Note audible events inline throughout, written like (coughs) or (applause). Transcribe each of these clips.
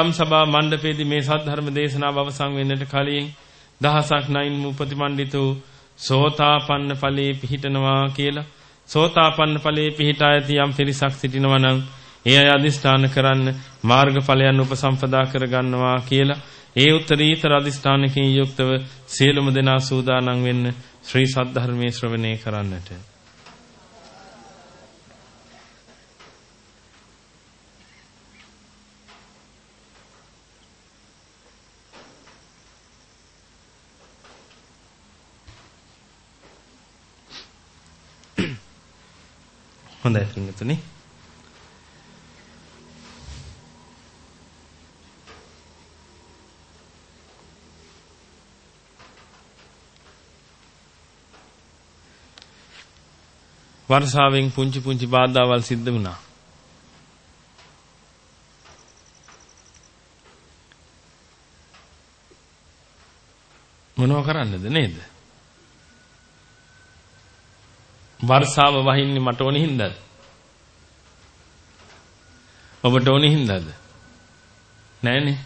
ධම් සභා මණ්ඩපයේදී මේ සද්ධර්ම දේශනාව අවසන් වෙන්නට කලින් දහසක් නයින් උපතිමණ්ඩිතු සෝතාපන්න ඵලයේ පිහිටනවා කියලා. සෝතාපන්න ඵලයේ පිහිටා ඇති යම් පිරිසක් සිටිනවා නම් ඒ අය අදිස්ථාන කරන්න මාර්ගඵලයන් උපසම්පදා කරගන්නවා කියලා. ඒ උත්තරීතර අදිස්ථානකින් යුක්තව සියලුම දෙනා සූදානම් වෙන්න ශ්‍රී සද්ධර්මයේ ශ්‍රවණය කරන්නට. හොඳයි පින්තුනි. වර්ෂාවෙන් පුංචි පුංචි බාධාවල් සිද්ධ වුණා. මොනව කරන්නද නේද? වර්ෂාව වහින්නේ මට ඕනේ හින්දාද? ඔබට ඕනේ හින්දාද? නෑනේ.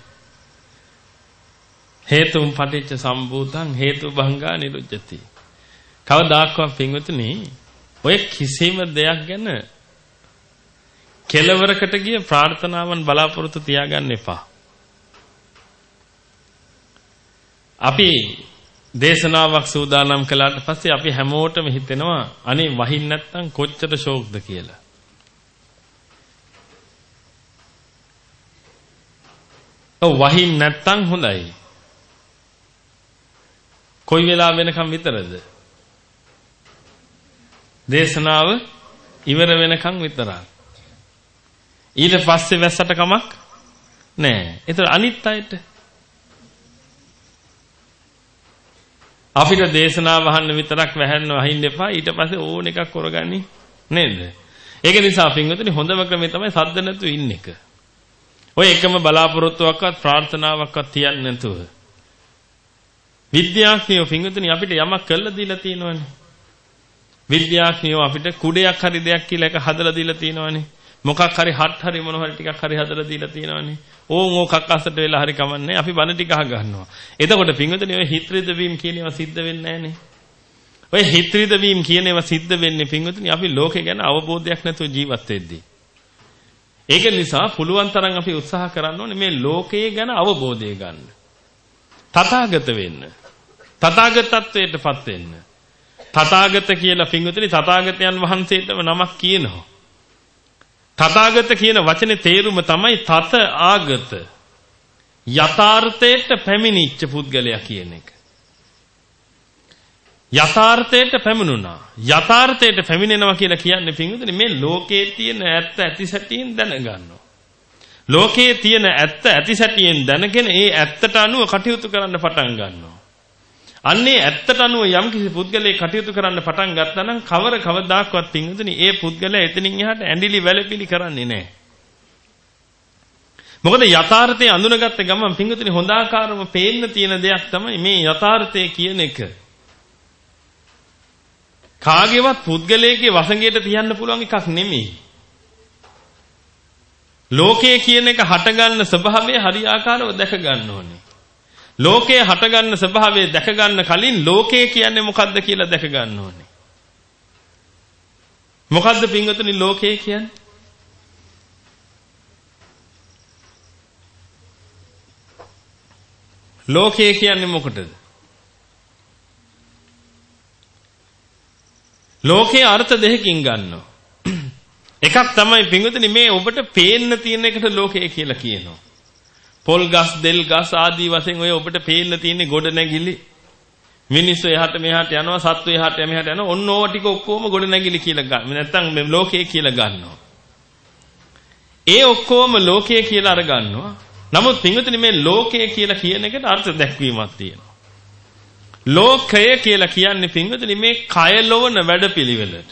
හේතුම් පටිච්ච සම්භූතං හේතු භංගා නිරුජ්ජති. කවදාක්වත් පින්වතුනි ඔය කිසිම දෙයක් ගැන කෙලවරකට ගිය ප්‍රාර්ථනාවන් බලාපොරොත්තු තියාගන්න එපා. අපි දේශනාවක් සූදානම් කළාට පස්සේ අපි හැමෝටම හිතෙනවා අනේ වහින්න නැත්නම් කොච්චර ෂෝක්ද කියලා. ඔව් වහින්න නැත්නම් හොඳයි. කොයි වෙලාව වෙනකම් විතරද? දේශනාව ඉවර වෙනකම් විතරක්. ඊට පස්සේ වැස්සට කමක් නෑ. ඒතර අනිත් අයට අපිට දේශනාව අහන්න විතරක් වැහෙන්න වහින්න එපා ඊට පස්සේ ඕන එකක් කරගන්නේ නේද? ඒක නිසා පින්වතුනි හොඳම ක්‍රමය තමයි සද්ද නැතුව ඉන්න එක. ඔය එකම බලාපොරොත්තුවක්වත් ප්‍රාර්ථනාවක්වත් තියන්නේ නැතුව. විද්‍යාඥයෝ පින්වතුනි අපිට යමක් කළා දීලා තියෙනවනේ. විද්‍යාඥයෝ අපිට කුඩයක් හරි දෙයක් කියලා එක හදලා දීලා තියෙනවනේ. මොකක් හරි හත් හරි මොන හරි ටිකක් හරි හදලා දීලා තියෙනවනේ. ඕන් ඕකක් අස්සට වෙලා හරි කමන්නේ. අපි බන ටික අහ ගන්නවා. එතකොට පින්වතුනි ඔය හිත්‍රිද වීම කියන ඒවා සිද්ධ වෙන්නේ නැහනේ. ඔය හිත්‍රිද වීම කියන ඒවා සිද්ධ වෙන්නේ පින්වතුනි අපි ලෝකේ ගැන අවබෝධයක් නැතුව ජීවත් වෙද්දී. ඒක නිසා පුළුවන් තරම් අපි උත්සාහ කරන්න ඕනේ මේ ලෝකයේ ගැන අවබෝධය ගන්න. තථාගත වෙන්න. තථාගතත්වයටපත් වෙන්න. තථාගත කියලා පින්වතුනි තථාගතයන් වහන්සේටම නමක් කියනවා. තථාගත කියන වචනේ තේරුම තමයි තත ආගත. යථාර්ථයට පැමිණිච්ච පුද්ගලයා කියන එක. යථාර්ථයට පැමිණුණා. යථාර්ථයට පැමිණෙනවා කියලා කියන්නේ පින්විතනේ මේ ලෝකයේ තියෙන ඇත්ත ඇතිසැටියෙන් දැනගන්නවා. ලෝකයේ තියෙන ඇත්ත ඇතිසැටියෙන් දැනගෙන ඒ ඇත්තට අනුව කටයුතු කරන්න පටන් ගන්නවා. අන්නේ ඇත්තට අනුව යම්කිසි පුද්ගලයෙක් කටයුතු කරන්න පටන් ගත්තා නම් කවර කවදාක්වත් පින්විතනේ ඒ පුද්ගලයා එතනින් එහාට ඇඬිලි වැළපිලි කරන්නේ නැහැ. මොකද යථාර්ථය අඳුනගත්ත ගමන් පින්විතනේ හොඳ ආකාරව පේන්න තියෙන දෙයක් තමයි මේ යථාර්ථය කියන එක. කාගේවත් පුද්ගලයෙක්ගේ වසඟයට තියන්න පුළුවන් එකක් නෙමෙයි. ලෝකයේ කියන එක හටගන්න ස්වභාවය හරියාකාරව දැක ගන්න ඕනේ. ලෝකයේ හටගන්න ස්වභාවය දැක ගන්න කලින් ලෝකය කියන්නේ මොකද්ද කියලා දැක ගන්න ඕනේ. මොකද්ද පින්වතුනි ලෝකය කියන්නේ? ලෝකය කියන්නේ මොකටද? ලෝකයේ අර්ථ දෙකකින් ගන්නවා. එකක් තමයි පින්විතනි මේ ඔබට පේන්න තියෙන එකට ලෝකය කියලා කියනවා. පොල් ගස්, දෙල් ගස් ආදී වශයෙන් ඔය ඔබට පේන්න තියෙන ගොඩ නැගිලි මිනිස්සු එහාට මෙහාට යනවා, සත්තු එහාට මෙහාට යනවා. ඔන්න ඕවා ටික ඔක්කොම ගොඩ නැගිලි කියලා ගන්න. නැත්තම් මේ ලෝකය කියලා ගන්නවා. ඒ ඔක්කොම ලෝකය කියලා අර ගන්නවා. නමුත් පින්විතනි මේ ලෝකය කියලා කියන එකට අර්ථ දැක්වීමක් තියෙනවා. ලෝකය කියලා කියන්නේ පින්වතුනි මේ කය ලොවන වැඩපිළිවෙලට.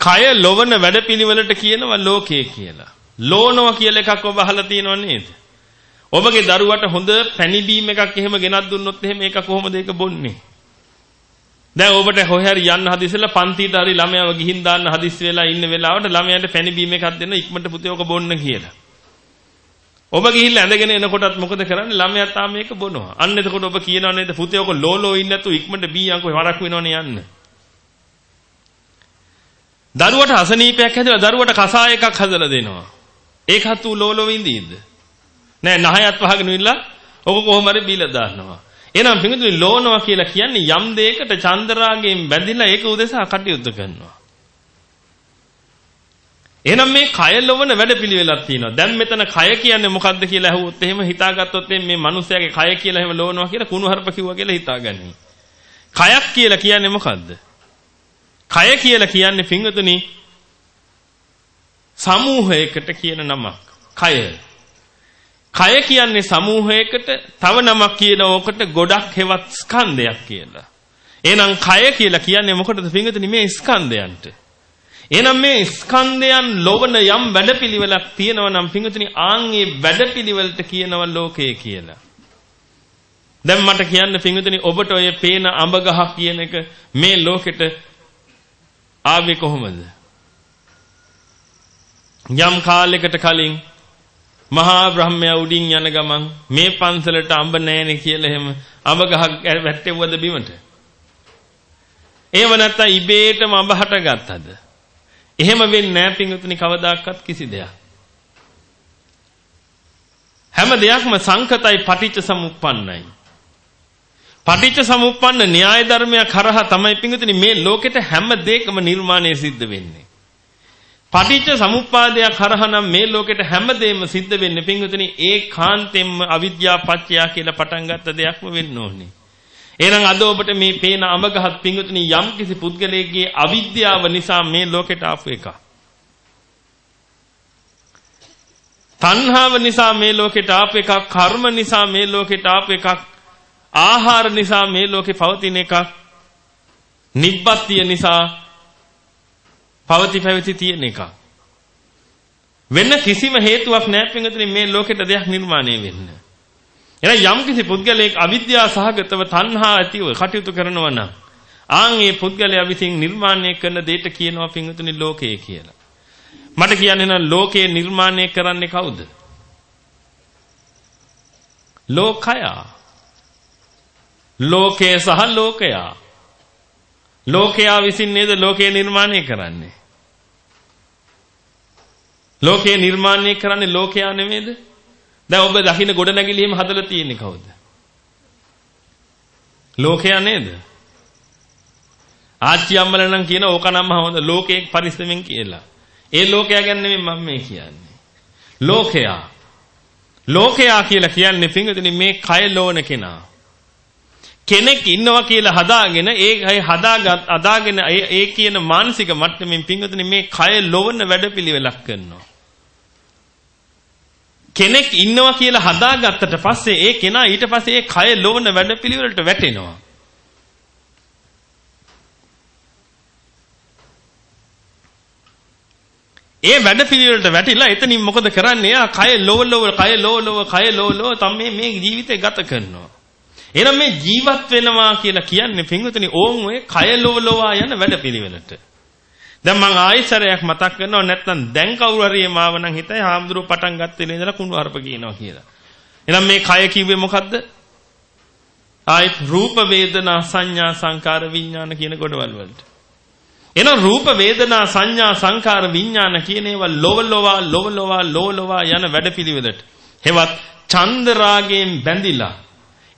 කය ලොවන වැඩපිළිවෙලට කියනවා ලෝකය කියලා. ලෝනවා කියලා එකක් ඔබ අහලා තියෙනව නේද? ඔබගේ දරුවට හොඳ පැණි බීම් එකක් එහෙම ගෙනත් දුන්නොත් එහෙම ඒක කොහොමද ඒක බොන්නේ? දැන් ඔබට කොහේ යන්න හදිස්සලා පන්තියට හරි ළමයාව ගිහින් දාන්න හදිස්සි වෙලා ඉන්න වෙලාවට ළමයාට පැණි බීම් එකක් දෙන්න ඉක්මනට පුතේ ඔක බොන්න කියලා. ඔබ ගිහිල්ලා ඇඳගෙන එනකොටත් මොකද කරන්නේ? ළමයා තාම මේක බොනවා. අන්න එතකොට ඔබ කියනවා නේද පුතේ ඔක ලෝලෝ ඉන්නේ නැතු ඉක්මනට බීයන්කෝ වරක් වෙනවනේ යන්න. දරුවට අසනීපයක් හැදලා දරුවට කසාය එකක් හදලා දෙනවා. ඒකත් ඌ ලෝලෝ වින්දීද? නෑ නහයත් වහගෙන ඉilla ඔක කොහොම හරි බීලා දානවා. එහෙනම් පිටුදුනි ලෝනවා කියලා කියන්නේ යම් දෙයකට චන්දරාගයෙන් බැඳිලා ඒක උදෙසා කටයුතු කරනවා. එහෙනම් මේ කය ලොවන වැඩපිළිවෙලක් තියෙනවා. දැන් මෙතන කය කියන්නේ මොකද්ද කියලා අහුවොත් එහෙම හිතාගත්තොත් මේ මිනිස්යාගේ කය කියලා එහෙම ලෝනවා කියලා කුණු හරප කිව්වා කියලා හිතාගන්නේ. කයක් කියලා කියන්නේ මොකද්ද? කය කියලා කියන්නේ පිංගතුනි සමූහයකට කියන නමක්. කය. කය කියන්නේ සමූහයකට තව නමක් කියන ඕකට ගොඩක් හෙවත් ස්කන්ධයක් කියලා. එහෙනම් කය කියලා කියන්නේ මොකටද පිංගතුනි මේ ස්කන්ධයන්ට? එහෙනම් මේ ස්කන්ධයන් ලොවන යම් වැඩපිළිවෙලක් තියෙනවා නම් පිංගතුනි ආන් ඒ වැඩපිළිවෙලට කියනවා ලෝකය කියලා. දැන් මට කියන්න පිංගතුනි ඔබට ඔය පේන අඹ ගහ කියන එක මේ ලෝකෙට ආවේ කොහොමද? යම් කාලයකට කලින් මහා බ්‍රහ්මයා උඩින් යන ගමන් මේ පන්සලට අඹ නැහැනේ කියලා එහෙම අඹ ගහක් වැටෙව්වද බිමට? ඒව නැත්තම් ඉබේටම අඹ හටගත්තද? එහෙම වෙන්නේ නැහැ පින්වතුනි කවදාකවත් කිසි දෙයක්. හැම දෙයක්ම සංකතයි පටිච්ච සමුප්පන්නයි. පටිච්ච සමුප්පන්න න්‍යාය ධර්මයක් කරහා තමයි පින්වතුනි මේ ලෝකෙට හැම දෙයකම නිර්මාණය සිද්ධ වෙන්නේ. පටිච්ච සමුප්පාදයක් කරහා නම් මේ ලෝකෙට හැම දෙයක්ම සිද්ධ වෙන්නේ පින්වතුනි ඒ කාන්තෙන්ම අවිද්‍යාව පත්‍ය කියලා පටන් ගත්ත දෙයක්ම වෙන්න ඕනේ. එහෙනම් අද ඔබට මේ පේන අඹ ගහක් පිංගුතුනි යම් කිසි පුද්ගලයෙක්ගේ අවිද්‍යාව නිසා මේ ලෝකෙට ආපු එක. තණ්හාව නිසා මේ ලෝකෙට ආපු එකක්, කර්ම නිසා මේ ලෝකෙට ආපු එකක්, ආහාර නිසා මේ ලෝකේ පවතින එකක්, නිබ්බත්තිය නිසා පවති පැවති තියෙන එකක්. වෙන කිසිම හේතුවක් නැහැ පිංගුතුනි මේ ලෝකෙට දෙයක් නිර්මාණය වෙන්නේ. එහෙනම් යම්කිසි පුද්ගලයෙක් අවිද්‍යාව සහගතව තණ්හා ඇතිව කටයුතු කරනවා නම් ආන් මේ පුද්ගලයා විසින් නිර්මාණය කරන දෙයට කියනවා පින්වතුනි ලෝකය කියලා. මට කියන්නේ නම් ලෝකය නිර්මාණය කරන්නේ කවුද? ලෝකය. ලෝකය සහ ලෝකයා. ලෝකයා විසින් නේද ලෝකය නිර්මාණය කරන්නේ? ලෝකය නිර්මාණය කරන්නේ ලෝකයා නෙමෙයිද? දැන් ඔබ දකින්න ගොඩනැගිලි එහෙම හදලා තියෙන්නේ කවුද? ලෝකයා නේද? ආච්චි අම්මලා නම් කියන ඕක නම් හොඳ ලෝකයේ පරිස්සමෙන් කියලා. ඒ ලෝකයා ගැන නෙමෙයි මම මේ කියන්නේ. ලෝකයා. ලෝකයා කියලා කියන්නේ පින්විතනි මේ කය ලෝන කෙනා. කෙනෙක් ඉන්නවා කියලා හදාගෙන ඒ හදාගත් අදාගෙන ඒ කියන මානසික මට්ටමින් පින්විතනි මේ කය ලොවන වැඩපිළිවෙලක් කරනවා. කෙනෙක් ඉන්නවා කියලා හදාගත්තට පස්සේ ඒ කෙනා ඊට පස්සේ ඒ කය ලොවන වැඩපිළිවෙලට වැටෙනවා. ඒ වැඩපිළිවෙලට වැටිලා එතනින් මොකද කරන්නේ? එයා කය ලොව ලොව කය ලොව ලොව කය ලොව ලොව තමයි මේ ජීවිතේ ගත කරනවා. එහෙනම් මේ ජීවත් වෙනවා කියලා කියන්නේ පින්වතුනි ඕන් ඔය කය ලොව ලොව යන වැඩපිළිවෙලට. දැන් මං ආයිසරයක් මතක් කරනවා නැත්නම් දැන් කවුරු හරි මාව නම් හිතයි හාමුදුරුවෝ පටන් ගත්තේ නේදලා කුණු අරප කියනවා කියලා. එහෙනම් මේ කය කිව්වේ මොකද්ද? ආයිත් රූප වේදනා සංඥා සංකාර විඥාන කියන කොටවල් වලට. එහෙනම් රූප වේදනා සංඥා සංකාර විඥාන කියන ඒවා ලොවලොවා ලොවලොවා ලොවලොවා යන වැඩපිළිවෙලට. හෙවත් චන්ද රාගයෙන් බැඳිලා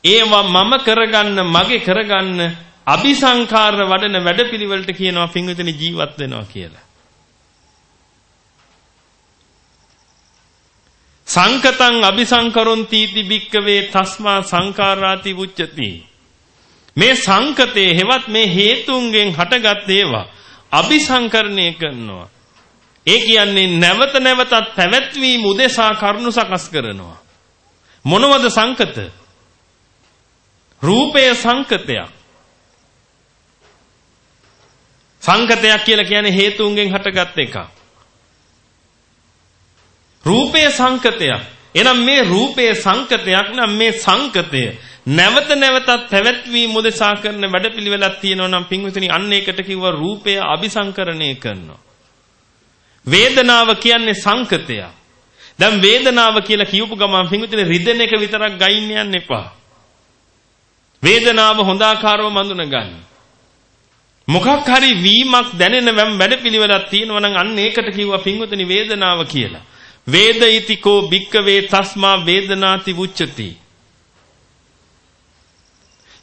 ඒවා මම කරගන්න මගේ කරගන්න අபிසංකාර වඩන වැඩපිළිවෙලට කියනවා පින්විතනි ජීවත් වෙනවා කියලා. සංකතං අபிසංකරොන් තීති බික්කවේ තස්මා සංකාරාති වුච්චති. මේ සංකතේ හෙවත් මේ හේතුන්ගෙන් හටගත් ඒවා අபிසංකරණය කරනවා. ඒ කියන්නේ නැවත නැවතත් පැවැත්වීම උදෙසා කරුණු සකස් කරනවා. මොනවද සංකත? රූපය සංකතයක්. සංකතයක් කියලා කියන්නේ හේතුන්ගෙන් හටගත් එකක්. රූපේ සංකතයක්. එහෙනම් මේ රූපේ සංකතයක් නම් මේ සංකතය නැවත නැවතත් පැවැත්වීම උදෙසා කරන වැඩපිළිවෙලක් තියෙනවා නම් පින්විතනි අන්න ඒකට කිව්ව රූපය අபிසංකරණය කරනවා. වේදනාව කියන්නේ සංකතයක්. දැන් වේදනාව කියලා කියපු ගමන් පිංගුතුනේ රිදෙන එක විතරක් ගයින්න යන්න එපා. වේදනාව හොඳාකාරව මඳුන ගන්න. මොකක් හරි වීමක් දැනෙන වැඩපිළිවෙලක් තියෙනවා නම් අන්න ඒකට කිව්වා පිංගුතුනි වේදනාව කියලා. වේදිතිකෝ භික්කවේ තස්මා වේදනාති උච්චති.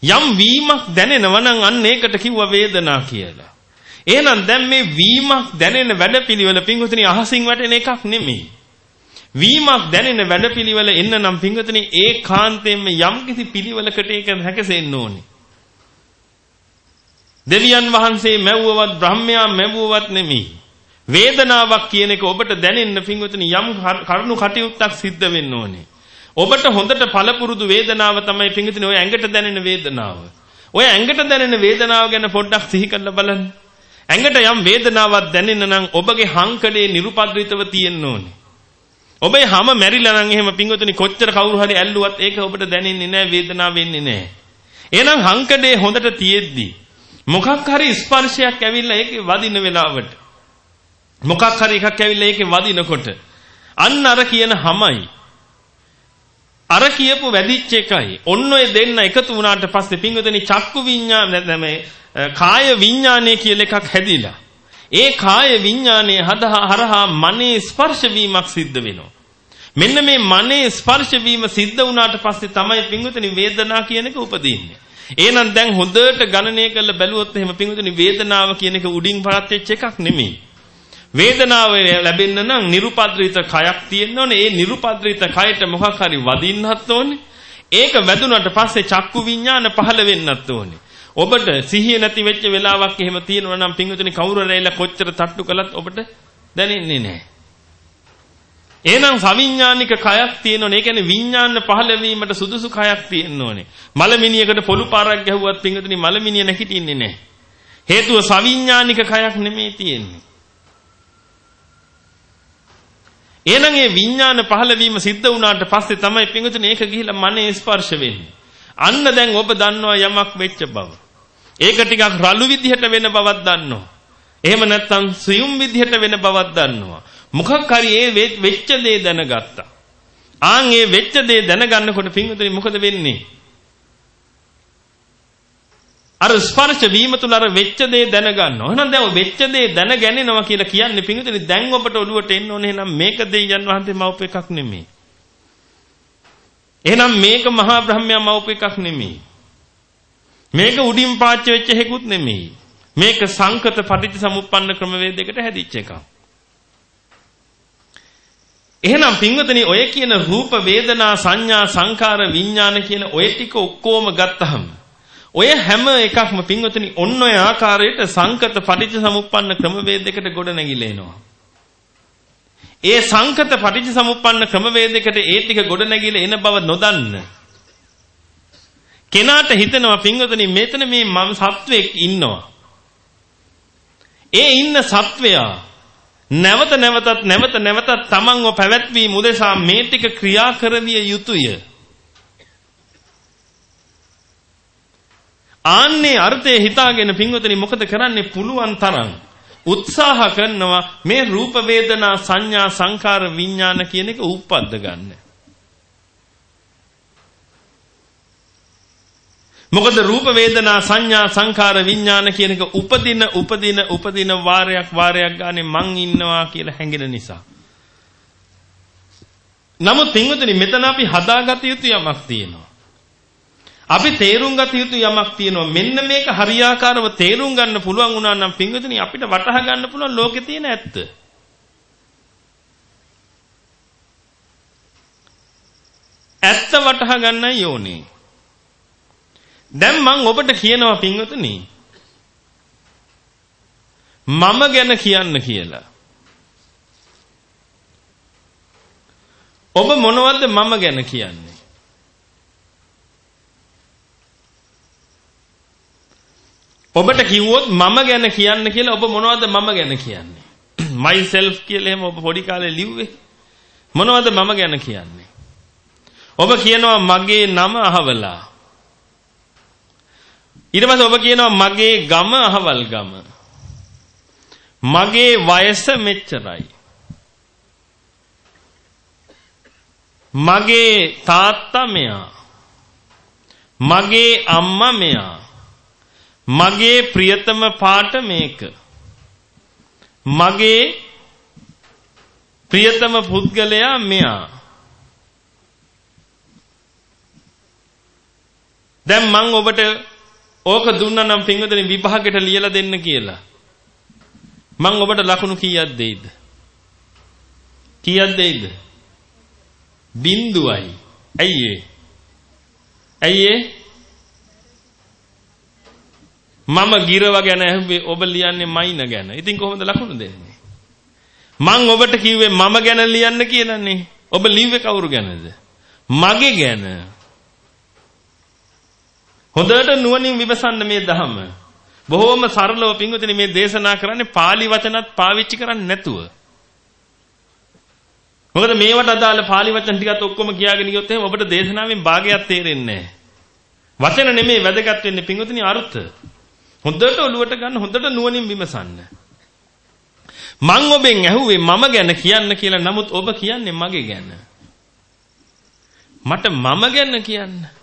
යම් වීමක් දැනෙනවා නම් අන්න ඒකට කිව්වා වේදනා කියලා. එහෙනම් දැන් මේ වීමක් දැනෙන වැඩපිළිවෙල පිංගුතුනි අහසින් වැටෙන එකක් නෙමෙයි. වීමක් දැනෙන වැඩපිළිවෙල එන්න නම් පිංගුතුනි ඒකාන්තයෙන්ම යම්කිසි පිළිවෙලකට ඒක හැකසෙන්න ඕනේ. දෙවියන් වහන්සේ මැව්වවත් බ්‍රහ්මයා මැව්වවත් නෙමෙයි. වේදනාවක් කියන එක ඔබට දැනෙන්න පිංගුතුනි යම් කරුණු කටයුත්තක් සිද්ධ වෙන්න ඕනේ. ඔබට හොඳට පළපුරුදු වේදනාව තමයි පිංගුතුනි ඔය ඇඟට දැනෙන වේදනාව. ඔය ඇඟට දැනෙන වේදනාව ගැන පොඩ්ඩක් සිහි කරලා බලන්න. ඇඟට යම් වේදනාවක් දැනෙන්න නම් ඔබගේ හංකඩේ නිරුපද්‍රිතව තියෙන්න ඕනේ. ඔබේ හැම මැරිලා නම් එහෙම පිංගුතුනි කොච්චර කවුරු හරි ඇල්ලුවත් ඒක ඔබට දැනෙන්නේ නැහැ වේදනාව වෙන්නේ නැහැ. එහෙනම් හංකඩේ හොඳට තියෙද්දි මොකක් හරි ස්පර්ශයක් ඇවිල්ලා ඒකේ වදින වෙලාවට මොකක් හරි එකක් ඇවිල්ලා ඒකේ වදිනකොට අන්න අර කියන හැමයි අර කියපු වැඩිච්ච එකයි ඔන්න ඔය දෙන්න එකතු වුණාට පස්සේ පිංගුතුනි චක්කු විඤ්ඤාණ නැත්නම් කාය විඤ්ඤාණය කියලා එකක් හැදිලා ඒ කාය විඥානයේ හරහා මනේ ස්පර්ශ වීමක් සිද්ධ වෙනවා. මෙන්න මේ මනේ ස්පර්ශ වීම සිද්ධ වුණාට පස්සේ තමයි පිංගුතුනි වේදනාව කියන එක උපදින්නේ. එහෙනම් දැන් හොඳට ගණනය කරලා බැලුවොත් එහෙම පිංගුතුනි වේදනාව කියන එක උඩින් පරත් වෙච්ච එකක් නෙමෙයි. වේදනාව ලැබෙන්න නම් nirupadrita කයක් තියෙන්න ඕනේ. ඒ nirupadrita කයට මොකක් හරි වදින්නත් ඕනේ. ඒක වැදුනට පස්සේ චක්කු විඥාන පහළ වෙන්නත් ඕනේ. ඔබට සිහිය නැති වෙච්ච වෙලාවක් එහෙම තියෙනවා නම් පින්විතනි කවුරු රැයිලා කොච්චර තට්ටු කළත් ඔබට දැනෙන්නේ නැහැ. එහෙනම් සවිඥානික කයක් තියෙනෝනේ. ඒ කියන්නේ විඥාන පහළ වීමට සුදුසු කයක් තියෙන්න ඕනේ. මලමිනියකට පොළු පාරක් ගැහුවත් පින්විතනි මලමිනිය නැහිටින්නේ නැහැ. හේතුව සවිඥානික කයක් නෙමෙයි තියෙන්නේ. එහෙනම් මේ විඥාන පහළ වීම සිද්ධ වුණාට පස්සේ තමයි පින්විතනි ඒක ගිහිලා මනේ ස්පර්ශ වෙන්නේ. අන්න දැන් ඔබ දන්නවා යමක් වෙච්ච බව. ඒක ටිකක් රළු විදිහට වෙන බවක් දන්නවා. එහෙම නැත්නම් සියුම් විදිහට වෙන බවක් දන්නවා. මොකක් හරි ඒ වෙච්ච දේ දැනගත්තා. ආන් ඒ වෙච්ච දේ දැනගන්නකොට පින්වතුනි මොකද වෙන්නේ? අර ස්පර්ශ වීම තුල අර වෙච්ච දේ දැනගන්නවා. එහෙනම් දැන් වෙච්ච දේ දැනගැනෙනවා කියලා කියන්නේ පින්වතුනි දැන් ඔබට ඔළුවට එන්න ඕනේ එහෙනම් මේක දෙයයන් වහන්සේ මවප එකක් නෙමෙයි. එහෙනම් මේක මහා බ්‍රහ්මයා මවපු එකක් නෙමෙයි. මේක උඩින් පාච්ච වෙච්ච හේකුත් නෙමෙයි. මේක සංකත පටිච්ච සමුප්පන්න ක්‍රමවේදයකට හැදිච්ච එකක්. එහෙනම් පින්වතනි ඔය කියන රූප වේදනා සංඥා සංකාර විඥාන කියන ඔය ටික ඔක්කොම ගත්තහම ඔය හැම එකක්ම පින්වතනි ඔන්න ඔය ආකාරයට සංකත පටිච්ච සමුප්පන්න ක්‍රමවේදයකට ගොඩ නැගිලා එනවා. ඒ සංකත පටිච්චසමුප්පන්න ක්‍රමවේදයකට ඒ ටික ගොඩනැගිලා එන බව නොදන්න කෙනාට හිතෙනවා පින්වතුනි මෙතන මේ මම සත්වෙක් ඉන්නවා. ඒ ඉන්න සත්වයා නැවත නැවතත් නැවත නැවතත් තමන්ව පැවැත්වීම උදෙසා මේ ටික ක්‍රියා කරවිය යුතුය. ආන්නේ අර්ථය හිතාගෙන පින්වතුනි මොකද කරන්නේ පුළුවන් තරම් උත්සාහ කරනවා මේ රූප වේදනා සංඥා සංකාර විඥාන කියන එක උප්පද්ද ගන්න. මොකද රූප වේදනා සංඥා සංකාර විඥාන කියන එක උපදින උපදින උපදින වාරයක් වාරයක් ගානේ මං ඉන්නවා කියලා හැඟෙන නිසා. නමුත් පින්වතුනි මෙතන අපි හදාගත යුතු යමක් තියෙනවා. අපි තේරුම් ගත යුතු යමක් තියෙනවා. මෙන්න මේක හරියාකාරව තේරුම් ගන්න පුළුවන් වුණා නම් පින්වතුනි අපිට වටහා ගන්න පුළුවන් ලෝකේ තියෙන ඇත්ත. ඇත්ත වටහා ගන්නයි ඕනේ. දැන් මම ඔබට කියනවා පින්වතුනි මම ගැන කියන්න කියලා. ඔබ මොනවද මම ගැන කියන්නේ? ඔබට කිව්වොත් මම ගැන කියන්න කියලා ඔබ මොනවද මම ගැන කියන්නේ? (clears throat) myself කියලා එහෙම ඔබ පොඩි කාලේ ලිව්වේ. මොනවද මම ගැන කියන්නේ? ඔබ කියනවා මගේ නම අහවලා. ඊට පස්සේ ඔබ කියනවා මගේ ගම අහවල් ගම. මගේ වයස මෙච්චරයි. මගේ තාත්තා මෙයා. මගේ අම්මා මෙයා. මගේ ප්‍රියතම පාට මේක. මගේ ප්‍රියතම පුද්ගලයා මෙයා. දැන් මම ඔබට ඕක දුන්නා නම් පින්වතුනි විභාගෙට ලියලා දෙන්න කියලා. මම ඔබට ලකුණු කීයක් දෙයිද? කීයක් දෙයිද? බිඳුවයි. ඇයි ඒ? ඇයි ඒ? මම ගිරව ගැන ඇහුවේ ඔබ ලියන්නේ මයින ගැන. ඉතින් කොහොමද ලකුණු දෙන්නේ? මං ඔබට කිව්වේ මම ගැන ලියන්න කියලානේ. ඔබ ලිව්වේ කවුරු ගැනද? මගේ ගැන. හොඳට නුවණින් විමසන්න මේ ධහම. බොහොම සරලව පින්වතුනි මේ දේශනා කරන්නේ pāli වචනත් පාවිච්චි කරන්නේ නැතුව. මොකද මේවට අදාළ pāli වචන ටිකත් ඔක්කොම කියාගෙන ගියොත් එහෙනම් ඔබට දේශනාවෙන් භාගයක් තේරෙන්නේ නැහැ. වචන නෙමෙයි වැදගත් වෙන්නේ පින්වතුනි අර්ථ. හොඳට ඔලුවට ගන්න හොඳට නුවණින් විමසන්න. මං ඔබෙන් ඇහුවේ මම ගැන කියන්න කියලා නමුත් ඔබ කියන්නේ මගේ ගැන. මට මම ගැන කියන්න.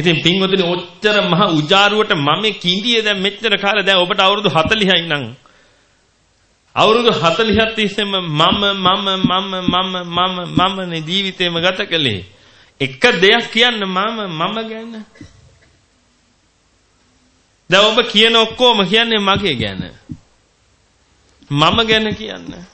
ඉතින් පින්වතුනි ඔච්චර මහ උජාරුවට මම කිඳියේ දැන් මෙච්චර කාලේ දැන් ඔබට අවුරුදු 40යි නම් අවුරුදු 40ක් තිස්සේම මම මම මම මම මම මමනේ ජීවිතේම ගත කළේ. එක දෙයක් කියන්න මම මම ගැන. දැන් ඔබ කියන ඔක්කොම කියන්නේ මගේ ගැන. මම ගැන කියන්නේ.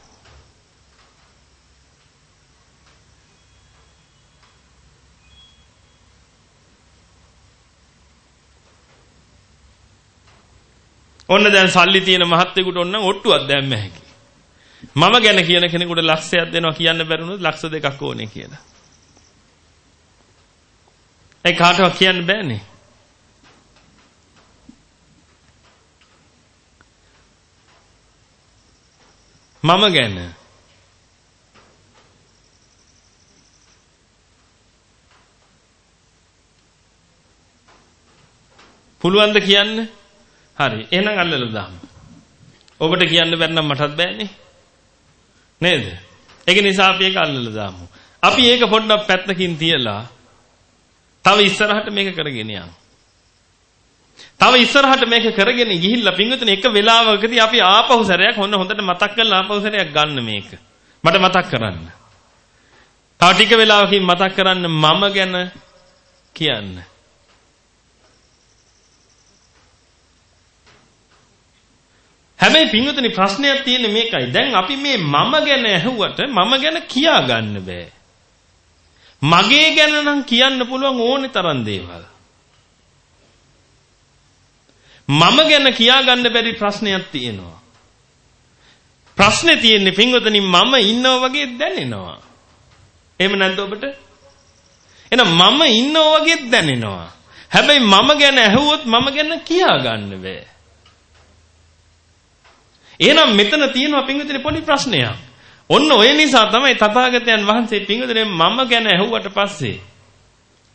ඔන්න දැන් සල්ලි තියෙන මහත්තයෙකුට ඔන්න ඔට්ටුවක් දැම්ම හැකි. මම ගැන කියන කෙනෙකුට ලක්ෂයක් දෙනවා කියන්න බැරුණොත් ලක්ෂ දෙකක් ඕනේ කියලා. ඒ කාටවත් කියන්න බෑනේ. මම ගැන පුළුවන්ද කියන්න? හරි. එහෙනම් අල්ලලා දාමු. ඔබට කියන්න බැරි නම් මටත් බෑනේ. නේද? ඒක නිසා අපි ඒක අල්ලලා දාමු. අපි ඒක පොඩ්ඩක් පැත්තකින් තියලා තව ඉස්සරහට මේක කරගෙන යමු. තව ඉස්සරහට මේක කරගෙන ගිහිල්ලා පින්විතනේ එක වෙලාවකදී අපි ආපහු සැරයක් හොන්න හොඳට මතක් කරලා ආපහු සැරයක් ගන්න මේක. මට මතක් කරන්න. තව ටික වෙලාවකින් මතක් කරන්න මම ගැන කියන්න. හැබැයි පින්වතුනි ප්‍රශ්නයක් තියෙන්නේ මේකයි. දැන් අපි මේ මම ගැන ඇහුවට මම ගැන කියා ගන්න බෑ. මගේ ගැන නම් කියන්න පුළුවන් ඕනේ තරම් දේවල්. මම ගැන කියා ගන්න බැරි ප්‍රශ්නයක් තියෙනවා. ප්‍රශ්නේ තියෙන්නේ පින්වතුනි මම ඉන්නව වගේ දැනෙනවා. එහෙම නැද්ද ඔබට? එහෙනම් මම ඉන්නව වගේ දැනෙනවා. හැබැයි මම ගැන ඇහුවොත් මම ගැන කියා ගන්න බෑ. එහෙනම් මෙතන තියෙනවා පින්විතනේ පොඩි ප්‍රශ්නයක්. ඔන්න ඔය නිසා තමයි තථාගතයන් වහන්සේ පින්විතනේ මම ගැන ඇහුවට පස්සේ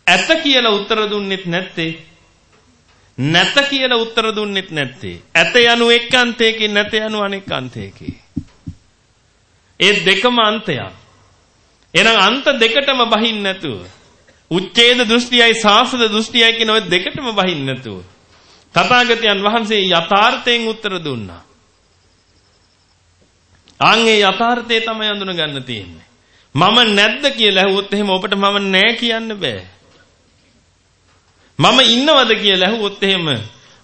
ඇත කියලා උත්තර දුන්නෙත් නැත්තේ. නැත කියලා උත්තර දුන්නෙත් නැත්තේ. ඇත යනු එක් අන්තයකින් නැත යනු අනෙක් අන්තයකින්. ඒ දෙකම අන්තයක්. එහෙනම් අන්ත දෙකටම බහින්න නැතුව උච්ඡේද දෘෂ්ටියයි සාසද දෘෂ්ටියයි කියන ඔය දෙකටම බහින්න නැතුව තථාගතයන් වහන්සේ යථාර්ථයෙන් උත්තර දුන්නා. ආන්ගේ යථාර්ථය තමයි අඳුන ගන්න තියෙන්නේ. මම නැද්ද කියලා ඇහුවොත් එහෙම ඔබට මම නෑ කියන්න බෑ. මම ඉන්නවද කියලා ඇහුවොත් එහෙම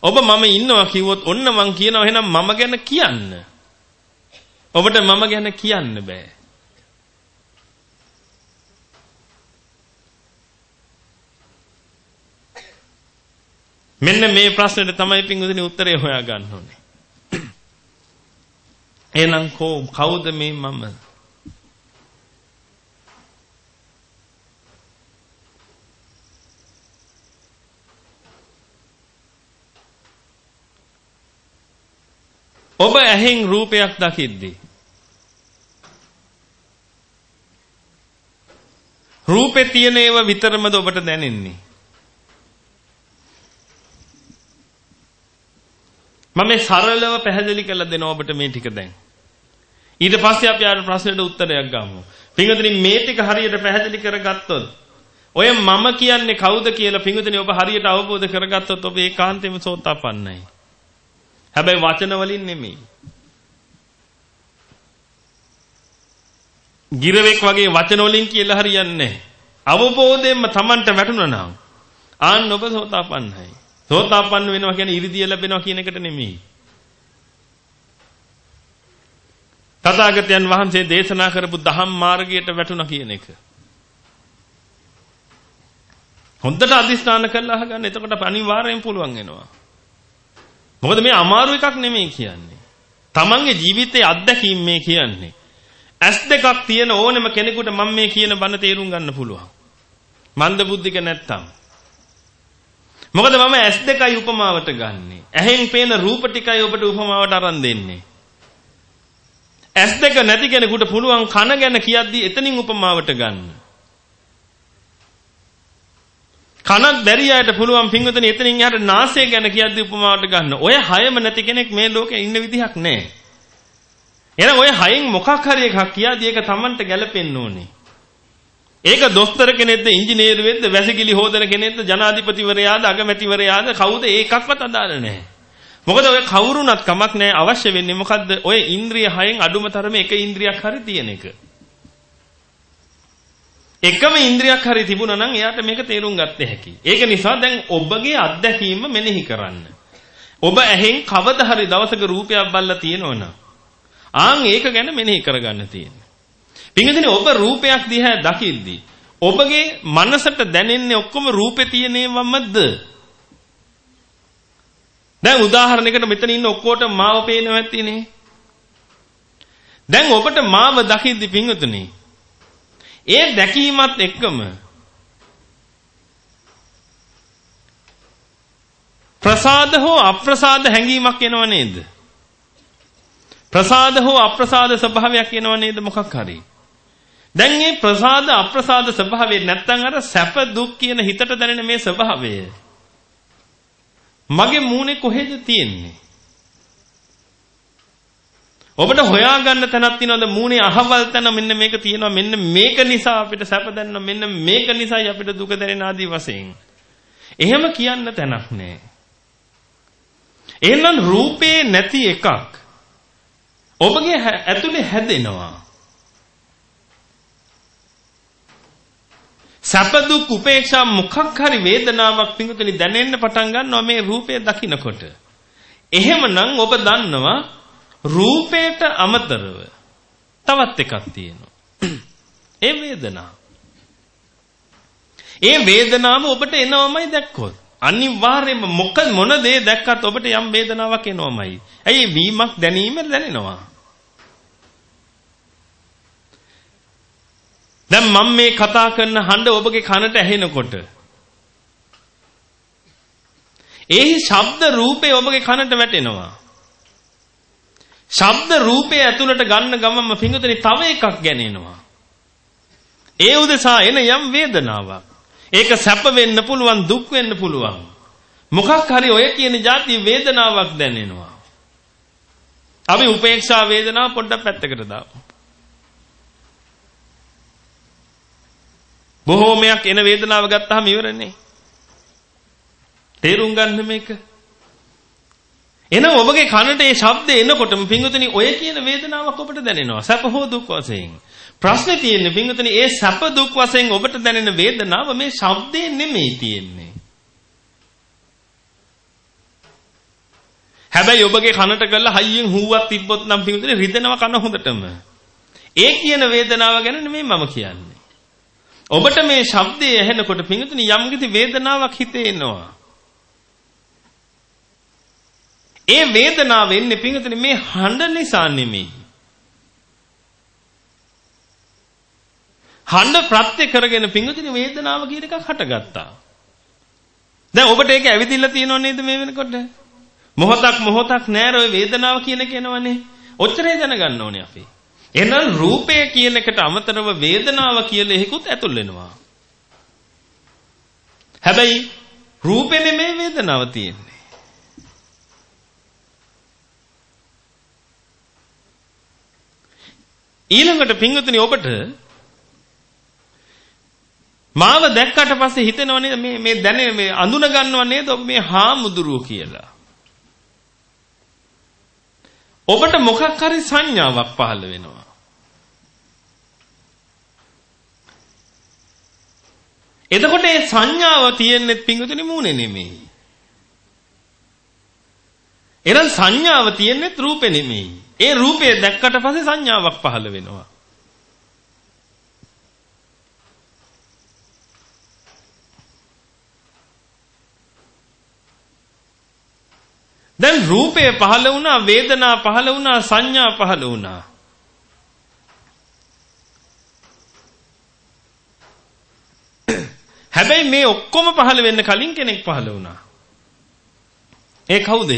ඔබ මම ඉන්නවා කිව්වොත් ඔන්න මං කියනවා එහෙනම් මම ගැන කියන්න. ඔබට මම ගැන කියන්න බෑ. මෙන්න මේ ප්‍රශ්නෙට තමයි පින්වදින උත්තරේ හොයා ගන්න ඕනේ. එහෙනම් කෝ කවුද මේ මම? ඔබ ඇහෙන් රූපයක් දකිද්දී රූපේ තියෙන ඒවා විතරමද ඔබට දැනෙන්නේ? මම මේ සරලව පැහැදිලි කරලා දෙනවා ඔබට මේ ටික දැන්. ඊට පස්සේ අපි ආර ප්‍රශ්නෙට උත්තරයක් ගමු. පින්වතුනි මේ ටික හරියට පැහැදිලි කරගත්තොත් ඔය මම කියන්නේ කවුද කියලා පින්වතුනි ඔබ හරියට අවබෝධ කරගත්තොත් ඔබ ඒකාන්තයෙන්ම සෝතාපන්නයි. හැබැයි වචන වලින් නෙමෙයි. ගිරවෙක් වගේ වචන වලින් කියලා හරියන්නේ නැහැ. අවබෝධයෙන්ම Tamanට වැටුණා නම් ආන්න ඔබ සෝතාපන්නයි. සෝතාපන්න වෙනවා කියන්නේ ඉරිදිය ලැබෙනවා කියන එකට නෙමෙයි. තථාගතයන් වහන්සේ දේශනා කරපු දහම් මාර්ගයට වැටුණා කියන එක. හොඳට අදිස්ථාන කරලා අහගන්න. එතකොට අනිවාර්යෙන් පුළුවන් වෙනවා. මොකද මේ අමාරු එකක් නෙමෙයි කියන්නේ. තමන්ගේ ජීවිතයේ අත්දැකීම් මේ කියන්නේ. ඇස් දෙකක් තියෙන ඕනෙම කෙනෙකුට මම මේ කියන බණ තේරුම් ගන්න පුළුවන්. මන්ද බුද්ධික නැත්තම්. මොකද මම ඇස් දෙකයි උපමාවට ගන්නෙ. ඇහෙන් පේන රූප ටිකයි ඔබට උපමාවට අරන් දෙන්නේ. ඇස් දෙක නැති කෙනෙකුට පුළුවන් කන ගැන කියද්දි එතනින් උපමාවට ගන්න. කනක් බැරි අයට පුළුවන් පින්වතුනි එතනින් එහාට නාසය ගැන කියද්දි උපමාවට ගන්න. ඔය හයම නැති කෙනෙක් මේ ලෝකේ ඉන්න විදිහක් නැහැ. එහෙනම් ඔය හයෙන් මොකක් හරි එකක් කියද්දි ඒක Tamanට ගැලපෙන්න ඕනේ. ඒක දොස්තර කෙනෙක්ද ඉංජිනේරු වෙද්ද වැසිකිලි හොදන කෙනෙක්ද ජනාධිපතිවරයාද අගමැතිවරයාද කවුද ඒකක්වත් අදාළ නැහැ. මොකද ඔය කවුරුණත් කමක් නැහැ අවශ්‍ය වෙන්නේ මොකද්ද? ඔය ඉන්ද්‍රිය හයෙන් අඩුම තරමේ එක ඉන්ද්‍රියක් හරි තියෙන එක. එකම ඉන්ද්‍රියක් හරි තිබුණා නම් එයාට මේක තේරුම් ගන්න හැකියි. ඒක නිසා දැන් ඔබගේ අත්දැකීම මෙනෙහි කරන්න. ඔබ ඇහෙන් කවදා හරි දවසක රූපයක් බල්ලා තියෙනවනම් ආන් ඒක ගැන මෙනෙහි කරගන්න තියෙනවා. පින්වතුනි ඔබ රූපයක් දිහා දකිද්දී ඔබගේ මනසට දැනෙන්නේ ඔක්කොම රූපේ තියෙනේවමද? දැන් උදාහරණයකට මෙතන ඉන්න ඔක්කොටම මාව පේනවා ඇතිනේ. දැන් ඔබට මාව දකිද්දී පින්වතුනි ඒ දැකීමත් එක්කම ප්‍රසාද හෝ අප්‍රසාද හැඟීමක් එනව නේද? ප්‍රසාද හෝ අප්‍රසාද ස්වභාවයක් එනව නේද මොකක් හරි? දැන් මේ ප්‍රසාද අප්‍රසාද ස්වභාවය නැත්තම් අර සැප දුක් කියන හිතට දැනෙන මේ ස්වභාවය මගේ මූණේ කොහෙද තියෙන්නේ? ඔබට හොයාගන්න තැනක් තියෙනවද මූණේ අහවල් තැන මෙන්න මේක තියෙනවා මෙන්න මේක නිසා අපිට සැප දැනෙනවා මෙන්න මේක නිසායි අපිට දුක දැනෙන ආදී වශයෙන්. එහෙම කියන්න තැනක් නැහැ. එහෙනම් රූපේ නැති එකක් ඔබගේ ඇතුලේ හැදෙනවා. සැප දුක් උපේක්ෂා මොකක් හරි වේදනාවක් පිඟුතුනි දැනෙන්න පටන් ගන්නවා මේ රූපය දකිනකොට. එහෙමනම් ඔබ දන්නවා රූපයට අමතරව තවත් එකක් තියෙනවා. (clears throat) ඒ වේදනාව. ඒ වේදනාව ඔබට එනවමයි දැක්කොත්. අනිවාර්යයෙන්ම මොකද මොන දේ දැක්කත් ඔබට යම් වේදනාවක් එනවමයි. ඇයි වීමක් දැනීම දැනෙනවා. දැන් මම මේ කතා කරන හඬ ඔබගේ කනට ඇහෙනකොට එහි ශබ්ද රූපේ ඔබගේ කනට වැටෙනවා. ශබ්ද රූපේ ඇතුළට ගන්න ගමම පිඟුතනි තව එකක් ගැනෙනවා. ඒ උදෙසා එන යම් වේදනාවක්. ඒක සැප වෙන්න පුළුවන් දුක් වෙන්න පුළුවන්. මොකක් හරි ඔය කියන જાති වේදනාවක් දැනෙනවා. අපි උපේක්ෂා වේදනාව පොඩ්ඩක් පැත්තකට දාමු. බොහෝමයක් එන වේදනාව ගත්තාම ඉවරනේ. තේරුම් ගන්න මේක. එහෙනම් ඔබගේ කනට ඒ ශබ්ද එනකොටම පිංගුතනි ඔය කියන වේදනාවක් ඔබට දැනෙනවා. සැප හෝ දුක් වශයෙන්. ප්‍රශ්නේ තියෙන්නේ පිංගුතනි ඒ සැප දුක් වශයෙන් ඔබට දැනෙන වේදනාව මේ ශබ්දේ නෙමෙයි තියෙන්නේ. හැබැයි ඔබගේ කනට කරලා හයියෙන් හුවක් තිබ්බොත් නම් පිංගුතනි රිදෙනවා කන හොඳටම. ඒ කියන වේදනාව ගැන නෙමෙයි මම කියන්නේ. ඔබට මේ ශබ්දය ඇහෙනකොට පිංගුතුනි යම්කිසි වේදනාවක් හිතේ එනවා. ඒ වේදනාව එන්නේ පිංගුතුනි මේ හඬ නිසා නෙමෙයි. හඬ ප්‍රත්‍ය කරගෙන පිංගුතුනි වේදනාව කියන එකක් හටගත්තා. දැන් ඔබට ඒක ඇවිදින්න තියෙනව නේද මේ වෙනකොට? මොහොතක් මොහොතක් නෑර ඔය වේදනාව කියන එක එනවනේ. ඔච්චරේ දැනගන්න ඕනේ අපි. එහෙනම් රූපය කියන එකට අමතරව වේදනාව කියලා එකකුත් ඇතුල් වෙනවා. හැබැයි රූපේ නෙමෙයි වේදනාව තියෙන්නේ. ඊළඟට පින්වතුනි ඔබට මාව දැක්කට පස්සේ හිතෙනව නේද මේ මේ දැනේ මේ අඳුන ගන්නව නේද ඔබ මේ හාමුදුරුවෝ කියලා. ඔබට මොකක් හරි සංඥාවක් පහළ වෙනවා. එතකොට මේ සංඥාව තියෙන්නේ පිංගුතුනි මූණේ නෙමෙයි. එහෙනම් සංඥාව තියෙන්නේ රූපේ නෙමෙයි. ඒ රූපය දැක්කට පස්සේ සංඥාවක් පහළ වෙනවා. දැන් රූපය පහළ වුණා, වේදනා පහළ වුණා, සංඥා පහළ වුණා. හැබැයි මේ ඔක්කොම පහළ වෙන්න කලින් කෙනෙක් පහළ වුණා. ඒ කවුද?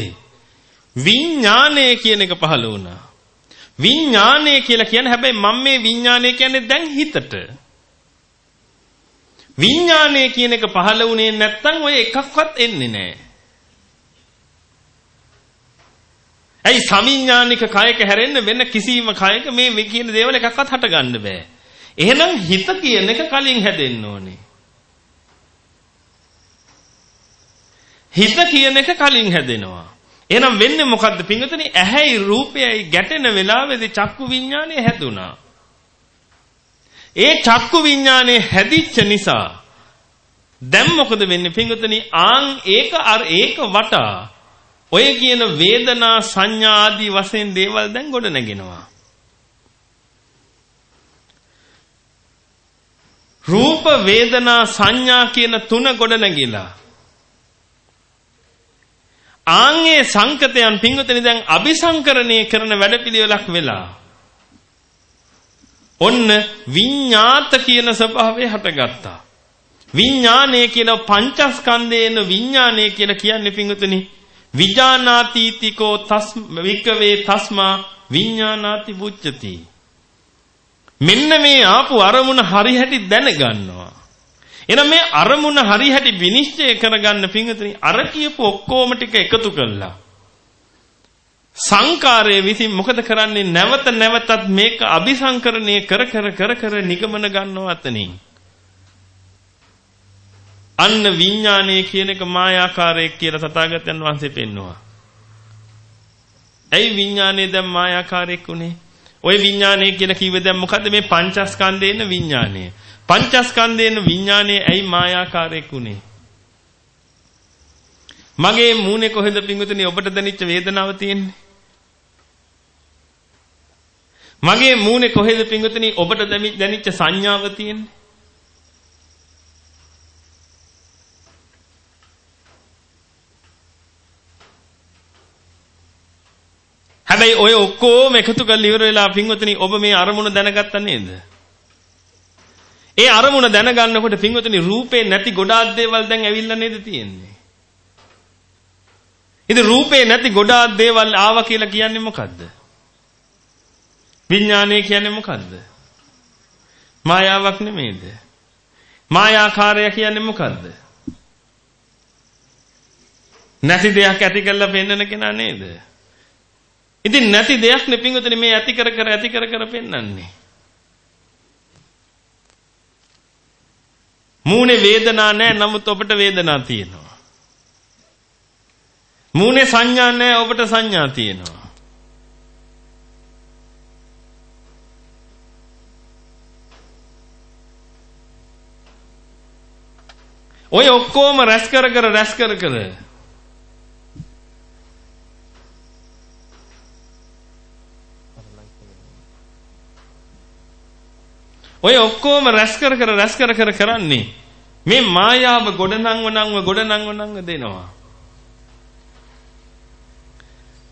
විඥානය කියන එක පහළ වුණා. විඥානය කියලා කියන්නේ හැබැයි මම මේ විඥානය කියන්නේ දැන් හිතට. විඥානය කියන එක පහළ වුණේ නැත්නම් ඔය එකක්වත් එන්නේ නැහැ. ඇයි සමිඥානික කයක හැරෙන්න වෙන කිසිම කයක මේ කියන දේවල් එකක්වත් හටගන්න බෑ. එහෙනම් හිත කියන එක කලින් හැදෙන්න ඕනේ. හිත කියන එක කලින් හැදෙනවා. එහෙනම් වෙන්නේ මොකද්ද පින්වතුනි? ඇහැයි රූපයයි ගැටෙන වෙලාවේදී චක්කු විඥානය හැදුනා. ඒ චක්කු විඥානය හැදිච්ච නිසා දැන් මොකද වෙන්නේ පින්වතුනි? ආන් ඒක අර ඒක වටා ඔය කියන වේදනා සංඥා ආදී වශයෙන් දේවල් දැන් ගොඩ නැගෙනවා. රූප වේදනා සංඥා කියන තුන ගොඩ නැගිලා ආන්ගේ සංකතයන් පින්වතුනි දැන් අபிසංකරණය කරන වැඩපිළිවෙලක් වෙලා. ඔන්න විඤ්ඤාත කියන ස්වභාවය හටගත්තා. විඥානය කියන පංචස්කන්ධේන විඥානය කියලා කියන්නේ පින්වතුනි විජානාතීතිකෝ තස් වික්කවේ තස්මා විඥානාති බුච්චති මෙන්න මේ ආපු අරමුණ හරි හැටි දැනගන්නවා එහෙනම් මේ අරමුණ හරිහැටි විනිශ්චය කරගන්න පිංගුතුනි අර කියපු ඔක්කොම ටික එකතු කළා. සංකාරයේ විසින් මොකද කරන්නේ නැවත නැවතත් මේක අபிසංකරණය කර කර කර කර නිගමන ගන්නවත් නෙයි. අන්න විඥානය කියන එක මායාකාරයක් කියලා තථාගතයන් වහන්සේ පෙන්නවා. ඇයි විඥානය දැන් මායාකාරයක් උනේ? ওই විඥානය කියලා කිව්වේ දැන් මොකද්ද මේ පංචස්කන්ධේ ඉන්න විඥානය? පංචස්කන්ධේන විඥානයේ ඇයි මායාකාරයක් උනේ? මගේ මූණේ කොහෙද පිංගුතුනි ඔබට දැනෙච්ච වේදනාව තියෙන්නේ? මගේ මූණේ කොහෙද පිංගුතුනි ඔබට දැනෙච්ච සංඥාව තියෙන්නේ? හැබැයි ඔය ඔක්කොම එකතු කරලා ඉවර වෙලා පිංගුතුනි ඔබ මේ අරමුණ දැනගත්තා නේද? ඒ අරමුණ දැනගන්නකොට පින්වතුනි රූපේ නැති ගොඩාක් දේවල් දැන් ඇවිල්ලා නේද තියෙන්නේ. ඉතින් රූපේ නැති ගොඩාක් දේවල් ආවා කියලා කියන්නේ මොකද්ද? විඥානය කියන්නේ මොකද්ද? මායාවක් නෙමෙයිද? මායාකාරය කියන්නේ මොකද්ද? නැති දෙයක් ඇති කරලා පෙන්වන කෙනා නේද? ඉතින් නැති දෙයක් නෙපින්වතුනි මේ ඇති කර කර ඇති කර කර පෙන්වන්නේ. මූණේ වේදනා නැහැ නමුත් ඔබට වේදනා තියෙනවා. මූණේ සංඥා නැහැ ඔබට සංඥා තියෙනවා. ඔය ඔක්කොම රැස් කර කර රැස් කර කර ඔය ඔක්කොම රැස් කර කර රැස් කර කර කරන්නේ මේ මායාව ගොඩනංව නංව ගොඩනංව නංව දෙනවා.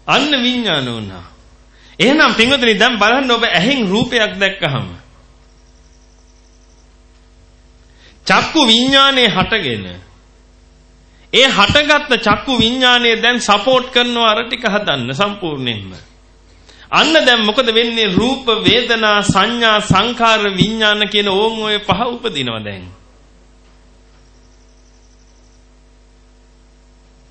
අන්න විඥාන වුණා. එහෙනම් පින්වතුනි දැන් බලන්න ඔබ ඇහෙන් රූපයක් දැක්කහම චක්කු විඥානේ හටගෙන ඒ හටගත්ත චක්කු විඥානේ දැන් සපෝට් කරනවා අර ටික හදන්න සම්පූර්ණයෙන්ම අන්න දැන් මොකද වෙන්නේ? රූප වේදනා සංඥා සංඛාර විඥාන කියන ඕම් ඔය පහ උපදිනවා දැන්.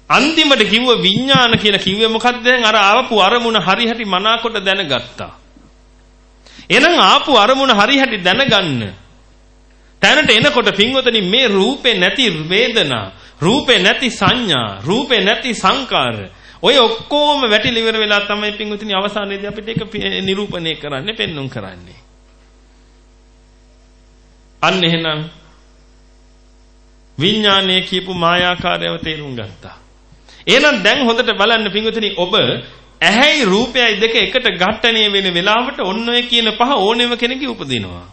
අන්තිමට කිව්ව විඥාන කියලා කිව්වේ මොකද්ද දැන්? අර ආවපු අරමුණ හරි හැටි මනාකොට දැනගත්තා. එහෙනම් ආපු අරමුණ හරියට දැනගන්න. තැනට එනකොට පින්වතනි මේ රූපේ නැති වේදනා, රූපේ නැති සංඥා, රූපේ නැති සංකාර ඔය ඔක්කොම වැටිලි ඉවර වෙලා තමයි පින්වතනි අවසානයේදී අපිට ඒක නිරූපණය කරන්නේ, පෙන්눔 කරන්නේ. අන්න එහෙනම් විඥානයේ කියපු මායාකාරයව තේරුම් ගත්තා. එහෙනම් දැන් හොඳට බලන්න පින්වතුනි ඔබ ඇහැයි රූපයයි දෙක එකට ඝට්ටණය වෙන වෙලාවට ඔන්න ඔය කියන පහ ඕනෙම කෙනෙකුගේ උපදිනවා.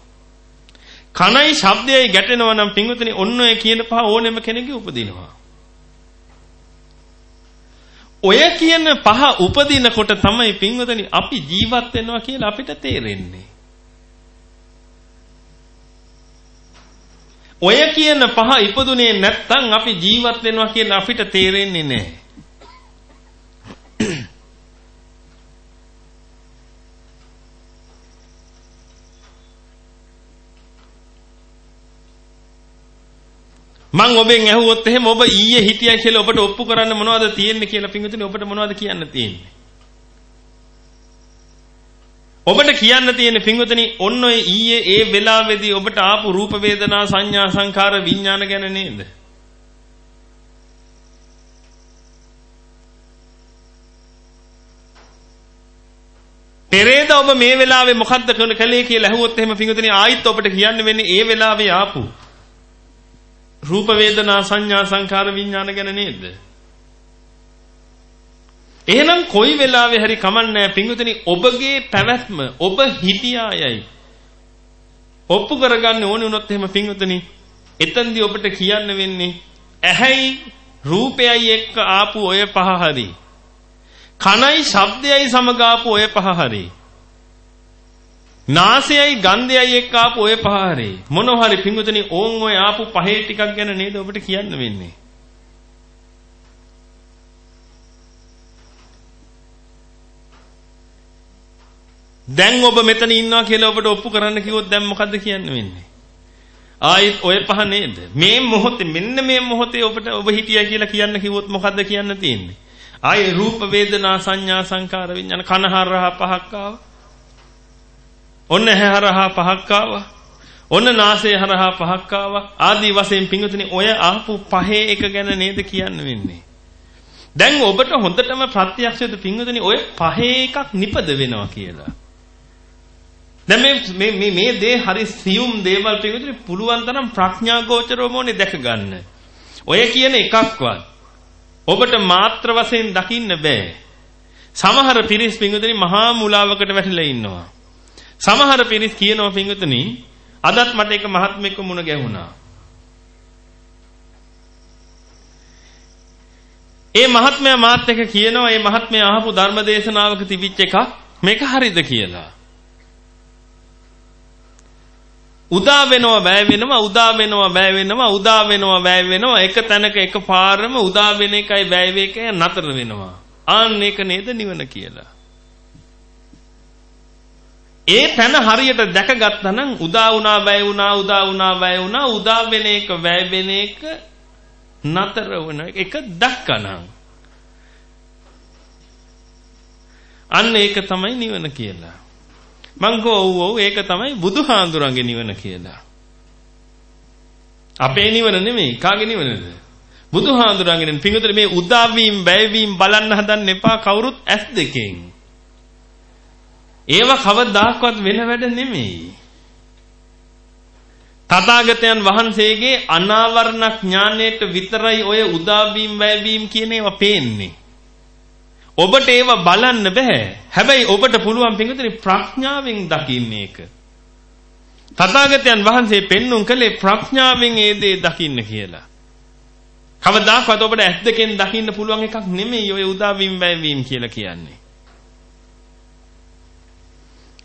කනයි ශබ්දයයි ගැටෙනවා නම් පින්වතුනි ඔන්න ඔය කියන පහ ඕනෙම කෙනෙකුගේ උපදිනවා. ඔය කියන පහ උපදිනකොට තමයි පින්වතුනි අපි ජීවත් වෙනවා කියලා අපිට තේරෙන්නේ. ඔය කියන පහ ඉපදුනේ නැත්තම් අපි ජීවත් වෙනවා කියලා අපිට තේරෙන්නේ නැහැ. මං ඔබෙන් ඇහුවොත් එහෙම ඔබ ඊයේ හිටියයි කියලා ඔබට ඔප්පු කරන්න මොනවද තියෙන්නේ කියලා පින්විතනේ ඔබට මොනවද කියන්න තියෙන්නේ? ඔබට කියන්න තියෙන පින්වතනි ඔන්න ඔය ඊයේ ඒ වෙලාවේදී ඔබට ආපු රූප වේදනා සංඥා සංකාර විඥාන ගැන නේද? පෙරේද ඔබ මේ වෙලාවේ මොකද්ද කළේ කියලා ඇහුවොත් එහෙම පින්වතනි ආයිත් ඔබට කියන්න වෙන්නේ ඒ වෙලාවේ ආපු රූප වේදනා සංඥා සංකාර විඥාන ගැන නේද? එහෙනම් කොයි වෙලාවෙ හරි කමන්නේ පිංගුතනි ඔබගේ පැවැත්ම ඔබ හිටියායයි ඔප්පු කරගන්න ඕනේ වුණොත් එහෙම පිංගුතනි එතෙන්දී ඔබට කියන්න වෙන්නේ ඇහැයි රූපයයි එක්ක ආපු ඔය පහ හරි කනයි ශබ්දයයි සමග ආපු ඔය පහ හරි නාසයයි ගන්ධයයි එක්ක ආපු ඔය පහ හරි මොන හරි පිංගුතනි ඕන් ඔය ආපු පහේ ටිකක් ගැන නේද ඔබට කියන්න වෙන්නේ දැන් ඔබ මෙතන ඉන්නවා කියලා ඔබට ඔප්පු කරන්න කිව්වොත් දැන් මොකද්ද කියන්න වෙන්නේ? ආයිත් ඔය පහ නේද? මේ මොහොතේ මෙන්න මේ මොහොතේ ඔබට ඔබ හිටියා කියලා කියන්න කිව්වොත් මොකද්ද කියන්න තියෙන්නේ? ආයේ රූප වේදනා සංඥා සංකාර විඥාන කනහරහා පහක් ආවා. ඔන්න ඇහැරහා පහක් ආවා. ඔන්න නාසය හරහා පහක් ආවා. ආදී වශයෙන් පිංගුතුනි ඔය ආපු පහේ එක ගැන නේද කියන්න වෙන්නේ? දැන් ඔබට හොඳටම ප්‍රත්‍යක්ෂද පිංගුතුනි ඔය පහේ එකක් නිපද වෙනවා කියලා. දැන් මේ මේ මේ දේ හරි සියුම් දේවල් පිළිබඳව පුළුවන් තරම් ප්‍රඥා ගෝචරවම ඕනේ දැක ගන්න. ඔය කියන එකක්වත් ඔබට මාත්‍ර වශයෙන් දකින්න බෑ. සමහර පිරිස් පිංගුතුනි මහා මුලාවකට වැටිලා ඉන්නවා. සමහර පිරිස් කියනවා පිංගුතුනි අදත් මට එක මහත්මෙක්ව මුණ ගැහුණා. ඒ මහත්මයා මාත් එක කියනවා මේ මහත්මයා අහපු ධර්ම දේශනාවක තිබිච්ච එකක් මේක හරිද කියලා. උදා වෙනවා බෑ වෙනවා උදා වෙනවා බෑ වෙනවා උදා වෙනවා බෑ වෙනවා එක තැනක එකපාරම උදා වෙන එකයි බෑ වේකයි නතර වෙනවා ආන්න ඒක නේද නිවන කියලා ඒ තැන හරියට දැකගත්තා නම් උදා වුණා බෑ වුණා උදා වුණා බෑ වුණා උදා වෙන එක බෑ වෙන එක නතර වුණ එක දැක්කනම් අන්න ඒක තමයි නිවන කියලා මං කෝ ඔව් ඔව් ඒක තමයි බුදුහාඳුරන්ගේ නිවන කියලා. අපේ නිවන නෙමෙයි කාගේ නිවනද? බුදුහාඳුරන්ගේ නිවන. පිංගුතර මේ උදාවීම් බැවීම් බලන්න හදන්න එපා කවුරුත් ඇස් දෙකෙන්. ඒව කවදාකවත් වෙන වැඩ නෙමෙයි. තථාගතයන් වහන්සේගේ අනාවරණ ඥාණයට විතරයි ඔය උදාවීම් වැයවීම් කියන ඒවා පේන්නේ. ඔබට ඒව බලන්න බෑ. හැබැයි ඔබට පුළුවන් පින්විතනි ප්‍රඥාවෙන් දකින්න ඒක. තථාගතයන් වහන්සේ පෙන්눔 කළේ ප්‍රඥාවෙන් ඒ දේ දකින්න කියලා. කවදාකවත් ඔබට ඇස් දෙකෙන් දකින්න පුළුවන් එකක් නෙමෙයි ඔය උදාවීම් වැයවීම් කියලා කියන්නේ.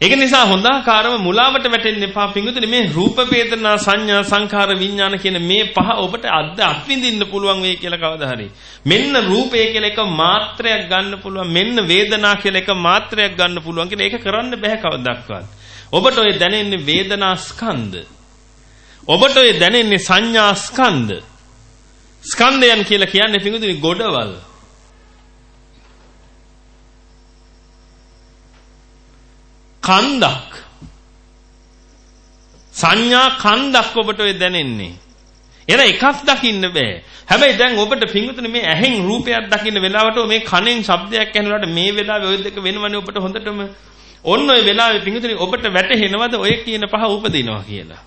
ඒක නිසා හොඳාකාරව මුලාවට වැටෙන්න එපා. පිංගුතුනි මේ රූප වේදනා සංඥා සංඛාර විඥාන කියන මේ පහ ඔබට අද්ද අත්විඳින්න පුළුවන් වෙයි කියලා කවදා හරි. මෙන්න රූපය කියලා එක මාත්‍රයක් ගන්න පුළුවන්. මෙන්න වේදනා කියලා එක මාත්‍රයක් ගන්න පුළුවන් කියලා ඒක කරන්න බෑ කවදාවත් ඔබට ඔය දැනෙන්නේ වේදනා ස්කන්ධ. ඔබට ඔය දැනෙන්නේ සංඥා ස්කන්ධ. ස්කන්ධයන් කියලා කියන්නේ පිංගුතුනි ගොඩවල්. කන්දක් සංඥා කන්දක් ඔබට ඔය දැනෙන්නේ. එන එකක් දකින්න බෑ. හැබැයි දැන් ඔබට පිංගුතුනේ මේ ඇහෙන් රූපයක් දකින්න වෙලාවට මේ කනෙන් ශබ්දයක් ඇහෙනකොට මේ වෙලාවේ ඔය දෙක වෙනවනේ ඔබට හොඳටම ඔන්න ඔය වෙලාවේ පිංගුතුනේ ඔබට වැටහෙනවද ඔය කියන පහ උපදිනවා කියලා.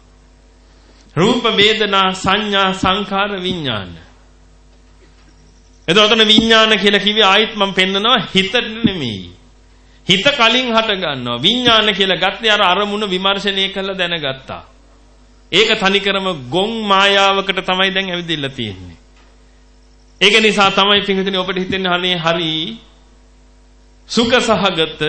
රූප වේදනා සංඥා සංඛාර විඥාන. එතකොට විඥාන කියලා කිව්වේ ආයිත් මම පෙන්නනවා හිතට නෙමෙයි. හිත කලින් හට ගන්නවා. විඥාන කියලා ගත්තේ අර අරමුණ විමර්ශනය කරලා දැනගත්තා. ඒක තනිකරම ගොන් මායාවකට තමයි දැන් ඇවිදින්න තියෙන්නේ. ඒක නිසා තමයි පින්විතනේ ඔබට හිතෙන්නේ හරිය හරි සුඛ සහගත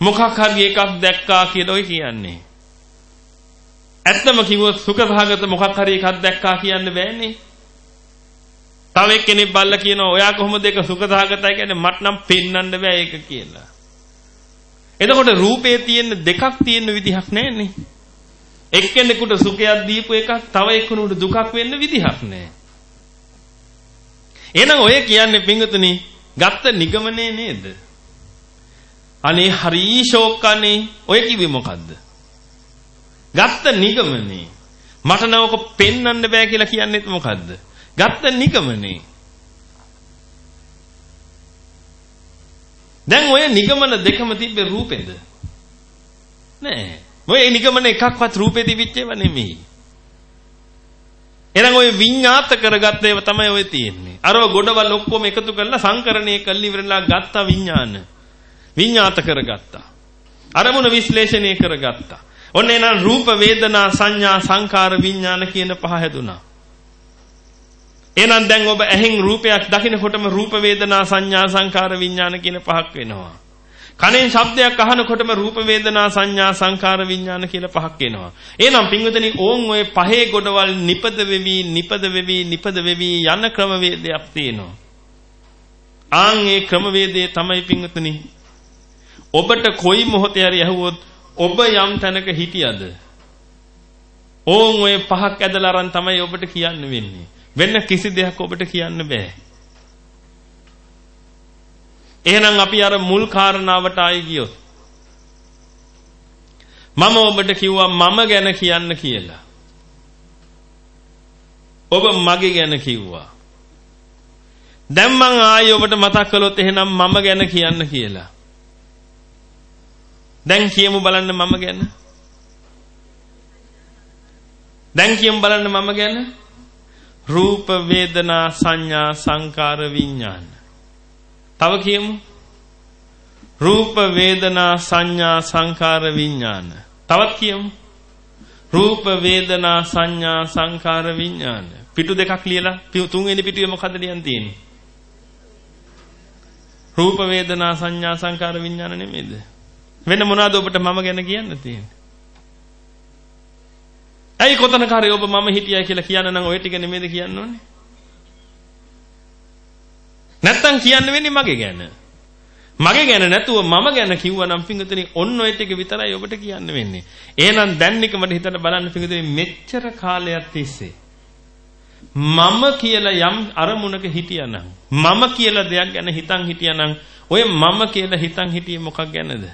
මොකක් හරි එකක් දැක්කා කියලා ඔය කියන්නේ. ඇත්තම කිව්වොත් සුඛ සහගත මොකක් හරි එකක් දැක්කා කියන්න බෑනේ. තව එක්කෙනෙක් බල්ලා කියනවා ඔයා කොහොමද ඒක සුඛ සහගතයි කියන්නේ මට නම් පෙන්වන්න බෑ ඒක කියලා. එතකොට රූපේ තියෙන දෙකක් තියෙන විදිහක් නැන්නේ. එක්කෙනෙකුට සුඛයක් දීපු එකක් තව එක්කෙනෙකුට දුකක් වෙන්න විදිහක් නැහැ. එහෙනම් ඔය කියන්නේ පිංගුතුනි ගත්ත නිගමනේ නේද? අනේ හරි ෂෝක්කනේ ඔය කිව්වේ මොකද්ද? ගත්ත නිගමනේ මට නවක පෙන්වන්න බෑ කියලා කියන්නේත් මොකද්ද? ගත්ත නිගමනේ දැන් ඔය නිගමන දෙකම තිබ්බේ රූපෙද? නෑ. ඔය නිගමන එකක්වත් රූපේ තිබිච්ච ඒවා නෙමෙයි. එහෙනම් ඔය විඤ්ඤාත කරගත්ත ඒවා තමයි ඔය තියෙන්නේ. අර ගොඩවල් ඔක්කොම එකතු කරලා සංකරණය කළි ඉවරලා ගත්ත විඤ්ඤාණ. විඤ්ඤාත කරගත්තා. අරමුණ විශ්ලේෂණය කරගත්තා. ඔන්න එනම් රූප වේදනා සංඥා සංකාර විඥාන කියන පහ හැදුනා. එහෙනම් දැන් ඔබ ඇහෙන් රූපයක් දකිනකොටම රූප වේදනා සංඥා සංකාර විඥාන කියන පහක් වෙනවා. කනෙන් ශබ්දයක් අහනකොටම රූප වේදනා සංඥා සංකාර විඥාන කියලා පහක් එනවා. එහෙනම් පින්වතුනි ඕන් ඔය පහේ ගොඩවල් නිපද වෙවි නිපද වෙවි නිපද වෙවි යන ක්‍රමවේදයක් තියෙනවා. ආන් ඒ ක්‍රමවේදයේ තමයි පින්වතුනි ඔබට කොයි මොහොතේ හරි ඇහුවොත් ඔබ යම් තැනක හිටියද ඕන් ඔය පහක් ඇදලා අරන් තමයි ඔබට කියන්න වෙන්නේ. වෙන කිසි දෙයක් ඔබට කියන්න බෑ. එහෙනම් අපි අර මුල් කාරණාවට ආයි ගියොත් මම ඔබට කිව්වා මම ගැන කියන්න කියලා. ඔබ මගේ ගැන කිව්වා. දැන් මං ආයි ඔබට මතක් කළොත් එහෙනම් මම ගැන කියන්න කියලා. දැන් කියමු බලන්න මම ගැන. දැන් කියමු බලන්න මම ගැන. රූප වේදනා සංඥා සංකාර විඥාන තව කියමු. රූප වේදනා සංඥා සංකාර විඥාන. තවත් කියමු. රූප වේදනා සංඥා සංකාර විඥාන. පිටු දෙකක් ලියලා තුන්වෙනි පිටුවේ මොකද්ද ලියන් තියෙන්නේ? රූප වේදනා සංඥා සංකාර විඥාන නෙමෙයිද? වෙන මොනවද ඔබට මම ගැන කියන්න තියෙන්නේ? ඇයි කොතනක හරි ඔබ මම හිටියයි කියලා කියන්න නම් ඔය ටික නෙමෙයිද කියන්න ඕනේ? නැත්තම් කියන්න වෙන්නේ මගේ ගැන. මගේ ගැන නැතුව මම ගැන කිව්වනම් පිංගුතුනි ඔන්න ඔය ටික විතරයි ඔබට කියන්න වෙන්නේ. එහෙනම් දැන් නිකමට හිතලා බලන්න පිංගුතුනි මෙච්චර කාලයක් තිස්සේ මම කියලා යම් අරමුණක හිටියානම් මම කියලා දෙයක් ගැන හිතන් හිටියානම් ඔය මම කියලා හිතන් හිටියේ මොකක් ගැනද?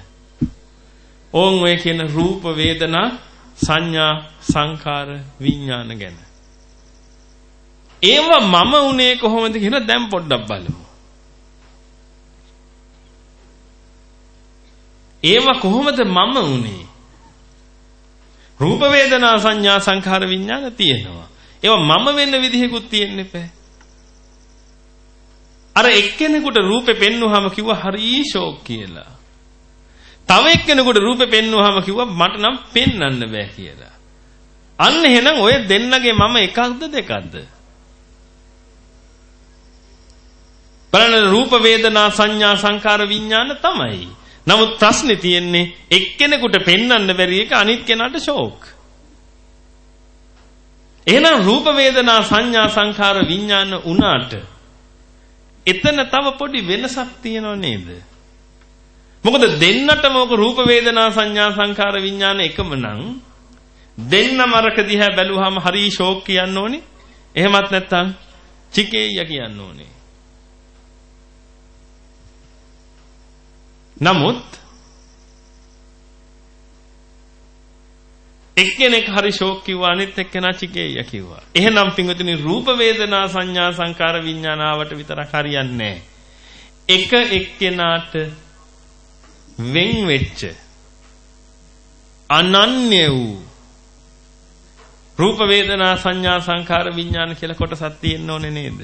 ඕන් ඔය කියන රූප වේදනා සංඥා සංකාර විඥාන ගැන. ඒව මම උනේ කොහොමද කියලා දැන් පොඩ්ඩක් බලමු. ඒව කොහොමද මම උනේ? රූප වේදනා සංඥා සංඛාර විඥාන තියෙනවා. ඒව මම වෙන්න විදිහකුත් තියෙන්න එපා. අර එක්කෙනෙකුට රූපේ පෙන්වුවාම කිව්වා හරි ෂෝක් කියලා. තව එක්කෙනෙකුට රූපේ පෙන්වුවාම කිව්වා මට නම් පෙන්වන්න බෑ කියලා. අන්න එහෙනම් ඔය දෙන්නගේ මම එකක්ද දෙකක්ද? බලන්න රූප වේදනා සංඥා සංකාර විඥාන තමයි. නමුත් ප්‍රශ්නේ තියෙන්නේ එක්කෙනෙකුට පෙන්වන්න බැරි එක අනිත් කෙනාට ෂෝක්. එහෙනම් රූප වේදනා සංඥා සංඛාර විඥාන උනාට එතන තව පොඩි වෙනසක් තියෙනව නේද? මොකද දෙන්නටම ඔක රූප වේදනා සංඥා සංඛාර විඥාන එකම නම් දෙන්නම අරක දිහා බැලුවාම හරි ෂෝක් කියන්න ඕනේ. එහෙමත් නැත්නම් චිකේය කියන්න ඕනේ. නමුත් එක්කෙනෙක් හරි ෂෝක් කිව්වා අනිත් එක්කෙනා චිකේය කිව්වා. එහෙනම් පින්වතුනි රූප වේදනා සංඥා සංකාර විඥානාවට විතරක් හරියන්නේ එක එක්කෙනාට වෙන් වෙච්ච අනන්‍ය වූ රූප වේදනා සංඥා සංකාර විඥාන කියලා කොටසක් තියෙන්න ඕනේ නේද?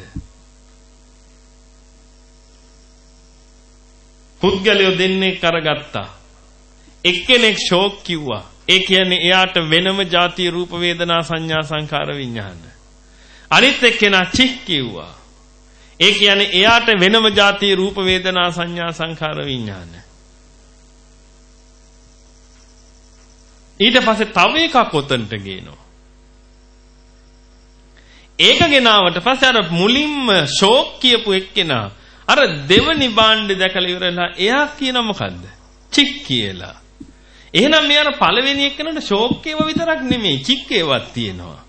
පුද්ගලයෝ දෙන්නේ කරගත්තා. එක්කෙනෙක් ෂෝක් කිව්වා. ඒ කියන්නේ එයාට වෙනම ಜಾති රූප වේදනා සංඥා සංකාර විඥාන. අනිත් එක්කෙනා චික් කිව්වා. ඒ කියන්නේ එයාට වෙනම ಜಾති රූප වේදනා සංඥා සංකාර විඥාන. ඊට පස්සේ තව එකක් ඔතනට ගේනවා. ඒක ගෙනාවට පස්සේ අර මුලින්ම ෂෝක් කියපු එක්කෙනා අර දෙවනි බාණ්ඩ දැකලා ඉවරලා එයා කියන මොකද්ද? චික් කියලා. එහෙනම් මේ අර පළවෙනි එක්කෙනාට ෂෝක් ඒව විතරක් නෙමෙයි චික් ඒවත් තියෙනවා.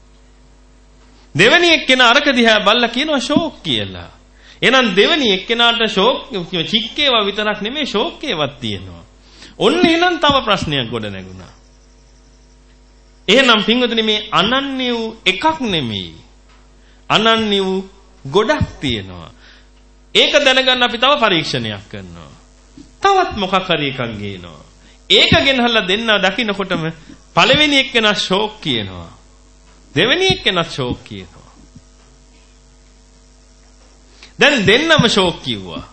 දෙවනි එක්කෙනා අරක දිහා බල්ලා කියනවා ෂෝක් කියලා. එහෙනම් දෙවනි එක්කෙනාට ෂෝක් චික් ඒව විතරක් නෙමෙයි ෂෝක් ඒවත් තියෙනවා. ඔන්න එහෙනම් තව ප්‍රශ්නයක් ගොඩ නැගුණා. එහෙනම් පින්වතුනි මේ අනන්‍ය වූ එකක් නෙමෙයි. අනන්‍ය වූ ගොඩක් තියෙනවා. ඒක දැනගන්න අපි තව පරීක්ෂණයක් කරනවා. තවත් මොකක් හරි එකක් ගේනවා. ඒක ගෙනහලා දෙන්න දකින්නකොටම පළවෙනි එක්කෙනා ෂෝක් කියනවා. දෙවෙනි එක්කෙනා ෂෝක් කියනවා. දැන් දෙන්නම ෂෝක් කිව්වා.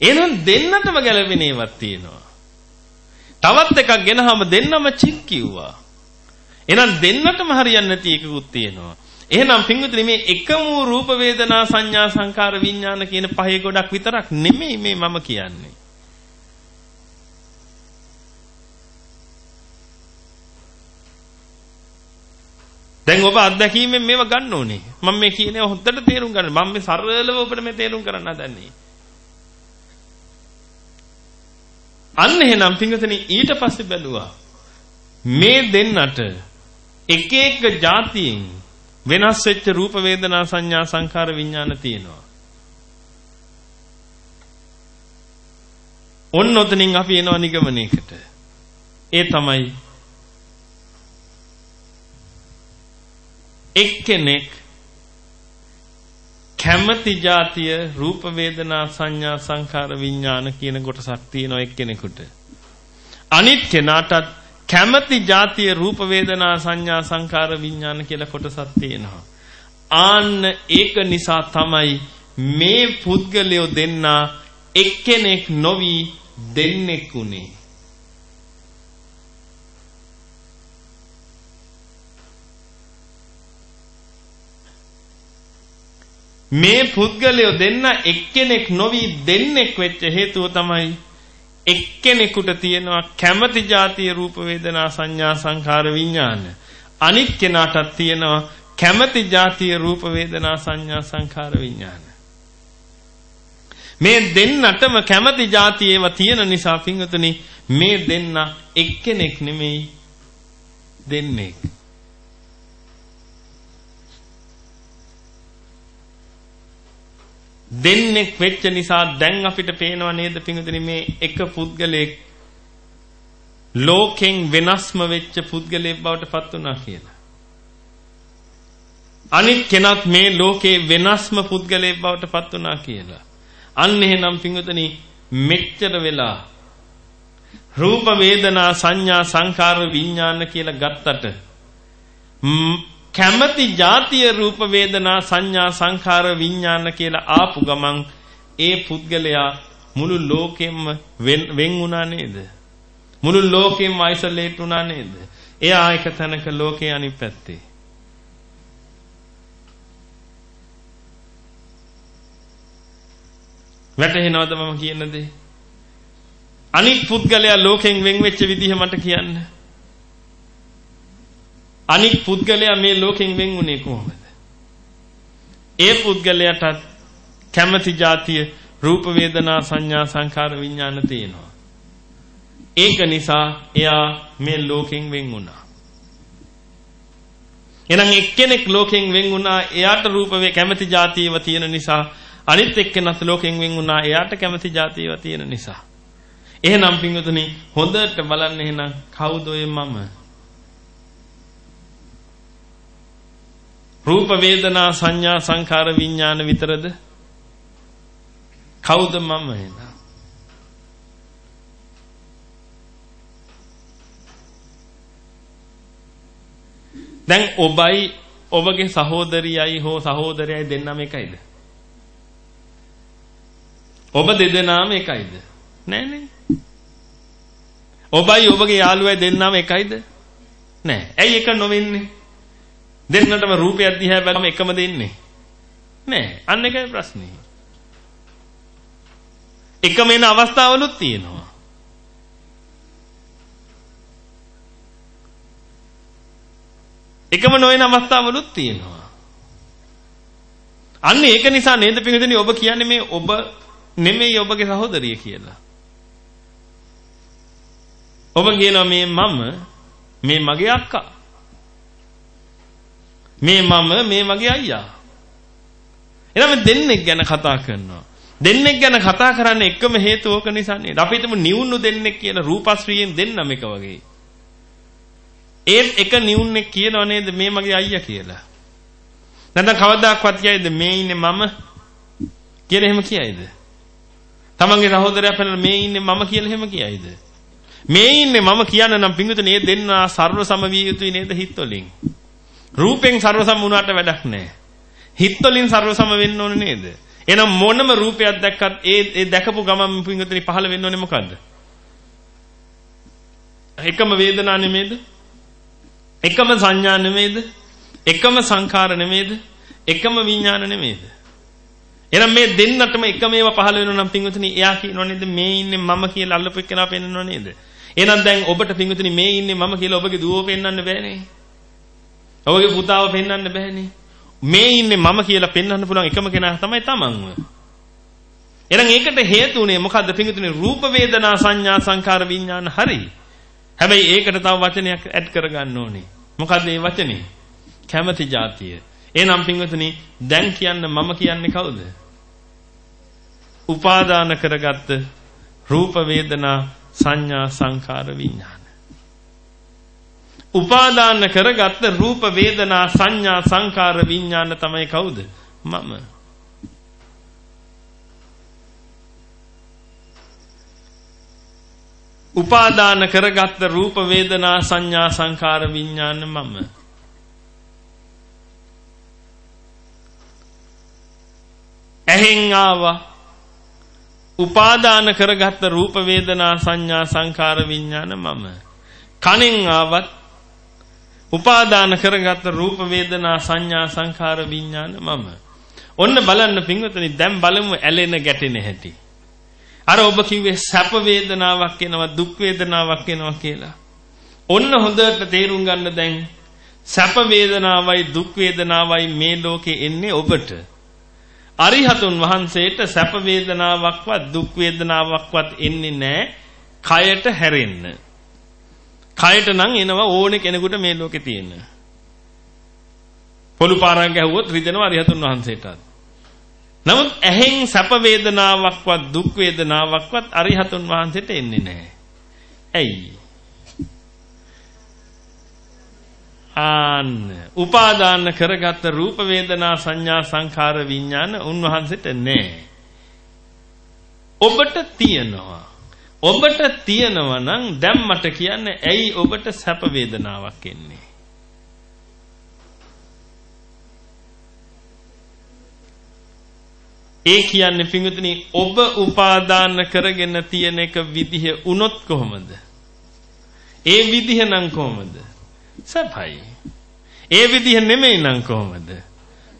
එහෙනම් දෙන්නටම ගැළපෙන ඒවාක් තියෙනවා. තවත් එකක් ගෙනහම දෙන්නම චික් කිව්වා. එහෙනම් දෙන්නටම හරියන්නේ නැති එකකුත් තියෙනවා. එහෙනම් පින්විතනි මේ එකම රූප වේදනා සංඥා සංකාර විඥාන කියන පහේ ගොඩක් විතරක් නෙමෙයි මේ මම කියන්නේ. දැන් ඔබ අත්දැකීමෙන් මේව ගන්න ඕනේ. මම මේ කියන්නේ හොද්දට තේරුම් ගන්න. මම මේ සරලව ඔබට මේ තේරුම් කරන්න හදන්නේ. අන්න එහෙනම් පින්විතනි ඊට පස්සේ බැලුවා. මේ දෙන්නට එක එක જાතියෙන් වෙනස් වෙච්ච රූප වේදනා සංඥා සංකාර විඥාන තියෙනවා. ඔන්න ඔතනින් අපි එනවා නිගමනයකට. ඒ තමයි එක්කෙනෙක් කැමැති જાතිය රූප වේදනා සංඥා සංකාර විඥාන කියන කොටසක් තියෙනවා එක්කෙනෙකුට. අනිත් කෙනාටත් කැමැති જાතිය රූප වේදනා සංඥා සංකාර විඥාන කියලා කොටසක් තියෙනවා. ආන්න ඒක නිසා තමයි මේ පුද්ගලයෝ දෙන්නා එක්කෙනෙක් නොවි දෙන්නෙක් උනේ. මේ පුද්ගලයෝ දෙන්න එක්කෙනෙක් නොවි දෙන්නෙක් වෙච්ච හේතුව තමයි එක්කෙනෙකුට තියෙනවා කැමැති જાතිය රූප වේදනා සංඥා සංඛාර විඥාන. අනිත් කෙනාටත් තියෙනවා කැමැති જાතිය රූප වේදනා සංඥා සංඛාර විඥාන. මේ දෙන්නටම කැමැති જાති ඒවා තියෙන නිසා පින්වතුනි මේ දෙන්න එක්කෙනෙක් නෙමෙයි දෙන්නේ. දෙන්නෙක් වෙච්ච නිසා දැන් අපිට පේනව නේද පිංගුතුනි මේ එක පුද්ගලයෙක් ලෝකෙන් වෙනස්ම වෙච්ච පුද්ගලයෙක් බවට පත් වුණා කියලා. අනිත් කෙනත් මේ ලෝකේ වෙනස්ම පුද්ගලයෙක් බවට පත් වුණා කියලා. අන්න එහෙනම් පිංගුතුනි මෙච්චර වෙලා රූප වේදනා සංඥා සංකාර විඥාන කියලා ගත්තට කැමැති ಜಾතිය රූප වේදනා සංඥා සංඛාර විඥාන කියලා ආපු ගමන් ඒ පුද්ගලයා මුළු ලෝකෙම වෙන් වුණා නේද? මුළු ලෝකෙම අයිසොලේට් වුණා නේද? එයා එක තැනක ලෝකේ අනිත් පැත්තේ. වැටහෙනවද මම කියන දේ? අනිත් පුද්ගලයා ලෝකෙන් වෙන් වෙච්ච විදිහ මට කියන්න. අනික් පුද්ගලයා මේ ලෝකෙන් වෙන් වුණේ කොහොමද? ඒ පුද්ගලයාට කැමැති જાතිය රූප වේදනා සංඥා සංකාර විඥාන තියෙනවා. ඒක නිසා එයා මේ ලෝකෙන් වෙන් වුණා. එහෙනම් එක්කෙනෙක් ලෝකෙන් වෙන් වුණා එයාට රූප වේ කැමැති જાතියව තියෙන නිසා අනිත් එක්කෙනත් ලෝකෙන් වෙන් වුණා එයාට කැමැති જાතියව තියෙන නිසා. එහෙනම් පින්වතුනි හොඳට බලන්න එහෙනම් කවුද ඔය මම? රූප වේදනා සංඥා සංඛාර විඥාන විතරද? කවුද මම එහෙනම්? දැන් ඔබයි ඔබගේ සහෝදරියයි හෝ සහෝදරයයි දෙන්නම එකයිද? ඔබ දෙදෙනාම එකයිද? නෑ නේ. ඔබයි ඔබගේ යාළුවයි දෙන්නම එකයිද? නෑ. ඇයි එක නොවෙන්නේ? දෙන්නටම රූපයක් දිහා බලම එකම දෙන්නේ. නෑ. අන්න එකයි ප්‍රශ්නේ. එකම එන අවස්ථාවලුත් තියෙනවා. එකම නොවන අවස්ථාවලුත් තියෙනවා. අන්න ඒක නිසා නේද පිටුදෙනි ඔබ කියන්නේ මේ ඔබ නෙමෙයි ඔබගේ සහෝදරිය කියලා. ඔබ කියනවා මේ මම මේ මගේ අක්කා. මේ මම මේ මගේ අයියා. එනම දෙන්නෙක් ගැන කතා කරනවා. දෙන්නෙක් ගැන කතා කරන්න එකම හේතුව ඕක නිසා නේද? අපි හිතමු නිවුණු දෙන්නෙක් කියලා රූපශ්‍රීයෙන් දෙන්නම එක වගේ. ඒත් එක නිවුන්නෙක් කියනව නේද මේ මගේ අයියා කියලා. නැත්නම් කවදාක්වත් කියයිද මේ ඉන්නේ මම කියලා එහෙම කියයිද? තමන්ගේ සහෝදරයා පෙන්නන මේ ඉන්නේ මම කියලා එහෙම කියයිද? මේ ඉන්නේ මම කියන්න නම් පිංගුතුනේ ඒ දෙන්නා ਸਰව සම විය යුතුයි නේද හිත් වලින්? රූපෙන් සර්වසම වුණාට වැඩක් නැහැ. හිත වලින් සර්වසම වෙන්න ඕනේ නේද? එහෙනම් මොනම රූපයක් දැක්කත් ඒ ඒ දැකපු ගමන් පිංගුතනි පහළ වෙන්න ඕනේ මොකද්ද? එකම වේදනා නෙමේද? එකම සංඥා නෙමේද? එකම සංකාර නෙමේද? එකම විඥාන නෙමේද? එහෙනම් මේ දෙන්නටම එකම ඒවා පහළ වෙනවා නම් පිංගුතනි එයා කියනෝ නේද මේ ඉන්නේ මම කියලා අල්ලපු එක්කෙනා පෙන්නනෝ නේද? එහෙනම් දැන් ඔබට පිංගුතනි මේ ඉන්නේ මම කියලා ඔබගේ දුවෝ පෙන්වන්න බෑනේ. ඔබගේ පුතාව පෙන්වන්න බෑනේ. මේ ඉන්නේ මම කියලා පෙන්වන්න පුළුවන් එකම කෙනා තමයි තමන්ව. එහෙනම් ඒකට හේතු උනේ මොකද්ද පින්වතුනි රූප වේදනා සංඥා සංකාර විඥාන හරි. හැබැයි ඒකට තව වචනයක් ඇඩ් කරගන්න ඕනේ. මොකද්ද මේ වචනේ? කැමැති જાතිය. එහෙනම් පින්වතුනි දැන් කියන්න මම කියන්නේ කවුද? උපාදාන කරගත්ත රූප වේදනා සංඥා සංකාර විඥාන. උපාදාන කරගත්ත රූප වේදනා සංඥා සංකාර විඥාන තමයි කවුද? මම. උපාදාන කරගත්ත රූප වේදනා සංඥා සංකාර විඥාන මම. ඇහෙන් ආවා උපාදාන කරගත්ත රූප වේදනා සංඥා සංකාර විඥාන මම කනෙන් ආවත් උපාදාන කරගත්ත රූප වේදනා සංඥා සංකාර විඥාන මම. ඔන්න බලන්න පින්වතුනි දැන් බලමු ඇලෙන ගැටෙන හැටි. අර ඔබ කිව්වේ සැප වේදනාවක් එනවා දුක් වේදනාවක් එනවා කියලා. ඔන්න හොඳට තේරුම් ගන්න දැන් සැප වේදනාවයි දුක් වේදනාවයි මේ ලෝකේ එන්නේ ඔබට. අරිහතුන් වහන්සේට සැප වේදනාවක්වත් දුක් වේදනාවක්වත් එන්නේ නැහැ කයට හැරෙන්න. කයට නම් එනවා ඕනේ කෙනෙකුට මේ ලෝකේ තියෙන. පොළු පාරක් ගැහුවොත් රිදෙනවා අරිහතුන් වහන්සේටත්. නමුත් ඇහෙන් සැප වේදනාවක්වත් දුක් වේදනාවක්වත් අරිහතුන් වහන්සේට එන්නේ නැහැ. ඇයි? ආන්න උපාදාන කරගත් රූප වේදනා සංඥා සංඛාර විඥාන උන්වහන්සේට නෑ ඔබට තියනවා ඔබට තියනවා නම් දැන් මට කියන්න ඇයි ඔබට සැප වේදනාවක් එන්නේ ඒ කියන්නේ පිංගුතුනි ඔබ උපාදාන කරගෙන තියෙන එක විදිහ උනොත් කොහොමද ඒ විදිහ නම් කොහොමද සැපයි ඒ විදිහ නෙමෙයි නම් කොහොමද?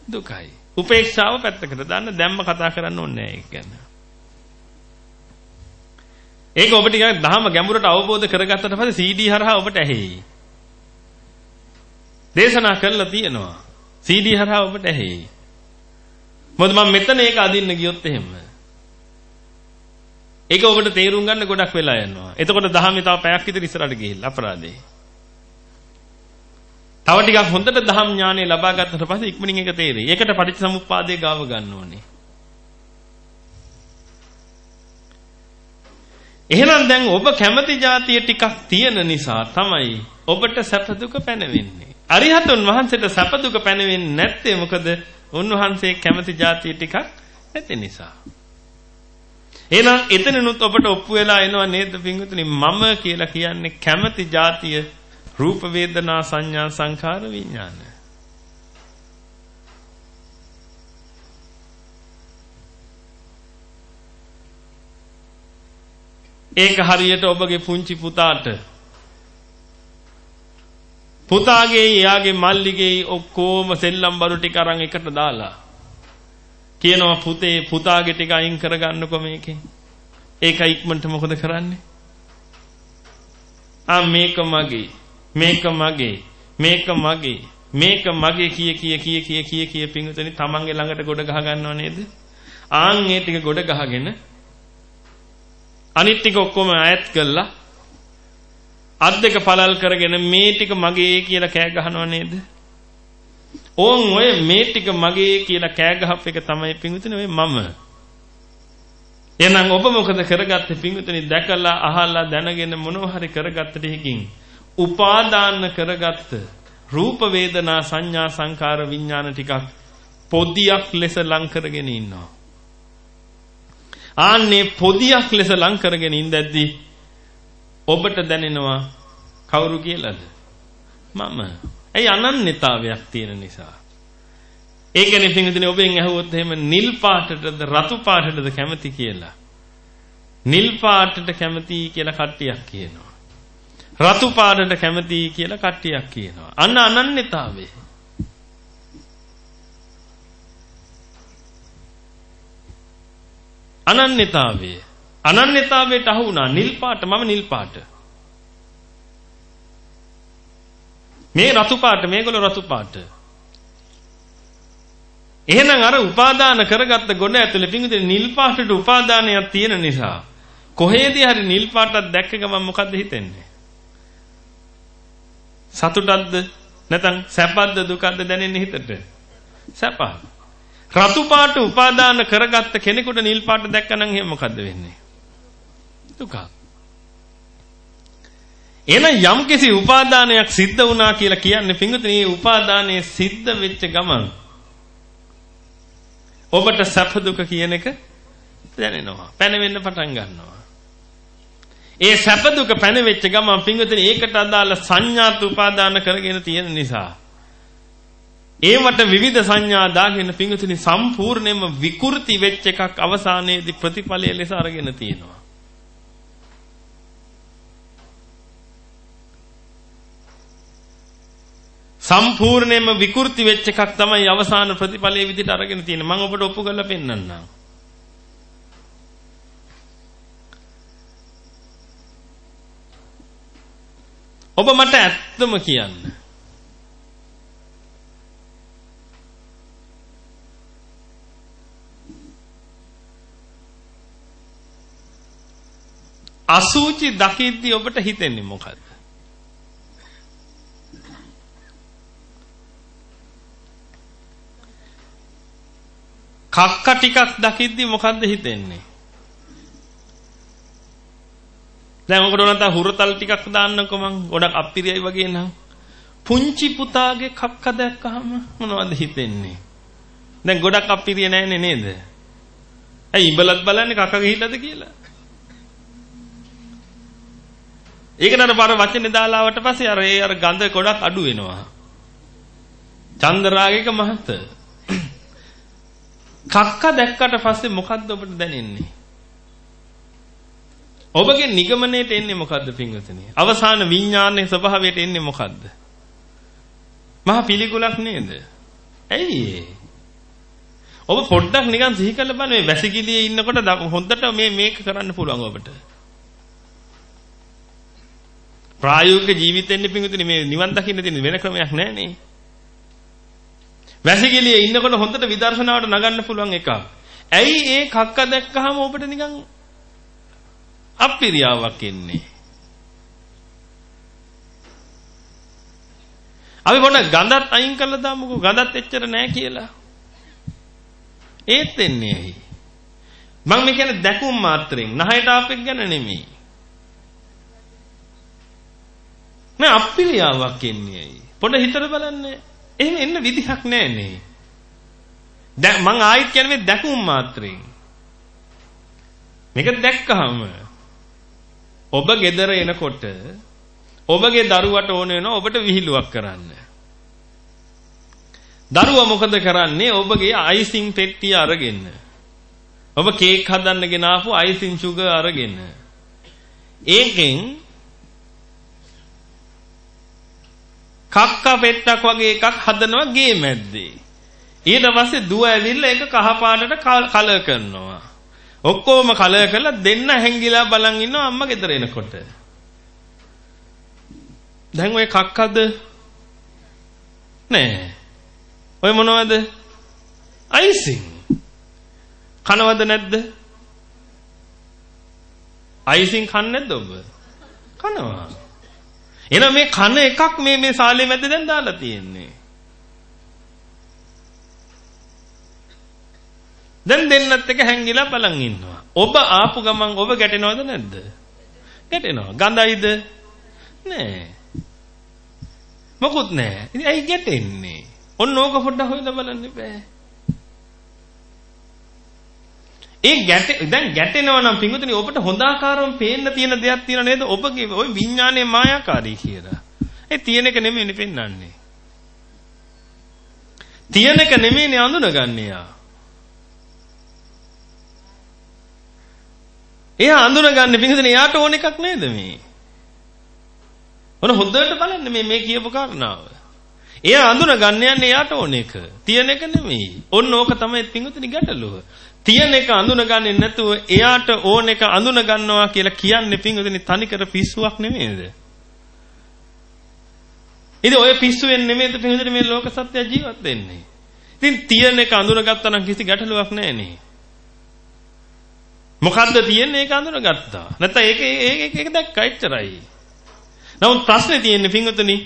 දුකයි. උපේක්ෂාව පැත්තකට දාන්න දැම්ම කතා කරන්න ඕනේ නැහැ ඒක ගැන. ඒක ඔබ ටිකක් දහම ගැඹුරට අවබෝධ කරගත්තට පස්සේ CD හරහා ඔබට ඇහෙයි. දේශනා කරලා තියෙනවා. CD හරහා ඔබට ඇහෙයි. මොකද මම මෙතන ඒක අදින්න ගියොත් එහෙම. ඒක ඔබට තේරුම් ගන්න ගොඩක් වෙලා යනවා. එතකොට දහමේ තව පැයක් විතර ඉස්සරහට ගිහිල්ලා අපරාධේ. තව ටිකක් හොඳට දහම් ඥානෙ ලබා ගත්තට පස්සේ ඉක්මනින් ඒක තේරෙයි. ඒකට පටිච්චසමුප්පාදේ ගාව ගන්න ඕනේ. එහෙනම් දැන් ඔබ කැමති જાතිය ටිකක් තියෙන නිසා තමයි ඔබට සැප දුක පැනවෙන්නේ. අරිහතුන් වහන්සේට සැප දුක පැනවෙන්නේ නැත්තේ මොකද? උන්වහන්සේ කැමති જાතිය ටිකක් නැති නිසා. එහෙනම් එතනනුත් ඔබට ඔප්පු වෙලා එනවා නේද පින්විතනි මම කියලා කියන්නේ කැමති જાතිය රූප වේදනා සංඥා සංඛාර විඥාන. ඒක හරියට ඔබගේ පුංචි පුතාට පුතාගේ එයාගේ මල්ලිගේ ඔක්කොම සෙල්ලම් බඩු ටික අරන් එකට දාලා කියනවා පුතේ පුතාගේ ටික අයින් කරගන්නකො මේකෙන්. ඒක ඉක්මනට මොකද කරන්නේ? ආ මේක මගේ මේක මගේ මේක මගේ මේක මගේ කිය කිය කිය කිය කිය කිය පිංගුතනි තමන්ගේ ළඟට ගොඩ ගහ ගන්නව නේද? ආන් ඒ ටික ගොඩ ගහගෙන අනිත් ටික ඔක්කොම ඈත් කළා අත් දෙක පළල් කරගෙන මේ ටික මගේ කියලා කෑ ගහනව නේද? ඕන් ඔය මේ ටික මගේ කියලා කෑ ගහප් එක තමයි පිංගුතුනි ඔය මම. එහෙනම් ඔබ මොකද කරගත්තේ පිංගුතුනි දැකලා අහලා දැනගෙන මොනව හරි කරගත්තට එකකින් උපාදාන කරගත්ත රූප වේදනා සංඥා සංකාර විඥාන ටිකක් පොදියක් ලෙස ලං කරගෙන ඉන්නවා. ආන්නේ පොදියක් ලෙස ලං කරගෙන ඉඳද්දී ඔබට දැනෙනවා කවුරු කියලාද? මම. ඇයි අනන්‍යතාවයක් තියෙන නිසා. ඒ කියන්නේ පින්විතනේ ඔබෙන් ඇහුවොත් එහෙම නිල් පාටටද රතු පාටටද කැමති කියලා. නිල් පාටට කැමති කියලා කට්ටියක් කියනවා. රතු පාටට කැමති කියලා කට්ටියක් කියනවා. අන්න අනන්‍යතාවය. අනන්‍යතාවය. අනන්‍යතාවයට අහු වුණා නිල් පාට මම නිල් පාට. මේ රතු පාට මේගොල්ලෝ රතු පාට. එහෙනම් අර උපාදාන කරගත්ත ගොඩ ඇතුලේ පිංගුදේ නිල් පාටට උපාදානයක් තියෙන නිසා කොහේදී හරි නිල් පාටක් දැක්ක ගමන් මොකද්ද හිතෙන්නේ? සතුටක්ද නැත්නම් සැපක්ද දුකක්ද දැනෙන්නේ හිතට? සැපක්. රතු පාට උපාදාන කරගත්ත කෙනෙකුට නිල් පාට දැක්කනම් එහෙනම් මොකද්ද වෙන්නේ? දුකක්. එහෙනම් යම්කිසි උපාදානයක් සිද්ධ වුණා කියලා කියන්නේ පින්විතනේ මේ උපාදානයේ සිද්ධ වෙච්ච ගමන් ඔබට සැප දුක කියන එක දැනෙනවා. පැනවෙන්න පටන් ගන්නවා. ඒ සැප දුක පැනවෙච්ච ගමන් පින්විතනේ ඒකට අදාළ සංඥාත් උපාදාන කරගෙන තියෙන නිසා ඒවට විවිධ සංඥා දාගෙන පින්විතනේ සම්පූර්ණයෙන්ම විකෘති වෙච්ච එකක් අවසානයේදී ප්‍රතිඵලය ලෙස අරගෙන තියෙනවා. සම්පූර්ණයෙන්ම විකෘති වෙච්ච එකක් තමයි අවසාන ප්‍රතිඵලයේ විදිහට අරගෙන තියෙන්නේ. මම ඔබට ඔප්පු කරලා පෙන්නන්නම්. ඔබ මට ඇත්තම කියන්න. අසූචි දකිද්දි ඔබට හිතෙන්නේ මොකද්ද? කක්ක ටිකක් දකිද්දි මොකද්ද හිතෙන්නේ? දැන් ඔකට උනත හුරතල් ටිකක් දාන්නකො මං ගොඩක් අප්පිරියයි වගේ නම් පුංචි පුතාගේ කක්ක දැක්කහම මොනවද හිතෙන්නේ? දැන් ගොඩක් අප්පිරිය නැන්නේ නේද? ඇයි ඉඹලත් බලන්නේ කක්ක ගිහිල්ලාද කියලා? ඒකට අර බර වචනේ දාලා ආවට පස්සේ අර ඒ අර ගඳ ගොඩක් අඩු වෙනවා. චන්දරාගික මහත කක්ක දැක්කට පස්සේ මොකද්ද ඔබට දැනෙන්නේ? ඔබගේ නිගමනයට එන්නේ මොකද්ද පින්වතුනි? අවසාන විඥානයේ ස්වභාවයට එන්නේ මොකද්ද? මහා පිළිකුලක් නේද? ඇයි ඔබ පොඩ්ඩක් නිකන් සිහි කරලා බලන්න මේ වැසිකිළියේ ඉන්නකොට හොඳට මේ මේක කරන්න පුළුවන් ඔබට. ප්‍රායෝගික ජීවිතෙන්නේ පින්වතුනි මේ නිවන් දකින්න තියෙන වෙන ක්‍රමයක් නැහැ නේ. වැසිකිළියේ ඉන්නකොට හොඳට විදර්ශනාවට නගන්න පුළුවන් එකක්. ඇයි ඒ කක්ක දැක්කහම ඔබට නිකන් අප්පිරියාවක් එන්නේ? අපි මොන ගඳත් අයින් කළා දාමුකෝ ගඳත් එච්චර නෑ කියලා. ඒත් එන්නේ ඇයි? මම මේ කියන්නේ දැකුම් මාත්‍රෙන් නහයට ආපෙක් ගැන නෙමෙයි. නෑ අප්පිරියාවක් එන්නේ ඇයි? පොඩ හිතලා බලන්න. එහෙම එන්න විදිහක් නෑනේ. දැන් මං ආයිත් කියන්නේ මේ දැකුම් මාත්‍රයෙන්. මේක දැක්කහම ඔබ ගෙදර එනකොට ඔබගේ දරුවට ඕන වෙනවා ඔබට විහිළුවක් කරන්න. දරුවා මොකද කරන්නේ? ඔබගේ අයිසිං පෙට්ටිය අරගෙන. ඔබ කේක් හදන්න ගෙන ආපු අයිසිං සුගර් අරගෙන. ඒකෙන් කක්ක පෙට්ටක් වගේ එකක් හදනවා ගේ මැද්දේ. ඊට පස්සේ දුව ඇවිල්ලා ඒක කහ පාටට කලර් කරනවා. ඔක්කොම කලර් කරලා දෙන්න හැංගිලා බලන් ඉන්නවා අම්මා ගෙදර එනකොට. දැන් ඔය කක්කද? නෑ. ඔය මොනවද? අයිසිං. කනවද නැද්ද? අයිසිං කන්නේ නැද්ද ඔබ? කනවා. එහෙනම් මේ කන එකක් මේ මේ සාලේ මැද දැන් දාලා තියෙන්නේ. දැන් දෙන්නත් එක හැංගිලා බලන් ඉන්නවා. ඔබ ආපු ගමන් ඔබ ගැටෙනවද නැද්ද? ගැටෙනවා. ගඳයිද? නෑ. මොකුත් නෑ. ඉතින් ඇයි ගැටෙන්නේ? ඔන්න ඕක පොඩ්ඩක් හොයලා බලන්න බෑ. ඒ ගැට දැන් ගැටෙනවා නම් පින්වතුනි ඔබට හොඳ ආකාරව පේන්න තියෙන දෙයක් තියෙන නේද? ඔබගේ ওই විඥානයේ මායාකාරී කියලා. ඒ තියෙන එක නෙමෙයිනේ පෙන්වන්නේ. තියෙන එක නෙමෙයිනේ අඳුනගන්නේ යා. එයා අඳුනගන්නේ පින්වතුනි එයාට ඕන එකක් නේද මේ? ඔන්න හොඳට බලන්න මේ මේ කියපු කාරණාව. එයා අඳුනගන්න යන්නේ එයාට ඕන එක. තියෙන එක නෙමෙයි. ඔන්න ඕක තමයි පින්වතුනි ගැටලුව. තියෙන එක අඳුනගන්නේ නැතුව එයාට ඕන එක අඳුන ගන්නවා කියලා කියන්නේ පින්වතුනි තනිකර පිස්සුවක් නෙමෙයිද? ඉතින් ඔය පිස්සුවෙන් නෙමෙයිද පින්වතුනි මේ ලෝක සත්‍ය ජීවත් වෙන්නේ. ඉතින් තියෙන එක අඳුනගත්තා නම් කිසි ගැටලුවක් නැහැ නේ. මොකද්ද තියෙන්නේ ඒක අඳුනගත්තා. නැත්නම් ඒක ඒක ඒක දැක්කා එච්චරයි. නමුත් ප්‍රශ්නේ තියෙන්නේ පින්වතුනි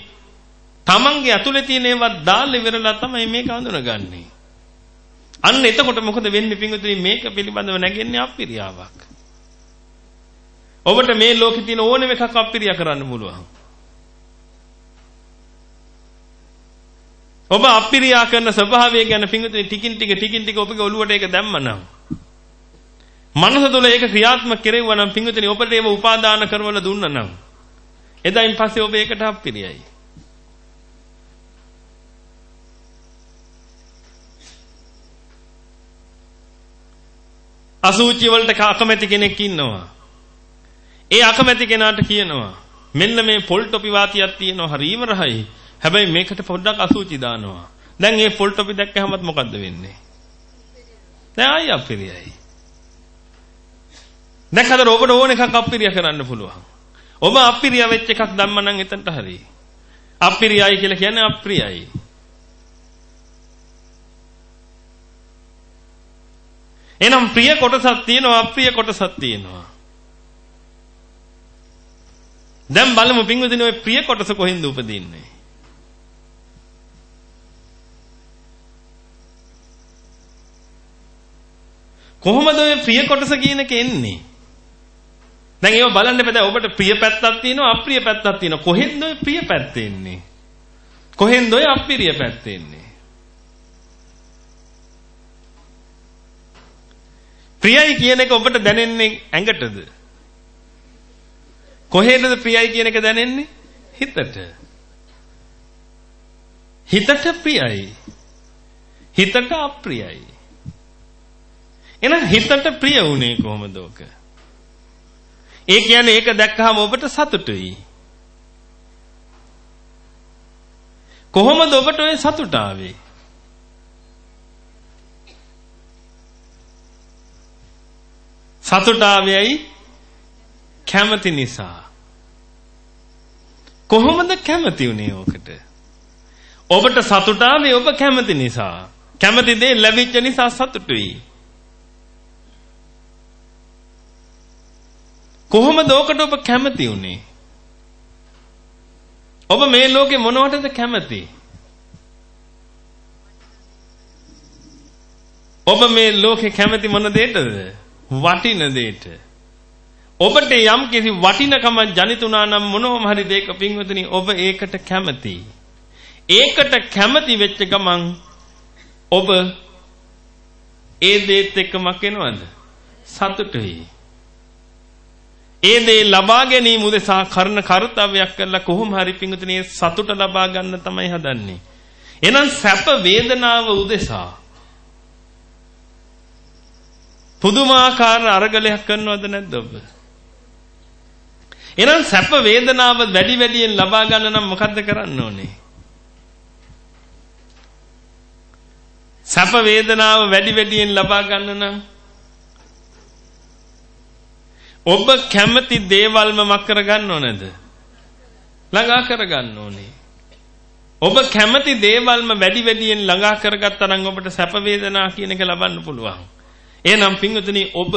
තමන්ගේ ඇතුලේ තියෙන ඒවා දාලා ඉවරලා තමයි මේක අඳුනගන්නේ. අන්න එතකොට මොකද වෙන්නේ පිංගුතුනි මේක පිළිබඳව නැගෙන්නේ අප්පිරියාවක්. ඔබට මේ ලෝකේ තියෙන ඕනෙම එකක් අප්පිරියා කරන්න පුළුවන්. ඔබ අප්පිරියා කරන ස්වභාවය ගැන පිංගුතුනි ටිකින් ටික ටිකින් ටික ඔබගේ ඔළුවට ඒක දැම්මනම් මනස තුළ ඒක ක්‍රියාත්මක කෙරෙව්වා නම් පිංගුතුනි ඔබට ඒව උපාදාන කරවල දුන්නා නම් එදායින් පස්සේ ඔබ ඒකට අප්පිරියයි. අසූචි වලට අකමැති කෙනෙක් ඉන්නවා. ඒ අකමැති කෙනාට කියනවා මෙන්න මේ පොල් ටොපි වාතියක් තියෙනවා හරීම රහයි. හැබැයි මේකට පොඩ්ඩක් අසූචි දානවා. දැන් මේ පොල් ටොපි දැක්කහමත් මොකද්ද වෙන්නේ? දැන් ආයි අපිරියයි. දැන් හතර ඔබට ඕන එකක් අපිරිය කරන්න පුළුවන්. ඔබ අපිරිය වෙච්ච එකක් දැම්ම නම් එතනට හරි. අපිරියයි කියලා කියන්නේ අප්‍රියයි. එහෙනම් ප්‍රිය කොටසක් තියෙනවා අප්‍රිය කොටසක් තියෙනවා. දැන් බලමු පින්වදින ඔය ප්‍රිය කොටස කොහෙන්ද උපදින්නේ? කොහොමද ඔය ප්‍රිය කොටස කියන එක එන්නේ? දැන් ඒව බලන්න බෑ ඔබට ප්‍රිය පැත්තක් තියෙනවා අප්‍රිය පැත්තක් තියෙනවා. කොහෙන්ද ඔය ප්‍රිය පැත්ත එන්නේ? කොහෙන්ද ඔය අප්‍රිය පැත්ත එන්නේ? ප්‍රියයි කියන එක ඔබට දැනෙන්නේ ඇඟටද? කොහෙටද ප්‍රියයි කියන එක දැනෙන්නේ? හිතට. හිතට ප්‍රියයි. හිතට අප්‍රියයි. එහෙනම් හිතට ප්‍රිය වුණේ කොහොමද ඔක? ඒ කියන්නේ ඒක දැක්කහම ඔබට සතුටුයි. කොහොමද ඔබට ඔය සතුට ආවේ? සතුට ආවේයි කැමති නිසා. කොහොමද කැමති උනේ ඕකට? ඔබට සතුට ආවේ ඔබ කැමති නිසා. කැමති දේ ලැබිච්ච නිසා සතුටුයි. කොහොමද ඕකට ඔබ කැමති උනේ? ඔබ මේ ලෝකේ මොනවටද කැමති? ඔබ මේ ලෝකේ කැමති මොන දෙයකටද? වටින දෙයට. ඔබට යම් කිසි වටිනකමක් ජනිතුණා නම් මොනවම හරි දෙයක පින්වතුනි ඔබ ඒකට කැමතියි. ඒකට කැමති වෙච්ච ගමන් ඔබ ඒ දේත් එක්කමක් එනවද? සතුටුයි. ඒ දේ ලබා ගැනීම උදෙසා කරන කාර්යයක් කරලා කොහොම හරි පිංගුතුනේ සතුට ලබා ගන්න තමයි හදන්නේ. එහෙනම් සැප වේදනාව උදෙසා පුදුමාකාර අරගලයක් කරනවද නැද්ද ඔබ? එහෙනම් සැප වේදනාව වැඩි වැඩියෙන් ලබා ගන්න නම් මොකද්ද කරන්න ඕනේ? සැප වේදනාව වැඩි වැඩියෙන් ලබා ගන්න නම් ඔබ කැමති දේවල්ම මක් කරගන්න ඕනේද? ළඟා කරගන්න ඕනේ. ඔබ කැමති දේවල්ම වැඩි වැඩියෙන් ළඟා කරගත්තා නම් ඔබට සැප වේදනා කියන එක ලබන්න පුළුවන්. එහෙනම් පින්වතුනි ඔබ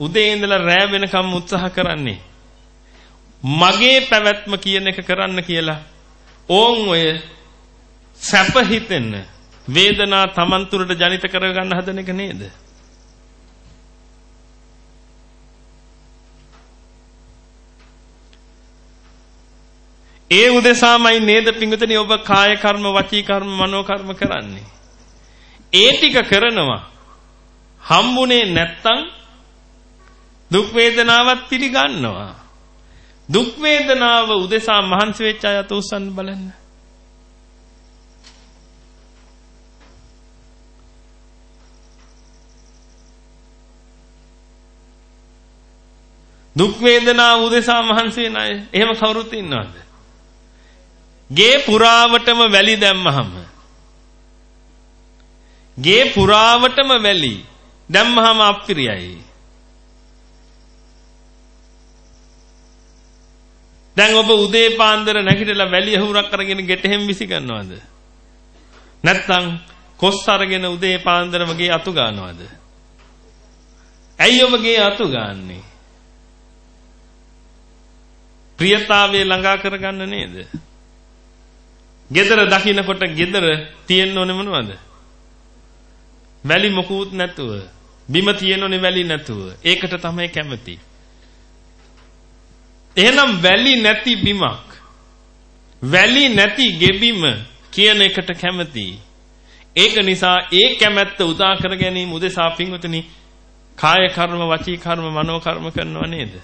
උදේ ඉඳලා රෑ වෙනකම් උත්සාහ කරන්නේ මගේ පැවැත්ම කියන එක කරන්න කියලා ඕන් ඔය සැප හිතෙන්න වේදනා Taman තුරට ජනිත කරගන්න හදන එක නේද? ඒ උදෙසාමයි නේද පිංගුතනි ඔබ කාය කර්ම වචී කර්ම මනෝ කර්ම කරන්නේ. ඒ ටික කරනවා හම්බුනේ නැත්තම් දුක් වේදනාවත් පිළිගන්නවා. දුක් වේදනාව උදෙසා මහන්සි වෙච්ච අය අත උස්සන්න බලන්න. දුක් වේදනාව උදෙසා මහන්සි වෙන අය එහෙම කවුරුත් ඉන්නවද? ගේ පුරාවටම වැලි දැම්මහම ගේ පුරාවටම වැලි දැම්මහම අප්පිරියයි. දැන් ඔබ උදේ පාන්දර නැගිටලා වැලි අහුරක් අරගෙන ගෙටෙහෙම් විසි ගන්නවද? නැත්නම් කොස් අරගෙන උදේ පාන්දරම ගේ අතු ගන්නවද? ඇයි ඔබ ගේ අතු ගන්නේ? ප්‍රියතාවය ළඟා කරගන්න නේද? gedara දකින්නකොට gedara තියෙන්න ඕනේ මොනවද? වැලි මොකුත් නැතුව බිම තියෙනුනේ වැලි නැතුව. ඒකට තමයි කැමති. එහෙනම් වැලි නැති බිමක් වැලි නැති ගෙබිම කියන එකට කැමති. ඒක නිසා ඒ කැමැත්ත උදා කර ගැනීම උදෙසා පින්වතුනි කාය කර්ම වචී කර්ම මනෝ කර්ම කරනව නේද?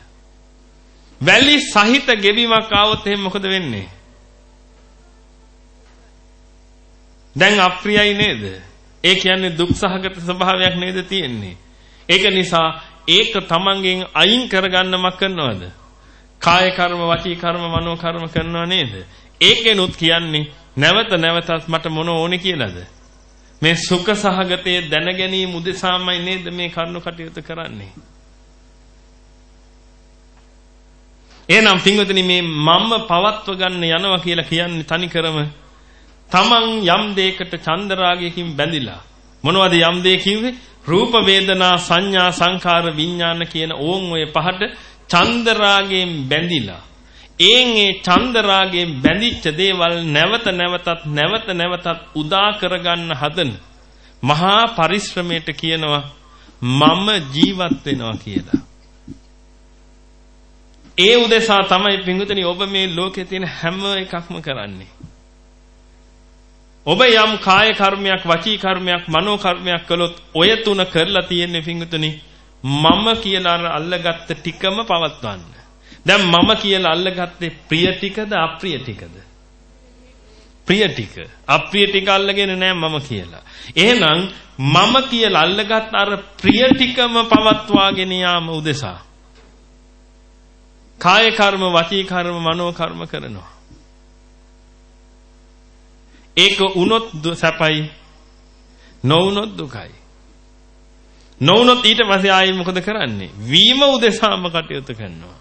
වැලි සහිත ගෙබිමක් ආවොත් එහෙනම් මොකද වෙන්නේ? දැන් අප්‍රියයි නේද? ඒ කියන්නේ දුක් සහගත ස්වභාවයක් නේද තියෙන්නේ. ඒක නිසා ඒක තමන්ගෙන් අයින් කරගන්නමක් කරනවද? කාය කර්ම, වචී කර්ම, මනෝ කර්ම කරනව නේද? ඒකෙනුත් කියන්නේ නැවත නැවතත් මට මොන ඕනේ කියලාද? මේ සුඛ සහගතයේ දැන ගැනීම උදෙසාමයි නේද මේ කරුණු කටයුතු කරන්නේ? එහෙනම් පින්වතුනි මේ මම්ම පවත්ව ගන්න යනවා කියලා කියන්නේ තනිකරම තමන් යම් දෙයකට චන්දරාගයකින් බැඳිලා මොනවද යම් දෙය කිව්වේ රූප වේදනා සංඥා සංකාර විඥාන කියන ඕන් ඔය පහට චන්දරාගයෙන් බැඳිලා එයින් ඒ චන්දරාගයෙන් බැඳිච්ච දේවල් නැවත නැවතත් නැවත නැවතත් උදා කරගන්න හදන මහා පරිශ්‍රමයට කියනවා මම ජීවත් වෙනවා කියලා. ඒ උදෙසා තමයි පිංගුතනි ඔබ මේ ලෝකේ තියෙන හැම එකක්ම කරන්නේ. ඔබ යම් කාය කර්මයක් වචී කර්මයක් මනෝ කර්මයක් කළොත් ඔය තුන කරලා තියෙන්නේ පිංගුතුනි මම කියලා අල්ලගත්ත ටිකම පවත්වන්න. දැන් මම කියලා අල්ලගත්තේ ප්‍රිය ටිකද අප්‍රිය ටිකද? ප්‍රිය ටික. අප්‍රිය ටික අල්ලගෙන නෑ මම කියලා. එහෙනම් මම කියලා අල්ලගත් අර ප්‍රිය ටිකම පවත්වාගෙන යාම උදෙසා කාය කර්ම වචී කර්ම මනෝ කර්ම කරනවා. ඒක වුණොත් සැපයි නොවුනොත් දුකයි. නොවුනොත් ඊට පස්සේ ආයේ මොකද කරන්නේ? වීම උදෙසාම කටයුතු කරනවා.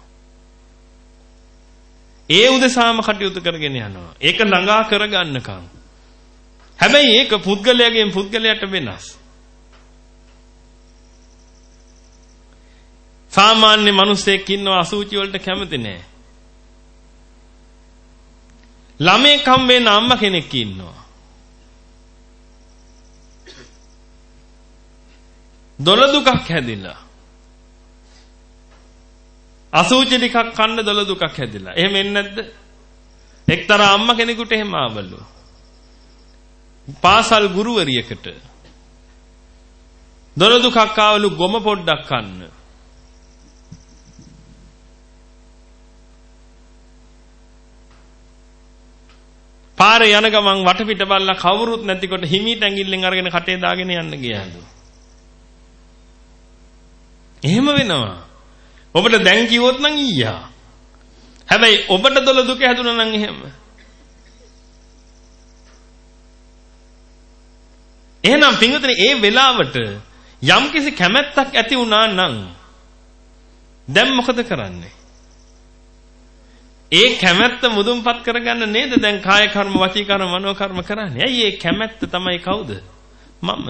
ඒ උදෙසාම කටයුතු කරගෙන යනවා. ඒක ළඟා කරගන්නකම්. හැබැයි ඒක පුද්ගලයාගෙන් පුද්ගලයාට වෙනස්. සාමාන්‍ය මිනිස්සෙක් ඉන්නවා අසුචි වලට කැමති නෑ. ළමෙක් හම් වෙන අම්මා කෙනෙක් ඉන්නවා. දොළ දුකක් හැදිලා. අසූචි ටිකක් කන්න දොළ දුකක් හැදිලා. එහෙම එන්නේ නැද්ද? එක්තරා අම්මා කෙනෙකුට එහෙම ආවලු. පාසල් ගුරුවරියකට දොළ දුකක් ආවලු ගොම පොඩ්ඩක් කන්න. පාරේ යන ගමන් වටපිට බලලා කවුරුත් නැතිකොට හිමීට ඇඟිල්ලෙන් අරගෙන කටේ දාගෙන යන්න ගියාලු. එහෙම වෙනවා. ඔබට දැන් කිව්වොත් නම් ඊයා. හැබැයි ඔබට දොළ දුක හැදුනා නම් එහෙම. එහෙනම් පින්වතුනි ඒ වෙලාවට යම්කිසි කැමැත්තක් ඇති වුණා නම් දැන් මොකද කරන්නේ? ඒ කැමැත්ත මුදුන්පත් කරගන්න නේද දැන් කාය කර්ම වචී කර්ම මනෝ කර්ම කරන්නේ. ඇයි ඒ කැමැත්ත තමයි කවුද? මම.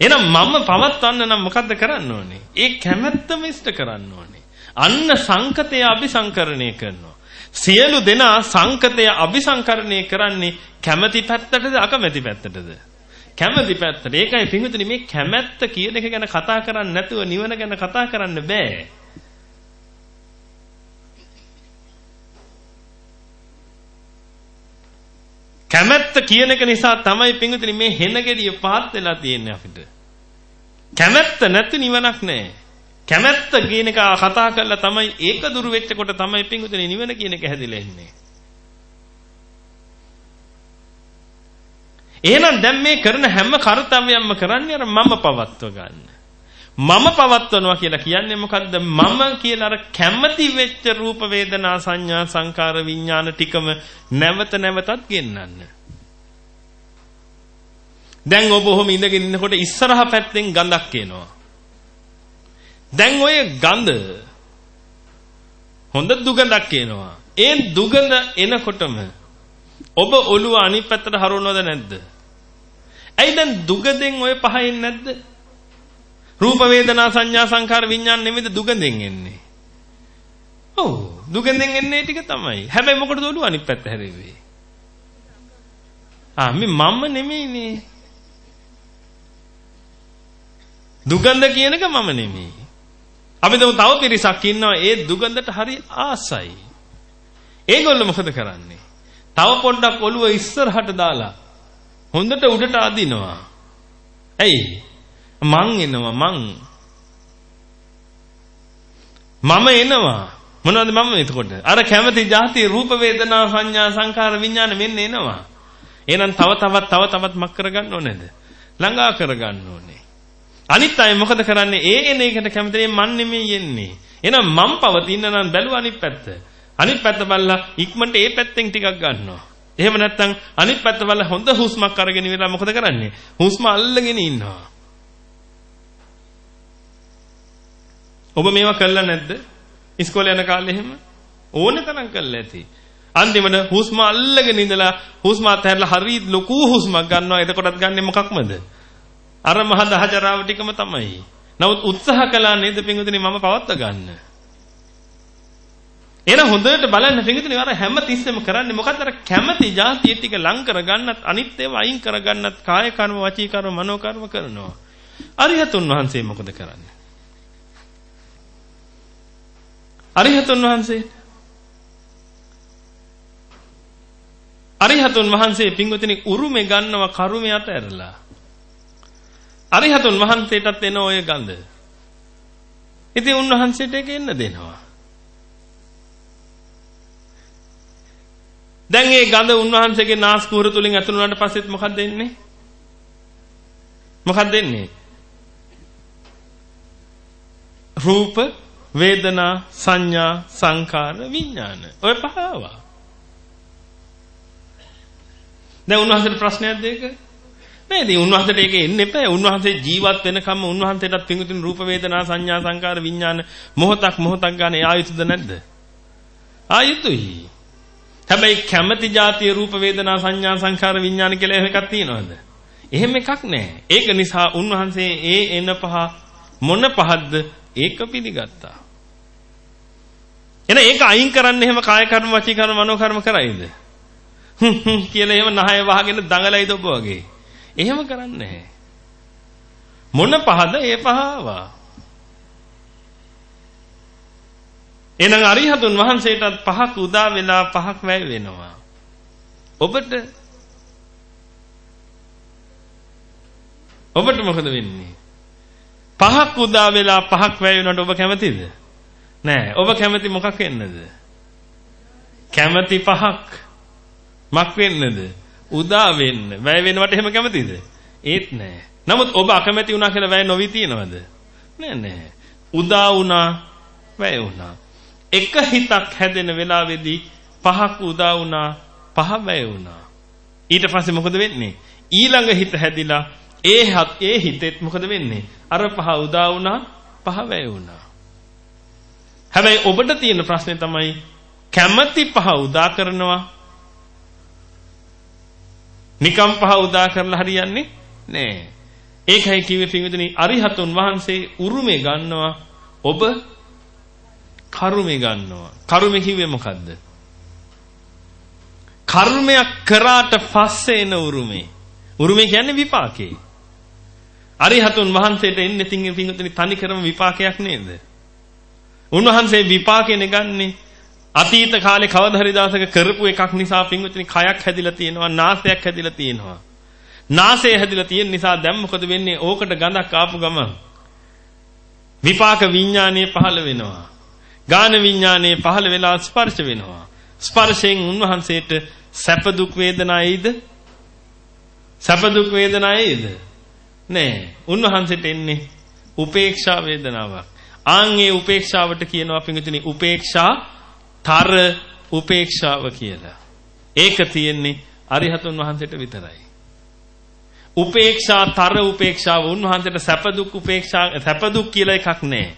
එහෙනම් මම පවත්වන්න නම් මොකද්ද කරන්න ඕනේ? ඒ කැමැත්තම ඉෂ්ට කරන්න ඕනේ. අන්න සංකතය අபிසංකරණය කරනවා. සියලු දෙනා සංකතය අபிසංකරණය කරන්නේ කැමැති පැත්තටද අකමැති පැත්තටද? කැමැති පැත්තට. ඒකයි පින්විතනි මේ කැමැත්ත කියන එක ගැන කතා කරන්නේ නැතුව නිවන ගැන කතා කරන්න බෑ. කැමැත්ත කියන එක නිසා තමයි පිංගුතුනි මේ හෙන ගෙඩිය පහත් වෙලා තියෙන්නේ අපිට. කැමැත්ත නැති නිවනක් නැහැ. කැමැත්ත කියන එක කතා කරලා තමයි ඒක දුරු වෙච්ච කොට තමයි පිංගුතුනි නිවන කියන එක හැදිලා ඉන්නේ. එහෙනම් දැන් මේ කරන හැම කාර්යයක්ම කරන්නේ අර මම පවත්ව ගන්න. මම පවත්වනවා කියලා කියන්නේ මොකද්ද? මම කියලා අර කැමැති වෙච්ච රූප වේදනා සංඥා සංකාර විඥාන ටිකම නැවත නැවතත් ගෙන්නන්න. දැන් ඔබ ඔහොම ඉඳගෙන ඉන්නකොට ඉස්සරහ පැත්තෙන් ගඳක් එනවා. දැන් ඔය ගඳ හොඳ දුගඳක් එනවා. ඒ දුගඳ එනකොටම ඔබ ඔළුව අනිත් පැත්තට හරවනවද නැද්ද? ඇයි දැන් දුගඳෙන් ඔය පහ එන්නේ නැද්ද? රූප වේදනා සංඥා සංකාර විඥාන නෙමෙයිද දුගඳෙන් එන්නේ. ඔව් දුගඳෙන් එන්නේ ටික තමයි. හැබැයි මොකටද ඔළුව අනිත් පැත්ත හැරෙන්නේ? ආ මේ මම නෙමෙයිනේ. දුගඳ කියනක මම නෙමෙයි. අපි දමු තව පිරිසක් ඉන්නවා ඒ දුගඳට හරි ආසයි. ඒගොල්ලෝ මොකද කරන්නේ? තව පොඩ්ඩක් ඔළුව ඉස්සරහට දාලා හොඳට උඩට අදිනවා. ඇයි? මං එනවා මං. මම එනවා. මොනවද මම එතකොට? අර කැමති જાති රූප වේදනා සංඥා සංකාර විඥාන මෙන්න එනවා. එහෙනම් තව තවත් තව තවත් මක් කරගන්න ඕනේද? ළඟා කරගන්න ඕනේ. අනිත් අය මොකද කරන්නේ? ඒ එන එකට කැමති මන් නෙමෙයි එන්නේ. එහෙනම් මම පවතින නම් බැලුවා අනිත් පැත්ත. අනිත් පැත්ත බලලා ඉක්මනට ඒ පැත්තෙන් ටිකක් ගන්නවා. එහෙම නැත්නම් අනිත් පැත්ත බලලා හොඳ හුස්මක් අරගෙන ඉවරලා මොකද කරන්නේ? හුස්ම අල්ලගෙන ඉන්නවා. ඔබ මේවා කළා නැද්ද? ඉස්කෝලේ යන කාලේ එහෙම ඕන තරම් කළා ඇති. අන්තිමට හුස්ම අල්ලගෙන ඉඳලා හුස්ම අතහැරලා හරි ලොකු හුස්මක් ගන්නවා. එතකොටත් ගන්නෙ මොකක්මද? අර මහ දහජරාව ටිකම තමයි. නමුත් උත්සාහ කළා නේද පින්විතනි මම පවත්ව ගන්න. එහෙනම් හොඳට බලන්න පින්විතනි අර හැම තිස්සෙම කරන්නේ මොකද්ද අර කැමැති જાතිය ටික ලං කරගන්නත් අනිත් ඒවා අයින් කරගන්නත් කාය කර්ම වචී කර්ම මනෝ කර්ම කරනවා. අරිහතුන් වහන්සේ මොකද කරන්නේ? අරිහතුන් වහන්සේ. අරිහතුන් වහන්සේ පින්වතුනි උරුමේ ගන්නව කරුමේ අතහැරලා අරිහතුන් වහන්සේටත් එන ඔය ගඳ. ඉතින් උන්වහන්සේට ඒක එන්න දෙනවා. දැන් මේ ගඳ උන්වහන්සේගේ නාස් කුහර තුලින් ඇතුළු වුණාට පස්සෙත් මොකක්ද එන්නේ? මොකක්ද එන්නේ? රූප වේදනා සංඥා සංකාර විඥාන. ඔය පහ ආවා දැන් උන්වහන්සේට ප්‍රශ්නයක්ද ඒක? නේද උන්වහන්සේට ඒක එන්නේ නැහැ උන්වහන්සේ ජීවත් වෙනකම් උන්වහන්සේටත් පිඟුතුන් රූප වේදනා සංඥා සංකාර විඥාන මොහොතක් මොහොතක් ගන්න ආයුතුද නැද්ද? ආයුතුයි හැබැයි කැමැති જાතිය රූප වේදනා සංඥා සංකාර විඥාන කියලා එකක් තියෙනවද? එහෙම එකක් නැහැ ඒක නිසා උන්වහන්සේ ඒ එන පහ මොන පහක්ද? ඒක පිළිගත්තා. එන ඒක අයින් කරන්න එහෙම කාය කර්ම වචී කර්ම මනෝ කර්ම කරයිද? කියලා එහෙම නහය වහගෙන දඟලයිද ඔබ වගේ. එහෙම කරන්නේ නැහැ. මොන පහද ඒ පහ ආවා. එහෙනම් අරිහතුන් වහන්සේටත් පහක් උදා වෙලා පහක් වැය වෙනවා. ඔබට ඔබට මොකද වෙන්නේ? පහක් උදා වෙලා පහක් වැය වෙනකොට ඔබ කැමතිද? නෑ. ඔබ කැමති මොකක් වෙන්නද? කැමති පහක් මක් වෙන්නද? උදා වෙන්න. වැය වෙනවට එහෙම කැමතිද? ඒත් නෑ. නමුත් ඔබ අකමැති වුණා කියලා වැය නොවි තියනවද? නෑ නෑ. උදා වුණා, වැය වුණා. එක හිතක් හැදෙන වෙලාවේදී පහක් උදා වුණා, පහ වැය වුණා. ඊට පස්සේ මොකද වෙන්නේ? ඊළඟ හිත හැදිලා ඒ ඒ හිතෙත් මොකද වෙන්නේ? අර පහ උදා වුණා, පහ වැය වුණා. හැබැයි ඔබට තියෙන ප්‍රශ්නේ තමයි කැමැති පහ උදා කරනවා. නිකම් පහ උදා කරලා හරියන්නේ නෑ. ඒකයි කිව්වේ පින්විතනි අරිහතුන් වහන්සේ උරුමේ ගන්නවා ඔබ කරුමේ ගන්නවා. කරුමේ කිව්වේ මොකද්ද? කර්මයක් කරාට පස්සේ එන උරුමේ. උරුමේ කියන්නේ විපාකේ. අරිහතුන් වහන්සේට එන්නේ තින් පින්විතනි තනි කරම විපාකයක් නේද? උන්වහන්සේ විපාකේ නෙගන්නේ. අතීත කාලේ කවදා හරි දවසක කරපු එකක් නිසා පින්විතනි කයක් හැදිලා තියෙනවා නාසයක් හැදිලා තියෙනවා. නාසය හැදිලා තියෙන නිසා දැන් මොකද වෙන්නේ? ඕකට ගඳක් ආපු ගමන් විපාක විඥානයේ පහළ වෙනවා. ගාන විඥානයේ පහළ වෙලා ස්පර්ශ වෙනවා. ස්පර්ශයෙන් උන්වහන්සේට සැප දුක් වේදනා එයිද සැප දුක් වේදනා එයිද නෑ. උන්වහන්සේට එන්නේ උපේක්ෂා වේදනාවක්. ආන් ඒ උපේක්ෂාවට කියනවා පිඟුතුනි උපේක්ෂා තර උපේක්ෂාව කියලා. ඒක තියෙන්නේ අරිහතුන් වහන්සේට විතරයි. උපේක්ෂා තර උපේක්ෂාව උන්වහන්සේට සැප දුක් උපේක්ෂා සැප දුක් කියලා එකක් නැහැ.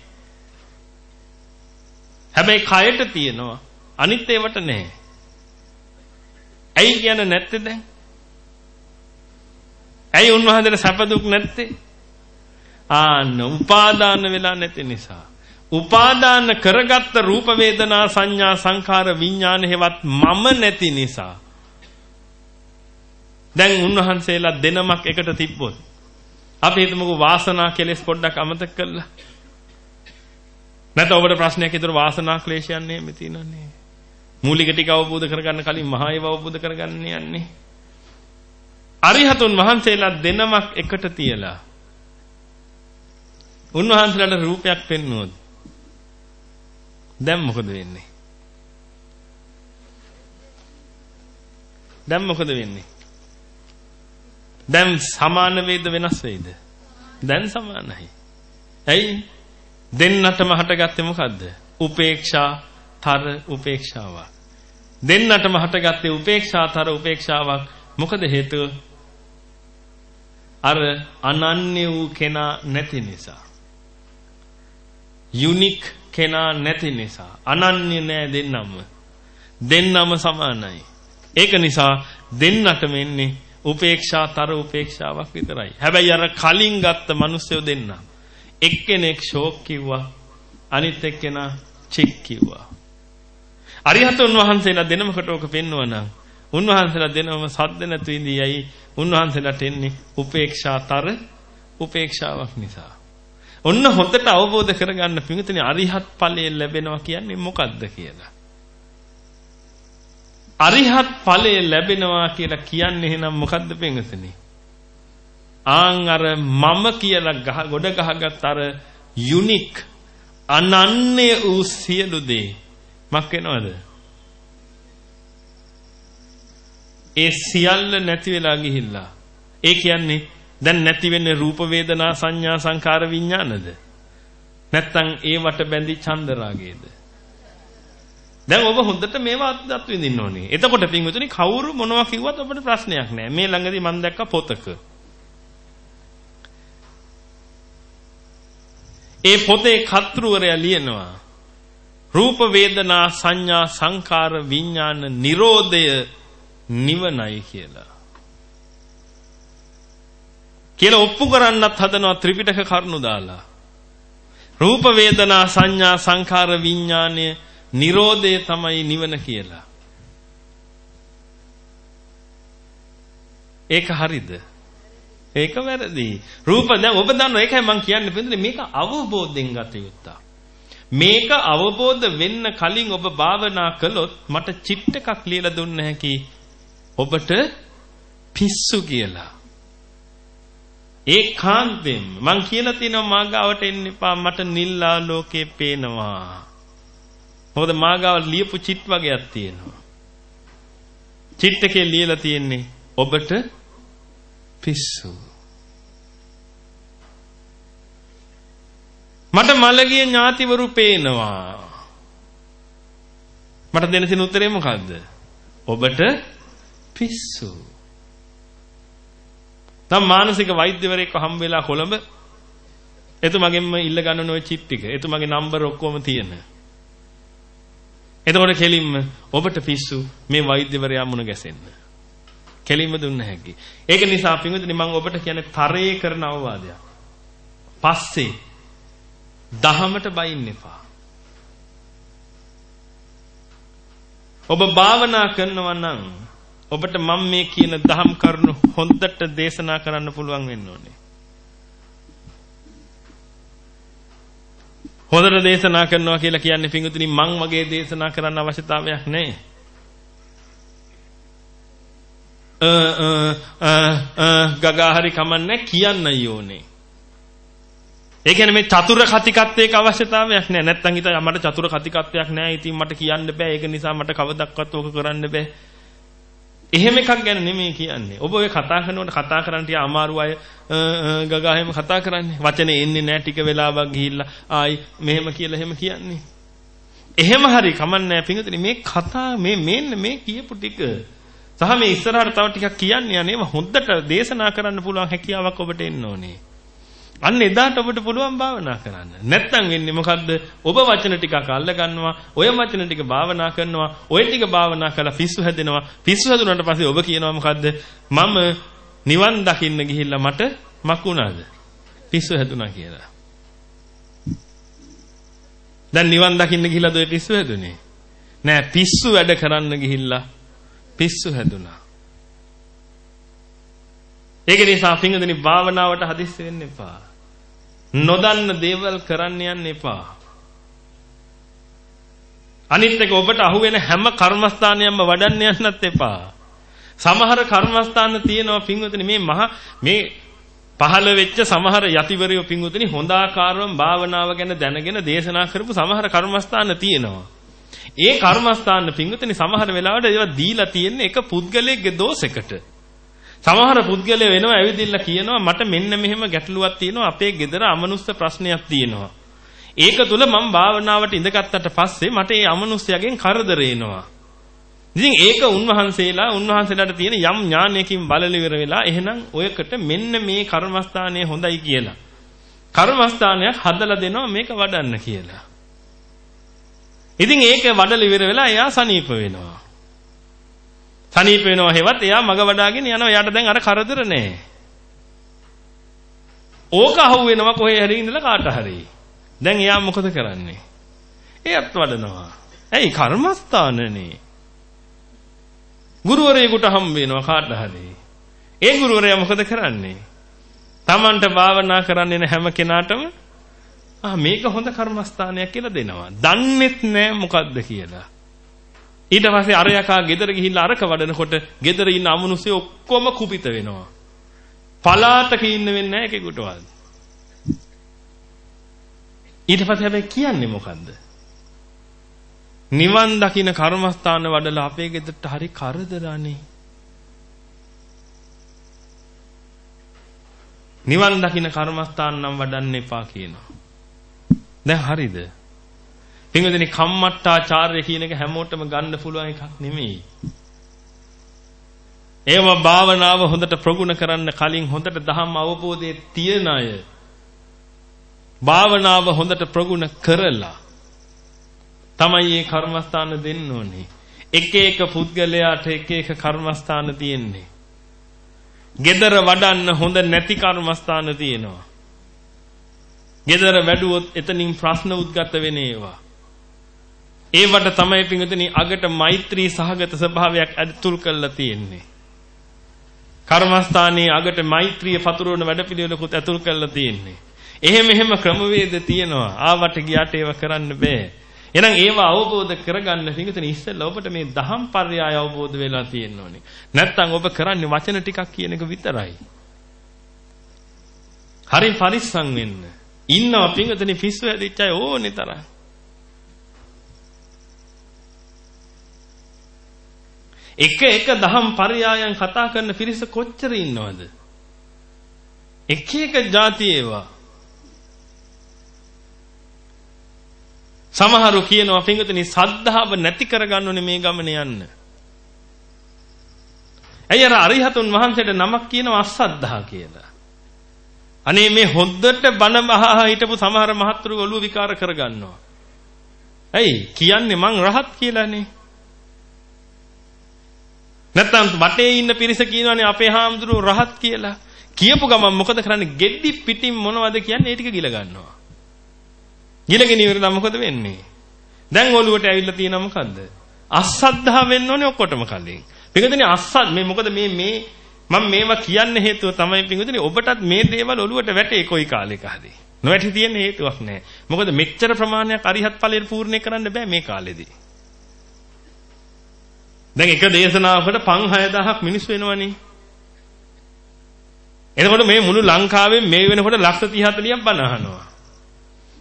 හැබැයි කයට තියෙනවා අනිත් ඒවට නැහැ. ඇයි කියන්නේ නැත්තේ දැන්? ඇයි උන්වහන්සේට සැප දුක් නැත්තේ? ආන්න උපාදාන වෙලා නැති නිසා. උපාදාන කරගත්ත රූප වේදනා සංඥා සංඛාර විඥාන හේවත් මම නැති නිසා. දැන් උන්වහන්සේලා දෙනමක් එකට තිබ්බොත් අපි හිතමුකෝ වාසනා කෙලෙස් පොඩ්ඩක් අමතක කළා. නැත්නම් ඔබට ප්‍රශ්නයක් හිතර වාසනා ක්ලේශයන් නෙමෙයි තියෙනන්නේ. මූලික ටික අවබෝධ කරගන්න කලින් මහා ඒවා අවබෝධ කරගන්න යන්නේ. අරිහතුන් වහන්සේලා දෙනමක් එකට තියලා උන්වහන්සේලාට රූපයක් පෙන්වුවොත් දැන් මොකද වෙන්නේ? දැන් මොකද වෙන්නේ? දැන් සමාන වේද වෙනස් වෙයිද? දැන් සමානයි. ඇයි? දෙන්නටම හටගත්තේ මොකද්ද? උපේක්ෂා තර උපේක්ෂාවක්. දෙන්නටම හටගත්තේ උපේක්ෂා තර උපේක්ෂාවක්. මොකද හේතුව? අර අනන්‍ය වූ කෙනා නැති නිසා. යුනික් කෙනා නැති නිසා අනන්‍ය නෑ දෙන්නම. දෙන්නම සමානයි. ඒක නිසා දෙන්නටම එන්නේ උපේක්ෂාතර උපේක්ෂාවක් විතරයි. හැබැයි අර කලින් ගත්ත මිනිස්සු දෙන්න. එක්කෙනෙක් ෂෝක් කිව්වා අනිත් එක්කෙනා චෙක් කිව්වා. අරිහතුන් වහන්සේලා දෙනමකට ඔක පෙන්වනවා උන්වහන්සේලා දෙනම සද්ද නැතු ඉඳියයි උන්වහන්සේලාට එන්නේ උපේක්ෂාතර උපේක්ෂාවක් නිසා. ඔන්න හොඳට අවබෝධ කරගන්න පිඟුතුනි අරිහත් ඵලය ලැබෙනවා කියන්නේ මොකද්ද කියලා. අරිහත් ඵලය ලැබෙනවා කියලා කියන්නේ එහෙනම් මොකද්ද පිඟුතුනි? ආන් අර මම කියලා ගහ ගොඩ ගහගත් අර යුනික් අනන්‍ය වූ සියලු දේ මක් වෙනවද? ඒ සියල්ල නැති වෙලා ගිහිල්ලා. ඒ කියන්නේ දැන් නැති වෙන්නේ රූප වේදනා සංඥා සංකාර විඥානද? නැත්තම් ඒවට බැඳි චන්ද රාගයේද? දැන් ඔබ හොඳට මේවා අත්දත් විඳින්න ඕනේ. එතකොට පින්විතුනි කවුරු මොනවා කිව්වත් ඔබට ප්‍රශ්නයක් නෑ. මේ ළඟදී මම දැක්ක පොතක. ඒ පොතේ කර්තෘවරයා ලියනවා රූප වේදනා සංඥා සංකාර විඥාන නිරෝධය නිවනයි කියලා. කියලා ඔප්පු කරන්නත් හදනවා ත්‍රිපිටක කරුණු දාලා. රූප වේදනා සංඥා සංඛාර විඥානය Nirodhe තමයි නිවන කියලා. ඒක හරිද? ඒක වැරදි. රූප දැන් ඔබ දන්නවා ඒකයි මම කියන්නේ පිළිදෙ මේක අවබෝධයෙන් ගත යුත්තා. මේක අවබෝධ වෙන්න කලින් ඔබ භාවනා කළොත් මට චිට් එකක් ලියලා දුන්න හැකි ඔබට පිස්සු කියලා. ඒකාන්තයෙන් මං කියලා තිනවා මාගාවට එන්න එපා මට නිල් ආලෝකේ පේනවා. මොකද මාගාව ලියපු චිට් වගේක් තියෙනවා. චිට් එකේ ලියලා තියෙන්නේ ඔබට පිස්සු. මට මලගිය ඥාතිවරු පේනවා. මට දෙන්න තියෙන උත්තරේ මොකද්ද? ඔබට පිස්සු. නම් මානසික වෛද්‍යවරයෙක්ව හම් වෙලා කොළඹ එතුමගෙන්ම ඉල්ල ගන්න ඔය චිප් ටික. එතුමගේ නම්බර ඔක්කොම තියෙන. එතකොට කෙලින්ම ඔබට පිස්සු මේ වෛද්‍යවරයා මුණ ගැසෙන්න. කෙලින්ම දුන්න හැකි. ඒක නිසා පින්විතනි මම ඔබට කියන්නේ තරයේ කරන අවවාදයක්. පස්සේ දහමට බයින්න එපා. ඔබ භාවනා කරනවා නම් ඔබට මම මේ කියන දහම් කරුණු හොඳට දේශනා කරන්න පුළුවන් වෙන්න ඕනේ. හොඳට දේශනා කරනවා කියලා කියන්නේ පිංගුතුනි මං වගේ දේශනා කරන්න අවශ්‍යතාවයක් නැහැ. අ අ අ ගගා හරි කමන්නේ කියන්න යෝනේ. ඒ කියන්නේ මේ චතුර කතිකත්වයක අවශ්‍යතාවයක් නැහැ. නැත්තම් හිත මට චතුර කතිකත්වයක් නැහැ. ඉතින් මට කියන්න බෑ. ඒක නිසා මට කවදක්වත් ඕක කරන්න බෑ. එහෙම එකක් ගැන නෙමෙයි කියන්නේ. ඔබ ඔය කතා කරනකොට කතා කරන්න තියා අමාරු අය ගගා එහෙම කතා කරන්නේ. වචනේ එන්නේ නැහැ ටික වෙලාවක් ගිහිල්ලා ආයි මෙහෙම කියලා එහෙම කියන්නේ. එහෙම හරි කමන්නේ පිංගුතුනි මේ කතා මේ මේන්න මේ කියපු ටික සහ මේ ඉස්සරහට තව ටිකක් කියන්නේ අනේම හොඳට දේශනා කරන්න පුළුවන් හැකියාවක් ඔබට එන්න ඕනේ. අන්න එදාට ඔබට පුළුවන් භාවනා කරන්න. නැත්තම් වෙන්නේ මොකද්ද? ඔබ වචන ටිකක් අල්ල ගන්නවා, ඔය වචන ටික භාවනා කරනවා, ඔය ටික භාවනා කරලා පිස්සු හැදෙනවා. පිස්සු හැදුනට පස්සේ ඔබ කියනවා මොකද්ද? මම නිවන් දකින්න ගිහිල්ලා මට මකුණාද? පිස්සු හැදුනා කියලා. දැන් නිවන් දකින්න ගිහිල්ලාද ඔය පිස්සු හැදුනේ? නෑ පිස්සු වැඩ කරන්න ගිහිල්ලා පිස්සු හැදුනා. ඒක නිසා පිංගදෙනි භාවනාවට හදිස්සි වෙන්න එපා. නොදන්න දේවල් කරන්න යන්න එපා. අනිත් එක ඔබට අහුවෙන හැම කර්මස්ථානයක්ම වඩන්න යන්නත් එපා. සමහර කර්මස්ථාන තියෙනවා පිංගුතුනි මේ මහ මේ පහළ වෙච්ච සමහර යතිවරයෝ පිංගුතුනි හොඳ ආකාරවම භාවනාව ගැන දැනගෙන දේශනා කරපු සමහර කර්මස්ථාන තියෙනවා. ඒ කර්මස්ථාන පිංගුතුනි සමහර වෙලාවට ඒවා දීලා තියෙන්නේ එක පුද්ගලයෙක්ගේ දෝෂයකට. සමහර පුද්ගලයෝ වෙනවා ඇවිදින්න කියනවා මට මෙන්න මෙහෙම ගැටලුවක් තියෙනවා අපේ ගෙදර අමනුස්ස ප්‍රශ්නයක් තියෙනවා. ඒක තුල මම භාවනාවට ඉඳගත්තට පස්සේ මට ඒ අමනුස්සයගෙන් කරදර එනවා. ඉතින් ඒක උන්වහන්සේලා උන්වහන්සේලාට තියෙන යම් ඥානයකින් බලලිවර වෙලා එහෙනම් ඔයකට මෙන්න මේ කර්මස්ථානය හොඳයි කියලා. කර්මස්ථානයක් හදලා දෙනවා මේක වඩන්න කියලා. ඉතින් ඒක වඩලා ඉවර වෙලා එයා සනීප වෙනවා. සනීප වෙනවා හෙවත් එයා මග වඩාගෙන යනවා. එයාට දැන් අර කරදර නැහැ. ඕක අහු වෙනවා කොහේ හරි ඉඳලා කාට හරි. දැන් එයා මොකද කරන්නේ? එයත් වඩනවා. ඇයි කර්මස්ථානනේ. ගුරුවරයෙකුට හම් වෙනවා කාට හරි. ඒ ගුරුවරයා මොකද කරන්නේ? Tamanට භාවනා කරන්නේ නැ හැම කෙනාටම ආ මේක හොඳ කර්මස්ථානයක් කියලා දෙනවා. දන්නෙත් නෑ මොකද්ද කියලා. ඊට පස්සේ අර යකා ගෙදර ගිහිල්ලා අරක වඩනකොට ගෙදර ඉන්න අමනුෂ්‍ය ඔක්කොම කුපිත වෙනවා. පලාතක ඉන්න වෙන්නේ නැහැ කෙකුටවත්. ඊට පස්සේ හැබැයි කියන්නේ මොකද්ද? නිවන් දකින්න කර්මස්ථාන වඩලා අපේ ගෙදරට හරි කරදරනේ. නිවන් දකින්න කර්මස්ථාන නම් වඩන්න එපා කියනවා. දැන් හරිද? පින්වදනි කම්මට්ටාචාර්ය කියන එක හැමෝටම ගන්න පුළුවන් එකක් නෙමෙයි. ඒව භාවනාව හොඳට ප්‍රගුණ කරන්න කලින් හොඳට දහම් අවබෝධයේ තියෙන අය භාවනාව හොඳට ප්‍රගුණ කරලා තමයි මේ කර්මස්ථාන දෙන්න ඕනේ. එක එක පුද්ගලයාට එක එක කර්මස්ථාන තියෙන්නේ. gedara වඩන්න හොඳ නැති කර්මස්ථාන තියෙනවා. gedara වැඩුවොත් එතනින් ප්‍රශ්න උද්ගත වෙන ඒවා. ඒවට තමයි පිංගුතුනි අගට මෛත්‍රී සහගත ස්වභාවයක් ඇතුල් කරලා තියෙන්නේ. කර්මස්ථානයේ අගට මෛත්‍රිය පතුරවන වැඩපිළිවෙලකුත් ඇතුල් කරලා තියෙන්නේ. එහෙම එහෙම ක්‍රමවේද තියෙනවා. ආවට ගියාට ඒව කරන්න බෑ. එහෙනම් ඒව අවබෝධ කරගන්න පිටුතුනි ඉස්සෙල්ලා ඔබට මේ දහම් පර්යාය අවබෝධ වෙලා තියෙන්න ඕනේ. නැත්තම් ඔබ කරන්නේ වචන ටිකක් කියන එක විතරයි. හරි පරිස්සම් වෙන්න. ඉන්නවා පිටුතුනි පිස්සු ඇදිච්ච අය ඕනේ තරම්. එක එක දහම් පරයයන් කතා කරන පිරිස කොච්චර ඉන්නවද? එක එක જાති ඒවා. සමහරු කියනවා පින්විතනි සද්ධාව නැති කරගන්න ඕනේ මේ ගමන යන්න. ඇයි අර අරිහතුන් වහන්සේට නමක් කියනවා අසද්ධා කියලා. අනේ මේ හොද්දට බණ බහා හිටපු සමහර මහත්තුරු ඔළුව විකාර කරගන්නවා. ඇයි කියන්නේ මං රහත් කියලානේ. නැත්තම් වටේ ඉන්න පිරිස කියනවානේ අපේ හාමුදුරුවෝ රහත් කියලා. කියපු ගමන් මොකද කරන්නේ? ගෙඩි පිටින් මොනවද කියන්නේ? ඒ ටික ගිල ගන්නවා. ගිලගෙන ඉවරලා මොකද වෙන්නේ? දැන් ඔළුවට ඇවිල්ලා තියෙනවා මොකද්ද? අසද්ධා වෙන්න ඕනේ ඔක්කොටම කලින්. පිටුදෙනේ අසත් මේ මොකද මේ මේ මම මේවා කියන්න හේතුව තමයි පිටුදෙනේ ඔබටත් මේ දේවල් ඔළුවට වැටේ කොයි කාලෙක හරි. නොවැටි තියෙන හේතුවක් නැහැ. මොකද මෙච්චර ප්‍රමාණයක් අරිහත් ඵලයට පූර්ණේ කරන්න බෑ මේ කාලෙදී. දැන් එක දේශනාවකට 5000ක් මිනිස්සු වෙනවනේ. එතකොට මේ මුළු ලංකාවෙන් මේ වෙනකොට ලක්ෂ 30 40ක් බණ අහනවා.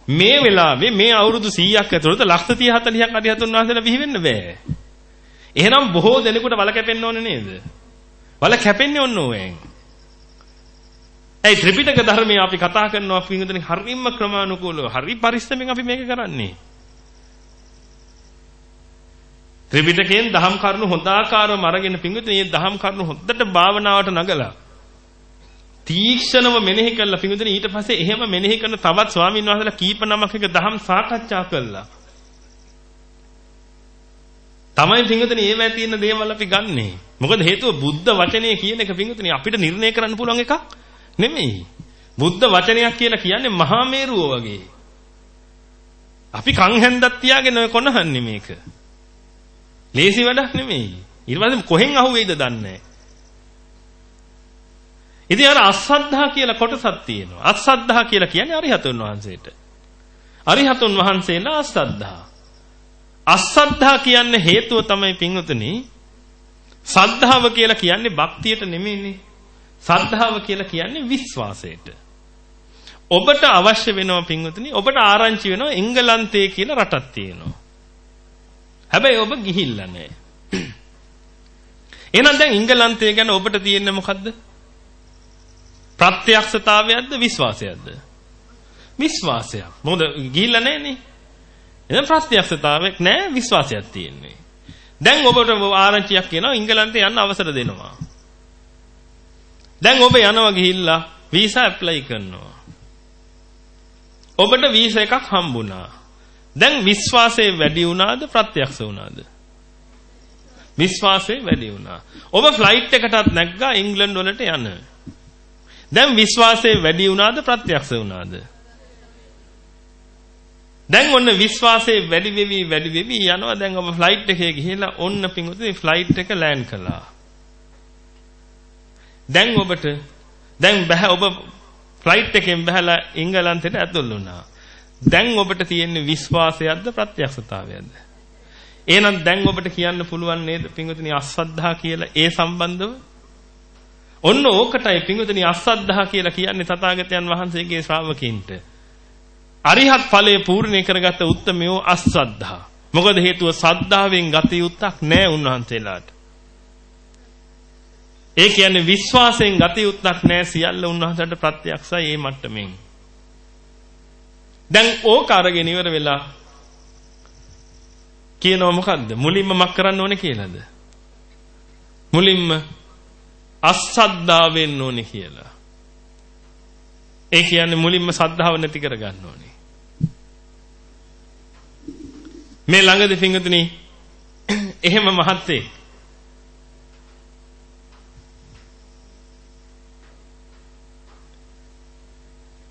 මේ වෙලාවේ මේ අවුරුදු 100ක් ඇතුළත ලක්ෂ 30 40ක් අධිහතුන් වහන්සේලා බිහි වෙන්න බෑ. එහෙනම් බොහෝ දෙනෙකුට වල කැපෙන්න ඕනේ නේද? වල කැපෙන්නේ ඔන්න ඕවෙන්. ඒ ත්‍රිපිටක ධර්මයේ අපි කතා කරනවා පින්විතනේ හරිම ක්‍රමානුකූලව හරි පරිස්සමෙන් අපි මේක කරන්නේ. ත්‍රිපිටකයෙන් දහම් කරුණු හොඳාකාරව අරගෙන පින්විතනේ මේ දහම් කරුණු හොද්දට භාවනාවට නගලා තීක්ෂණව මෙනෙහි කළා පිඟුදෙන ඊට පස්සේ එහෙම මෙනෙහි කරන තවත් ස්වාමීන් වහන්සේලා කීප නමක් එක දහම් සාකච්ඡා කළා. තමයි පිඟුදෙන ඒවැ තියෙන දේවල් අපි ගන්නෙ. මොකද හේතුව බුද්ධ වචනය කියන එක පිඟුදෙන අපිට නිර්ණය කරන්න පුළුවන් එකක් නෙමෙයි. බුද්ධ වචනයක් කියලා කියන්නේ මහා මේරුව වගේ. අපි කන් හැන්දක් තියාගෙන ඔය කොනහන්නේ මේක. ලේසි වැඩක් නෙමෙයි. ඊට පස්සේ කොහෙන් අහුවේද දන්නේ නැහැ. ඉතින් අර අසද්ධා කියලා කොටසක් තියෙනවා. අසද්ධා කියලා කියන්නේ අරිහතුන් වහන්සේට. අරිහතුන් වහන්සේලා අසද්ධා. අසද්ධා කියන්නේ හේතුව තමයි පින්වතුනි. සද්ධාව කියලා කියන්නේ භක්තියට නෙමෙයිනේ. සද්ධාව කියලා කියන්නේ විශ්වාසයට. ඔබට අවශ්‍ය වෙනවා පින්වතුනි ඔබට ආරංචි වෙනවා එංගලන්තේ කියලා රටක් තියෙනවා. හැබැයි ඔබ ගිහිල්ලා නැහැ. එහෙනම් දැන් එංගලන්තය ගැන ඔබට තියෙන්නේ මොකද්ද? ප්‍රත්‍යක්ෂතාවයක්ද විශ්වාසයක්ද? විශ්වාසයක්. මොකද ගිහිල්ලා නැහනේ. එහෙනම් ප්‍රත්‍යක්ෂතාවයක් නැහැ විශ්වාසයක් තියෙන්නේ. දැන් ඔබට ආරංචියක් කියනවා ඉංගලන්තේ යන්න අවසර දෙනවා. දැන් ඔබ යනවා ගිහිල්ලා වීසා ඇප්ලයි කරනවා. ඔබට වීසා එකක් හම්බුණා. දැන් විශ්වාසය වැඩි වුණාද ප්‍රත්‍යක්ෂ වුණාද? විශ්වාසය වැඩි වුණා. ඔබ ෆ්ලයිට් එකටත් නැග්ගා ඉංග්ලන්ඩ් වලට යන්න. දැන් විශ්වාසය වැඩි වුණාද ප්‍රත්‍යක්ෂ වුණාද? දැන් ඔන්න විශ්වාසය වැඩි වෙවි වැඩි වෙවි යනවා දැන් ඔබ ෆ්ලයිට් එකේ ගිහිල්ලා ඔන්න පිඟුතුනේ ෆ්ලයිට් එක ලෑන්ඩ් කළා. දැන් ඔබට දැන් බෑ ඔබ ෆ්ලයිට් එකෙන් බහලා එංගලන්තයට ඇතුල් වුණා. දැන් ඔබට තියෙන විශ්වාසයක්ද ප්‍රත්‍යක්ෂතාවයක්ද? එහෙනම් දැන් ඔබට කියන්න පුළුවන් නේද පිඟුතුනි අසද්ධා කියලා ඒ සම්බන්ධව? ඔන්න ඕකටයි පිංගුතුනි අසද්ධා කියලා කියන්නේ තථාගතයන් වහන්සේගේ ශ්‍රාවකින්ට. අරිහත් ඵලයේ පූර්ණේ කරගත්ත උත්තමයෝ අසද්ධා. මොකද හේතුව සද්ධාවෙන් ගත යුත්තක් නෑ උන්වහන්සේලාට. ඒ කියන්නේ විශ්වාසයෙන් ගත යුත්තක් නෑ සියල්ල උන්වහන්සේට ප්‍රත්‍යක්ෂයි මේ මට්ටමින්. දැන් ඕක අරගෙන ඉවර වෙලා කියනවා මොකද්ද? මුලින්ම මක් කරන්න ඕනේ කියලාද? මුලින්ම අසද්ධා වෙන්න ඕනේ කියලා. ඒ කියන්නේ මුලින්ම සද්ධාව නැති කර ගන්න ඕනේ. මේ ළඟදී පිංගුතුනි එහෙම මහත්තයෙක්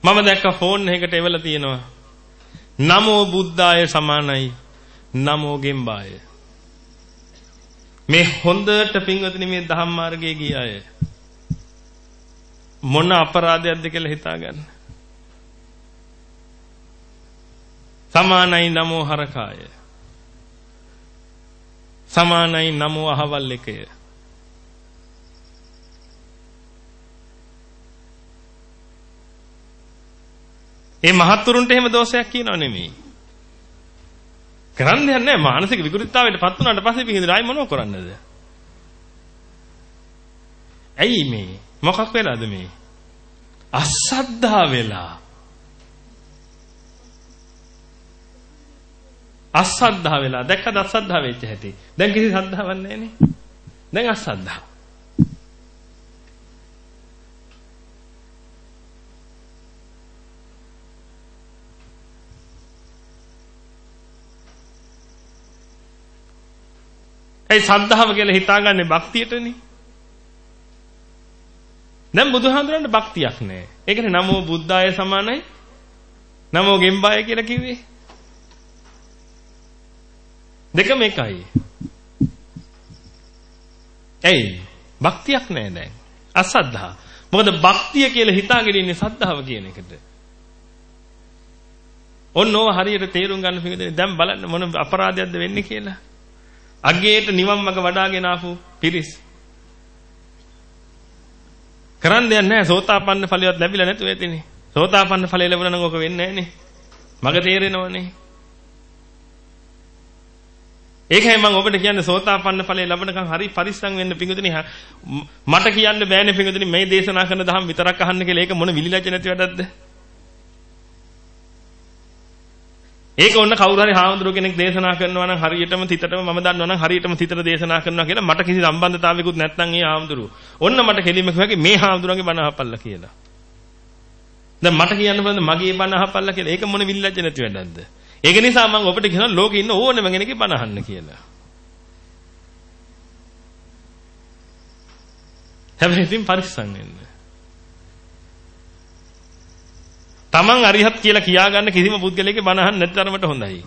මම දැක්ක ෆෝන් එකකට එවලා තියෙනවා නමෝ බුද්ධාය සමානයි නමෝ ගෙම්බාය මේ හොඳට පින්වතුනි මේ ධම්ම මාර්ගයේ ගිය අය මොන අපරාධයක්ද කියලා හිතාගන්න. සමානයි නමෝ හරකාය. සමානයි නමෝ අහවල් එකය. ඒ මහත්තුරුන්ට එහෙම දෝෂයක් කියනව නෙමෙයි. කරන්න දෙයක් නැහැ මානසික විකෘතිතාවයට පත් වුණාට පස්සේ පිටින් ආයි මොනව කරන්නද? ඇයි මේ? මොකක් වෙලාද මේ? අසද්ධා වෙලා. අසද්ධා වෙලා. දැක්කද අසද්ධා වෙච්ච හැටි? දැන් කිසි සද්ධාවක් නැහැ නේ. දැන් අසද්ධා. ඒ සද්ධාව කියලා හිතාගන්නේ භක්තියටනේ. දැන් බුදුහාමුදුරන්ට භක්තියක් නැහැ. ඒකනේ නමෝ බුද්ධාය සමානයි. නමෝ ගෙම්බාය කියලා කිව්වේ. දෙකම එකයි. ඇයි? භක්තියක් නැහැ දැන්. අසද්ධා. මොකද භක්තිය කියලා හිතාගෙන ඉන්නේ සද්ධාව කියන එකට. ඔන්න ඕව හරියට තේරුම් ගන්න පිළිදෙන දැන් බලන්න මොන අපරාධයක්ද වෙන්නේ කියලා. අගේට නිවන් මඟ වඩාගෙන ආපු පිරිස්. කරන්න දෙයක් නැහැ සෝතාපන්න ඵලියවත් ලැබිලා නැතුව ඇතිනේ. සෝතාපන්න ඵලය ලැබුණා නම් ඕක වෙන්නේ නැහනේ. මග තේරෙනවනේ. ඒකයි මම ඔබට කියන්නේ සෝතාපන්න ඵලය ලැබනකම් හරි පරිස්සම් වෙන්න පිඟුතුනි මට කියන්න බෑනේ පිඟුතුනි මේ දේශනා කරන දහම් විතරක් අහන්න කියලා ඒක මොන විලිලජ්ජ නැති වැඩක්ද ඒක ඔන්න කවුරු හරි හාමුදුරුව කෙනෙක් දේශනා කරනවා නම් හරියටම තිතටම මම දන්නවා නම් හරියටම තිතට දේශනා කරනවා කියලා මට කිසි සම්බන්ධතාවයකුත් නැත්නම් ඒ හාමුදුරුව. ඔන්න මට කෙලින්ම කිව්වා මේ හාමුදුරුවන්ගේ බණ අහපල්ලා කියලා. දැන් මට කියන්න බෑ මගේ බණ අහපල්ලා කියලා. ඒක මොන විල්ලජ්ජ නැති වැඩක්ද? ඒක නිසා මම ඔබට කියනවා ලෝකේ ඉන්න ඕනම කෙනෙක්ගේ බණ අහන්න කියලා. හැබැයි ඉතින් පරිස්සම් වෙන්න. Taman අරිහත් කියලා කියාගන්න කිසිම පුද්ගලයෙක්ගේ බණ අහන්න නැති තරමට හොඳයි.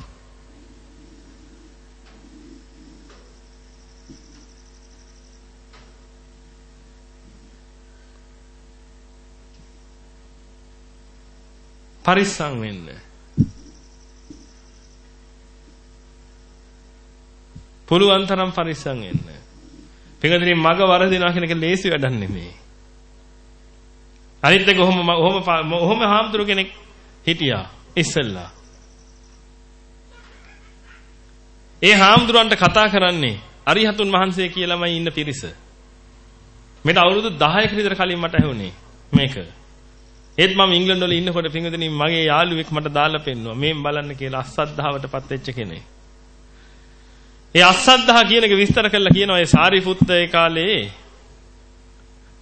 පරිස්සම් වෙන්න. පුළුවන් තරම් පරිස්සම් වෙන්න. පිටකදී මග වරදිනවා කියන එක ලේසි වැඩක් නෙමෙයි. අනිත් එක ඔහොම ඔහොම ඔහොම හාමුදුරු කෙනෙක් හිටියා ඉස්සෙල්ලා. ඒ හාමුදුරන්ට කතා කරන්නේ අරිහතුන් වහන්සේ කියලාමයි ඉන්න පිරිස. මේට අවුරුදු 10ක විතර කලින් මට ඇහුනේ මේක. ඒත් මම ඉංග්‍රීසි වල ඉන්නකොට පින්වදිනේ මගේ යාළුවෙක් මට දාලා පෙන්නුවා. මේන් බලන්න කියලා අස්සද්ධාවටපත් වෙච්ච කෙනෙක්. ඒ අස්සද්ධා කියන එක විස්තර කරලා කියනවා ඒ සාරිපුත්ත ඒ කාලේ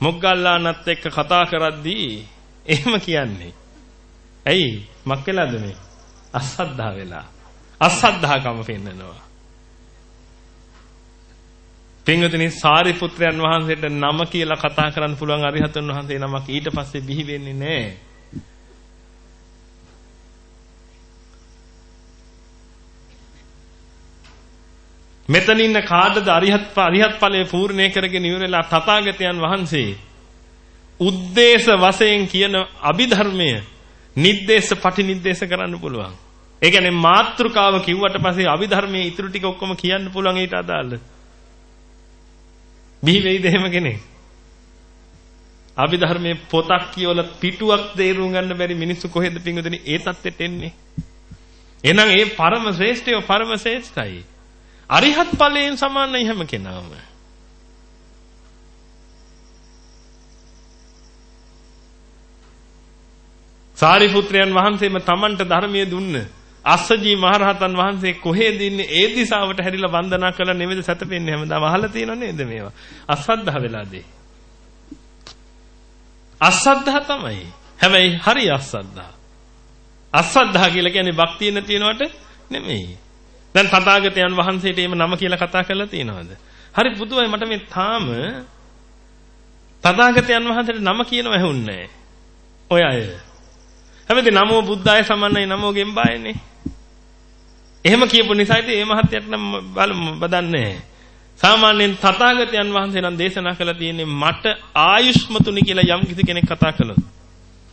මොග්ගල්ලානත් එක්ක කතා කරද්දී එහෙම කියන්නේ. ඇයි? මක් වෙලාද මේ? අසද්ධා වෙලා. අසද්ධාකම පෙන්නනවා. පින්වතුනි සාරිපුත්‍රයන් වහන්සේට නම කියලා කතා කරන්න පුළුවන් අරිහතන් වහන්සේ නමක් ඊට පස්සේ බිහි වෙන්නේ නැහැ. මෙතන ඉන්න කාටද අරිහත් අරිහත් ඵලයේ පූර්ණේ කරගෙන ඉවරලා තථාගතයන් වහන්සේ උද්දේශ වශයෙන් කියන අභිධර්මය නිද්දේශ පටිනිද්දේශ කරන්න පුළුවන්. ඒ කියන්නේ මාත්‍රිකාව කිව්වට පස්සේ අභිධර්මයේ ඉතුරු ටික ඔක්කොම කියන්න පුළුවන් ඊට අදාළ. බිහි වෙයිද එහෙම කෙනෙක්? අභිධර්මයේ පොතක් කියවලා පිටුවක් තේරුම් ගන්න බැරි මිනිස්සු කොහෙද පිංගුදෙනි ඒ தත්ත්වෙට එන්නේ? එහෙනම් ඒ පරම ශ්‍රේෂ්ඨය පරම ශ්‍රේෂ්ඨයි. අරිහත් ඵලයෙන් සමානයි හැම කෙනාම. සාරිපුත්‍රයන් වහන්සේම Tamanට ධර්මයේ දුන්න අස්සජී මහරහතන් වහන්සේ කොහෙද ඉන්නේ? ඒ දිශාවට හැරිලා වන්දනා කළා නෙමෙයිද සැතපෙන්නේ හැමදාම අහලා තියෙනව නේද මේවා? අසද්ධා වෙලාදී. අසද්ධා තමයි. හැබැයි හරි අසද්ධා අසද්ධා කියලා කියන්නේ භක්තිය නැතිනවට නෙමෙයි. දැන් තථාගතයන් වහන්සේට එහෙම නම කියලා කතා කරලා තියෙනවද? හරි පුදුමයි මට මේ තාම තථාගතයන් වහන්සේට නම කියනව ඇහුන්නේ ඔය අය. හැබැයි නමෝ බුද්ධාය සමන්නයි නමෝ ගෙම්බායනේ. එහෙම කියපු නිසා ඉතින් මේ මහත්යට නම් බලමු බදන්නේ සාමාන්‍යයෙන් තථාගතයන් වහන්සේ නම් දේශනා කළා තියෙන්නේ මට ආයුෂ්මතුනි කියලා යම් කිසි කෙනෙක් කතා කළොත්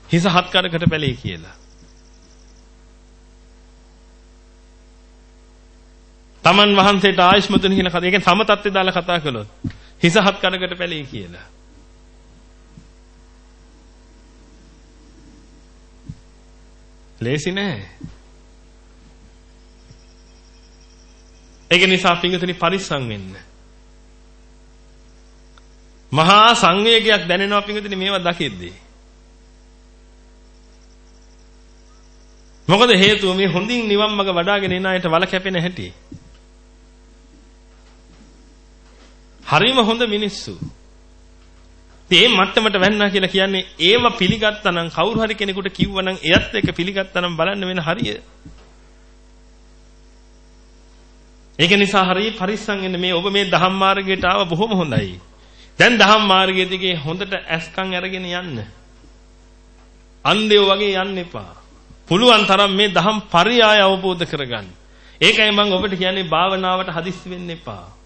හිස හත් කරකට පැලේ කියලා. Taman වහන්සේට ආයස්මතුන් කියන කතාව. ඒ කියන්නේ සම තත්ත්වය දාලා කතා කළොත්. හිස හත් කනකට පැලී කියලා. ලේසි නෑ. ඒක නිසා පිංගුතුනි පරිස්සම් වෙන්න. මහා සංවේගයක් දැනෙනවා පිංගුතුනි මේවා දකිද්දී. මොකද හේතුව මේ හොඳින් නිවන් මඟ වඩාගෙන එන අයට වල කැපෙන හැටි. හරිම හොඳ මිනිස්සු. ඒ මට්ටමට වැන්නා කියලා කියන්නේ ඒව පිළිගත්තා නම් කවුරු හරි කෙනෙකුට කිව්වා නම් එයත් එක පිළිගත්තා නම් බලන්න වෙන හරිය. ඒක නිසා හරිය පරිස්සම් වෙන්න මේ ඔබ මේ දහම් මාර්ගයට ආව බොහොම හොඳයි. දැන් දහම් මාර්ගයේ දිගේ හොඳට ඇස්කම් අරගෙන යන්න. අන්ධයෝ වගේ යන්න එපා. පුළුවන් තරම් මේ දහම් පරියාය අවබෝධ කරගන්න. ඒකයි මම ඔබට කියන්නේ භාවනාවට හදිස්සි වෙන්න එපා.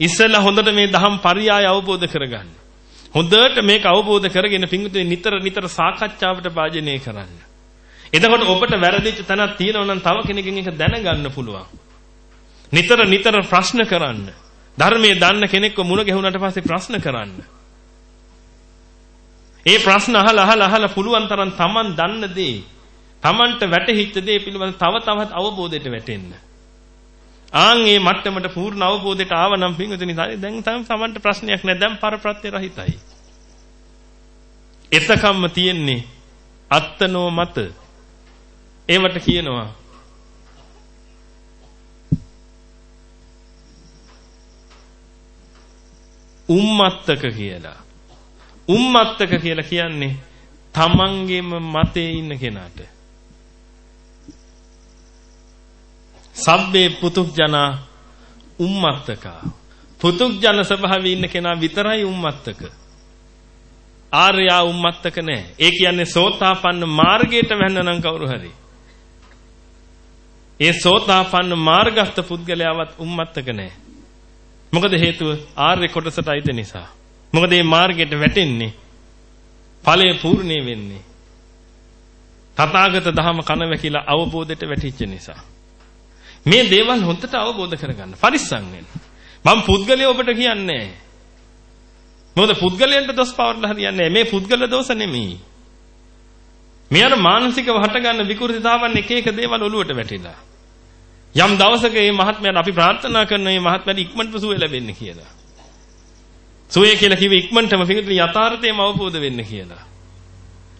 ඉස්සෙල්ලා හොඳට මේ දහම් පරියාය අවබෝධ කරගන්න. හොඳට මේක අවබෝධ කරගෙන පිංගුතුනි නිතර නිතර සාකච්ඡාවට භාජනය කරන්න. එතකොට ඔබට වැරදිච්ච තැනක් තියෙනවා නම් තව කෙනෙක්ගෙන් ඒක දැනගන්න පුළුවන්. නිතර නිතර ප්‍රශ්න කරන්න. ධර්මයේ දන්න කෙනෙක්ව මුණ ගැහුණාට පස්සේ ප්‍රශ්න කරන්න. ඒ ප්‍රශ්න අහලා අහලා අහලා පුළුවන් තරම් Taman දන්න දේ Tamanට වැටහිච්ච දේ පිළිබඳව තව තවත් අවබෝධයට වැටෙන්න. ආන් මේ මට්ටමට පූර්ණ අවබෝධයට ආව නම් පින්වතුනි දැන් තම Tamanට ප්‍රශ්නයක් නැහැ දැන් පරප්‍රත්‍ය රහිතයි. එතකම්ම තියෙන්නේ අත්තනෝ මත ඒවට කියනවා උම්මත්තක කියලා. උම්මත්තක කියලා කියන්නේ තමන්ගේම මතේ ඉන්න කෙනාට. සබ්බේ පුතුජනා උම්මත්තකා. පුතුජන ස්වභාවයේ ඉන්න කෙනා විතරයි උම්මත්තක. ආර්යා උම්මත්තක නෑ. ඒ කියන්නේ සෝතාපන්න මාර්ගයට වැන්න නම් කවුරු හරි. ඒ සෝතාපන්න මාර්ගස්ත පුද්ගලයාවත් උම්මත්තක නෑ. මොකද හේතුව ආර්ය කොටසට අයිති නිසා. මොකද මේ මාර්ගයට වැටෙන්නේ ඵලය පූර්ණේ වෙන්නේ. තථාගත ධහම කන වැකිලා අවබෝධයට වැටිච්ච නිසා. මේ දේවල් හොඳට අවබෝධ කරගන්න. පරිස්සම් වෙන්න. මම පුද්ගලයා ඔබට කියන්නේ මොකද පුද්ගලයන්ට දොස් පවර්ලා හරියන්නේ මේ පුද්ගල දෝෂ නෙමෙයි. මේ අර මානසිකව හටගන්න විකෘතිතාවන් එක එක දේවල් ඔලුවට වැටිලා. යම් දවසක මේ මහත්මයාට අපි ප්‍රාර්ථනා කරන මේ මහත්මයාට ඉක්මනට සුවය ලැබෙන්න කියලා. සුවය කියලා කිව්වේ ඉක්මනටම පිටින් යථාර්ථයම අවබෝධ වෙන්න කියලා.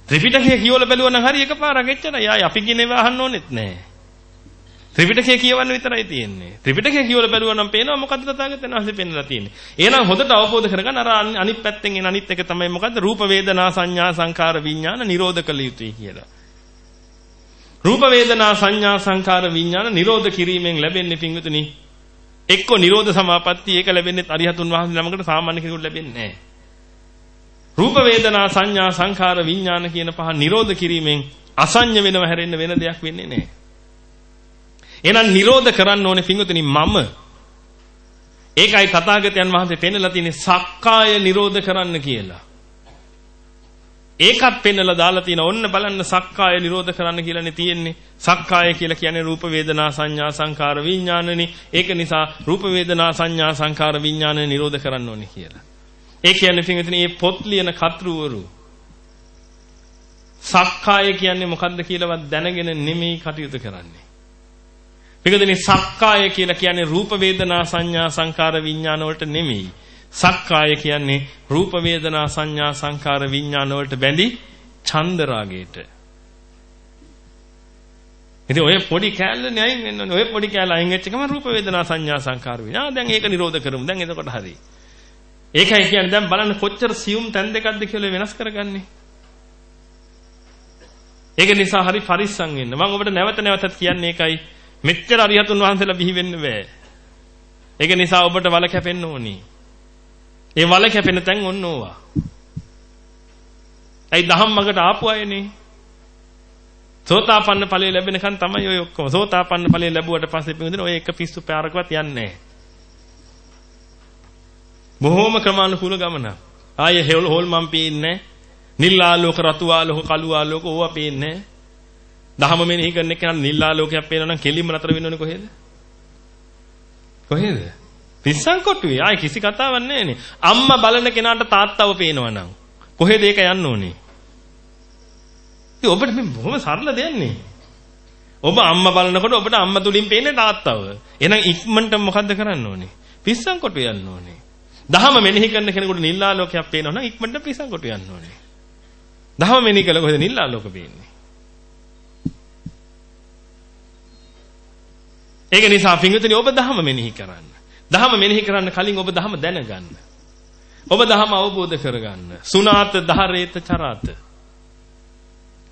ත්‍රිපිටකය කියවල බැලුවා නම් හරි එකපාරක් එච්චරයි. ආයි අපි කියන ඒවා අහන්න ඕනෙත් නැහැ. ත්‍රිපිටකය කියවන්න විතරයි තියෙන්නේ. ත්‍රිපිටකය කියවල බැලුවා නම් පේනවා මොකද්ද තථාගතයන් වහන්සේ පෙන්නලා තියෙන්නේ. එහෙනම් හොඳට අවබෝධ කරගන්න අර අනිත් පැත්තෙන් එන අනිත් එක තමයි මොකද්ද? රූප වේදනා සංඥා සංකාර විඥාන නිරෝධ කළ යුතුයි කියලා. රූප වේදනා සංඥා සංකාර විඥාන නිරෝධ කිරීමෙන් ලැබෙන්නේ පිංගුතුනි එක්ක නිරෝධ සමාපatti ඒක ලැබෙන්නේ අරිහතුන් වහන්සේ නමකට සාමාන්‍ය කෙනෙකුට ලැබෙන්නේ නැහැ. රූප වේදනා සංඥා සංකාර විඥාන කියන පහ නිරෝධ කිරීමෙන් අසඤ්ඤ වෙනව හැරෙන්න වෙන දෙයක් වෙන්නේ නැහැ. එහෙනම් නිරෝධ කරන්න ඕනේ පිංගුතුනි මම. ඒකයි තථාගතයන් වහන්සේ පෙන්නලා තියෙන්නේ සක්කාය නිරෝධ කරන්න කියලා. ඒකත් පෙන්නලා දාලා තියෙන ඔන්න බලන්න සක්කාය නිරෝධ කරන්න කියලානේ තියෙන්නේ. සක්කාය කියලා කියන්නේ රූප වේදනා සංඥා සංකාර විඥානනේ. ඒක නිසා රූප වේදනා සංඥා සංකාර විඥාන නිරෝධ කරන්න ඕනේ කියලා. ඒ කියන්නේ පිටින් මේ පොත් ලියන කතෘවරු සක්කාය කියන්නේ මොකද්ද කියලාවත් දැනගෙන නෙමෙයි කටයුතු කරන්නේ. පිටින් සක්කාය කියලා කියන්නේ රූප වේදනා සංඥා සංකාර විඥාන වලට නෙමෙයි. සක්කාය කියන්නේ රූප වේදනා සංඥා සංකාර විඥාන වලට බැඳි ඡන්ද රාගයට. ඉතින් ඔය පොඩි කෑල්ලනේ අයින් වෙන්න ඕනේ. ඔය පොඩි කෑල්ල අයින් වෙච්ච ගමන් රූප වේදනා සංඥා සංකාර විඥාන. දැන් ඒක නිරෝධ කරමු. දැන් එතකොට හරි. ඒකයි කියන්නේ දැන් බලන්න කොච්චර සියුම් තැන් දෙකක්ද කියලා වෙනස් කරගන්නේ. ඒක නිසා හරි පරිස්සම් වෙන්න. මම ඔබට නැවත නැවතත් කියන්නේ ඒකයි. මෙච්චර අරිහතුන් වහන්සේලා බිහි වෙන්න බෑ. ඒක නිසා ඔබට වල කැපෙන්න ඕනේ. ඒ වල කැපෙන තැන් ඔන්න ඕවා. ඇයි දහම් මගට ආපු අයනේ. සෝතාපන්න ඵලය ලැබෙනකන් තමයි ඔය ඔක්කොම. සෝතාපන්න ඵලය ලැබුවට පස්සේ පින්දින ඔය එක පිස්සු පාරකවත් යන්නේ නැහැ. බොහොම ක්‍රමානුකූල ගමන. ආයේ හේල් හෝල් මම් පේන්නේ නිල් ආලෝක රතු ආලෝක කළු ආලෝක ඕවා පේන්නේ දහම මෙනෙහි කරන එක නම් නිල් ආලෝකයක් පේනවා නම් කෙලින්ම නතර වෙන්න ඕනේ කොහෙද? කොහෙද? පිස්සන් කොටුවේ. ආයි කිසි කතාවක් නැහැනේ. අම්මා බලන කෙනාට තාත්තව පේනවනම් කොහෙද ඒක යන්න ඕනේ? ඉතින් ඔබට මේ බොහොම සරල දෙයක් ඔබ අම්මා බලනකොට ඔබට අම්මා තුලින් පේන්නේ තාත්තව. එහෙනම් ඉක්මනට මොකද්ද කරන්න ඕනේ? පිස්සන් කොටු යන්න ඕනේ. දහම මෙනෙහි කරන කෙනෙකුට නිල්ලාලෝකයක් පේනවා නම් ඉක්මනට පිස්සන් කොටු යන්න ඕනේ. දහම මෙනෙහි කළ කොහෙද නිල්ලාලෝක පේන්නේ? ඒක නිසා පින්විතනි ඔබ දහම මෙනෙහි කරන්න. දහම මෙනෙහි කරන්න කලින් ඔබ දහම දැනගන්න. ඔබ දහම අවබෝධ කරගන්න. සුනාත ධාරේත චරාත.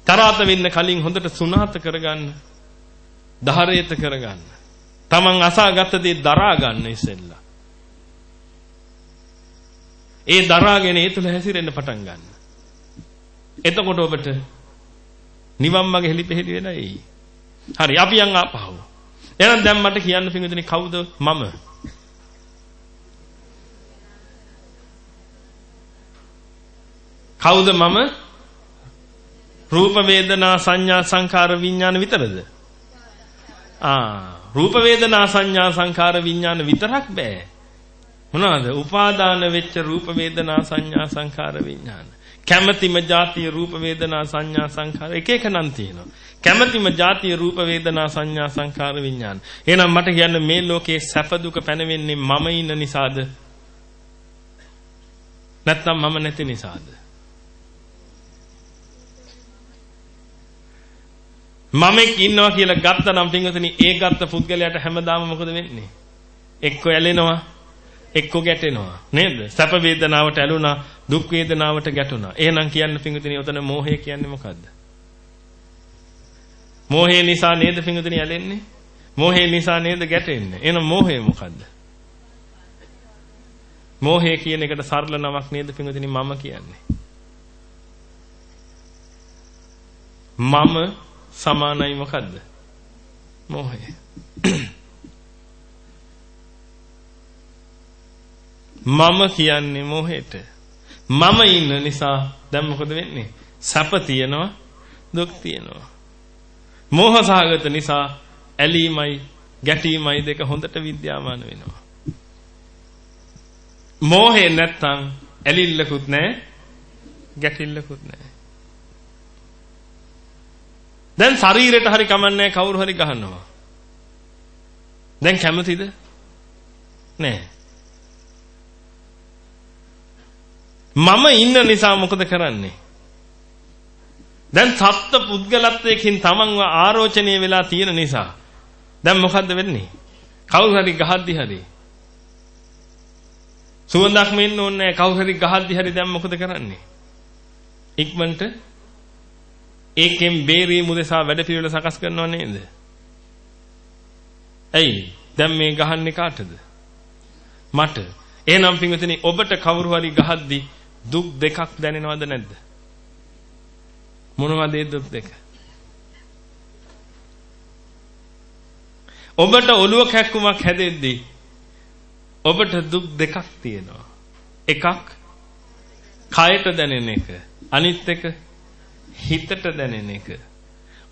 චරාත වෙන්න කලින් හොඳට සුනාත කරගන්න. ධාරේත කරගන්න. Taman අසාගත දේ දරා ගන්න ඉස්සෙල්ලා. ඒ දරාගෙන ඒ තුල හැසිරෙන්න පටන් ගන්න. එතකොට ඔබට නිවන් මාගේ හෙලිපෙහෙලි වෙලා එයි. හරි අපි යන් ආපහු. එහෙනම් දැන් මට කියන්න පිඟුදුනේ කවුද මම? කවුද මම? රූප වේදනා සංඥා සංකාර විඥාන විතරද? ආ රූප වේදනා සංඥා සංකාර විඥාන විතරක් බෑ. මොනවාද? උපාදාන වෙච්ච රූප වේදනා සංඥා සංකාර විඥාන. කැමැතිම જાතිය රූප වේදනා සංඥා සංකාර එක එක නම් තියෙනවා. කැමැතිම જાතිය රූප වේදනා සංඥා සංකාර විඥාන. එහෙනම් මට කියන්න මේ ලෝකේ සැප දුක පැනවෙන්නේ මම ඉන්න නිසාද? නැත්නම් මම නැති නිසාද? මමෙක් ඉන්නවා කියලා ගත්ත නම් පින්වතුනි ඒ ගත්ත පුද්ගලයාට හැමදාම මොකද වෙන්නේ? එක්ක ඇලෙනවා එක්ක ගැටෙනවා නේද? සැප වේදනාවට ඇලුනා දුක් වේදනාවට ගැටුණා. එහෙනම් කියන්න පින්වතුනි උතන මෝහය කියන්නේ මොකද්ද? මෝහය නිසා නේද පින්වතුනි ඇලෙන්නේ? මෝහය නිසා නේද ගැටෙන්නේ? එහෙනම් මෝහය මොකද්ද? මෝහය කියන එකට සරල නමක් නේද පින්වතුනි මම කියන්නේ? මම සමානයි මොකද්ද? මෝහය. මම කියන්නේ මෝහයට. මම ඉන්න නිසා දැන් මොකද වෙන්නේ? සැප තියෙනවා, දුක් තියෙනවා. මෝහ සහගත නිසා ඇලීමයි, ගැටීමයි දෙක හොඳට විද්‍යාමාන වෙනවා. මෝහේ නැත්තම් ඇලිල්ලකුත් නැහැ, ගැටිල්ලකුත් නැහැ. දැන් ශරීරයට හරි කමන්නේ කවුරු හරි ගහනවා. දැන් කැමතිද? නෑ. මම ඉන්න නිසා මොකද කරන්නේ? දැන් සත්ත්ව පුද්ගලත්වයකින් තමන්ව ආරෝචනීය වෙලා තියෙන නිසා දැන් මොකද්ද වෙන්නේ? කවුරු හරි ගහද්දි හරි සුවඳක් මෙන්න ඕනේ කවුරු හරි ගහද්දි හරි දැන් මොකද කරන්නේ? ඉක්මනට ඒකෙන් බේරීම උදෙසා වැඩ පිළිවෙල සකස් කරනව නේද? ඇයි? දැන් මේ ගහන්නේ කාටද? මට. එහෙනම් පින්විතනි ඔබට කවුරු හරි ගහද්දි දුක් දෙකක් දැනෙනවද නැද්ද? මොනවද ඒ දුක් දෙක? ඔබට ඔළුව කැක්කුමක් හැදෙද්දී ඔබට දුක් දෙකක් තියෙනවා. එකක් කයට දැනෙන එක. අනිත් එක හිතට දැනෙන එක.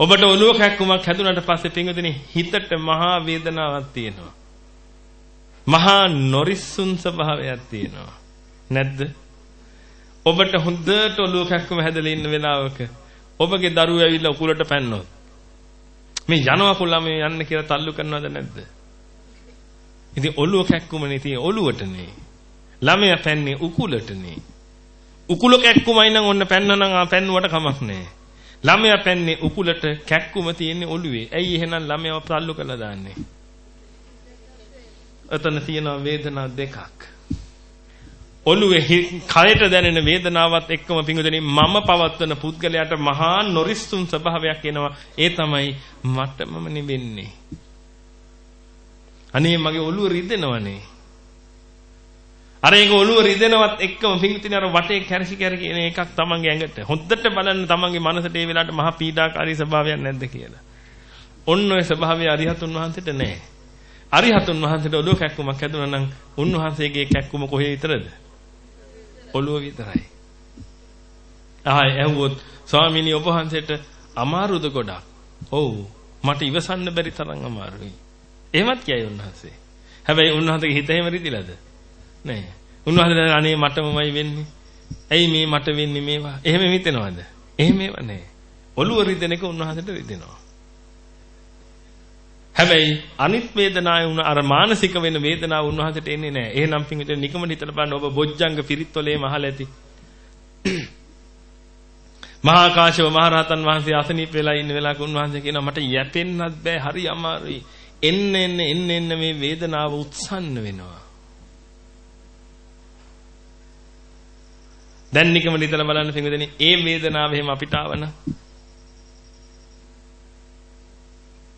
ඔබට ඔළුව කැක්කුමක් හැදුනට පස්සේ පින්වදිනේ හිතට මහා වේදනාවක් තියෙනවා. මහා නොරිස්සුන් ස්වභාවයක් තියෙනවා. නැද්ද? ඔබට හොඳට ඔළුව කැක්කුම හැදලා ඉන්න වෙලාවක ඔබගේ දරුවෝ ඇවිල්ලා උකුලට පැන්නොත් මේ යනවා කුල්ලා මේ යන්න කියලා තල්ලු කරනවද නැද්ද? ඉතින් ඔළුව කැක්කුමනේ තියෙන්නේ ඔළුවටනේ. ළමයා පැන්නේ උකුලටනේ. උකුල කැක්කුමයි නම් ඔන්න පැන්නනම් ආ පැන්නුවට කමක් නැහැ. ළමයා පැන්නේ උකුලට කැක්කුම තියෙන්නේ ඔළුවේ. ඇයි එහෙනම් ළමයාව තල්ලු කරලා දාන්නේ? එතන තියෙන වේදනා දෙකක්. ඔළුවේ කයට දැනෙන වේදනාවත් එක්කම පිඟුදෙනින් මම පවත්වන පුද්ගලයාට මහා නොරිස්සුන් ස්වභාවයක් එනවා. ඒ තමයි මටමම නෙවෙන්නේ. අනේ මගේ ඔළුව රිදෙනවනේ. අර ඒක ඔළුව රිදෙනවත් එක්කම පිංගුතින අර වටේ කැරසි කැරකි එන එකක් තමන්ගේ ඇඟට. හොද්දට බලන්න තමන්ගේ මනසට ඒ වෙලාවට මහා පීඩාකාරී ස්වභාවයක් නැද්ද කියලා. ඔන්න ඔය ස්වභාවය අරිහතුන් වහන්සේට නැහැ. අරිහතුන් වහන්සේට ඔළුව කැක්කුමක් හැදුනා නම් උන්වහන්සේගේ කැක්කුම කොහේ විතරද? ඔළුව විතරයි. ආයි ඇහුවොත් ස්වාමීනි ඔබ වහන්සේට අමාරුද ගොඩක්? ඔව්. මට ඉවසන්න බැරි තරම් අමාරුයි. එහෙමත් කියයි උන්වහන්සේ. හැබැයි උන්වහන්සේගේ හිත එහෙම රිදිලාද? නෑ. උන්වහන්සේ අනේ මටමමයි වෙන්නේ. ඇයි මේ මට වෙන්නේ මේවා? එහෙම හිතෙනවද? එහෙම ඒවා නෑ. ඔළුව රිදෙන එක උන්වහන්සේට රිදෙනවා. හැබැයි අනිත් වේදනාවේ උන අර මානසික වෙන වේදනාව උන්වහන්සේට එන්නේ නැහැ. එහෙනම් පින්විත නිකම හිතලා බලන්න ඔබ බොජ්ජංග පිරිත්වලේ මහල ඇති. (clears throat) මහා කාශ්‍යප මහරහතන් වහන්සේ අසනීප වෙලා ඉන්න වෙලාවක උන්වහන්සේ කියනවා මට යැපෙන්නත් බෑ හරි අමාරුයි. එන්න එන්න එන්න එන්න මේ වේදනාව උත්සන්න වෙනවා. දැන් නිකම හිතලා බලන්න පින්විතනි ඒ වේදනාව එහෙම අපිට ආවන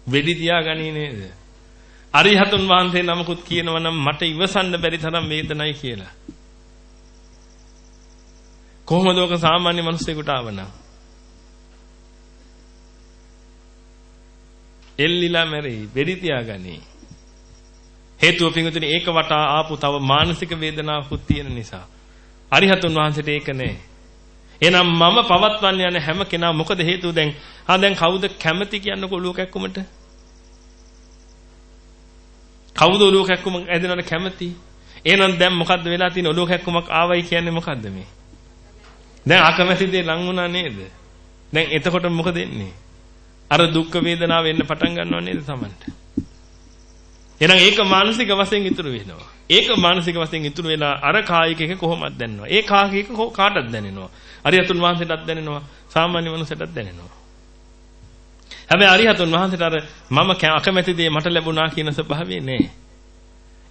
වෙඩි තියාගනී නේද? අරිහතුන් වහන්සේ නමකුත් කියනවා නම් මට ඉවසන්න බැරි තරම් වේදනයි කියලා. කොහොමද ඔක සාමාන්‍ය මිනිස්සෙකුට ආවනම්? එල්ලිලා මැරෙයි, වෙඩි තියාගනී. හේතුව පිඟුතුනි ඒක වටා ආපු තව මානසික වේදනාවකුත් තියෙන නිසා. අරිහතුන් වහන්සේට ඒක නෑ. එහෙනම් මම පවත්වන්න යන හැම කෙනා මොකද හේතුව දැන්? ආ දැන් කවුද කැමති කියන්නකො ඔලුව කැක්කුමට කවුද ඔලුව කැක්කුම ඇදෙනවට කැමති? එහෙනම් දැන් මොකද්ද වෙලා තියෙන්නේ? ඔලුව කැක්කුමක් ආවයි කියන්නේ මොකද්ද මේ? දැන් අකමැති දේ ලං වුණා නේද? දැන් එතකොට මොකද වෙන්නේ අර දුක් වේදනාව එන්න පටන් ගන්නව නේද Tamanට? එහෙනම් ඒක මානසික වශයෙන් ඉතුරු වෙනවා. ඒක මානසික වශයෙන් ඉතුරු වෙලා අර කායික එක කොහොමද දැනනවා? ඒ කායික එක කාටද දැනෙනවා? අරිහතුන් වහන්සේටත් දැනෙනවා සාමාන්‍ය මනුස්සයටත් දැනෙනවා. හැබැයි අරිහතුන් වහන්සේට අර මම අකමැති දේ මට ලැබුණා කියන ස්වභාවය නෑ.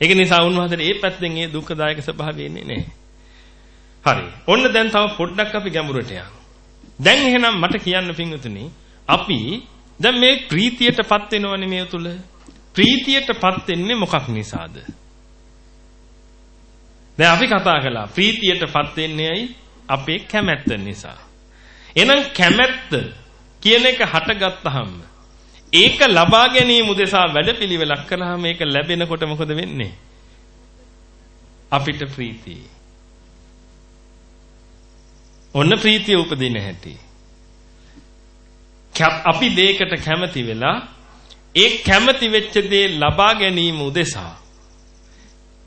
ඒක නිසා උන්වහන්සේට ඒ පැත්තෙන් ඒ දුක්ඛදායක ස්වභාවය එන්නේ නෑ. හරි. ඔන්න දැන් තව පොඩ්ඩක් අපි ගැඹුරට යමු. දැන් එහෙනම් මට කියන්න පින්වතුනි අපි දැන් මේ ප්‍රීතියටපත් වෙනවනේ මේ තුල. ප්‍රීතියටපත් වෙන්නේ මොකක් නිසාද? දැන් අපි කතා කළා ප්‍රීතියටපත් වෙන්නේ ඇයි? අපේ කැමැත්ත නිසා. එහෙනම් කැමැත්ත කියන එක හටගත්තාම ඒක ලබා ගැනීම උදෙසා වැඩපිළිවෙලක් කළාම මේක ලැබෙනකොට මොකද වෙන්නේ? අපිට ප්‍රීතිය. ඔන්න ප්‍රීතිය උපදින හැටි. අපි දෙයකට කැමති වෙලා ඒ කැමති වෙච්ච දේ ලබා ගැනීම උදෙසා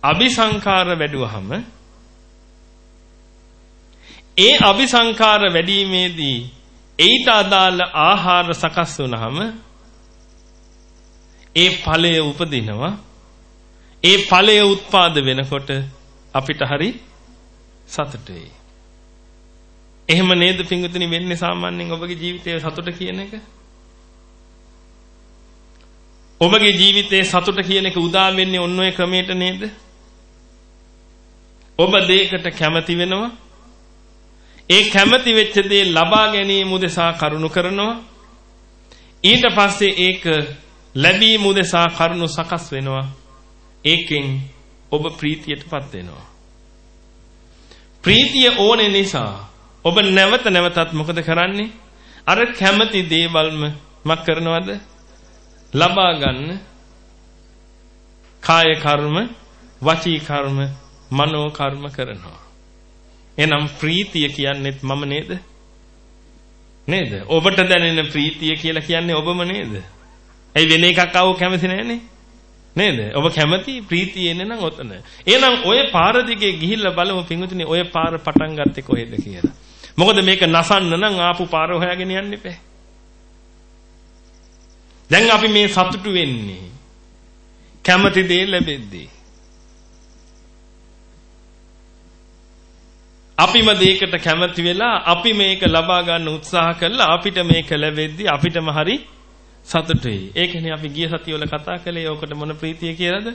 අபிසංකාර වැඩුවහම ඒ අபிසංකාර වැඩිීමේදී ඊට අදාළ ආහාර සකස් වුනහම ඒ ඵලය උපදිනවා ඒ ඵලය උත්පාද වෙනකොට අපිට හරි සතුට වෙයි. එහෙම නේද පිංගුතුනි වෙන්නේ සාමාන්‍යයෙන් ඔබගේ ජීවිතයේ සතුට කියන එක? ඔබගේ ජීවිතයේ සතුට කියන එක උදා වෙන්නේ ඔන්න ඔය ක්‍රමයට නේද? ඔබ දෙයකට කැමති වෙනවා ඒ කැමති වෙච්ච දේ ලබා ගැනීම උදෙසා කරුණු කරනවා. ඊට පස්සේ ඒක ලැබීම උදෙසා කරුණු සකස් වෙනවා. ඒකෙන් ඔබ ප්‍රීතියටපත් වෙනවා. ප්‍රීතිය ඕනේ නිසා ඔබ නැවත නැවතත් මොකද කරන්නේ? අර කැමති දේවල්ම මක් කරනවද? ලබා ගන්න කාය කර්ම, වචී කර්ම, මනෝ කර්ම කරනවා. එහෙනම් ප්‍රීතිය කියන්නේත් මම නේද? නේද? ඔබට දැනෙන ප්‍රීතිය කියලා කියන්නේ ඔබම නේද? ඇයි වෙන එකක් ආව කැමති නැන්නේ? නේද? ඔබ කැමති ප්‍රීතිය එන්නේ නම් ඔතන. එහෙනම් ඔය පාර දිගේ ගිහිල්ලා බලමු පින්විතනේ ඔය පාර පටන් ගත්තේ කොහෙද කියලා. මොකද මේක නසන්න නම් ආපු පාර හොයාගෙන යන්න එපා. දැන් අපි මේ සතුටු වෙන්නේ කැමති දේ ලැබෙද්දී. අපිම දෙයකට කැමති වෙලා අපි මේක ලබා ගන්න උත්සාහ කළා අපිට මේක ලැබෙද්දි අපිටම හරි සතුටුයි. ඒකනේ අපි ගිය සතියවල කතා කළේ ඕකට මොන ප්‍රීතිය කියලාද?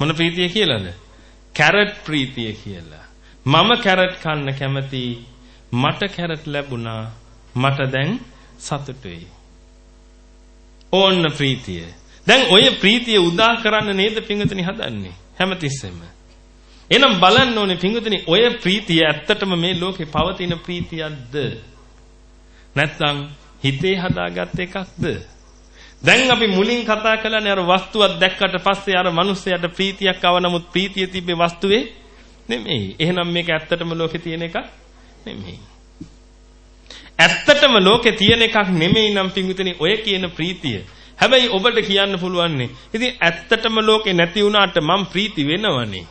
මොන ප්‍රීතිය කියලාද? කැරට් ප්‍රීතිය කියලා. මම කැරට් කන්න කැමති මට කැරට් ලැබුණා මට දැන් සතුටුයි. ඕන්න ප්‍රීතිය. දැන් ඔය ප්‍රීතිය උදා කරන්න නේද පිංගුතුනි හදන්නේ හැමතිස්සෙම. එහෙනම් බලන්න ඕනේ පිංගුතුනි ඔය ප්‍රීතිය ඇත්තටම මේ ලෝකේ පවතින ප්‍රීතියක්ද? නැත්නම් හිතේ හදාගත් එකක්ද? දැන් අපි මුලින් කතා කළානේ අර වස්තුවක් දැක්කට පස්සේ අර මිනිස්සයාට ප්‍රීතියක් ආව නමුත් ප්‍රීතිය තිබ්බේ වස්තුවේ නෙමෙයි. එහෙනම් මේක ඇත්තටම ලෝකේ තියෙන එකක් නෙමෙයි. ඇත්තටම ලෝකේ තියෙන එකක් නෙමෙයි නම් පිංගුතුනි ඔය කියන ප්‍රීතිය හැබැයි ඔබට කියන්න පුළුවන් නේ. ඉතින් ඇත්තටම ලෝකේ නැති වුණාට මම ප්‍රීති වෙනවනේ.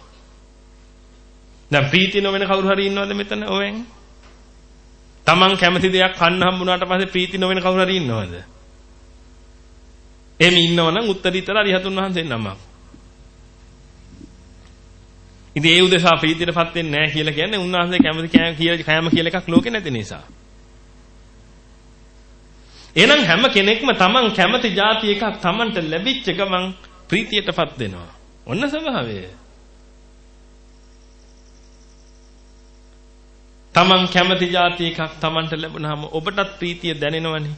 දැන් ප්‍රීති නොවන කවුරු හරි ඉන්නවද මෙතන ඔවෙන්? Taman කැමති දෙයක් කන්න හම්බුනාට පස්සේ ප්‍රීති නොවන කවුරු හරි ඉන්නවද? එහෙම ඉන්නවනම් උත්තරීතර අරිහතුන් වහන්සේ නමක්. ඉතින් ඒ උදෙසා ප්‍රීතියටපත් වෙන්නේ නැහැ කියලා කියන්නේ උන්වහන්සේ කැමති කෑම කියලා කෑම කියලා එකක් ලෝකේ නැති නිසා. එහෙනම් හැම කෙනෙක්ම Taman කැමති જાති එකක් Tamanට ලැබිච්ච ගමන් ප්‍රීතියටපත් වෙනවා. ඔන්න ස්වභාවය. තමන් කැමති જાති එකක් තමන්ට ලැබුණාම ඔබටත් ප්‍රීතිය දැනෙනවනේ.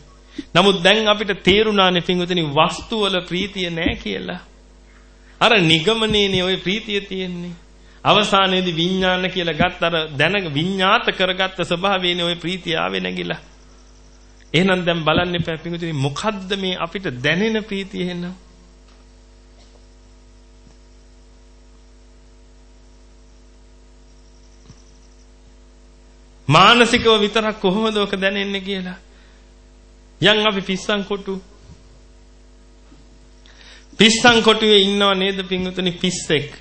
නමුත් දැන් අපිට තේරුණානේ පිංගුතනි වස්තු වල ප්‍රීතිය නැහැ කියලා. අර නිගමනයේනේ ওই ප්‍රීතිය තියෙන්නේ. අවසානයේදී විඥාන කියලා ගත්ත අර දැන විඥාත කරගත්ත ස්වභාවයනේ ওই ප්‍රීතිය ආවේ නැගිලා. එහෙනම් දැන් බලන්න එපා පිංගුතනි මොකද්ද මේ අපිට දැනෙන ප්‍රීතිය එහෙනම්? මානසිකව විතරක් කොහොමද ඔක දැනෙන්නේ කියලා. යන් අපි පිස්සන් කොටු. පිස්සන් කොටුවේ ඉන්නව නේද පින්වතුනි පිස්සෙක්.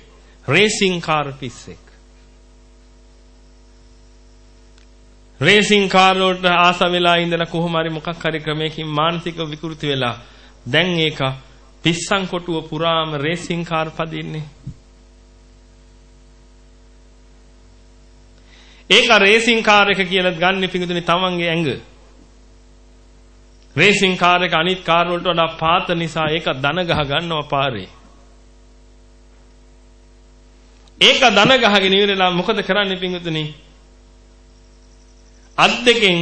රේසින් කාර් පිස්සෙක්. රේසින් කාර් වලට ආස වෙලා ඉඳලා කොහොම හරි මොකක් හරි ක්‍රමයකින් මානසික විකෘති වෙලා දැන් ඒක පිස්සන් කොටුව පුරාම රේසින් කාර් පදින්නේ. ඒක රේසින් කාර් එක කියලා ගන්න පිඟුදුනේ තමන්ගේ ඇඟ. රේසින් කාර් එක අනිත් කාර් වලට වඩා පාත නිසා ඒක දන ගහ ගන්නවා පාරේ. ඒක දන ගහගෙන ඉවරලා මොකද කරන්නේ පිඟුදුනේ? අත් දෙකෙන්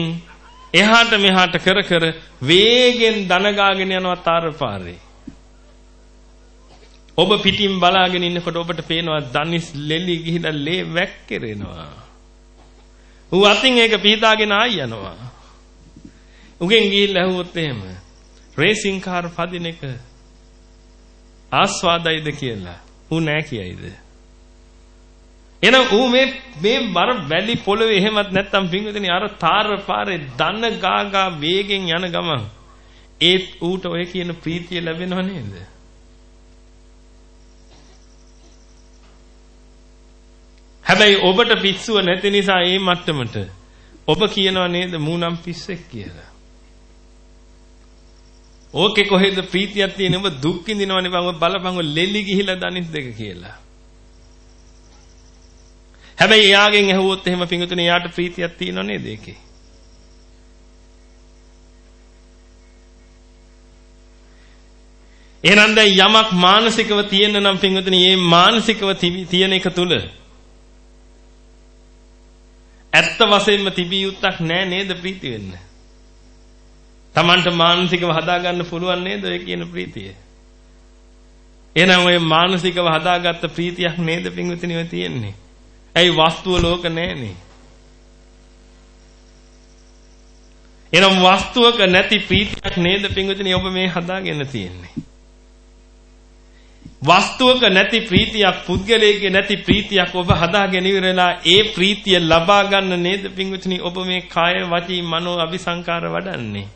එහාට මෙහාට කර කර වේගෙන් දන ගාගෙන යනවා තාර පාරේ. ඔබ පිටින් බලාගෙන ඉන්නකොට ඔබට පේනවා දනිස් ලෙලි ගිහිලා ලේ වැක්කිරෙනවා. ඌ අතින් ඒක පිහදාගෙන ආයි යනවා. උගෙන් ගිහිල්ලා ඇහුවොත් එහෙම රේසින් කාර් පදින එක ආස්වාදයිද කියලා ඌ නෑ කියයිද? එහෙනම් ඌ මේ මේ බර වැලි පොළවේ එහෙමත් නැත්තම් පින්විතනි අර තාර පාරේ දන ගාගා වේගෙන් යන ගමන් ඒත් ඌට ඔය කියන ප්‍රීතිය ලැබෙනව නේද? හැබැයි ඔබට පිස්සුව නැති නිසා ඒ මට්ටමට ඔබ කියනව නේද මූනම් පිස්සෙක් කියලා. ඕකේ කොහෙද ප්‍රීතියක් තියෙන ඔබ දුක් විඳිනවනේ බං බලපං ලෙලි ගිහිලා දනිස් දෙක කියලා. හැබැයි එයාගෙන් ඇහුවොත් එහෙම පිඟුතුනේ එයාට ප්‍රීතියක් තියෙනව නේද ඒකේ? එහෙනම් දැන් යමක් මානසිකව තියෙන නම් පිඟුතුනේ මේ මානසිකව තියෙන එක තුල ඇත්ත වශයෙන්ම තිබිය යුත්තක් නෑ නේද ප්‍රීති වෙන්න. Tamanට මානසිකව හදාගන්න පුළුවන් නේද ඔය කියන ප්‍රීතිය? එහෙනම් ඔය මානසිකව හදාගත්ත ප්‍රීතියක් නේද පිඟුතුනේ ඔය තියෙන්නේ? ඇයි වස්තුව ලෝක නැහනේ? එනම් වස්තුවක නැති ප්‍රීතියක් නේද පින්විතනේ ඔබ මේ හදාගෙන තියෙන්නේ. වස්තුවක නැති ප්‍රීතියක් පුද්ගලයේ නැති ප්‍රීතියක් ඔබ හදාගෙන ඉවරලා ඒ ප්‍රීතිය ලබා ගන්න නේද පින්විතනේ? ඔබ මේ කාය වචී මනෝ අபிසංකාර වඩන්නේ.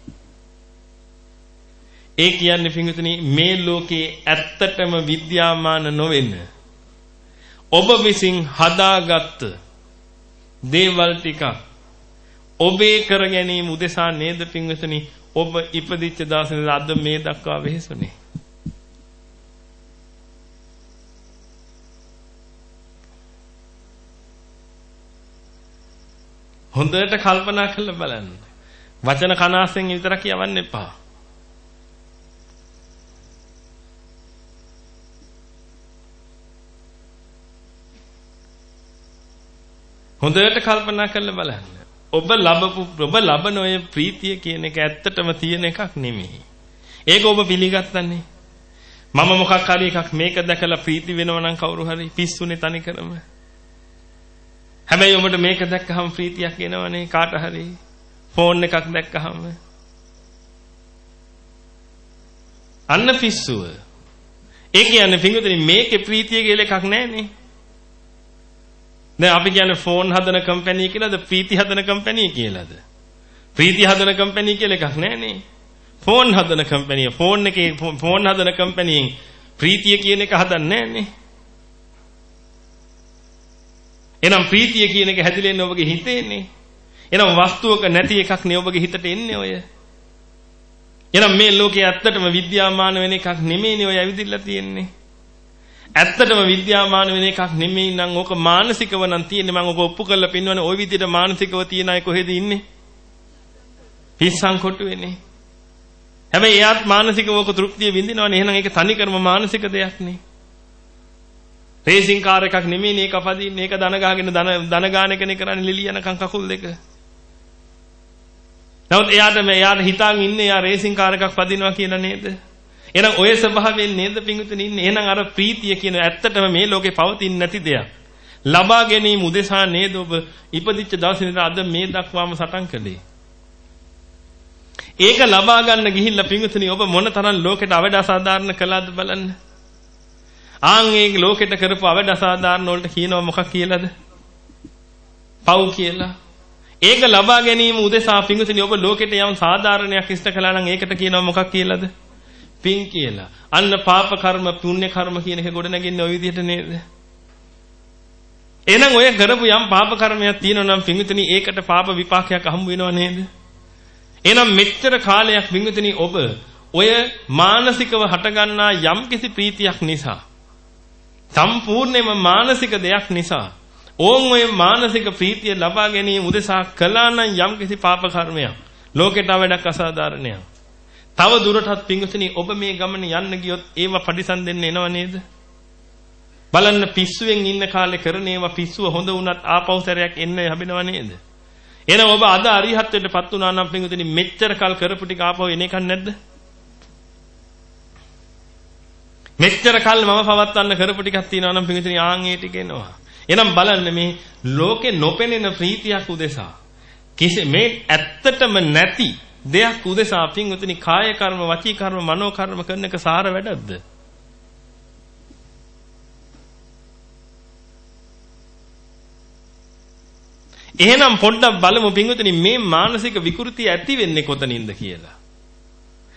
ඒ කියන්නේ පින්විතනේ මේ ලෝකේ ඇත්තටම විද්‍යාමාන නොවෙන්නේ. ඔබ විසින් හදාගත්ත දේවල් ටික ඔබේ කර ගැනීම උදෙසා නේද පින්වතුනි? ඔබ ඉපදිච්ච දවසේ අද මේ දක්වා වෙහෙසුනේ. හොඳට කල්පනා කරලා බලන්න වචන කනාසෙන් විතරක් යවන්න එපා හොඳට කල්පනා කරලා බලන්න. ඔබ ලබපු ඔබ ලබන ඔය ප්‍රීතිය කියන එක ඇත්තටම තියෙන එකක් නෙමෙයි. ඒක ඔබ පිළිගත්තන්නේ. මම මොකක් හරි එකක් මේක දැකලා ප්‍රීති වෙනව නම් කවුරු හරි පිස්සුනේ තනි කරම. හැබැයි ඔබට මේක දැක්කහම ප්‍රීතියක් එනවනේ කාට හරි. ෆෝන් එකක් දැක්කහම. අන්න පිස්සුව. ඒ කියන්නේ පින්විතනි මේකේ ප්‍රීතිය කියලා එකක් නැහැනේ. දැන් අපි කියන්නේ ෆෝන් හදන කම්පැනි කියලාද ප්‍රීති හදන කම්පැනි කියලාද? ප්‍රීති හදන කම්පැනි කියලා එකක් නැහනේ. ෆෝන් හදන කම්පැනි ෆෝන් එකේ ෆෝන් හදන කම්පැනියෙන් ප්‍රීතිය කියන එක හදන්නේ නැන්නේ. එහෙනම් ප්‍රීතිය කියන එක හැදිලෙන්නේ ඔබගේ හිතේනේ. එහෙනම් වස්තුවක නැති එකක් නේ ඔබගේ හිතට එන්නේ ඔය. එහෙනම් මේ ලෝකේ ඇත්තටම විද්‍යාමාන වෙන එකක් නෙමෙයිනේ ඔය ඇවිදින්න තියෙන්නේ. ඇත්තටම විද්‍යාමාන වෙන එකක් නෙමෙයි නම් ඕක මානසිකව නම් තියෙන්නේ මම ඔබ ඔප්පු කරලා පෙන්වන්නේ ওই විදිහට මානසිකව තියෙන අය කොහෙද ඉන්නේ? පිස්සන් කොටු වෙන්නේ. හැබැයි එයාත් මානසිකව ඕක තෘප්තිය විඳිනවනේ එහෙනම් ඒක තනිකරම මානසික දෙයක් නේ. රේසින් කාර් එකක් නෙමෙයි මේක අපදින්නේ ඒක දන ගහගෙන දන දන ගාන එකනේ කරන්නේ ලිලි යනකම් කකුල් දෙක. නමුත් එයාට මේ එයාට හිතාගෙන ඉන්නේ එයා රේසින් කාර් එකක් පදිනවා කියලා නේද? එහෙනම් ඔය ස්වභාවයෙන් නේද පිංගුතුනි ඉන්නේ. එහෙනම් අර ප්‍රීතිය කියන ඇත්තටම මේ ලෝකේ පවතින්නේ නැති දෙයක්. ලබා ගැනීම උදෙසා නේද ඔබ ඉපදිච්ච දවසේ ඉඳලා අද මේ දක්වාම සටන් කළේ. ඒක ලබා ගන්න ගිහිල්ලා පිංගුතුනි ඔබ මොන තරම් ලෝකෙට අවඩ අසාධාරණ කළාද බලන්න. ආන් ඒ ලෝකෙට කරපු අවඩ අසාධාරණ වලට කියනවා මොකක් කියලාද? පව් කියලා. ඒක ලබා ගැනීම උදෙසා පිංගුතුනි ඔබ ලෝකෙට යම් සාධාරණයක් ඉෂ්ට කළා නම් ඒකට කියනවා මොකක් කියලාද? පින් කියලා. අන්න පාප කර්ම පුණ්‍ය කර්ම කියන එක ගොඩ නැගින්නේ ওই විදිහට නේද? එහෙනම් ඔය කරපු යම් පාප කර්මයක් තියෙනවා නම් පින්විතනි ඒකට පාප විපාකයක් හම්බ වෙනව නේද? එහෙනම් මෙච්චර කාලයක් පින්විතනි ඔබ ඔය මානසිකව හටගන්නා යම් කිසි ප්‍රීතියක් නිසා සම්පූර්ණයෙන්ම මානසික දෙයක් නිසා ඕන් ඔය මානසික ප්‍රීතිය ලබා ගැනීම උදෙසා කළා නම් යම් කිසි පාප කර්මයක් ලෝකෙට වැඩක් අසාධාරණයක් තව දුරටත් පිංගුතුනි ඔබ මේ ගමන යන්න ගියොත් ඒවා පරිසම් දෙන්න එනව නේද? බලන්න පිස්සුවෙන් ඉන්න කාලේ කරන ඒවා පිස්සුව හොඳ වුණත් ආපහු සැරයක් එන්න හැබෙනව නේද? එහෙනම් ඔබ අද අරිහත්ත්වයටපත් වුණා නම් පිංගුතුනි මෙච්චර කල් කරපු ටික ආපහු එන එකක් නැද්ද? මෙච්චර කල් මම පවත්වන්න කරපු ටිකක් තියෙනවා නම් පිංගුතුනි ආන් ඒ ටික එනවා. එහෙනම් බලන්න මේ ලෝකේ නොපෙනෙන ප්‍රීතියක් උදෙසා කිසි මේ ඇත්තටම නැති දෙයක් උදෙසා පින්වතුනි කාය කර්ම වචී කර්ම මනෝ කර්ම කරන එක සාර වැඩක්ද? එහෙනම් පොඩ්ඩක් බලමු පින්වතුනි මේ මානසික විකෘතිය ඇති වෙන්නේ කොතනින්ද කියලා.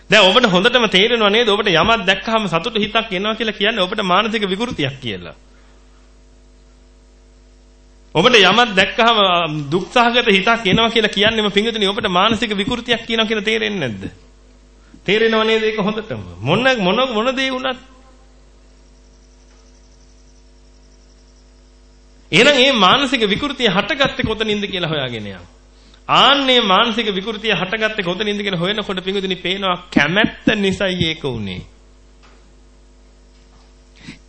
දැන් ඔබට හොඳටම තේරෙනව නේද ඔබට යමක් දැක්කහම සතුට හිතක් එනවා කියලා කියන්නේ ඔබට මානසික විකෘතියක් කියලා. ඔබට යමක් දැක්කහම දුක්සහගත හිතක් එනවා කියලා කියන්නේම පිංගුතුනි ඔබට මානසික විකෘතියක් කියනවා කියලා තේරෙන්නේ නැද්ද? තේරෙනව නේද ඒක හොඳටම? මොන මොන මොන දේ වුණත් එහෙනම් මේ මානසික විකෘතිය හටගත්තේ කොතනින්ද කියලා හොයාගෙන යන්න. ආන්නේ මානසික විකෘතිය හටගත්තේ කොතනින්ද කියලා හොයනකොට පිංගුතුනි පේනවා කැමැත්ත නිසයි ඒක උනේ.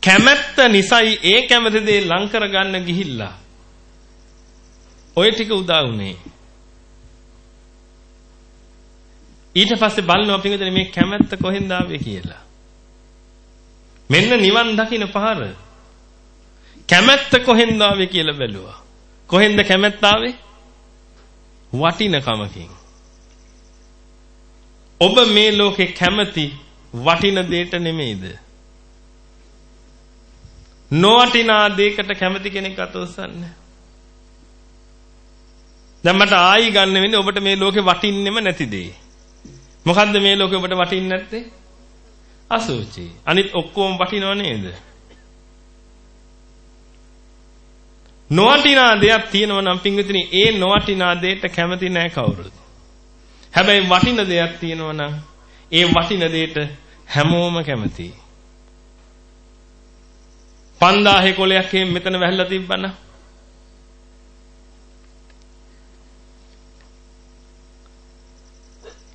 කැමැත්ත නිසයි ඒ කැමති දේ ලං කරගන්න ගිහිල්ලා ඔය ටික උදා වුණේ. ඊට පස්සේ බලනවා පින්විතනේ මේ කැමැත්ත කොහෙන්ද ආවේ කියලා. මෙන්න නිවන් දකින්න පාර. කැමැත්ත කොහෙන්ද ආවේ කියලා බැලුවා. කොහෙන්ද කැමැත්ත ආවේ? වටිනකමකින්. ඔබ මේ ලෝකේ කැමති වටින දෙයට නෙමෙයිද? නොවටිනා දෙයකට කැමති කෙනෙක් අත උස්සන්නේ. දැන් මට ආයි ගන්න වෙන්නේ ඔබට මේ ලෝකේ වටින්නෙම නැති දේ. මොකද්ද මේ ලෝකේ ඔබට වටින්නේ නැත්තේ? අසුචි. අනිත් ඔක්කොම වටිනව නේද? නොවටිනා දෙයක් තියෙනවා නම් පින්විතනි ඒ නොවටිනා දෙයට කැමති නැහැ කවුරුත්. හැබැයි වටින දෙයක් තියෙනවා නම් ඒ වටින දෙයට හැමෝම කැමතියි. 5000 කොලයක් මෙතන වැහලා තිබ්බනම්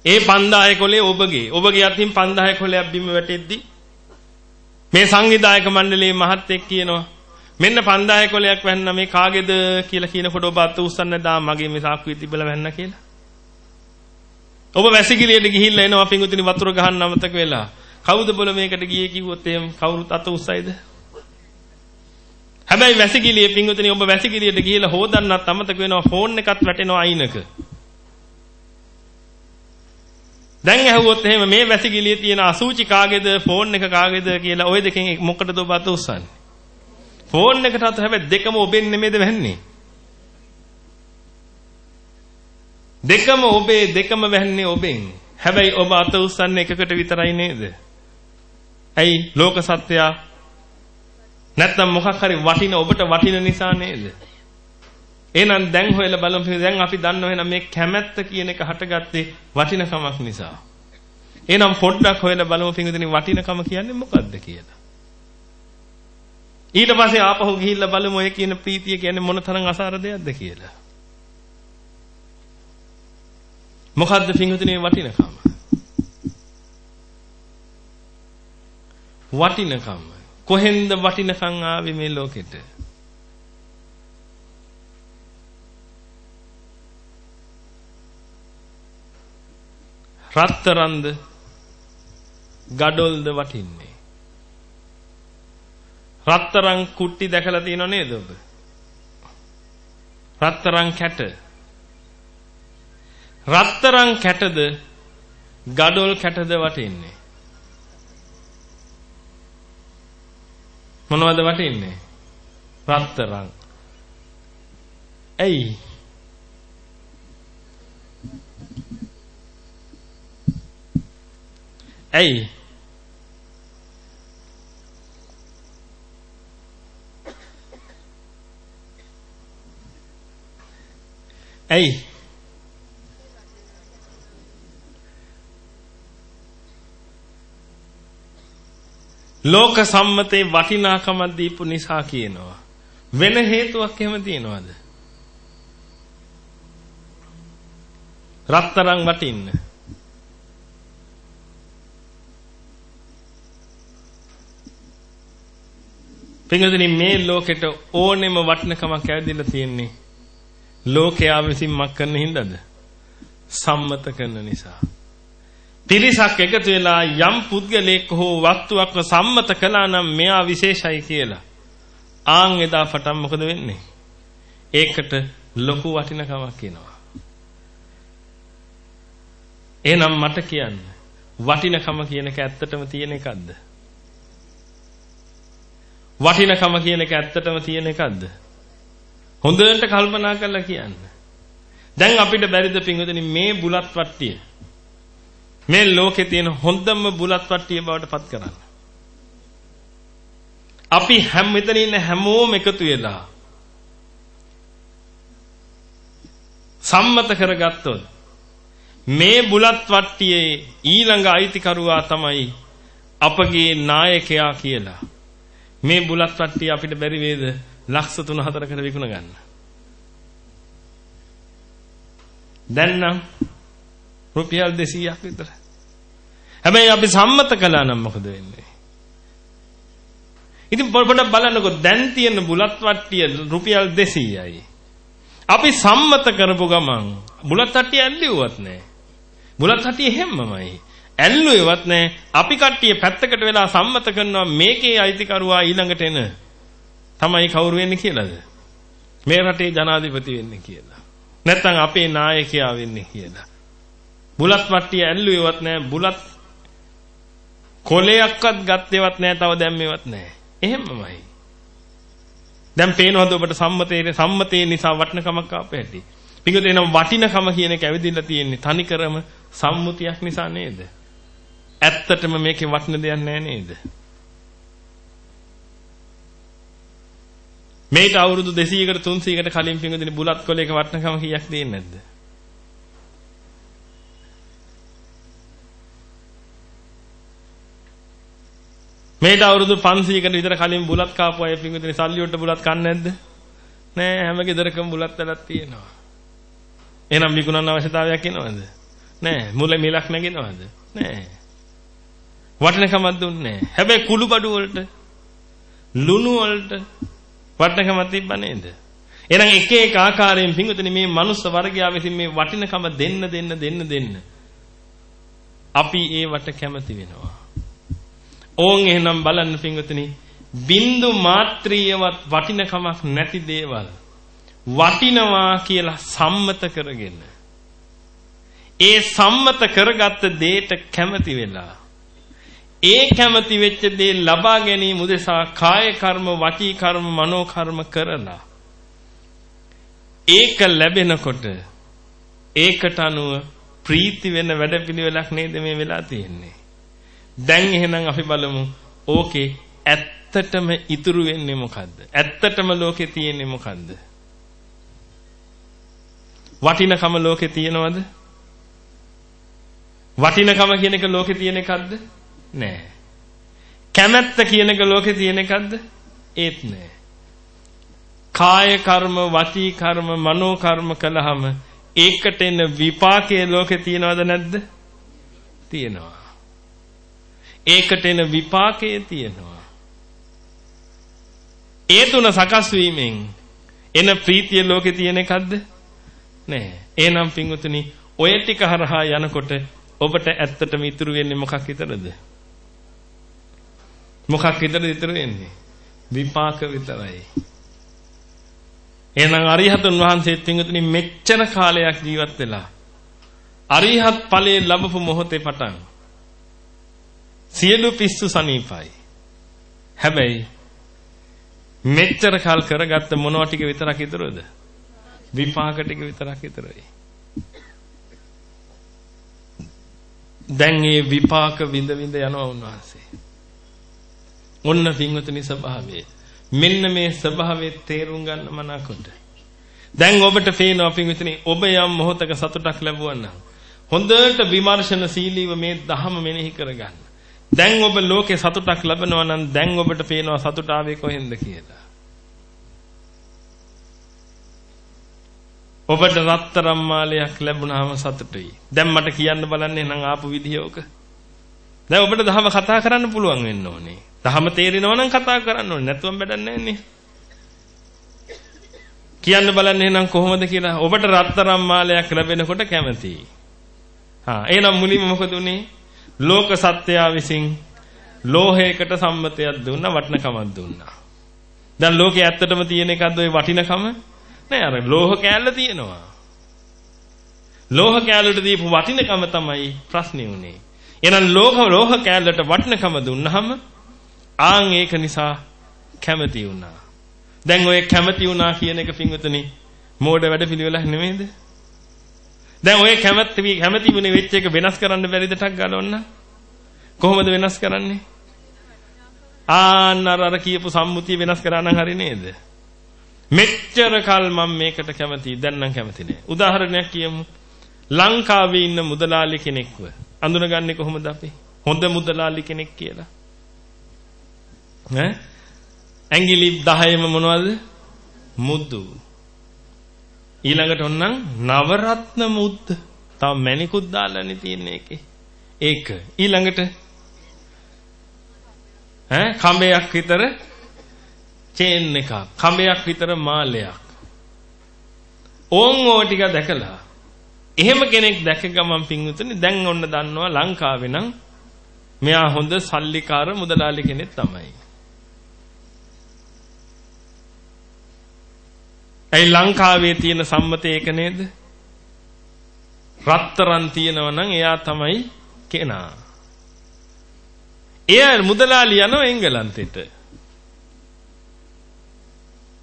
ඒ 5000 කොලේ ඔබගේ. ඔබගේ අතින් 5000 කොලයක් බිම වැටෙද්දි මේ සංවිධායක මණ්ඩලයේ මහත්ෙක් කියනවා මෙන්න 5000 කොලයක් වැන්න මේ කාගේද කියලා කියනකොට ඔබ අත උස්සන්න දා මගේ මේ සාක්කුවේ තිබ්බලා වැන්න කියලා. ඔබ වැසිකිළියට ගිහිල්ලා එනවා පිඟුතුනි වතුර ගහන්න අමතක වෙලා. කවුද බොල මේකට ගියේ කිව්වොත් එහෙම කවුරුත් අත උස්සයිද? හැබැයි වැසිකිළියේ පිඟුතුනි ඔබ වැසිකිළියට ගිහිල්ලා හොදන්නත් අමතක වෙනවා ෆෝන් එකත් වැටෙනවා අයිනක. දැන් ඇහුවොත් එහෙම මේ වැසිකිළියේ තියෙන අසූචි කාගේද ෆෝන් එක කාගේද කියලා ওই දෙකෙන් මොකටද ඔබ අත උස්සන්නේ? ෆෝන් එකට අත හැබැයි දෙකම ඔබෙන් නෙමෙයිද වැන්නේ? දෙකම ඔබේ දෙකම වැන්නේ ඔබෙන්. හැබැයි ඔබ අත උස්සන්නේ එකකට විතරයි නේද? ඇයි ලෝක සත්‍යය නැත්නම් මොකක් හරි වටින ඔබට වටින නිසා නේද? එහෙනම් දැන් හොයලා බලමු දැන් අපි දන්නව එහෙනම් මේ කැමැත්ත කියන එක හටගත්තේ වටිනකමක් නිසා. එහෙනම් පොඩ්ඩක් හොයලා බලමු පින්විතනි වටිනකම කියන්නේ මොකක්ද කියලා. ඊට පස්සේ ආපහු ගිහිල්ලා බලමු ඔය කියන ප්‍රීතිය කියන්නේ මොන තරම් අසාර දෙයක්ද කියලා. මොකද්ද පින්විතනි වටිනකම? වටිනකම. කොහෙන්ද වටිනකම් ආවේ මේ ලෝකෙට? රත්තරන්ද ගඩොල්ද වටින්නේ රත්තරන් කුට්ටි දැකලා තියෙනව නේද ඔබ? රත්තරන් කැට. රත්තරන් කැටද ගඩොල් කැටද වටින්නේ? මොනවද වටින්නේ? රත්තරන්. ඇයි ඇයි? ඇයි? ලෝක සම්මතේ වටිනාකම දීපු නිසා කියනවා. වෙන හේතුවක් එහෙම තියනවද? රත්තරන් වටින්න. පින්වතුනි මේ ලෝකෙට ඕනෙම වටිනකමක් ඇවිදලා තියෙන්නේ ලෝකයා විසින් මක් කරන හින්දාද? සම්මත කරන නිසා. පිරිසක් එකතු වෙලා යම් පුද්ගලයෙක් හෝ වස්තුවක්ව සම්මත කළා නම් මෙයා විශේෂයි කියලා. ආන් එදා පටන් මොකද වෙන්නේ? ඒකට ලොකු වටිනකමක් එනවා. එහෙනම් මට කියන්න වටිනකම කියන එක ඇත්තටම තියෙන එකක්ද? වටිනකම කියන එක ඇත්තටම තියෙන එකක්ද? හොඳට කල්පනා කරලා කියන්න. දැන් අපිට බැරිද පින්වතුනි මේ බුලත් වට්ටිය මේ ලෝකේ තියෙන හොඳම බුලත් වට්ටිය බවට පත් කරන්න. අපි හැම මෙතන ඉන්න හැමෝම එකතු වෙලා සම්මත කරගත්තොත් මේ බුලත් වට්ටියේ ඊළඟ අයිතිකරුවා තමයි අපගේ නායකයා කියලා. මේ බුලත් වට්ටිය අපිට බැරි වේද ලක්ෂ 3-4කට විකුණ ගන්න. දැන් නම් රුපියල් 200ක් විතර. හැබැයි අපි සම්මත කළා නම් මොකද වෙන්නේ? ඉතින් පොඩ්ඩක් බලන්නකෝ දැන් තියෙන බුලත් වට්ටිය රුපියල් 200යි. අපි සම්මත කරපු ගමන් බුලත් වට්ටිය ඇල්ලුවත් නැහැ. බුලත් වට්ටිය හැමමයි. ඇල්ලුවේවත් නැහැ. අපි කට්ටිය පැත්තකට වෙලා සම්මත කරනවා මේකේ අයිතිකරුවා ඊළඟට එන තමයි කවුරු වෙන්නේ කියලාද? මේ රටේ ජනාධිපති වෙන්නේ කියලා. නැත්නම් අපේ නායකයා වෙන්නේ කියලා. බුලත් වට්ටිය ඇල්ලුවේවත් නැහැ. බුලත් කොලයක්වත් ගත්තේවත් නැහැ. තව දැම්මේවත් නැහැ. එහෙමමයි. දැන් පේනවද ඔබට සම්මතයේ සම්මතයේ නිසා වටිනකමක් ආපු හැටි? පිටුද එනම් වටිනකම කියන එක ඇවිදින්න තියෙන්නේ තනිකරම සම්මුතියක් නිසා නේද? ඇත්තටම මේකේ වටින දෙයක් නැහැ නේද? මේක අවුරුදු 200කට 300කට කලින් පින්වදින බුලත් කොලයක වටිනකම කීයක් දෙන්නේ නැද්ද? මේට අවුරුදු 500කට විතර කලින් බුලත් කාපු අය පින්වදින සල්ලි වලට බුලත් කන්නේ නැද්ද? නෑ හැම ගෙදරකම බුලත් වැඩක් තියෙනවා. එහෙනම් විකුණන්න අවශ්‍යතාවයක් එනවද? නෑ මුල මිලක් නැගෙනවද? නෑ. වටිනකමක් දුන්නේ නැහැ. හැබැයි කුළු බඩු වලට ලුණු වලට වටිනකමක් තිබ්බ නේද? එහෙනම් එක එක ආකාරයෙන් පිංගුතුනි මේ මනුස්ස වර්ගයා විසින් මේ වටිනකම දෙන්න දෙන්න දෙන්න දෙන්න අපි ඒවට කැමති වෙනවා. ඕන් එහෙනම් බලන්න පිංගුතුනි බින්දු මාත්‍රියවත් වටිනකමක් නැති දේවල් වටිනවා කියලා සම්මත කරගෙන ඒ සම්මත කරගත්ත දෙයට කැමති වෙලා ඒ කැමති වෙච්ච දේ ලබා ගැනීම උදෙසා කාය කර්ම, වචී කර්ම, මනෝ කර්ම කරලා ඒක ලැබෙනකොට ඒකට අනුව ප්‍රීති වෙන වැඩපිළිවෙලක් නේද මේ වෙලා තියෙන්නේ. දැන් එහෙනම් අපි බලමු ඕකේ ඇත්තටම ඉතුරු වෙන්නේ මොකද්ද? ඇත්තටම ලෝකේ තියෙන්නේ මොකද්ද? වටිනකම ලෝකේ තියෙනවද? වටිනකම කියන එක ලෝකේ තියෙන එකක්ද? නෑ. කැමැත්ත කියන එක ලෝකේ තියෙන එකක්ද? ඒත් නෑ. කාය කර්ම, වචී කර්ම, මනෝ කර්ම කළාම ඒකට එන විපාකයේ ලෝකේ තියෙනවද නැද්ද? තියෙනවා. ඒකට එන විපාකයේ තියෙනවා. ඒ තුන සකස් වීමෙන් එන ප්‍රීතිය ලෝකේ තියෙන එකක්ද? නෑ. එහෙනම් පින්වතුනි ඔය ටික හරහා යනකොට ඔබට ඇත්තටම ඉතුරු වෙන්නේ මොකක් විතරද? මොකක් විතරද ඉතුරු වෙන්නේ? විපාක විතරයි. එහෙනම් අරිහතුන් වහන්සේත් පින්වතුනි මෙච්චර කාලයක් ජීවත් වෙලා අරිහත් ඵලයේ ලැබපු මොහොතේ පටන් සියලු පිස්සු සනීපයි. හැබැයි මෙච්චර කල් කරගත්ත මොනවා ටික විතරක් ඉතුරුද? විපාක ටික විතරක් ඉතුරුයි. දැන් මේ විපාක විඳ විඳ යනවා උන්වහන්සේ. ඔන්න පින්වතුනි ස්වභාවය. මෙන්න මේ ස්වභාවයේ තේරුම් ගන්න මනකොට. දැන් ඔබට පේනවා පින්වතුනි ඔබ යම් මොහොතක සතුටක් ලැබුවා නම් හොඳට විමර්ශනශීලීව මේ ධහම මෙනෙහි කරගන්න. දැන් ඔබ ලෝකේ සතුටක් ලබනවා නම් දැන් ඔබට පේනවා සතුට ආවේ කොහෙන්ද කියලා. ඔබට රත්තරම් මාලයක් ලැබුණාම සතුටුයි. දැන් මට කියන්න බලන්න එහෙනම් ආපු විදිය ඔක. දැන් ඔබට දහම කතා කරන්න පුළුවන් වෙන්න ඕනේ. දහම තේරෙනවා නම් කතා කරන්න ඕනේ. නැතුවම වැඩක් නැහැ කියන්න බලන්න එහෙනම් කොහොමද කියලා ඔබට රත්තරම් මාලයක් ලැබෙනකොට කැමතියි. හා එහෙනම් මුලින්ම මොකද උනේ? ලෝක සත්‍යය විසින් ලෝහයකට සම්මතයක් දුන්නා වටිනකමක් දුන්නා. දැන් ලෝකේ ඇත්තටම තියෙන එකක්ද ওই වටිනකම? නෑ අර ලෝහ කෑල්ල තියෙනවා. ලෝහ කෑල්ලට දීපු වටිනකම තමයි ප්‍රශ්නේ උනේ. එහෙනම් ලෝහ ලෝහ කෑල්ලට වටිනකම දුන්නාම ආන් ඒක නිසා කැමති වුණා. දැන් ඔය කැමති වුණා කියන එක පින්වතුනි මෝඩ වැඩ පිළිවෙලක් නෙමෙයිද? දැන් ඔය කැමැති කැමැති වුණේ වෙච්ච එක වෙනස් කරන්න බැරිද ටක් ගලවන්න? කොහොමද වෙනස් කරන්නේ? ආන්න අර කියපු සම්මුතිය වෙනස් කරා නම් හරි නේද? මෙච්චර කල් මම මේකට කැමතියි දැන් නම් කැමති නෑ. උදාහරණයක් කියමු. ලංකාවේ ඉන්න මුදලාලි කෙනෙක්ව අඳුනගන්නේ කොහොමද අපි? හොඳ මුදලාලි කෙනෙක් කියලා. ඈ ඇඟිලි 10ම මොනවද? මුද්දු. ඊළඟට ඔන්නම් නවරත්න මුද්ද. තව මැණිකුත් දාලානේ තියෙන්නේ ඒකේ. ඒක. ඊළඟට ඈ කඹයක් විතර චේන් එකක්. කඹයක් විතර මාලයක්. ඕන් ඕ ටික දැකලා එහෙම කෙනෙක් දැක ගමන් පින්විතනේ දැන් ඔන්න දන්නවා ලංකාවේ නම් මෙයා හොඳ සල්ලිකාර මුදලාලි කෙනෙක් තමයි. ඇයි ලංකාවේ තියෙන සම්මතය ඒක නේද? රත්තරන් තියෙනවා නම් එයා තමයි කෙනා. එයා මුදලාලි යනවා එංගලන්තෙට.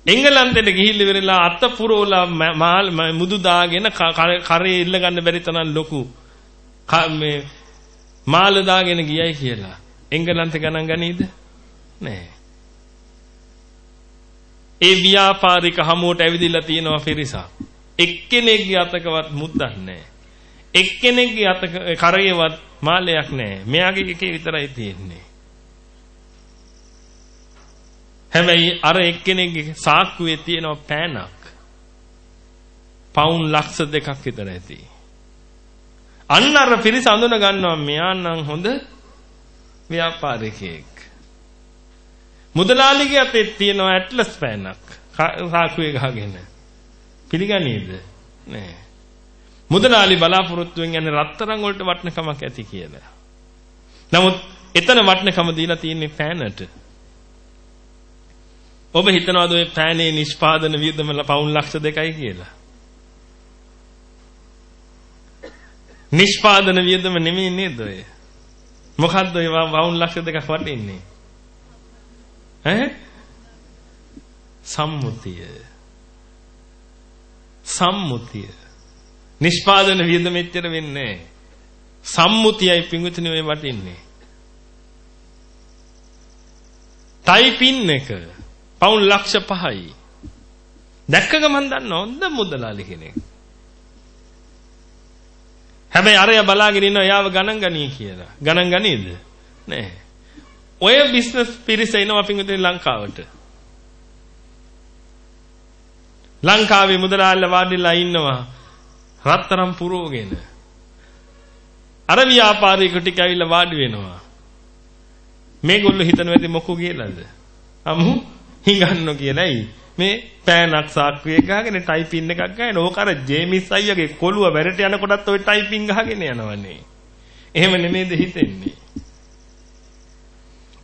එංගලන්තෙට ගිහිල්ලා ඉවරලා අත පුරවලා මුදු දාගෙන කරේ ඉල්ල ගන්න බැරි තරම් ලොකු මේ මාල දාගෙන ගියයි කියලා. එංගලන්තේ ගණන් ගනීද? නෑ. ඒ ව්‍යාපාරික හමුවට ඇවිදilla තියෙනවා පිරිසක්. එක්කෙනෙක්ගේ අතකවත් මුද්දක් නැහැ. එක්කෙනෙක්ගේ අතක කරේවත් මාලයක් නැහැ. මෙයාගේ එකේ විතරයි තියෙන්නේ. හැබැයි අර එක්කෙනෙක්ගේ සාක්කුවේ තියෙනවා පෑනක්. පවුන් ලක්ෂ දෙකක් විතර ඇති. අන්න අර පිරිස අඳුන ගන්නවා මෙයා නම් හොඳ ව්‍යාපාරිකයෙක්. මුදලාලිගේ අතේ තියෙන ඇට්ලස් පෑනක් සාකුවේ ගහගෙන. පිළිගන්නේද? නෑ. මුදලාලි බලාපොරොත්තුෙන් යන්නේ රත්තරන් වලට වටිනකමක් ඇති කියලා. නමුත් එතන වටිනකම දීලා තියෙන්නේ පෑනට. ඔබ හිතනවාද ඔය පෑනේ නිෂ්පාදන වියදම පවුන් ලක්ෂ දෙකයි කියලා? නිෂ්පාදන වියදම නෙමෙයි නේද ඔය? මොකද්ද ඔය පවුන් ලක්ෂ දෙකක් වටින්නේ? ඈ සම්මුතිය සම්මුතිය නිෂ්පාදන වියද මෙච්චර වෙන්නේ සම්මුතියයි පිඟුතුනි ඔය වටින්නේ. ටයිපින් එක පවුන් ලක්ෂ 5යි. දැක්ක ගමන් දන්න හොඳ මුදලාලි කෙනෙක්. හැබැයි අරය බලාගෙන ඉන්නවා යාව ගණන් ගනී කියලා. ගණන් ගනීද? නෑ. ඔය බිස්නස් පිරිස එනවා පිඟුතුනි ලංකාවට. ලංකාවේ මුදලාල්ල වාඩිලා ඉන්නවා රත්තරම් පුරවගෙන. අර ව්‍යාපාරික ටික ඇවිල්ලා වාඩි වෙනවා. මේගොල්ලෝ හිතනවා ඇති මොකෝ කියලාද? අමු හිඟන්නෝ කියලායි. මේ පෑනක් සාක්කුවේ ගහගෙන ටයිපින් එකක් ගහගෙන ඕක අර ජේමිස් අයියාගේ කොළුව වැරට යනකොටත් ওই ටයිපින් ගහගෙන යනවනේ. එහෙම නෙමෙයිද හිතෙන්නේ?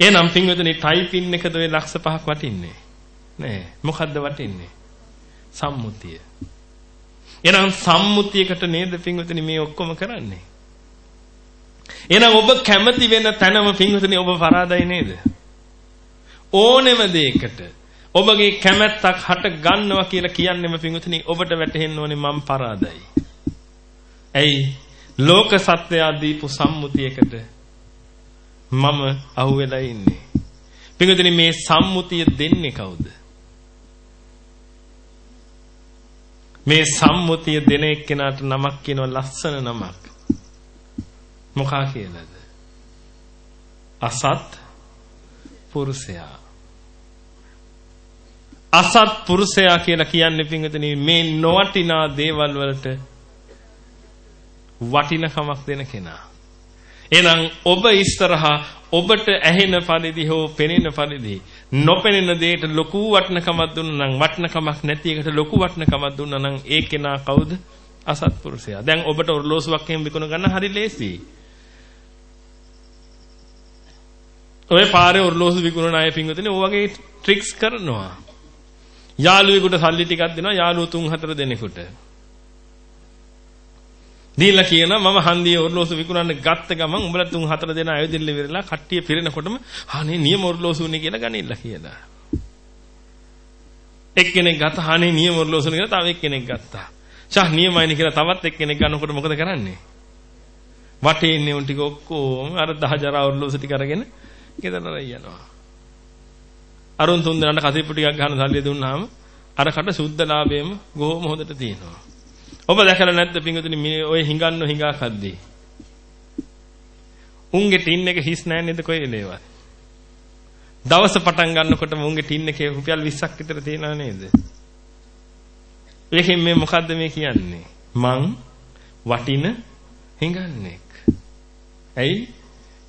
එහෙනම් පින්වතුනි ටයිපින් එකද ඔය ලක්ෂ පහක් වටින්නේ? නෑ. මොකද්ද වටින්නේ? සම්මුතිය. එහෙනම් සම්මුතියකට නේද පින්වතුනි මේ ඔක්කොම කරන්නේ? එහෙනම් ඔබ කැමති වෙන තැනම පින්වතුනි ඔබ පරාදයි නේද? ඕනෙම දෙයකට ඔබගේ කැමැත්තක් හට ගන්නවා කියලා කියන්නෙම පින්වතුනි ඔබට වැටහෙන්න ඕනේ මම පරාදයි. ඇයි? ලෝක සත්‍යය දීපු සම්මුතියකට මම අහුවෙලා ඉන්නේ. පින්වතුනි මේ සම්මුතිය දෙන්නේ කවුද? මේ සම්මුතිය දෙන එක්කෙනාට නමක් කියනවා ලස්සන නමක්. මොකා කියලාද? අසත් පුරුෂයා. අසත් පුරුෂයා කියලා කියන්නේ පින්වතුනි මේ නොවටිනා දේවල් වලට වටිනකමක් දෙන කෙනා. එහෙනම් ඔබ ඉස්සරහා ඔබට ඇහෙන පරිදි හෝ පෙනෙන පරිදි නොපෙනෙන දෙයට ලොකු වටිනකමක් දුන්නා නම් වටිනකමක් නැති එකට ලොකු වටිනකමක් දුන්නා නම් ඒ කෙනා කවුද? අසත්පුරුෂයා. දැන් ඔබට ඔරලෝසුවක් එහෙම විකුණ ගන්න හරි ලේසියි. ඔය පාරේ ඔරලෝසු විකුණන අය පින්වතුනි ඔය වගේ ට්‍රික්ස් කරනවා. යාළුවෙකුට සල්ලි ටිකක් දෙනවා යාළුවෝ 3 4 දෙනෙකුට. දීලා කියනවා මම හන්දියේ ඔරලෝසු විකුණන්න ගත්ත ගමන් උඹලා 3 4 දෙනා ඇවිදින්න ඉවරලා කට්ටිය පිරෙනකොටම අනේ නියම ඔරලෝසුනේ කියලා ගනින්න කියලා. එක්කෙනෙක් ගත්තා අනේ නියම ඔරලෝසුනේ කියලා තව එක්කෙනෙක් ගත්තා. ෂා නියමයිනේ කියලා තවත් එක්කෙනෙක් ගන්නකොට මොකද කරන්නේ? වටේ ඉන්නේ උන් ටික ඔක්කොම අර දහජරා ඔරලෝසු ටික අරගෙන ගෙදරට යනවා. අරුන් තුන් දෙනාට කසිප්පු ටිකක් ගන්න සල්ලි දුන්නාම අර කට සුද්ධ ලාභයෙන්ම ගොහොම හොදට තියෙනවා. ඔබ දැකලා නැද්ද පිංගුතුනි මේ ඔය හිඟන්න හිඟා කද්දී? උන්ගේ ටින් එක හිස් නැහැ නේද කොයි වෙලේවත්? දවස පටන් ගන්නකොටම උන්ගේ ටින් එකේ රුපියල් 20ක් විතර තියෙනව නේද? ඒකෙන් මේ මොකද්ද මේ කියන්නේ? මං වටින හිඟන්නේක්. ඇයි?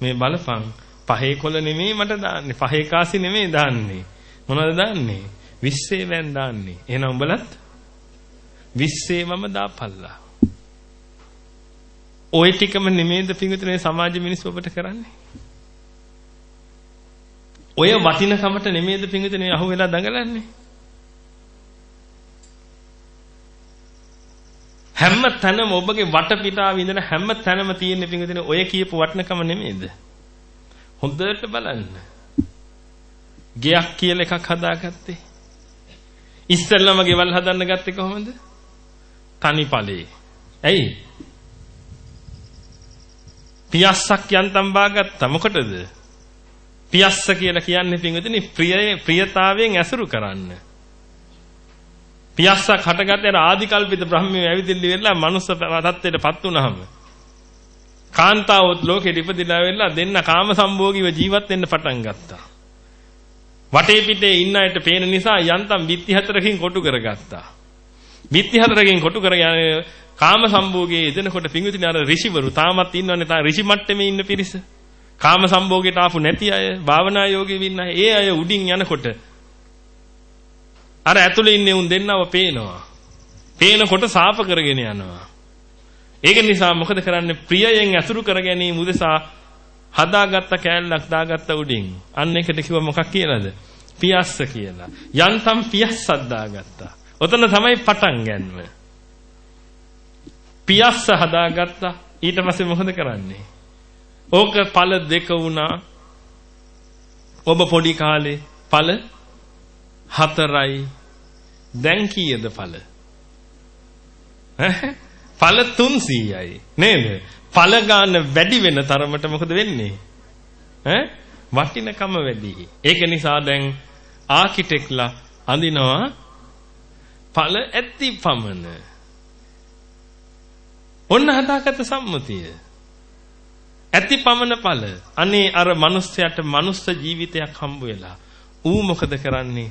මේ බලපං පහේ කොළ නෙමෙයි මට දාන්නේ. පහේ කාසි නෙමෙයි දාන්නේ. මොනවද දාන්නේ? විශ්සේ වැන් දාන්නේ. එහෙනම් උඹලත් විශ්සේමම දාපල්ලා. ওই ටිකම නෙමෙයිද පිඟුතුනේ සමාජ මිනිස්සු ඔබට කරන්නේ? ඔය වටිනකමට නෙමෙයිද පිඟුතුනේ අහුවෙලා දඟලන්නේ? හැම තැනම ඔබගේ වටපිටාව ඉඳන හැම තැනම තියෙන පිඟුතුනේ ඔය කියපු වටිනකම නෙමෙයිද? හොඳට බලන්න. ගෙයක් කියලා එකක් හදාගත්තේ. ඉස්සෙල්ලම ගෙවල් හදන්න ගත්තේ කොහොමද? තනි ඵලේ. ඇයි? පියස්සක් යන්තම් බාගත්තා මොකටද? පියස්ස කියලා කියන්නේ පින්වතුනි ප්‍රිය ප්‍රියතාවයෙන් ඇසුරු කරන්න. පියස්සක් හටගත්තේ ආදිකල්පිත බ්‍රහ්මයේ ඇවිදින්න ඉවරලා මනුස්ස තත්ත්වයටපත් වුනහම කාන්තාවොත් ලෝකෙට ඉපදිලා වෙලා දෙන්න කාම සම්භෝගීව ජීවත් වෙන්න පටන් ගත්තා. වටේ පිටේ ඉන්න අයට පේන නිසා යන්තම් බිත්ති හතරකින් කොටු කරගත්තා. බිත්ති හතරකින් කොටු කරගෙන කාම සම්භෝගයේ යෙදෙනකොට පිංගුතුනි අර ඍෂිවරු තාමත් ඉන්නවනේ තා ඍෂි මට්ටමේ ඉන්න පිරිස. කාම සම්භෝගයට ආපු නැති අය, භාවනා යෝගී වින්න අය, ඒ අය උඩින් යනකොට අර ඇතුලේ ඉන්නේ උන් දෙන්නව පේනවා. පේනකොට සාප කරගෙන යනවා. ඒක නිසා මොකද කරන්නේ ප්‍රියයෙන් ඇසුරු කර ගැනීම උදෙසා හදාගත්ත කෑල්ලක් දාගත්ත උඩින් අන්න එකට කිව්ව මොකක් කියලාද පියස්ස කියලා යන්තම් පියස්සක් දාගත්තා ඔතන තමයි පටන් ගන්න. පියස්ස හදාගත්තා. ඊට පස්සේ මොකද කරන්නේ? ඕක ඵල දෙක වුණා. ඔබ පොඩි කාලේ ඵල හතරයි. දැන් කීයද ඵල ඈ? ඵල 300යි නේද? ඵල ගන්න වැඩි වෙන තරමට මොකද වෙන්නේ? ඈ? වටිනකම වැඩි. ඒක නිසා දැන් ආකිටෙක්ලා අඳිනවා ඵල ඇති පමණ. ඔන්න හදාගත්ත සම්මුතිය. ඇති පමණ ඵල. අනේ අර මිනිස්සයාට මනුස්ස ජීවිතයක් හම්බ වෙලා ඌ මොකද කරන්නේ?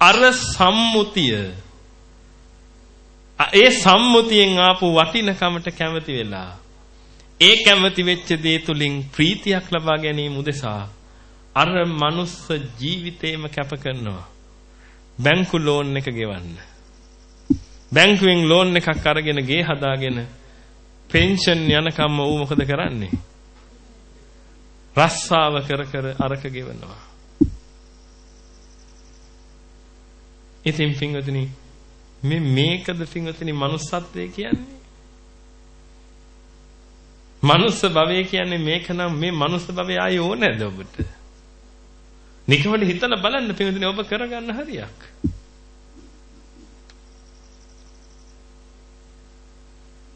අර සම්මුතිය ඒ සම්මුතියෙන් ආපු වටිනකමට කැමති වෙලා ඒ කැමති වෙච්ච දේ තුලින් ප්‍රීතියක් ලබා ගැනීම උදෙසා අර මනුස්ස ජීවිතේම කැප කරනවා බැංකු ලෝන් එක ගෙවන්න බැංකුවෙන් ලෝන් එකක් අරගෙන ගේ හදාගෙන පෙන්ෂන් යනකම් ඌ මොකද කරන්නේ රස්සාව කර කර අරක ගෙවනවා ඉතින් පින්වතුනි මේ මේකද පින්වතුනි manussත්වය කියන්නේ? මනුස්ස භවය කියන්නේ මේක නම් මේ මනුස්ස භවය ආයේ ඕනේද ඔබට? නිකමඩ හිතලා බලන්න පින්වතුනි ඔබ කරගන්න හරියක්.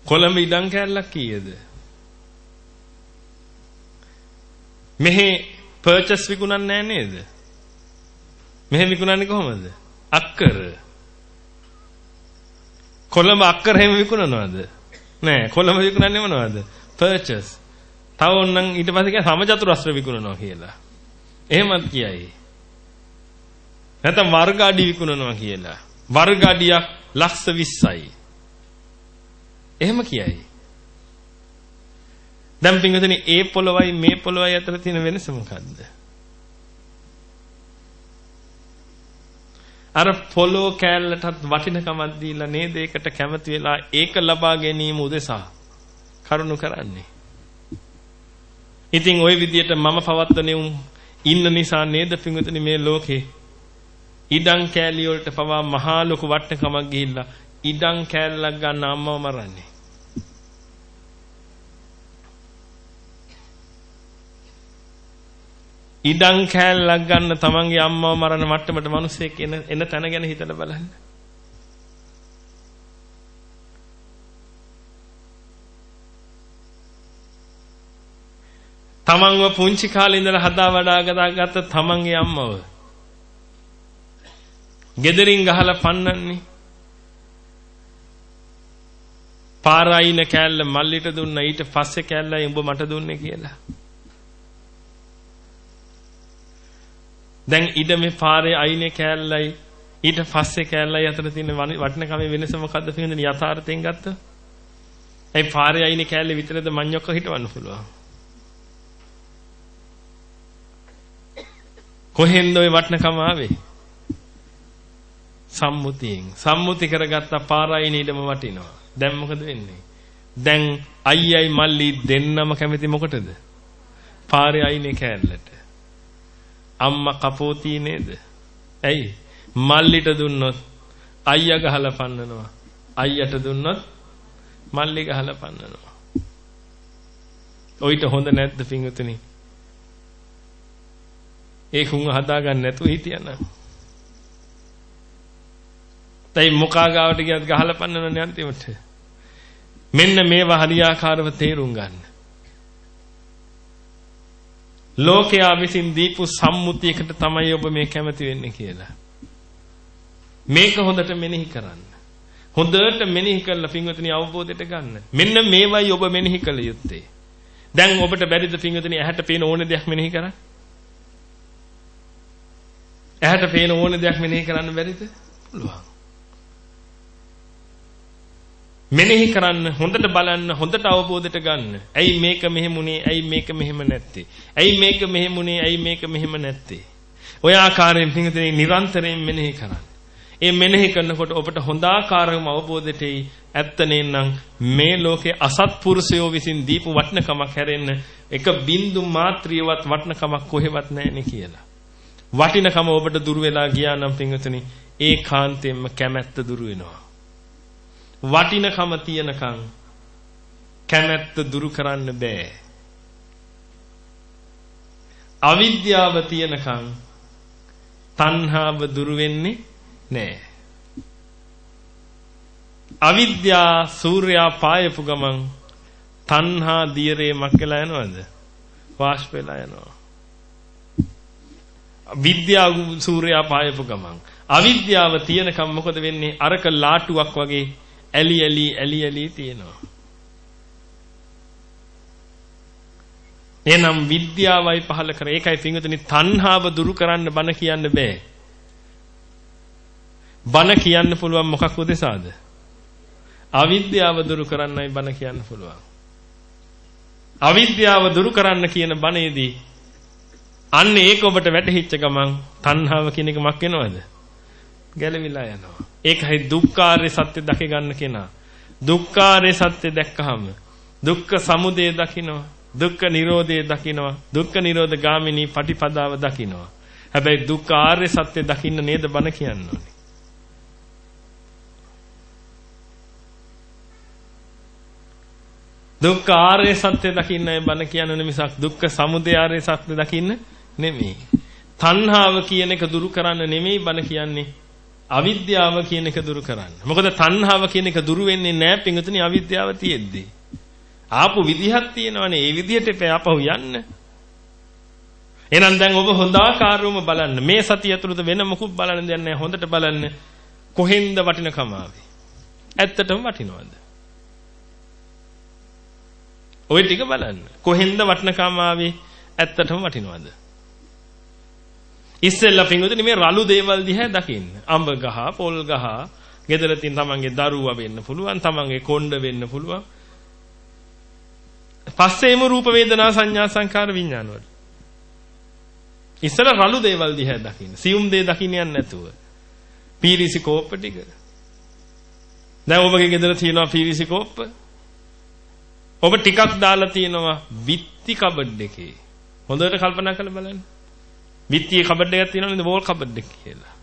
කොළඹ ඉඩම් කෑල්ලක් කීයද? මෙහි පර්චස් විකුණන්නේ නැහැ නේද? මෙහෙ විකුණන්නේ කොහොමද? අක්කර. කොළඹ අක්කර හැම විකුණනවද? නෑ කොළඹ විකුණන්නේ මොනවද? purchase. තව ඕනනම් ඊට පස්සේ කියන සමචතුරස්‍ර විකුණනවා කියලා. එහෙමත් කියයි. නැත්නම් වර්ග අඩි විකුණනවා කියලා. වර්ග අඩියක් ලක්ෂ 20යි. එහෙම කියයි. දැන් පින්වතුනි ඒ පොළවයි මේ පොළවයි අතර තියෙන වෙනස මොකද්ද? අර පොලෝ කෑල්ලටත් වටිනකමක් දීලා නේද ඒකට කැමති වෙලා ඒක ලබා ගැනීම උදෙසා කරුණු කරන්නේ. ඉතින් ওই විදියට මම පවත්තනේ උන් ඉන්න නිසා නේද පිඟුතුනි මේ ලෝකේ ඉඩම් කෑලි වලට පවා මහා ලොකු වටිනකමක් ගිහිල්ලා ඉඩම් කෑල්ලක් ගන්න අම්මව මරන්නේ. ඉඩම් කෑල්ලක් ගන්න තමන්ගේ අම්මව මරන මට්ටමට මිනිස්සෙක් එන එන තැන ගැන හිතලා බලන්න. තමන්ව පුංචි කාලේ ඉඳලා හදා වඩා ගත්ත තමන්ගේ අම්මව. gederin ගහලා පන්නන්නේ. පාරායින කෑල්ල මල්ලිට දුන්නා ඊට පස්සේ කෑල්ලයි උඹ මට දුන්නේ කියලා. දැන් ඉඩමේ පාරේ අයිනේ කෑල්ලයි ඊට පස්සේ කෑල්ලයි අතර තියෙන වටිනකම වෙනස මොකද්ද පිළිඳින යථාර්ථයෙන් ගත්ත? ඒ පාරේ අයිනේ කෑල්ලේ විතරද මඤ්ඤොක්ක හිටවන්න පුළුවන්. කොහෙන්ද ওই වටිනකම ආවේ? සම්මුතියෙන්. සම්මුති කරගත්ත පාරයි නීඩම වටිනවා. දැන් මොකද වෙන්නේ? දැන් අයියයි මල්ලි දෙන්නම කැමති මොකටද? පාරේ අයිනේ කෑල්ලට. අම්මා කපෝති නේද? ඇයි? මල්ලිට දුන්නොත් අයියා ගහලා පන්නනවා. අයියට දුන්නොත් මල්ලි ගහලා පන්නනවා. ඔయిత හොඳ නැද්ද පිංගුතුනි? ඒ කුංග හදාගන්න නැතුව හිටියනම්. තයි මොකා ගාවට ගියත් ගහලා පන්නනනේ අන්තිමට. මෙන්න මේවා හරියාකාරව තේරුම් ගන්න. ලෝකයා විසින් දීපු සම්මුතියකට තමයි ඔබ මේ කැමති වෙන්නේ කියලා. මේක හොඳට මෙනෙහි කරන්න. හොඳට මෙනෙහි කරලා පින්වතුනි අවබෝධයට ගන්න. මෙන්න මේවයි ඔබ මෙනෙහි කළ යුත්තේ. දැන් ඔබට බැරිද පින්වතුනි ඇහැට පේන ඕන දෙයක් මෙනෙහි කරන්න? ඇහැට පේන ඕන දෙයක් මෙනෙහි කරන්න බැරිද? පුළුවන්. මෙනෙහි කරන්න හොඳට බලන්න හොඳට අවබෝධයට ගන්න. ඇයි මේක මෙහෙමුනේ? ඇයි මේක මෙහෙම නැත්තේ? ඇයි මේක මෙහෙමුනේ? ඇයි මේක මෙහෙම නැත්තේ? ඔය ආකාරයෙන් පිටින් නිරන්තරයෙන් මෙනෙහි කරන්න. ඒ මෙනෙහි කරනකොට ඔබට හොඳ ආකාරවම අවබෝධයට එයි. ඇත්ත නේනම් මේ ලෝකේ අසත්පුරුෂයෝ විසින් දීපු වටිනකමක් හැරෙන්න එක බින්දු මාත්‍රියවත් වටිනකමක් කොහෙවත් නැහැ කියලා. වටිනකම ඔබට දුර වෙලා ගියා නම් පින්වතුනි ඒ කාන්තෙන්ම කැමැත්ත දුර වෙනවා. වටිනකම තියනකම් කැමැත්ත දුරු කරන්න බෑ. අවිද්‍යාව තියනකම් තණ්හාව දුරු වෙන්නේ නෑ. අවිද්‍යා සූර්යා පායපු ගමන් තණ්හා දියරේ මක්කලා යනවද? වාෂ්ප වෙලා යනවා. විද්‍යාව සූර්යා පායපු ගමන් අවිද්‍යාව තියෙනකම් මොකද වෙන්නේ? අරක ලාටුවක් වගේ ඇලි ඇලි ඇලි ඇලි තියෙනවා. එහෙනම් විද්‍යාවයි පහල කර. ඒකයි පින්විතනි තණ්හාව දුරු කරන්න බන කියන්න බෑ. බන කියන්න පුළුවන් මොකක් උදෙසාද? අවිද්‍යාව දුරු කරන්නයි බන කියන්න පුළුවන්. අවිද්‍යාව දුරු කරන්න කියන බණේදී අන්න ඒක ඔබට වැටහිච්ච ගමන් තණ්හාව කියන එක මක් වෙනවද? ගැලවිලා යනවා. ඒකයි දුක්ඛාරය සත්‍ය දක ගන්න කෙනා. දුක්ඛාරය සත්‍ය දැක්කහම දුක්ඛ සමුදය දකිනවා. දුක්ඛ නිරෝධය දකිනවා. දුක්ඛ නිරෝධ ගාමිනී පටිපදාව දකිනවා. හැබැයි දුක්ඛ ආර්ය සත්‍ය දකින්න නේද බණ කියන්නේ. දුක්ඛ ආර්ය සත්‍ය දකින්නයි බණ කියන්නේ මිසක් දුක්ඛ සමුදය ආර්ය සත්‍ය දකින්න නෙමෙයි. තණ්හාව කියන එක දුරු කරන්න නෙමෙයි බණ කියන්නේ. අවිද්‍යාව කියන එක දුරු කරන්න. මොකද තණ්හාව කියන එක දුරු වෙන්නේ නැහැ පිඟුතුනි අවිද්‍යාව තියෙද්දි. ආපු විදිහක් තියෙනවනේ. ඒ විදිහට එපා යන්න. එහෙනම් දැන් ඔබ හොඳාකාරවම බලන්න. මේ සතිය ඇතුළත වෙන මොකුත් බලන්න දෙයක් නැහැ. හොඳට බලන්න. කොහෙන්ද වටිනකම ආවේ? ඇත්තටම වටිනවද? ওই ටික බලන්න. කොහෙන්ද වටිනකම ආවේ? ඇත්තටම වටිනවද? ඉස්සෙල්ලා පින්වතුනි මේ රළු දේවල් දිහා දකින්න. අඹ ගහ, පොල් ගහ, ගෙදර තියෙන තමන්ගේ දරුවා වෙන්න පුළුවන්, තමන්ගේ කොණ්ඩ වෙන්න පුළුවන්. පස්සේම රූප වේදනා සංඥා සංකාර විඥාන වල. ඉස්සර රළු දේවල් දිහා දකින්න. සියුම් දේ දකින්න යන්නේ නැතුව. පීරිසි කෝප්ප ටික. දැන් ඔබගේ ගෙදර තියෙනවා පීරිසි කෝප්ප. ඔබ ටිකක් දාලා තියෙනවා විත්ති කබඩ් එකේ. හොඳට කල්පනා කරලා බලන්න. විත්තියේ කබඩ් එකක් තියෙනවා නේද වෝල් කබඩ් එක කියලා.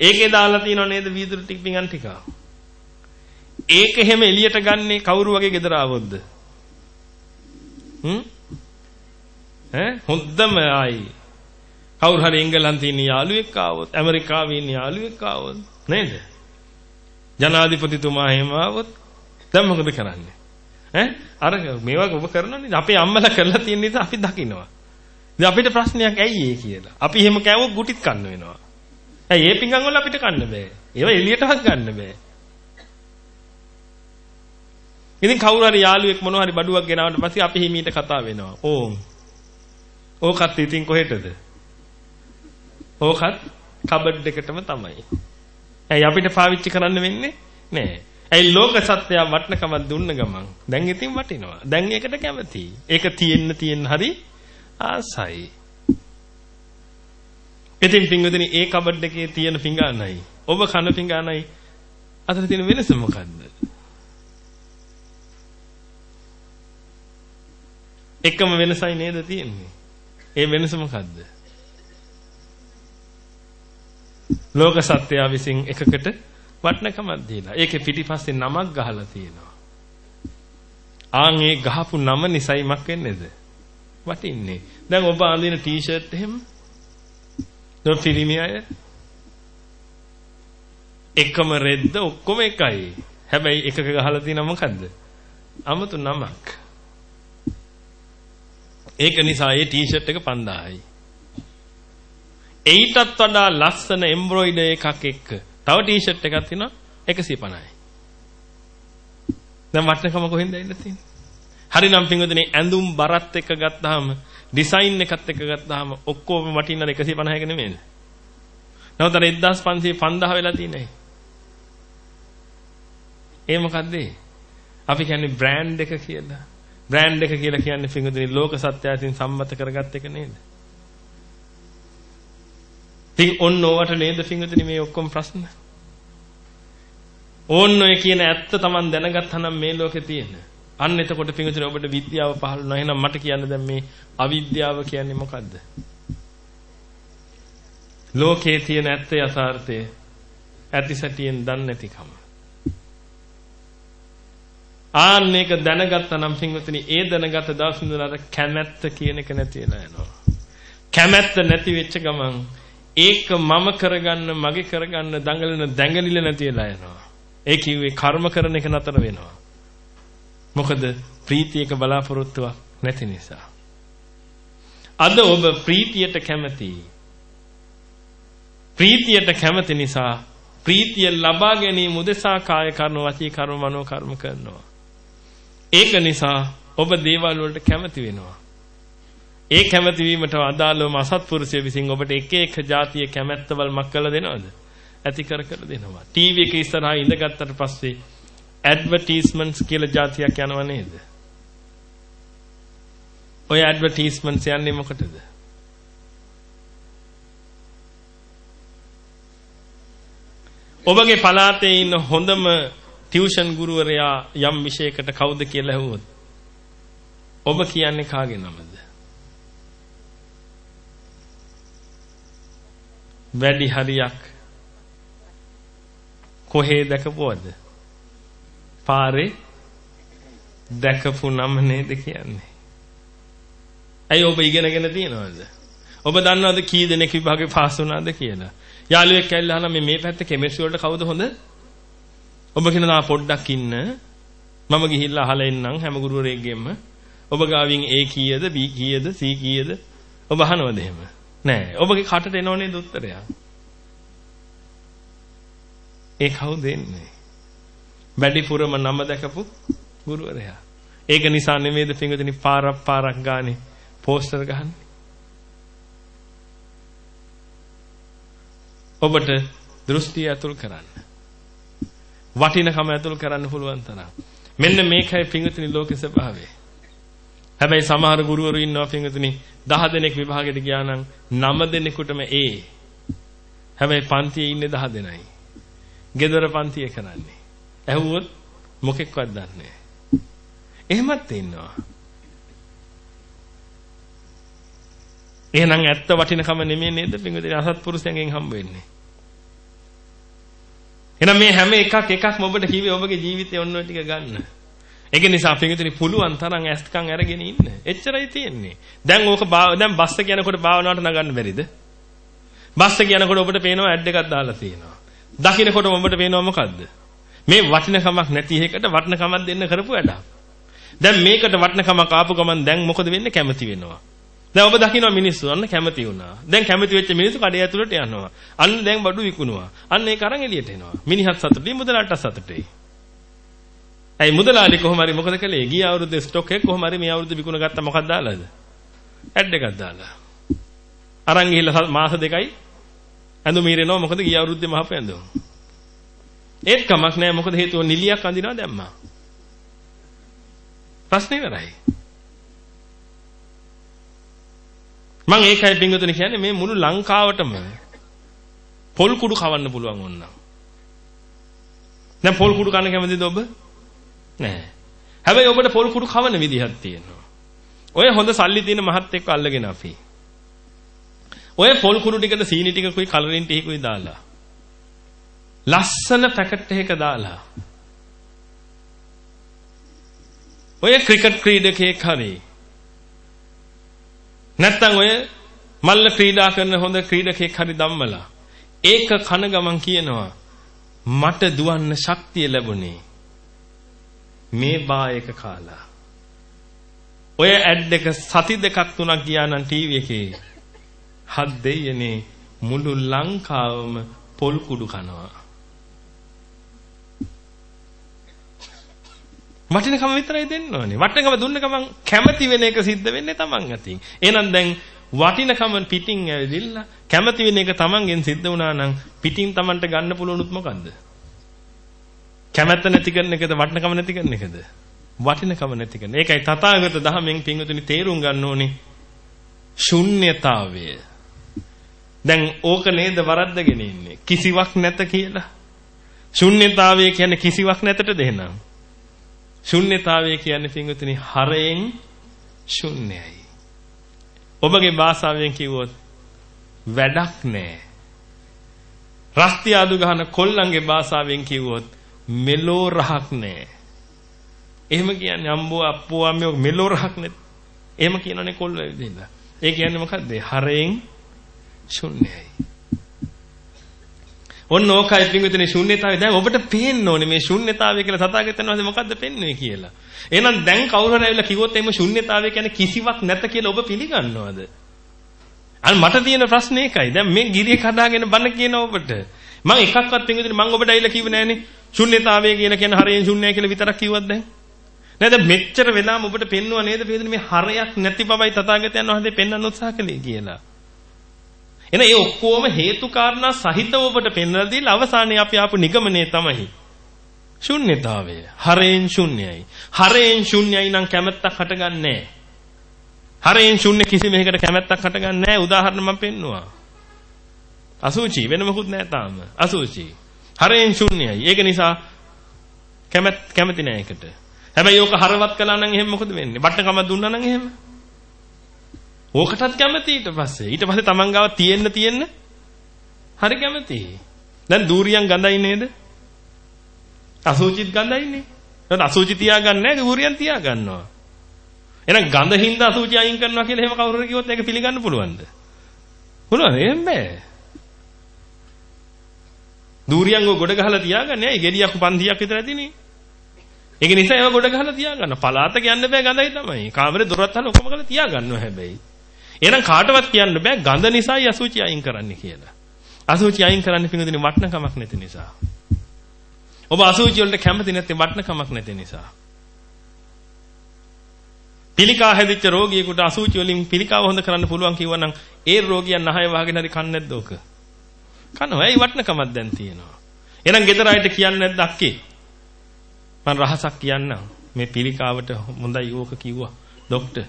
ඒකේ දාලා තියෙනව නේද වීදුරු ටික පිඟන් ටික. ඒක එහෙම එළියට ගන්නේ කවුරු වගේ ගෙදර ආවොත්ද? හ්ම්? ඈ හොද්දම ආයි. කවුරු හරි එංගලන්තේ ඉන්න යාළුවෙක් ආවොත්, ඇමරිකාවේ ඉන්න යාළුවෙක් ආවොත් නේද? ජනාධිපතිතුමා එහෙම ආවොත් දැන් මොකද කරන්නේ? ඈ අර මේවා ඔබ කරනවනේ අපේ අම්මලා කරලා තියෙන නිසා අපි දකිනවා. ඉතින් අපිට ප්‍රශ්නයක් ඇයි ඒ කියලා. අපි එහෙම කෑවොත් ගුටිත් කන්න වෙනවා. ඇයි ඒ පිංගන් වල අපිට කන්න බෑ. ඒවා එළියටවත් ගන්න බෑ. ඉතින් කවුරු හරි යාළුවෙක් මොනවා හරි බඩුවක් ගෙනාවට පස්සේ අපි හිමීට කතා වෙනවා. ඕම්. ඕකත් ඉතින් කොහෙටද? ඕකත් කබඩ් එකටම තමයි. ඇයි අපිට පාවිච්චි කරන්න වෙන්නේ? නෑ. ඇයි ලෝක සත්‍යය වටනකම දුන්න ගමන් දැන් ඉතින් වටිනවා. දැන් ඒකට කැමතියි. ඒක තියෙන්න තියෙන්න හරි ආසයි. ඉතින් පින්වතුනි ඒ කබඩ් එකේ තියෙන පිඟානයි ඔබ කන පිඟානයි අතර තියෙන වෙනස මොකද්ද? එකම වෙනසයි නේද තියෙන්නේ? ඒ වෙනස මොකද්ද? ලෝක සත්‍යය විසින් එකකට වටනකමක් දීලා. ඒකේ පිටිපස්සේ නමක් ගහලා තියෙනවා. ආන් ඒ ගහපු නම නිසයිමක් වෙන්නේද? වටින්නේ. දැන් ඔබ අඳින ටී-ෂර්ට් එහෙම නෝ පිරිමි අය එකම රෙද්ද ඔක්කොම එකයි. හැබැයි එකක ගහලා තියෙන මොකද්ද? 아무තු නමක්. ඒක නිසා ඒ ටී-ෂර්ට් එක 5000යි. ඊටත් වඩා ලස්සන එම්බ්‍රොයිඩර් එකක් එක්ක තව ටී-ෂර්ට් එකක් තියෙනවා 150යි. දැන් වටිනකම කොහෙන්ද ඇවිල්ලා තියෙන්නේ? හරිනම් පින්වතුනි ඇඳුම් බරත් එක්ක ගත්තාම ඩිසයින් එකත් එක්ක ගත්තාම ඔක්කොම වටින්න 150 එක නෙමෙයිද? නමුත් අර 1500 5000 වෙලා තියෙන්නේ. ඒ මොකද්ද? අපි කියන්නේ බ්‍රෑන්ඩ් එක කියලා. බ්‍රෑන්ඩ් එක කියලා කියන්නේ පින්වතුනි ලෝක සත්‍යයෙන් සම්මත කරගත් එක නේද? ඉතින් ඔන්න ඕවට නේද පින්වතුනි මේ ඔක්කොම ප්‍රශ්න? ඕන්න ඔය කියන ඇත්ත Taman දැනගත්තා නම් මේ ලෝකේ තියෙන්නේ අන්න එතකොට පිංගුතුනි ඔබට විද්‍යාව පහළ වෙනවා. එහෙනම් මට කියන්න දැන් මේ අවිද්‍යාව කියන්නේ මොකද්ද? ලෝකේ තියෙන ඇත්ත යථාර්ථය ඇති සැටියෙන් දන්නේ නැතිකම. ආන්න ඒක දැනගත්තා නම් පිංගුතුනි ඒ දැනගත දවස් ඉඳලා කැමැත්ත කියන එක නැති වෙලා යනවා. කැමැත්ත නැති වෙච්ච ගමන් ඒක මම කරගන්න මගේ කරගන්න දඟලන දැඟලිල නැති වෙලා යනවා. ඒ කිව්වේ කර්ම කරන එක නතර වෙනවා. මොකද ප්‍රීතියක බලාපොරොත්තුවක් නැති නිසා. අද ඔබ ප්‍රීතියට කැමතියි. ප්‍රීතියට කැමති නිසා ප්‍රීතිය ලබා ගැනීම උදෙසා කාය කර්ම වචී කර්ම මනෝ කර්ම කරනවා. ඒක නිසා ඔබ දේවල් වලට කැමති වෙනවා. ඒ කැමති වීමට අදාළවම අසත්පුරුෂය විසින් ඔබට එක එක જાතිය කැමැත්තවල් මක් කළ දෙනවද? ඇති කර කර දෙනවා. ටීවී එක ඉස්සරහා ඉඳගත්තට පස්සේ ඇඩ්වර්ටයිස්මන්ට්ස් කියලා જાතියක් යනව නේද? ඔය ඇඩ්වර්ටයිස්මන්ට්ස් යන්නේ මොකටද? ඔබගේ පළාතේ ඉන්න හොඳම ටියුෂන් ගුරුවරයා යම් විෂයකට කවුද කියලා ඇහුවොත් ඔබ කියන්නේ කාගේ නමද? වැඩි හරියක් කොහේ දැකපුවද? පාරේ දැකපු නම නේද කියන්නේ. ඇයි ඔබ ඉගෙනගෙන තියනවද? ඔබ දන්නවද කී දෙනෙක් විභාගේ පාස් වුණාද කියලා? යාළුවෙක් ඇවිල්ලා අහනවා මේ මේ පැත්තේ කෙමිස්ට්‍රි වලට කවුද හොඳ? ඔබ කියනවා පොඩ්ඩක් ඉන්න. මම ගිහිල්ලා අහලා එන්නම් හැම ගුරුවරයෙක්ගෙම. ඔබ ගාවින් A කීයද B කීයද C කීයද? ඔබ අහනවද එහෙම? නෑ. ඔබගේ කටට එනෝනේ උත්තරය. ඒ කවුද එන්නේ? වැඩිපුරම නම දැකපු ගුරුවරයා. ඒක නිසා නෙමෙයිද පින්වතුනි පාරක් පාරක් ගානේ පෝස්ටර් ගහන්නේ. ඔබට දෘෂ්ටිය ඇතුල් කරන්න. වටිනකම ඇතුල් කරන්න පුළුවන් තරම්. මෙන්න මේකයි පින්වතුනි ලෝකේ ස්වභාවය. හැබැයි සමහර ගුරුවරු ඉන්නවා පින්වතුනි 10 දෙනෙක් විභාගෙට ගියා නම් 9 දෙනෙකුටම ඒ. හැබැයි පන්තියේ ඉන්නේ 10 දෙනයි. ගෙදර පන්තිය කරන්නේ. ඇහුවොත් මොකෙක්වත් දන්නේ නැහැ. එහෙමත් ඉන්නවා. එහෙනම් ඇත්ත වටිනකම නෙමෙයි නේද පින්වතුනි අසත්පුරුෂයන්ගෙන් හම්බ වෙන්නේ. එහෙනම් මේ හැම එකක් එකක්ම ඔබට කිව්වේ ඔබගේ ජීවිතේ ඔන්න ඔය ටික ගන්න. ඒක නිසා පින්විතනි පුළුවන් තරම් ඇස්කම් අරගෙන ඉන්න. එච්චරයි තියෙන්නේ. දැන් ඕක දැන් බස් එක යනකොට භාවනාවට නගන්න බැරිද? බස් එක යනකොට ඔබට පේනවා ඇඩ් එකක් දාලා තියෙනවා. දකින්නකොට ඔබට පේනවා මොකද්ද? මේ වටිනකමක් නැති එකකට වටිනකමක් දෙන්න කරපු වැඩක්. දැන් මේකට වටිනකමක් ආපු ගමන් දැන් මොකද වෙන්නේ කැමති වෙනවා. දැන් ඔබ දකින්න මිනිස්සු අන්න කැමති වුණා. දැන් කැමති වෙච්ච මිනිස්සු කඩේ ඇතුළට යනවා. අන්න දැන් බඩු විකුණුවා. අන්න ඒක අරන් එළියට එනවා. මිනිහත් සතුටුයි මුදලාට සතුටුයි. ඇයි මුදලාලි කොහොම හරි මොකද කළේ? ගිය අවුරුද්දේ ස්ටොක් එක කොහොම හරි මේ අවුරුද්ද විකුණ ගත්තා මොකක්ද දාලාද? ඇඩ් එකක් දාලා. අරන් ගිහිල්ලා මාස දෙකයි ඇඳුම ඉරෙනවා මොකද ගිය අවුරුද්දේ මහපු ඇඳුම. ඒත් කමක් නැහැ මොකද හේතුව නිලියක් අඳිනවා දැම්මා. ප්‍රශ්නේ ඉවරයි. මම ඒකයි පින්වතුනි කියන්නේ මේ මුළු ලංකාවටම පොල් කුඩු කවන්න පුළුවන් ඕනනම්. දැන් පොල් කුඩු කන්න කැමතිද ඔබ? නෑ. හැබැයි ඔබට පොල් කුඩු කවන විදිහක් තියෙනවා. ඔය හොඳ සල්ලි තියෙන මහත් එක්ක අල්ලගෙන අපි. ඔය පොල් කුඩු ටිකට සීනි ටිකකුයි කලරින් ටිකකුයි දාලා. ලස්සන පැකට් එකක දාලා. ඔය ක්‍රිකට් ක්‍රීඩකයෙක් හරි නැත්තම් ඔය මල්ල ක්‍රීඩා කරන හොඳ ක්‍රීඩකෙක් හරි ධම්මලා ඒක කන ගමන් කියනවා මට දුවන්න ශක්තිය ලැබුණේ මේ බායක කාලා ඔය ඇඩ් එක සති දෙකක් තුනක් ගියා නම් ටීවී එකේ හත් දෙයනේ මුළු ලංකාවම පොල් කුඩු කනවා වටිනකම විතරයි දෙන්න ඕනේ. වටිනකම දුන්න ගමන් කැමති වෙන එක සිද්ධ වෙන්නේ Taman අතින්. එහෙනම් දැන් වටිනකම පිටින් ඇවිදින්න කැමති වෙන එක Tamanගෙන් සිද්ධ වුණා නම් පිටින් Tamanට ගන්න පුළුවනුත් මොකද්ද? කැමැත්ත නැති කරන එකද වටිනකම නැති කරන එකද? වටිනකම නැති කරන. ඒකයි තථාගත දහමෙන් පිංගුතුනි තේරුම් ගන්න ඕනේ. ශුන්්‍යතාවය. දැන් ඕක නේද වරද්දගෙන ඉන්නේ. කිසිවක් නැත කියලා. ශුන්්‍යතාවය කියන්නේ කිසිවක් නැතට දෙන්නම්. ශුන්්‍යතාවය කියන්නේ පින්වතුනි හරයෙන් ශුන්‍යයි. ඔබගේ භාෂාවෙන් කිව්වොත් වැඩක් නැහැ. රස්ති ආදු ගහන කොල්ලන්ගේ භාෂාවෙන් කිව්වොත් මෙලෝ රහක් නැහැ. එහෙම කියන්නේ අම්බෝ අප්පෝ අම්මෝ මෙලෝ රහක් නැත්. එහෙම කියනනේ කොල්ලෝ විදිහට. ඒ කියන්නේ මොකද්ද? හරයෙන් ශුන්‍යයි. ඔන්න ඕකයි පින්විතනේ ශුන්්‍යතාවය. දැන් ඔබට පේන්න ඕනේ මේ ශුන්්‍යතාවය කියලා තථාගතයන් වහන්සේ මොකද්ද පෙන්වන්නේ කියලා. එහෙනම් දැන් කවුරු හරි ඇවිල්ලා කිව්වොත් එimhe ශුන්්‍යතාවය කියන්නේ කිසිවක් නැත කියලා ඔබ පිළිගන්නවද? අන්න මට තියෙන ප්‍රශ්නේ ඒකයි. දැන් මේ ගිරිය කඩාගෙන බන කියන ඔබට. මම එකක්වත් පින්විතනේ මම ඔබට ඇවිල්ලා කිව්වේ නෑනේ. ශුන්්‍යතාවය කියලා කියන හරියෙන් ශුන්‍යයි කියලා විතරක් කිව්වත් දැන්. නේද මෙච්චර වෙලාම ඔබට පෙන්වුවා නේද පින්විතනේ මේ හරයක් නැති බවයි තථාගතයන් වහන්සේ පෙන්වන්න උත්සාහ කළේ කියලා. එන ඒ ඔක්කොම හේතු කාරණා සහිතව ඔබට පෙන්වලා දීලා අවසානයේ අපි ආපු නිගමනය තමයි ශුන්්‍යතාවය. හරයෙන් ශුන්‍යයි. හරයෙන් ශුන්‍යයි නම් කැමැත්තක් හටගන්නේ හරයෙන් ශුන්‍ය කිසිම එකකට කැමැත්තක් හටගන්නේ නැහැ. උදාහරණ මම පෙන්නුවා. අසුචි වෙන මොකුත් නැහැ තාම. අසුචි. හරයෙන් ශුන්‍යයි. ඒක නිසා කැමැත් කැමති නැහැ ඒකට. හැබැයි ඕක හරවත් කළා නම් එහෙම මොකද වෙන්නේ? බට්ටකම දුන්නා නම් එහෙම ඕකටත් කැමති ඊට පස්සේ. ඊට පස්සේ Taman ගාව තියෙන්න තියෙන්න හරි කැමති. දැන් දූරියන් ගඳයි නේද? අසුචිත් ගඳයිනේ. දැන් අසුචි තියාගන්නේ නැහැ දූරියන් තියාගන්නවා. එහෙනම් ගඳ හින්දා අසුචි අයින් කරනවා කියලා එහෙම කවුරු හරි කිව්වොත් ඒක පිළිගන්න පුළුවන්ද? පුළුවන් එහෙම බෑ. දූරියන් ගොඩ ගහලා තියාගන්නේ ඇයි? ගෙඩියක් 500ක් විතර ඇතිනේ. ඒක නිසා ඒව ගොඩ ගහලා තියාගන්න. පලාත කියන්න බෑ ගඳයි තමයි. කාමරේ දොරත් අහලා ඔක්කොම කරලා තියාගන්නවා හැබැයි. එහෙනම් කාටවත් කියන්න බෑ ගඳ නිසායි අසුචි අයින් කරන්න කියලා. අසුචි අයින් කරන්න පිඟුදින වටනකමක් නැති නිසා. ඔබ අසුචි වලට කැමති නැත්නම් වටනකමක් නැති නිසා. පිළිකා හැදිච්ච රෝගියෙකුට අසුචි වලින් පිළිකාව හොඳ කරන්න පුළුවන් කිව්වනම් ඒ රෝගියා නහය වහගෙන හරි කන්නේ නැද්ද ඕක? කනවා. ඇයි වටනකමක් දැන් තියෙනවා. එහෙනම් ගෙදර අයට කියන්නේ නැද්ද අක්කේ? මම රහසක් කියන්නම්. මේ පිළිකාවට හොඳයි ඕක කිව්වා. ડોක්ටර්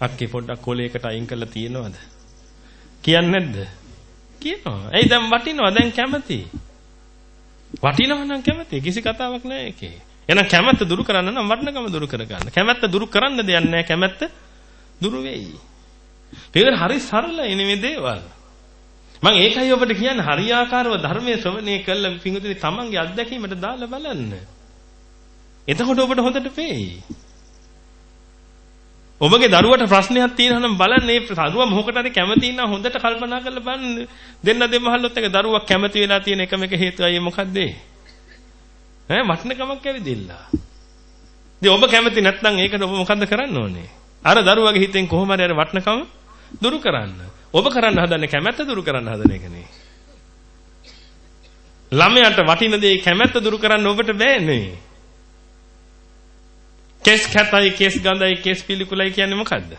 අක්කේ පොඩ්ඩක් කොලයකට අයින් කරලා තියෙනවද? කියන්නේ නැද්ද? කියනවා. ඇයි දැන් වටිනවා දැන් කැමති. වටිනවා නම් කැමති. කිසි කතාවක් නැහැ ඒකේ. එහෙනම් කැමැත්ත දුරු කරන්න නම් වටිනකම දුරු කරගන්න. කැමැත්ත දුරු කරන්න දෙයක් නැහැ. කැමැත්ත දුරු වෙයි. ඒක හරි සරලයි නෙමෙයි දේවල්. මම ඒකයි ඔබට කියන්නේ හරියාකාරව ධර්මයේ ශ්‍රවණය කළ පිඟුතුනි තමන්ගේ අත්දැකීමට දාලා බලන්න. එතකොට ඔබට හොඳට පේයි. ඔබගේ දරුවට ප්‍රශ්නයක් තියෙනවා නම් බලන්න මේ දරුවා මොකකට හරි කැමති ඉන්නා හොඳට කල්පනා කරලා බලන්න. දෙන්න දෙමහල්ලොත් එක දරුවා කැමති වෙලා තියෙන එකම එක හේතුවයි මොකද්ද? ඈ වටිනකමක් ඇවිදිලා ඉතින් ඔබ කැමති නැත්නම් ඒකට ඔබ මොකද්ද කරන්න ඕනේ? අර දරුවාගේ හිතෙන් කොහොම හරි අර වටිනකම දුරු කරන්න. ඔබ කරන්න හදන්නේ කැමැත්ත දුරු කරන්න හදන එකනේ ළමයාට වටින දේ කැමැත්ත දුරු කරන්න ඔබට බෑනේ. කෙස් කැතයි කෙස් ගඳයි කෙස් පිළිකුලයි කියන්නේ මොකද්ද?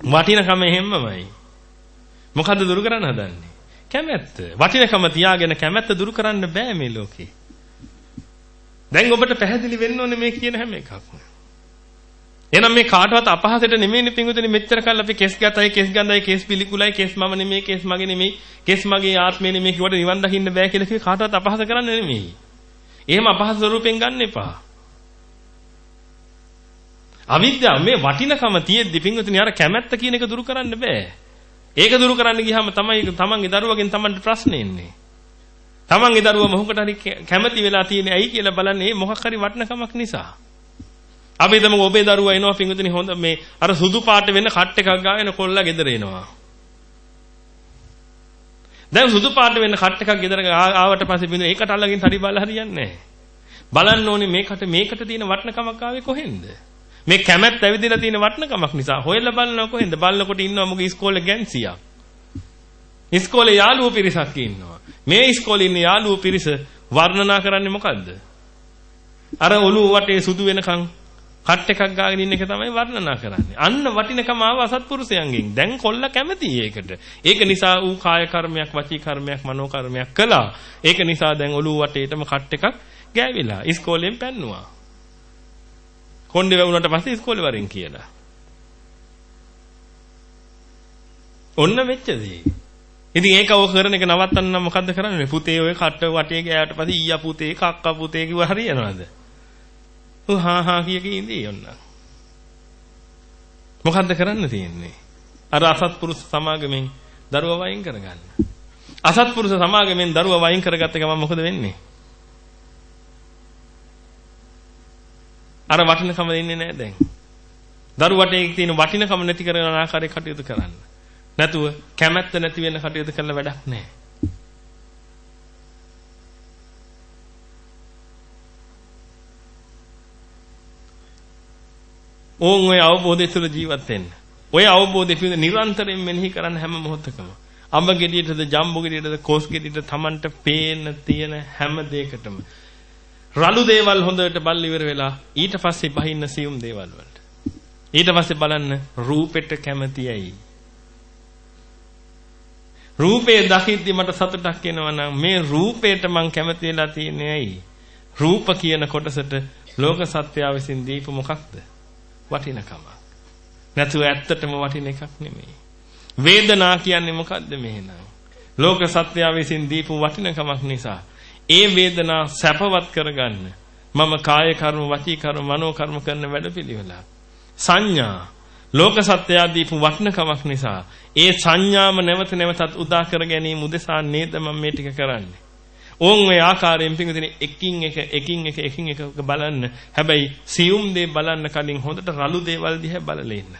වටිනකම එහෙම්මමයි. මොකද්ද දුරු කරන්න හදන්නේ? කැමැත්ත. වටිනකම තියාගෙන කැමැත්ත දුරු කරන්න බෑ මේ ලෝකේ. දැන් ඔබට පැහැදිලි වෙන්න ඕනේ මේ කියන හැම එකක්ම. එහෙනම් මේ කාටවත් අපහසයට නෙමෙයිනේ පිංගුතුනි මෙච්චර කල් අපි කෙස් ගැතයි කෙස් ගඳයි කෙස් පිළිකුලයි කෙස් මම නෙමෙයි කෙස් මගේ නෙමෙයි කෙස් මගේ ආත්මය නෙමෙයි කිව්වට නිවන් දකින්න බෑ කියලා කිව්වේ කාටවත් අපහස කරන්න නෙමෙයි. එහෙම අපහස ස්වරූපෙන් ගන්න එපා. අවිද්‍යාව මේ වටිනකම තියෙද්දි පින්වතුනි අර කැමැත්ත කියන එක දුරු කරන්න බෑ. ඒක දුරු කරන්න ගියාම තමයි තමන්ගේ දරුවගෙන් තමන්ට ප්‍රශ්නේ එන්නේ. තමන්ගේ දරුවා මොහොකට හරි කැමැති වෙලා තියෙන්නේ ඇයි කියලා බලන්නේ මොකක් හරි වටිනකමක් නිසා. අපි හිතමු ඔබේ දරුවා එනවා පින්වතුනි හොඳ මේ අර සුදු පාට වෙන කට් එකක් ගාගෙන කොල්ලා ගෙදර එනවා. දැන් සුදු පාට වෙන කට් එකක් ගෙදර ආවට පස්සේ බින්ද ඒකට අල්ලගෙන හරි බලලා හරියන්නේ නැහැ. බලන්න ඕනේ මේකට මේකට තියෙන වටිනකමක් ආවේ කොහෙන්ද? මේ කැමැත්ත ඇවිදලා තියෙන වටිනකමක් නිසා හොයලා බලනවා කොහෙන්ද බලනකොට ඉන්නවා මොකද ඉස්කෝලේ ගැන්සියක්. ඉස්කෝලේ යාළුවෝ පිරිසක් ඉන්නවා. මේ ඉස්කෝලේ ඉන්න යාළුවෝ පිරිස වර්ණනා කරන්නේ මොකද්ද? අර ඔළුව වටේ සුදු වෙනකන් කට් එකක් ගාගෙන ඉන්න එක තමයි වර්ණනා කරන්නේ. අන්න වටිනකම ආව අසත්පුරුෂයන්ගෙන්. දැන් කොල්ල කැමතියි ඒකට. ඒක නිසා ඌ කාය කර්මයක්, වචී කර්මයක්, මනෝ කර්මයක් කළා. ඒක නිසා දැන් ඔළුව වටේටම කට් එකක් ගෑවිලා. ඉස්කෝලෙන් පැන්නුවා. කොණ්ඩේ වැවුනට පස්සේ ඉස්කෝලේ වරෙන් කියලා. ඔන්න වෙච්ච දේ. ඉතින් ඒක ඔය කරන එක නවත්තන්න නම් මොකද්ද කරන්නේ? පුතේ ඔය කට්ට වටේ ගෑවට පස්සේ ඊයා පුතේ කක්කා පුතේ කිව්ව හරියනවද? ඔව් හා හා කිය කී ඉඳී ඔන්න. මොකද්ද කරන්න තියෙන්නේ? අර අසත්පුරුෂ සමාගමෙන් දරුවා වයින් කරගන්න. අසත්පුරුෂ සමාගමෙන් දරුවා වයින් කරගත්ත ගමන් මොකද වෙන්නේ? අර වටිනකම දෙන්නේ නැහැ දැන්. දරුවට ඒක තියෙන වටිනකම නැති කරන ආකාරයකට කටයුතු කරන්න. නැතුව කැමැත්ත නැති වෙන කටයුතු කරලා වැඩක් නැහැ. ඕන් ඔය අවබෝධය තුළ ජීවත් වෙන්න. ඔය අවබෝධය පිළිබඳ නිරන්තරයෙන් මෙනෙහි කරන්න හැම මොහොතකම. අඹ ගෙඩියටද ජම්බු ගෙඩියටද කෝස් ගෙඩියට Tamanට පේන තියෙන හැම දෙයකටම රළු දේවල් හොඳට බල් ඉවර වෙලා ඊට පස්සේ බහින්න සියුම් දේවල් වලට. ඊට පස්සේ බලන්න රූපෙට කැමතියි. රූපේ දකිද්දි මට සතුටක් එනවා නම් මේ රූපේට මං කැමති වෙලා තියෙන්නේ ඇයි? රූප කියන කොටසට ලෝක සත්‍යය විසින් දීපු මොකක්ද? වටිනකමක්. නැතුව ඇත්තටම වටින එකක් නෙමෙයි. වේදනා කියන්නේ මොකද්ද මෙහෙනම්? ලෝක සත්‍යය විසින් දීපු වටිනකමක් නිසා ඒ වේදනා සැපවත් කරගන්න මම කාය කර්ම වචී කර්ම මනෝ කර්ම කරන වැඩපිළිවෙල. සංඥා ලෝක සත්‍යය දීපු වටිනකමක් නිසා ඒ සංඥාම නැවත නැවතත් උදා කර ගැනීම උදෙසා නේද මම මේ ටික කරන්නේ. ඕන් ඔය ආකාරයෙන් පිටුදින එකින් එක එකින් එක එකින් එක බලන්න. හැබැයි සියුම් දේ බලන්න කලින් හොඳට රළු දේවල් දිහා බලලා ඉන්න.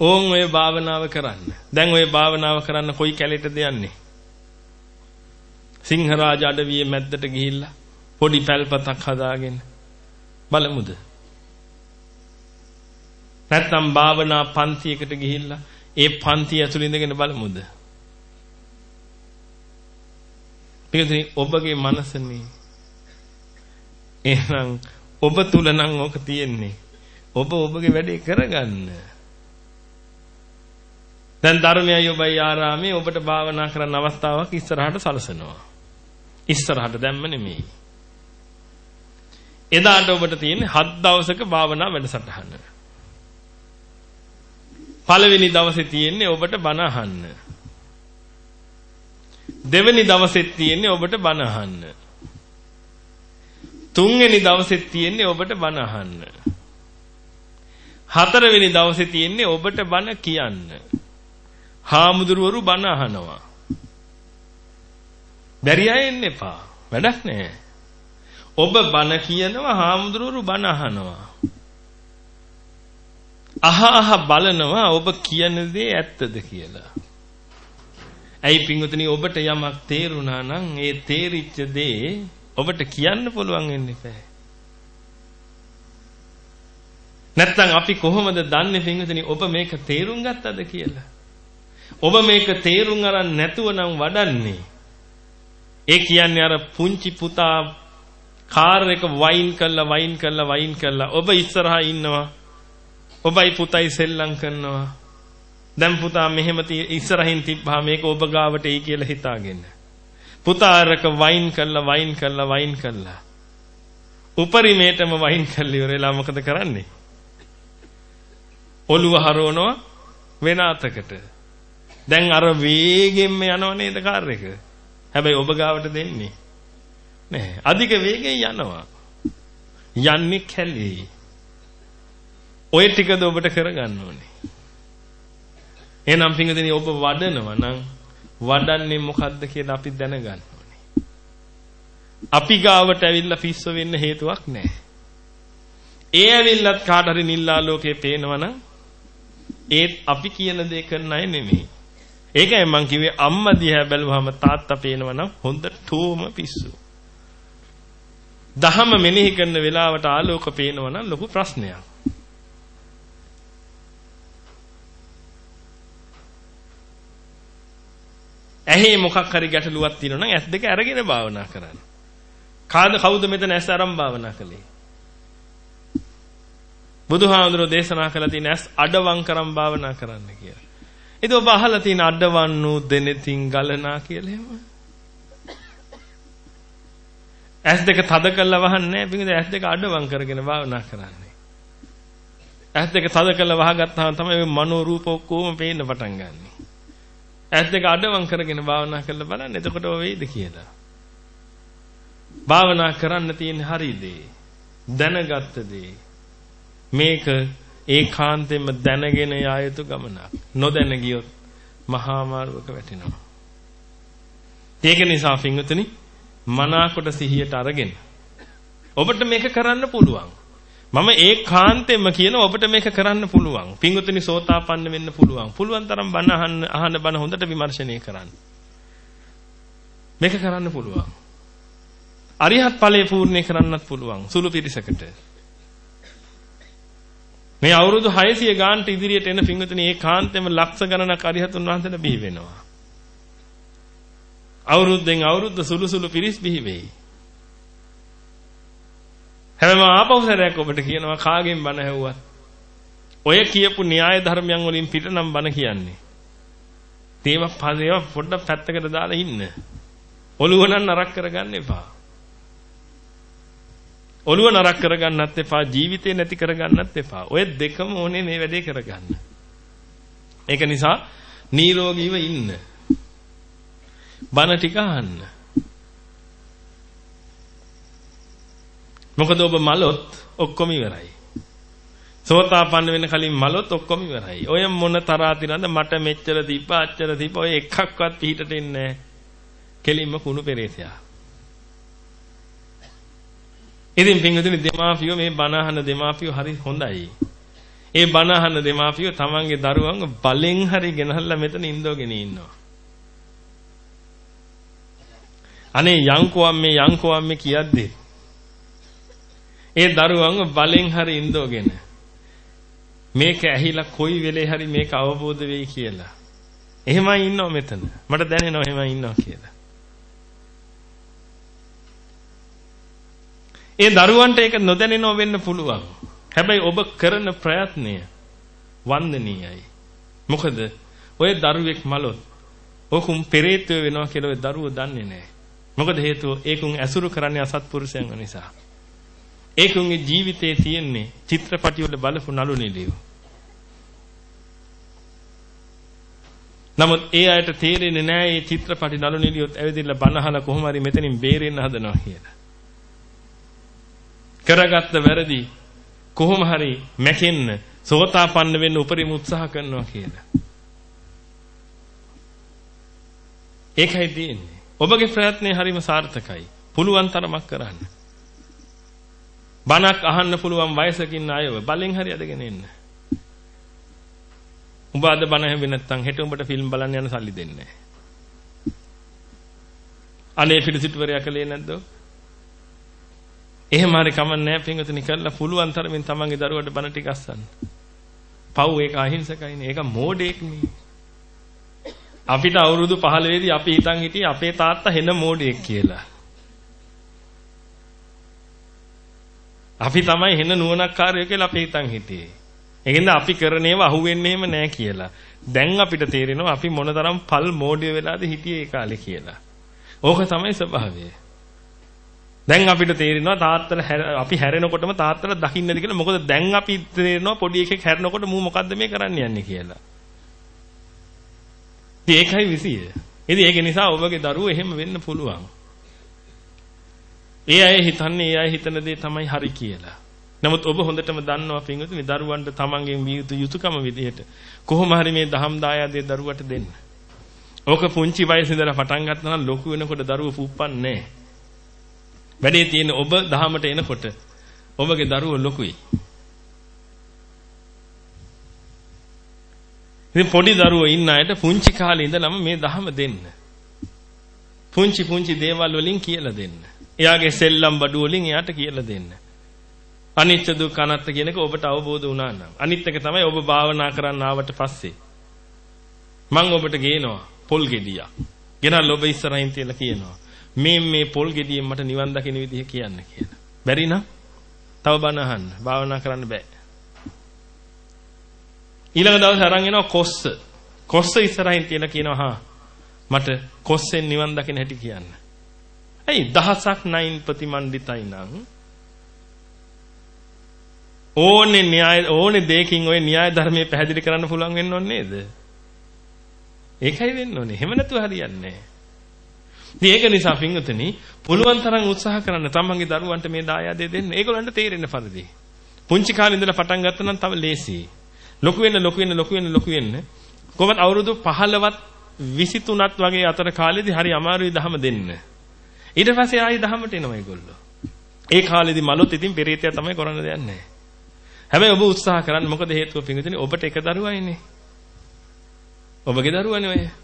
ඕන් ඔය භාවනාව කරන්න. දැන් ඔය භාවනාව කරන්න කොයි කැලේටද යන්නේ? සිංහරාජ අඩවියේ මැද්දට ගිහිල්ලා පොඩි පැල්පතක් හදාගෙන බලමුද? නැත්නම් භාවනා පන්තියකට ගිහිල්ලා ඒ පන්තිය ඇතුළේ ඉඳගෙන බලමුද? පිටුනේ ඔබගේ මනසනේ. එහෙනම් ඔබ තුල නම් ඕක තියෙන්නේ. ඔබ ඔබගේ වැඩේ කරගන්න. දැන් ධර්මයයි ඔබයි ආරාමේ ඔබට භාවනා කරන්න අවස්ථාවක් ඉස්සරහට සලසනවා. ඉස්සරහට දැම්ම නෙමෙයි. එදාට ඔබට තියෙන්නේ හත් දවසක භාවනා වැඩසටහන. පළවෙනි දවසේ තියෙන්නේ ඔබට බණ අහන්න. දෙවෙනි දවසෙත් තියෙන්නේ ඔබට බණ අහන්න. තුන්වෙනි දවසෙත් තියෙන්නේ ඔබට බණ අහන්න. හතරවෙනි දවසේ තියෙන්නේ ඔබට බණ කියන්න. හාමුදුරුවරු බණ අහනවා. බැරි අය එන්න එපා. වැඩක් නැහැ. ඔබ බණ කියනවා හාමුදුරුවරු බණ අහනවා. අහ අහ බලනවා ඔබ කියන දේ ඇත්තද කියලා. ඇයි පින්වතුනි ඔබට යමක් තේරුණා නම් ඒ තේරිච්ච දේ ඔබට කියන්න පුළුවන් වෙන්නේ නැහැ. නැත්තම් අපි කොහොමද දන්නේ පින්වතුනි ඔබ මේක තේරුම් ගත්තද කියලා? ඔබ මේක තේරුම් අරන් නැතුව නම් වඩන්නේ. ඒ කියන්නේ අර පුංචි පුතා කාර් එක වයින් කළා වයින් කළා වයින් කළා ඔබ ඉස්සරහා ඉන්නවා. ඔබයි පුතයි සෙල්ලම් කරනවා. දැන් පුතා මෙහෙම ඉස්සරහින් තිබ්බා මේක ඔබ ගාවට එයි කියලා හිතාගෙන. පුතා අරක වයින් කළා වයින් කළා වයින් කළා. උපරිමේටම වයින් කළා ඉවරලා මොකද කරන්නේ? ඔළුව හරවනවා වෙන අතකට. දැන් අර වේගෙන්ම යනව නේද කාර් එක? හැබැයි ඔබ ගාවට දෙන්නේ නැහැ. අධික වේගෙන් යනවා. යන්නේ කැලේ. ඔය ටිකද ඔබට කරගන්න ඕනේ. එහෙනම් පින්වදිනේ ඔබ වඩනවා නම් වඩන්නේ මොකද්ද කියලා අපි දැනගන්න ඕනේ. අපි ගාවට ඇවිල්ලා පිස්ස වෙන්න හේතුවක් නැහැ. ඒ ඇවිල්ලත් කාට හරි නිල්ලාලෝකේ පේනවනම් ඒත් අපි කියන දේ කරන අය නෙමෙයි. ඒකයි මං කිව්වේ අම්මා දිහා බැලුවම තාත්තා පේනවනම් හොඳටම පිස්සු. දහම මෙනෙහි කරන වෙලාවට ආලෝක පේනවනම් ලොකු ප්‍රශ්නයක්. ඇහි මොකක් හරි ගැටලුවක් තියෙනවා නම් ඇස් දෙක අරගෙන භාවනා කරන්න. කාද කවුද මෙතන ඇස් අරන් භාවනා කළේ? බුදුහාමුදුරෝ දේශනා කළා තියෙන ඇස් අඩවම් කරන් භාවනා කරන්න කියලා. ඉතින් ඔබ අහලා තියෙන අඩවන්නු දෙනෙතින් ගලනා කියලා එහෙම. ඇස් දෙක තද කරලා වහන්නේ නැහැ. පිටින් ඇස් දෙක අඩවම් කරගෙන භාවනා කරන්නේ. ඇස් දෙක තද කරලා වහගත්තාම තමයි මේ මනෝ රූප ඔක්කොම පේන්න පටන් ගන්නෙ. ඇස් දෙක අඩවම් කරගෙන භාවනා කරලා බලන්න. එතකොට ඔය වෙයිද කියලා. භාවනා කරන්න තියෙන හරි දේ. දැනගත්ත දේ. මේක ඒකාන්තයෙන්ම දැනගෙන යා යුතු ගමනක්. නොදැන ගියොත් මහා මාර්ගක වැටෙනවා. ඒක නිසා පින්වතුනි මනාකොට සිහියට අරගෙන ඔබට මේක කරන්න පුළුවන්. මම ඒකාන්තයෙන්ම කියන ඔබට මේක කරන්න පුළුවන්. පින්වතුනි සෝතාපන්න වෙන්න පුළුවන්. පුළුවන් තරම් බණ අහන්න අහන බණ හොඳට විමර්ශනය කරන්න. මේක කරන්න පුළුවන්. අරිහත් ඵලයේ පූර්ණේ කරන්නත් පුළුවන් සුළු පිරිසකට. මේ අවුරුදු 600 ගානට ඉදිරියට එන පිංගුතුනි ඒ කාන්තෙම ලක්ෂ ගණනක් අරිහතුන් වහන්සේලා බිහි වෙනවා. අවුරුද්දෙන් අවුරුද්ද සුළු සුළු පිරිස් බිහි වෙයි. හැබැයි මම ආපහු සැරයක් ඔබට කියනවා කාගෙන් බණ ඇහුවත් ඔය කියපු න්‍යාය ධර්මයන් වලින් පිට නම් බණ කියන්නේ. තේව පදේව පොඩ්ඩක් පැත්තකට දාලා ඉන්න. ඔළුව නම් නරක කරගන්න එපා. ඔළුව නරක කරගන්නත් එපා ජීවිතේ නැති කරගන්නත් එපා. ඔය දෙකම ඕනේ මේ වැඩේ කරගන්න. ඒක නිසා නිරෝගීව ඉන්න. බන ටික අහන්න. මොකද ඔබ මලොත් ඔක්කොම ඉවරයි. සෝතාපන්න වෙන කලින් මලොත් ඔක්කොම ඉවරයි. ඔය මොන තරහතිනද මට මෙච්චර දීප අච්චර දීප ඔය එකක්වත් පිටිට එන්නේ නැහැ. කෙලින්ම කුණු පෙරේතයා. ඉතින් පින්වතුනි දෙමාපියෝ මේ බණ අහන දෙමාපියෝ හරි හොඳයි. ඒ බණ අහන දෙමාපියෝ තමන්ගේ දරුවන්ව බලෙන් හරි ගෙනහල්ලා මෙතන ඉඳෝගෙන ඉන්නවා. අනේ යංකෝ අම්මේ යංකෝ අම්මේ කියද්දි ඒ දරුවන්ව බලෙන් හරි ඉඳෝගෙන මේක ඇහිලා කොයි වෙලේ හරි මේක අවබෝධ වෙයි කියලා. එහෙමයි ඉන්නව මෙතන. මට දැනෙනවා එහෙමයි ඉන්නවා කියලා. ඒ දරුවන්ට ඒක නොදැනෙනව වෙන්න පුළුවන්. හැබැයි ඔබ කරන ප්‍රයත්නය වන්දනීයයි. මොකද ඔය දරුවෙක් මලොත් ඔකුම් පෙරේතය වෙනවා කියලා ඔය දරුවෝ දන්නේ නැහැ. මොකද හේතුව ඒකුන් ඇසුරු කරන්නේ අසත්පුරුෂයන් නිසා. ඒකුන්ගේ ජීවිතේ තියෙන්නේ චිත්‍රපටි වල බලපු නළු නිළියු. නමුත් ඒ අයට තේරෙන්නේ නැහැ මේ චිත්‍රපටි නළු නිළියොත් ඇවිදilla බනහලා කොහොම හරි මෙතනින් බේරෙන්න හදනවා කියලා. කරගත්ත වැරදි කොහොම හරි මැකෙන්න සෝතාපන්න වෙන්න උපරිම උත්සාහ කරනවා කියලා. ඒකයි තියෙන්නේ. ඔබගේ ප්‍රයත්නය හරිම සාර්ථකයි. පුළුවන් තරමක් කරන්න. බණක් අහන්න පුළුවන් වයසකින් අයව බලෙන් හරි අදගෙන එන්න. උඹ අද බණ හැවෙ නැත්නම් හෙට උඹට ෆිල්ම් බලන්න යන සල්ලි දෙන්නේ නැහැ. අනේ පිළිසිටුවරයා කලේ නැද්ද? එහෙම හරි කමන්නේ පින්වතුනි කරලා පුළුවන් තරමින් තමන්ගේ දරුවට බණ ටික අස්සන්න. පව් ඒක අහිංසකයිනේ. ඒක මෝඩෙක්නේ. අපිට අවුරුදු 15 දී අපි හිතන් හිටියේ අපේ තාත්තා හෙන මෝඩෙක් කියලා. අපි තමයි හෙන නුවණක්කාරයෝ කියලා අපි හිතන් හිටියේ. ඒකෙන්ද අපි කරන ඒවා අහුවෙන්නේම නැහැ කියලා. දැන් අපිට තේරෙනවා අපි මොනතරම් පල් මෝඩිය වෙලාද හිටියේ ඒ කාලේ කියලා. ඕක තමයි ස්වභාවය. දැන් අපිට තේරෙනවා තාත්තලා අපි හැරෙනකොටම තාත්තලා දකින්නද කියලා. මොකද දැන් අපි තේරෙනවා පොඩි එකෙක් හැරෙනකොට මූ මොකද්ද මේ කරන්න යන්නේ කියලා. ඉතින් ඒකයි විසිය. ඉතින් ඒක නිසා ඔබගේ දරුවෝ එහෙම වෙන්න පුළුවන්. ඒ අය හිතන්නේ ඒ අය හිතන දේ තමයි හරි කියලා. නමුත් ඔබ හොඳටම දන්නවා පින්වතුනි දරුවන්ට තමන්ගෙන් විය යුතු යුතුයකම විදිහට කොහොම හරි මේ දහම් දායාදේ දරුවට දෙන්න. ඕක පුංචි වයසේ ඉඳලා පටන් ගත්තා නම් ලොකු වෙනකොට දරුවෝ පුප්පන්නේ නැහැ. වැඩේ තියෙන ඔබ දහමට එනකොට ඔබගේ දරුවෝ ලොකුයි. ඉතින් පොඩි දරුවෝ ඉන්න අයට පුංචි කාලේ ඉඳලම මේ දහම දෙන්න. පුංචි පුංචි දේවල් වලින් කියලා දෙන්න. එයාගේ සෙල්ලම් බඩු වලින් එයාට කියලා දෙන්න. අනිත්‍ය දුක්ඛ අනාත්ම කියන එක ඔබට අවබෝධ වුණා නම් අනිත් එක තමයි ඔබ භාවනා කරන්න ආවට පස්සේ මම ඔබට ගේනවා පොල් ගෙඩියක්. ගෙනල්ලා ඔබ ඉස්සරහින් තියලා කියනවා. මේ මේ පොල් ගෙඩියෙන් මට නිවන් දකින්න විදිහ කියන්න කියලා. බැරි නම් තව බණ අහන්න. භාවනා කරන්න බෑ. ඊළඟ දවසේ අරන් එනවා කොස්ස. කොස්ස ඉස්සරහින් තියලා කියනවා හා මට කොස්සෙන් නිවන් දකින්න හැටි කියන්න. ඇයි දහසක් නයින් ප්‍රතිමන්විතයි නම් ඕනේ න්‍යාය ඕනේ දෙයකින් ওই න්‍යාය ධර්මයේ පැහැදිලි කරන්න පුළුවන් වෙන්න ඕනේ නේද? ඒකයි වෙන්න ඕනේ. එහෙම නැතුව හරියන්නේ නැහැ. ඉතින් ඒක නිසා පින්වතුනි පුළුවන් තරම් උත්සාහ කරන්න තමන්ගේ දරුවන්ට මේ දායාදේ දෙන්න. ඒගොල්ලන්ට තේරෙන්න පරිදි. පුංචි කාලේ ඉඳලා පටන් ගත්තා නම් තව ලේසියි. ලොකු වෙන්න ලොකු වෙන්න ලොකු වෙන්න ලොකු වෙන්න කොහොමද අවුරුදු 15වත් 23ත් වගේ අතර කාලෙදී හරි අමාරුයි දහම දෙන්න. ඊට පස්සේ ආයි දහමට එනවා ඒගොල්ලෝ. ඒ කාලෙදී මලොත් ඉතින් පෙරේතය තමයි කරන්න දෙයක් නැහැ. හැබැයි ඔබ උත්සාහ කරන්න මොකද හේතුව පින්විතනේ ඔබට එක දරුවයිනේ. ඔබගේ දරුවනේ ඔය.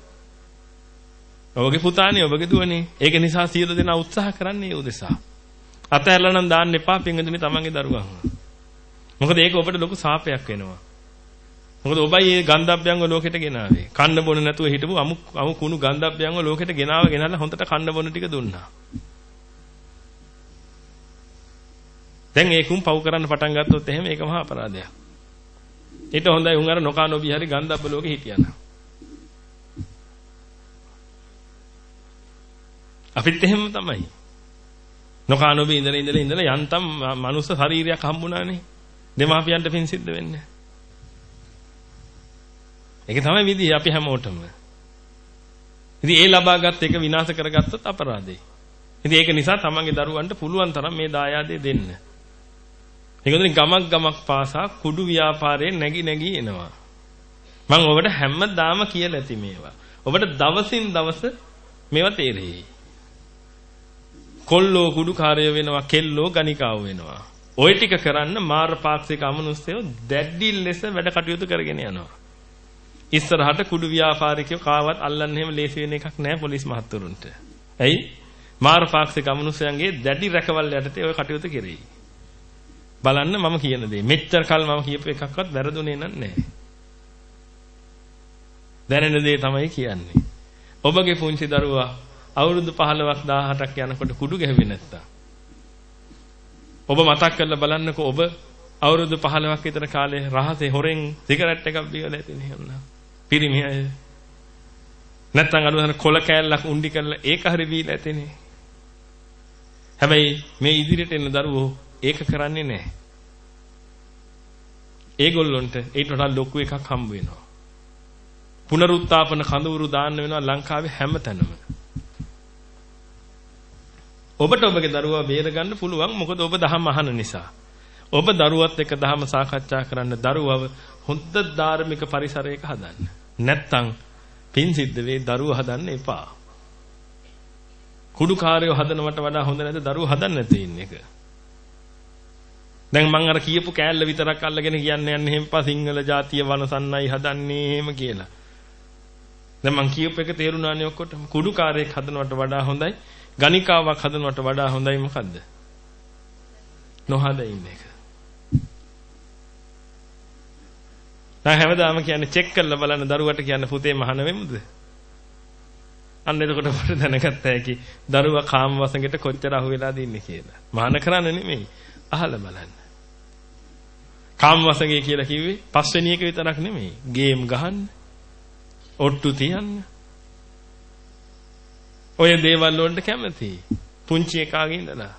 ඔබගේ පුතානේ ඔබගේ දුවනේ. ඒක නිසා සියලු දෙනා උත්සාහ කරන්නේ ඒ උදෙසා. අතහැරලා නම් දාන්න එපා පින්වතුනි තමන්ගේ දරුවන්. මොකද ඒක ඔබට ලොකු සාපයක් වෙනවා. මොකද ඔබයි මේ ගන්ධබ්බයන්ව ලෝකෙට ගෙනාවේ. කන්න බොන නැතුව හිටපු අමු අමු කුණු ගන්ධබ්බයන්ව ලෝකෙට ගෙනාව ගෙනල්ලා හොඳට කන්න බොන ටික දුන්නා. දැන් ඒකුම් පව් කරන්න පටන් ගත්තොත් එහෙම ඒක මහා අපරාධයක්. ඊට හොඳයි උන් අර නොකා නොබී හරි ගන්ධබ්බ ලෝකෙ හිටියනම්. අපිත් එහෙම තමයි. නොකා නොබී ඉඳලා ඉඳලා ඉඳලා යන්තම් මනුස්ස ශරීරයක් හම්බුණානේ. දෙමාපියන්ට පින් සිද්ධ වෙන්නේ. ඒක තමයි විදිහ අපි හැමෝටම. ඉතින් ඒ ලබාගත් එක විනාශ කරගත්තොත් අපරාධයි. ඉතින් ඒක නිසා තමන්ගේ දරුවන්ට පුළුවන් තරම් මේ දායාදේ දෙන්න. ඒකෙන් ගමක් ගමක් පාසා කුඩු ව්‍යාපාරේ නැగి නැగి එනවා. මම ඔබට හැමදාම කියලා ඇති මේවා. ඔබට දවසින් දවස මේවා තේරෙයි. කොල්ලෝ කුඩුකාරය වෙනවා, කෙල්ලෝ ගණිකාව වෙනවා. ওই ටික කරන්න මාරපාක්ෂික අමනුස්සයෝ දැඩි ලෙස වැඩ කටයුතු කරගෙන යනවා. ඉස්සරහට කුඩු ව්‍යාපාරිකයෝ කාවත් අල්ලන්න එහෙම ලේසි වෙන එකක් නෑ පොලිස් මහත්තුරුන්ට. ඇයි? මාරපාක්ෂික අමනුස්සයන්ගේ දැඩි රැකවල් යටතේ ওই කටයුතු කෙරෙයි. බලන්න මම කියන දේ. මෙච්චර කල් මම කියපු එකක්වත් වැරදුනේ නෑ. දැනෙන දේ තමයි කියන්නේ. ඔබගේ පුංචි දරුවා අවුරුදු 15ක් 18ක් යනකොට කුඩු ගැහුවේ නැත්තම් ඔබ මතක් කරලා බලන්නකෝ ඔබ අවුරුදු 15ක් විතර කාලේ රහසේ හොරෙන් සිගරට් එකක් බීවලා ඇතිනේ හොන්න. පිරිමි අය. නැත්තම් අනුහන කොල කෑල්ලක් උණ්ඩි කරලා ඒක හරි බීලා ඇතිනේ. හැබැයි මේ ඉදිරියට එන දරුවෝ ඒක කරන්නේ නැහැ. ඒගොල්ලොන්ට ඊට වඩා ලොකු එකක් හම්බ වෙනවා. පුනරුත්ථාපන කඳවුරු දාන්න වෙනවා ලංකාවේ හැමතැනම. ඔබට ඔබගේ දරුවා බේරගන්න පුළුවන් මොකද ඔබ දහම අහන නිසා. ඔබ දරුවත් එක්ක දහම සාකච්ඡා කරන්න දරුවව හොඳ ධාර්මික පරිසරයක හදන්න. නැත්තම් පින් සිද්ධ වේ දරුව හදන්න එපා. කුඩු කාර්යය හදනවට වඩා හොඳ නැද්ද දරුව හදන්න නැති ඉන්න එක. දැන් මම අර කියපු කෑල්ල විතරක් අල්ලගෙන කියන්නේ යන්නේ එහෙම පා සිංහල ජාතිය වනසන්නයි හදන්නේ එහෙම කියලා. දැන් මම කියපු එක තේරුණානේ ඔක්කොටම කුඩු කාර්යයක් හදනවට වඩා හොඳයි ගණිකාවක් හදනවට වඩා හොඳයි මොකද්ද? නොහද ඉන්න එක. දැන් හැමදාම කියන්නේ චෙක් කරලා බලන්න දරුවට කියන්න පුතේ මහාන වෙමුද? අන්න එතකොට අපිට දැනගත්ත හැකි දරුවා කාම වසඟයට කොච්චර අහු වෙලාද ඉන්නේ කියලා. මහාන කරන්න නෙමෙයි අහලා බලන්න. කාම වසඟය කියලා කිව්වේ පස්වෙනි එක විතරක් නෙමෙයි. ගේම් ගහන්න. ඔට්ටු තියන්න. ඔය දේවල් වලට කැමතියි. පුංචි එකාගේ ඉඳලා.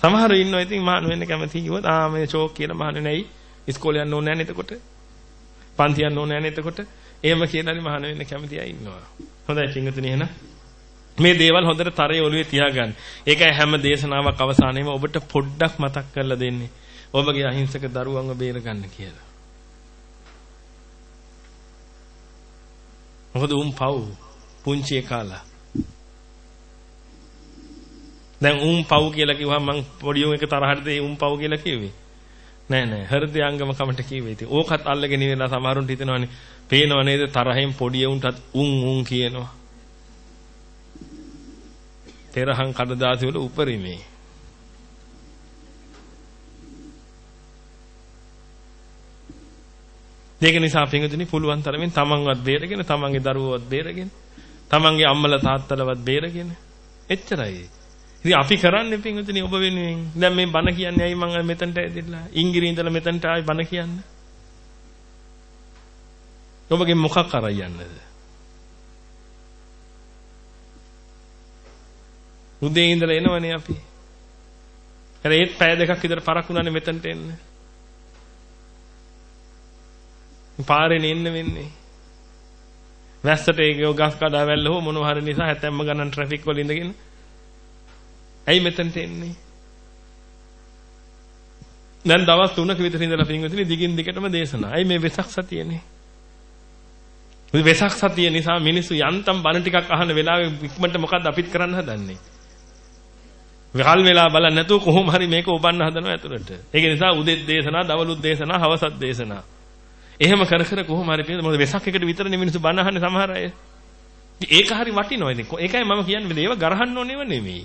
සමහරව ඉන්නවා ඉතින් මහාන වෙන්න කැමති කිව්වොත් ආ මේ ෂෝක් කියලා මහාන නැයි ඉස්කෝලේ යන්න ඕනේ නැහැ එතකොට. පන්ති යන්න ඕනේ නැහැ එතකොට. එහෙම කියලානේ මහාන වෙන්න කැමති අය ඉන්නවා. හොඳයි පින්වතුනි එහෙනම් මේ දේවල් හොඳට තරයේ ඔළුවේ තියාගන්න. ඒකයි හැම දේශනාවක් අවසානයේම ඔබට පොඩ්ඩක් මතක් කරලා දෙන්නේ. ඔබගේ අහිංසක දරුවන්ව බේරගන්න කියලා. මොකද උන් පව් පුංචි කාලා දැන් උන් පව් කියලා කිව්වම මං පොඩි උන් එක තරහටද ඒ උන් පව් කියලා කිව්වේ. නෑ නෑ හෘදයාංගම කමට කිව්වේ. ඉතින් ඕකත් අල්ලගෙන ඉඳලා සමහරුන්ට හිතනවානේ පේනව නේද තරහෙන් පොඩි උන්ටත් උන් උන් කියනවා. තෙරහන් කඩදාසි වල උපරිමේ. ඒක නිසා පින්වතුනි පුළුවන් තරමින් තමන්වත් බේරගෙන තමන්ගේ දරුවවත් බේරගෙන තමන්ගේ අම්මලා තාත්තලවත් බේරගෙන එච්චරයි. ඉතින් අපි කරන්නේ පින්විතනේ ඔබ වෙනුවෙන්. දැන් මේ බණ කියන්නේ ඇයි මම මෙතනට ඇවිල්ලා ඉංග්‍රීසි ඉඳලා මෙතනට ආයි බණ කියන්න. ඔබගේ මොකක් කරා යන්නද? උදේ ඉඳලා එනවනේ අපි. හරි ඒත් පැය දෙකක් විතර පරක් වුණානේ මෙතනට එන්න. පාරේ එන්න වෙන්නේ. වැස්සට ඒ ගස් කඩාවැල්ල හෝ මොනවා හරි නිසා හැතැම්ම ගණන් ට්‍රැෆික් වල ඉඳගෙන ඇයි මෙතනට එන්නේ? දැන් දවස් 3ක විතර ඉඳලා පින්විතනි දිගින් දිගටම දේශනා. ඇයි මේ වෙසක් සතියනේ? මේ වෙසක් සතිය නිසා මිනිස්සු යන්තම් බණ ටිකක් අහන වෙලාවෙ ඉක්මනට මොකද්ද අපිත් කරන්න හදන්නේ? වහල් වෙලා බලන්න නැතුව කොහොම හරි මේක උපන්න හදනවා ඇතුළට. ඒක නිසා උදෙත් දේශනා, දවලුත් දේශනා, හවසත් දේශනා. එහෙම කර කර කොහොම හරි මොකද වෙසක් එකට විතරනේ මිනිස්සු බණ අහන්නේ සමහර අය. ඒක හරි වටිනවා ඉතින්. ඒකයි මම කියන්නේ මේව ගරහන්න ඕනේව නෙමෙයි.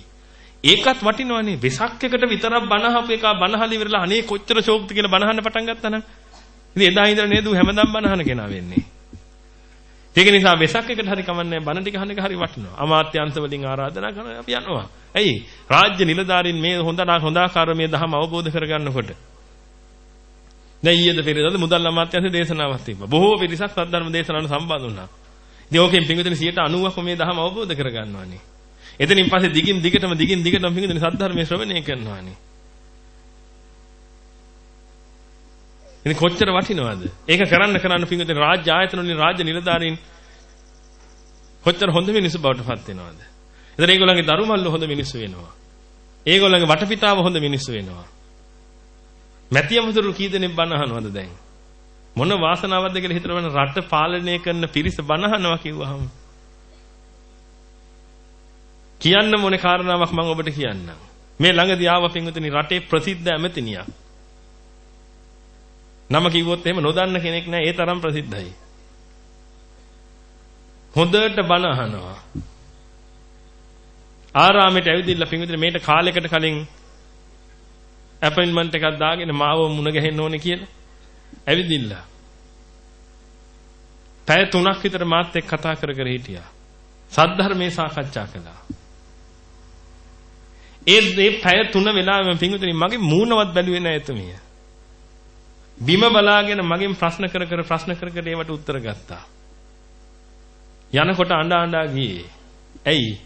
ඒකත් වටිනවනේ. වෙසක් එකට විතරක් බනහපු එක බනහලි ඉවරලා අනේ කොච්චර ෂෝක්ද කියලා බනහන්න පටන් ගත්තා නම්. ඉතින් එදා ඉඳලා නේද හැමදාම බනහන කෙනා වෙන්නේ. ඒක නිසා වෙසක් එකට හරි කමන්නේ බන ටික අහන එක හරි වටිනවා. අමාත්‍යංශ වලින් ආරාධනා කරන අපි යනවා. ඇයි? රාජ්‍ය නිලධාරීන් මේ හොඳ හොඳාකාර මේ දහම අවබෝධ කරගන්නකොට දැන් ඊයේද පෙරේදද මුදල් අමාත්‍යාංශයේ දේශනාවක් තිබ්බා. බොහෝ පිරිසක් සද්ධර්ම දේශනාවට සම්බන්ධ වුණා. ඉතින් ඕකෙන් පිංගුතුනි 90%ක්ම මේ දහම අවබෝධ කරගන්නවානේ. එතනින් පස්සේ දිගින් දිගටම දිගින් දිගටම පිංගුතුනි සද්ධර්මයේ ශ්‍රවණය කරනවානේ. ඉතින් කොච්චර වටිනවද? ඒක කරන්න කරන්න පිංගුතුනි රාජ්‍ය ආයතන වලින් රාජ්‍ය නිලධාරීන් කොච්චර හොඳ මිනිස්සු බවට පත් වෙනවද? එතන ඒගොල්ලන්ගේ දරුමල්ල හොඳ මිනිස්සු වෙනවා. ඒගොල්ලන්ගේ වටපිටාව හොඳ මිනිස්සු වෙනවා. මැතියමතුරු කී දෙනෙක් බණ අහනවද දැන්? මොන වාසනාවක්ද කියලා හිතලා බලන්න රට පාලනය කරන පිරිස බණ අහනවා කිව්වහම. කියන්න මොනේ කාරණාවක් මම ඔබට කියන්නම්. මේ ළඟදී ආව පින්වතුනි රටේ ප්‍රසිද්ධ ඇමතිනියක්. නම කිව්වොත් එහෙම නොදන්න කෙනෙක් නෑ ඒ තරම් ප්‍රසිද්ධයි. හොඳට බණ අහනවා. ආරාමයට ඇවිදින්න පින්වතුනි මේට කාලයකට කලින් අපොයින්ට්මන්ට් එකක් දාගෙන මාව මුණ ගැහෙන්න ඕනේ කියලා. ඇවිදින්නලා. පැය 3ක් විතර මාත් එක්ක කතා කර කර හිටියා. සද්ධර්මයේ සාකච්ඡා කළා. ඒ මේ පැය 3 වෙලාවෙම පින්විතනි මගේ මූණවත් බැලුවේ නැහැ එතුමිය. බිම බලාගෙන මගෙන් ප්‍රශ්න කර කර ප්‍රශ්න කර කර ඒවට උත්තර ගත්තා. යනකොට අඬ අඬා ගියේ. ඇයි?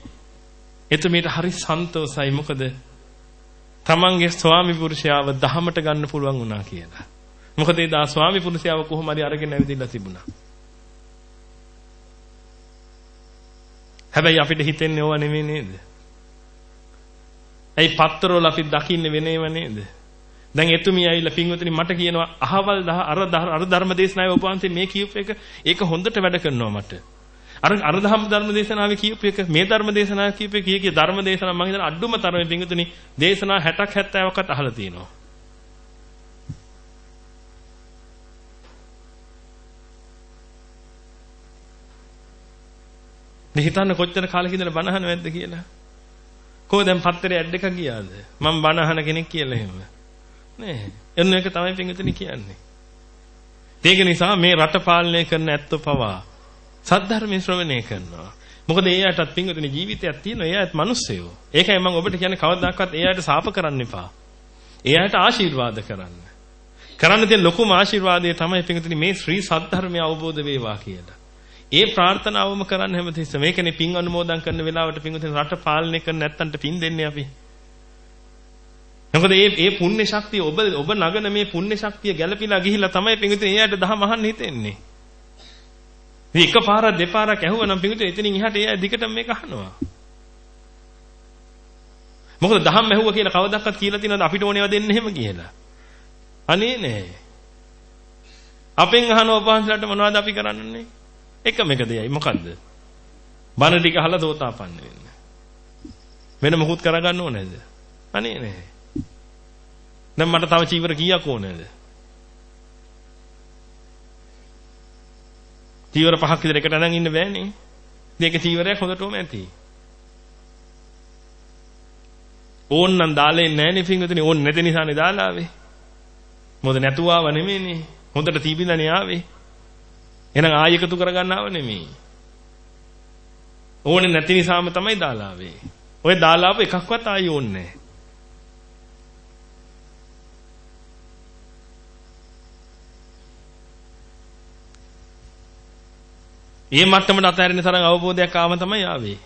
එතුමියට හරි සන්තෝසයි මොකද තමන්ගේ ස්වාමි පුරුෂයාව දහමට ගන්න පුළුවන් වුණා කියලා. මොකද ඒ දා ස්වාමි පුරුෂයාව කොහොම හරි අරගෙන ඇවිදලා තිබුණා. හැබැයි අපිට හිතෙන්නේ ඕවා නෙමෙයි නේද? ඇයි පත්තරවල අපි දකින්නේ වෙනේව නේද? දැන් එතුමිය ඇවිල්ලා පින්වතුනි මට කියනවා අහවල් අර අර ධර්ම දේශනාවේ ඔබ වහන්සේ මේ කියූප එක ඒක හොඳට වැඩ කරනවා මට. අර අර ධම්ම ධර්ම දේශනාවේ කියූප එක මේ ධර්ම දේශනාවේ කියූප එක කිය කිය ධර්ම දේශනාව මම හිතන අඩුම තරමේ පින්වතුනි දේශනා 60ක් 70ක්වත් අහලා තියෙනවා. මේ හිතන්න කොච්චර කාලෙක ඉඳලා බණ අහනවද කියලා. කොහො දැන් පත්තරේ ඇඩ් එක ගියාද? මම බණ අහන කෙනෙක් කියලා එහෙම. නේ. එන්න එක තමයි පින්විතනි කියන්නේ. ඒක නිසා මේ රට පාලනය කරන ඇත්තෝ පවා සද්ධර්මයේ ශ්‍රවණය කරනවා. මොකද ඒ අයටත් පින්විතනි ජීවිතයක් තියෙනවා. ඒ අයත් මිනිස්සයෝ. ඒකයි මම ඔබට කියන්නේ කවදාකවත් ඒ අයට සාප කරන්න එපා. ඒ අයට ආශිර්වාද කරන්න. කරන්න තියෙන ලොකුම ආශිර්වාදය තමයි පින්විතනි මේ ශ්‍රී සද්ධර්මය අවබෝධ වේවා කියලා. ඒ ප්‍රාර්ථනාවම කරන්න හැමතිස්සෙම මේකනේ පින් අනුමෝදන් කරන වෙලාවට පින්විතනි රට පාලනය කරන්න නැත්තන්ට පින් දෙන්නේ අපි. මොකද මේ මේ පුණ්‍ය ශක්තිය ඔබ ඔබ නගන මේ පුණ්‍ය ශක්තිය ගැළපීලා ගිහිල්ලා තමයි පින්විතනි එයාට දහම අහන්න හිතෙන්නේ. ඉතින් එකපාරක් දෙපාරක් ඇහුවනම් පින්විතනි එතනින් එහාට එයා දිගටම මේක අහනවා. මොකද දහම් ඇහුවා කියලා කවදාවත් කියලා තියෙනවද අපිට ඕනේව දෙන්න එහෙම කියලා. අනේ නෑ. අපෙන් අහන ඔබ වහන්සේලාට මොනවද අපි කරන්නේ? එකම එක දෙයයි මොකද්ද? බණ ටික අහලා දෝතාපන්න වෙන්න. වෙන මොකුත් කරගන්න ඕනේද? අනේ නෑ. දැන් මට තව චීවර කීයක් ඕනේද? චීවර පහක් විතර එකට අරන් ඉන්න බෑනේ. මේක චීවරයක් හොඳටම ඇති. ඕන්නම් දාලේ නෑනේ පින්විතනේ ඕන් නැති නිසානේ දාලා ආවේ. මොකද නැතුව ආව නෙමෙයිනේ. හොඳට තීබිලානේ ආවේ. එහෙනම් ආයෙ එකතු කරගන්නව නෙමෙයි. ඕනේ නැති නිසාම තමයි දාලා ආවේ. ඔය දාලා ආපු එකක්වත් ආයෙ ඕනේ නැහැ. ඒ මට්ටමට අතහැරෙන තරම් අවබෝධයක් ආවම තමයි ආවේ.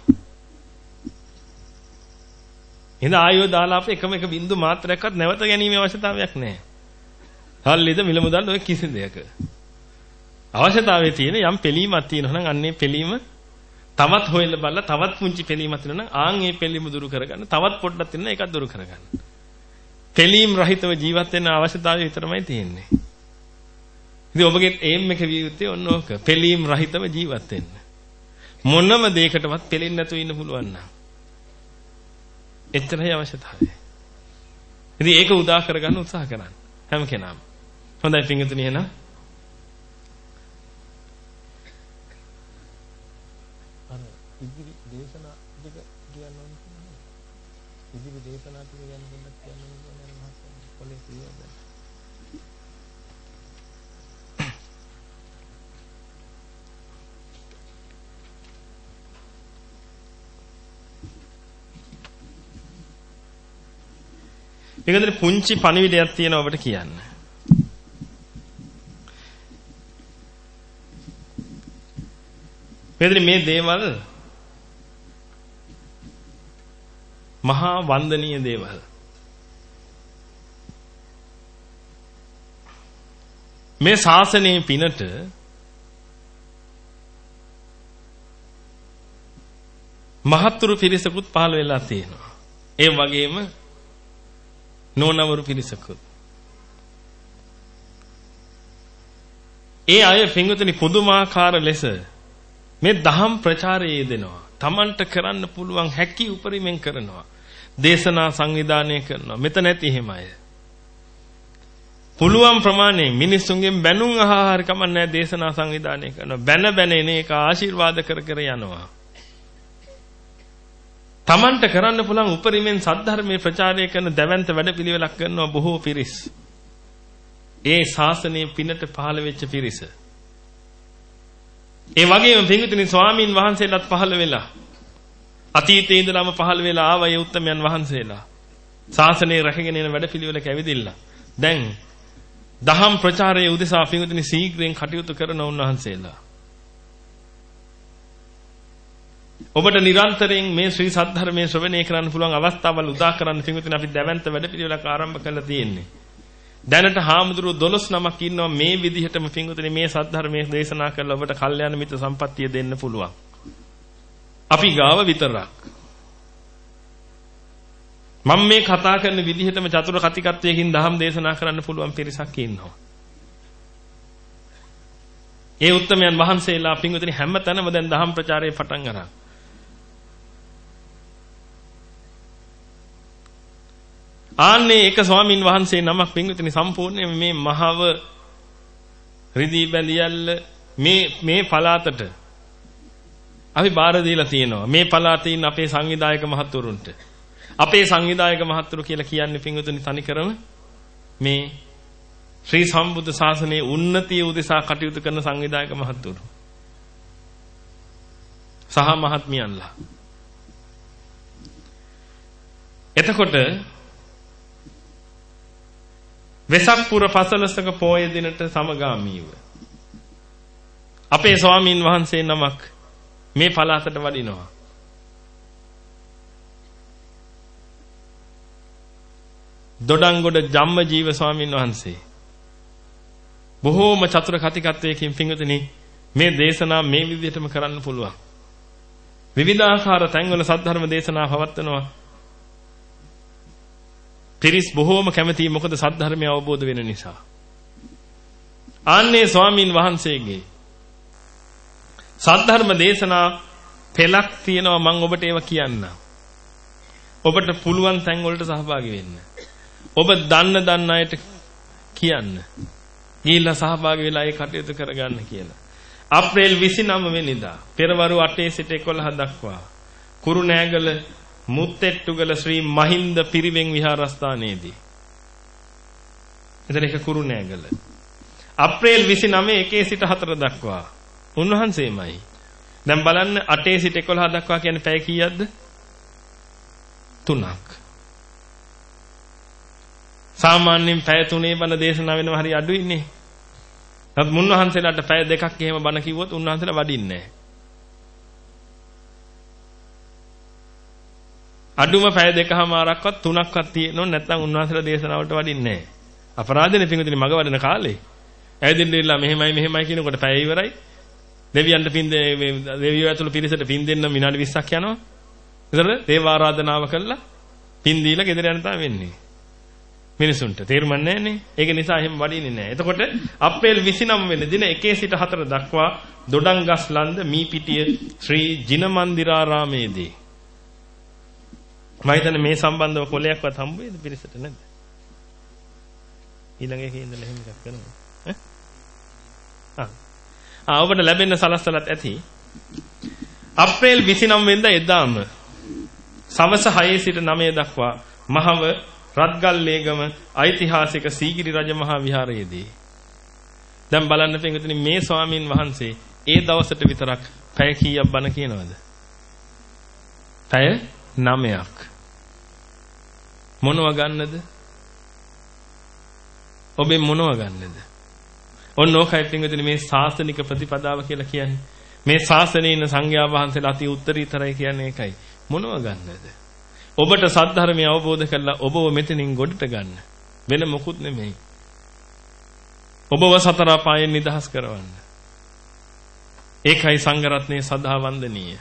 එහෙනම් ආයෝ දාලා අපේ එකම එක බින්දු මාත්‍රයක්වත් නැවත ගැනීමේ අවශ්‍යතාවයක් නැහැ. හල්ලිද මිල මුදල් ඔය කිසි දෙයක. අවශ්‍යතාවයේ තියෙන යම් පිළීමක් තියෙනවා නම් අන්නේ පිළීම තවත් හොයලා බලලා තවත් පුංචි පිළීමක් තියෙනවා නම් ආන් ඒ පිළීම දුරු කරගන්න තවත් පොඩ්ඩක් තියෙනවා ඒකත් දුරු කරගන්න. පිළීම් රහිතව ජීවත් වෙන්න අවශ්‍යතාවය විතරමයි තියෙන්නේ. ඉතින් ඔබගේ එම් එක විය යුත්තේ ඔන්න ඕක. පිළීම් රහිතව ජීවත් වෙන්න. මොනම දෙයකටවත් පෙලෙන්නේ නැතුව ඉන්න පුළුවන් නම්. එච්චරයි අවශ්‍යතාවය. ඉතින් ඒක උදා කරගන්න උත්සාහ කරන්න. හැම කෙනාම. හොඳයි පින්විතනි එහෙනම් අර ඉදිරි දේශනා ටික කියන්න ඕන කියලා. ඉදිරි දේශනා ටික ගැන පොඩ්ඩක් කියන්න ඕනේ මහත්තයා. කොලේ කියවද? ඒකද පුංචි පණිවිඩයක් තියෙනවා ඔබට කියන්න. පෙදරි මේ දේවල් මහා වන්දනීය දේවල්. මේ ශාසනයේ පිනට මහත්තුරු පිරිසකුත් පහළ වෙලා තියෙනවා. ඒ වගේම නෝනවරු පිරිසකුත්. ඒ අය පින්වතුනි පුදුමාකාර ලෙස මේ දහම් ප්‍රචාරයේ යෙදෙනවා. Tamanට කරන්න පුළුවන් හැකි උපරිමෙන් කරනවා. දේශනා සංවිධානය කරනවා. මෙතන ඇති එහෙම අය. පුළුවන් ප්‍රමාණයෙන් මිනිස්සුන්ගෙන් බැනුම් අහහාර කමන්නේ දේශනා සංවිධානය කරනවා. බැන බැන එන එක ආශිර්වාද කර කර යනවා. Tamanට කරන්න පුළුවන් උපරිමෙන් සද්ධර්මයේ ප්‍රචාරය කරන දැවැන්ත වැඩපිළිවෙලක් කරනවා බොහෝ පිරිස්. ඒ ශාසනයේ පිනට පහළ වෙච්ච පිරිස. ඒ වගේම පින්විතනි ස්වාමින් වහන්සේලාත් පහළ වෙලා අතීතයේ ඉඳලාම පහළ වෙලා ආව ඒ උත්තමයන් වහන්සේලා. ශාසනය රැකගෙන යන වැඩපිළිවෙලක ඇවිදින්න. දැන් දහම් ප්‍රචාරයේ උදෙසා පින්විතනි ශීඝ්‍රයෙන් කටයුතු කරන උන්වහන්සේලා. ඔබට නිරන්තරයෙන් මේ ශ්‍රී සද්ධර්මයේ ශ්‍රවණය කරන්න පුළුවන් අවස්ථාවල් උදා කරන්න පින්විතනි අපි දැවැන්ත වැඩපිළිවෙලක් ආරම්භ කරලා තියෙන්නේ. දැනට හාමුදුරුවෝ 12 නමක් ඉන්නවා මේ විදිහටම පින්විතනි මේ සද්ධර්මයේ දේශනා කරලා ඔබට කල්යාණ මිත්‍ර සම්පත්තිය දෙන්න පුළුවන්. අපි ගාව විතරක්. මම මේ කතා කරන විදිහටම චතුර කතිකත්වයකින් දහම් දේශනා කරන්න පුළුවන් පිරිසක් ඉන්නවා. ඒ උත්තමයන් වහන්සේලා පින්විතනි හැම තැනම දැන් දහම් ප්‍රචාරයේ පටන් අරන්. ආන්නේ එක ස්වාමින් වහන්සේ නමක් පින්විතනි සම්පූර්ණයෙන් මේ මහව රිදී බැඳියල්ල මේ මේ පලාතට අපි බාර දීලා තියෙනවා. මේ පලාතේ ඉන්න අපේ සංවිධායක මහතුරුන්ට අපේ සංවිධායක මහතුරු කියලා කියන්නේ පින්විතනි තනිකරම මේ ශ්‍රී සම්බුද්ධ ශාසනයේ උන්නතිය උදෙසා කටයුතු කරන සංවිධායක මහතුරු සහ මහත්මියන්ලා. එතකොට වෙසක් පුර පසළොස්වක පෝය දිනට සමගාමීව අපේ ස්වාමින් වහන්සේ නමක් මේ පළාතට වඩිනවා. දොඩංගොඩ ජම්මජීව ස්වාමින් වහන්සේ බොහෝම චතුර කතිකත්වයකින් පිංගුතුනි මේ දේශනා මේ විදිහටම කරන්න පුළුවන්. විවිධාකාර තැන්වල සද්ධර්ම දේශනා පවත්වනවා. පිරිස් බොහෝම කැමතියි මොකද සද්ධර්මය අවබෝධ වෙන නිසා. ආන්නේ ස්වාමින් වහන්සේගේ සද්ධර්ම දේශනා පෙළක් තියෙනවා මම ඔබට ඒව කියන්න. ඔබට පුළුවන් තැන් වලට සහභාගී වෙන්න. ඔබ දන්න දන්න අයට කියන්න. ගිහිල්ලා සහභාගී වෙලා ඒ කටයුතු කරගන්න කියලා. අප්‍රේල් 29 වෙනිදා පෙරවරු 8 සිට 11 දක්වා කුරුණෑගල මුත්තෙට්ටුගල ශ්‍රී මහින්ද පිරිවෙන් විහාරස්ථානයේදී. එතන එක කුරුණෑගල. අප්‍රේල් 29 1 සිට 4 දක්වා උන්වහන්සේමයි. දැන් බලන්න 8 සිට 11 දක්වා කියන්නේ පැය කීයක්ද? 3ක්. සාමාන්‍යයෙන් පැය 3 බණ දේශනා වෙනවා හරි අඩුයිනේ. නමුත් මුන්වහන්සේලාට පැය දෙකක් එහෙම බණ කිව්වොත් උන්වහන්සේලා වඩින්නේ නැහැ. අඩුම පැය දෙකමාරක්වත් තුනක්වත් තියෙනව නැත්නම් උන්වහන්සේලා දේශනාවට වඩින්නේ නැහැ. අපරාධනේ පිංගුතුනි මග වඩන කාලේ. ඇවිදින්න ඉල්ලා මෙහෙමයි මෙහෙමයි කියනකොට පැය ඉවරයි. දෙවියන්ට පින් මේ දෙවියෝ ඇතුළු පිරිසට පින් දෙන්න විනාඩි 20ක් යනවා. ඒතර දේව ආරාධනාව කළා පින් දීලා ගෙදර යන තමයි වෙන්නේ. මිනිසුන්ට තේරුම් නැන්නේ. ඒක නිසා එහෙම වඩින්නේ නැහැ. එතකොට අප්‍රේල් 29 වෙනි දින 1 සිට 4 දක්වා දොඩංගස් ලන්ද මීපිටිය ශ්‍රී ජින මන්දිරාරාමේදී මම හිතන්නේ මේ සම්බන්ධව කොලයක්වත් හම්බ වෙයිද පිරිසට නැද්ද? ඊළඟ එකේ ඉඳලා එහෙම එකක් කරනවා. ඈ? ආ. ආ ඔබට ලැබෙන්න සලස්සලත් ඇති. අප්‍රේල් 29 වෙනිදා එදාම සවස 6 සිට 9 දක්වා මහව රත්ගල්ලේගම ඓතිහාසික සීගිරි රජමහා විහාරයේදී දැන් බලන්න පින්විතනි මේ ස්වාමින් වහන්සේ ඒ දවසට විතරක් පැය කීයක් බණ කියනවද? පැය 9ක්. මොනව ගන්නද? ඔබෙන් මොනව ගන්නද? ඔන්න ඕකයි පින්විතනි මේ ශාසනික ප්‍රතිපදාව කියලා කියන්නේ. මේ ශාසනයේ ඉන්න සංඝයා වහන්සේලා අති උත්තරීතරයි කියන්නේ ඒකයි. මොනව ගන්නද? ඔබට සද්ධර්මය අවබෝධ කරලා ඔබව මෙතනින් ගොඩට ගන්න. වෙන මොකුත් නෙමෙයි. ඔබව සතර පායෙන් නිදහස් කරවන්න. ඒකයි සංඝරත්නයේ සදා වන්දනීය.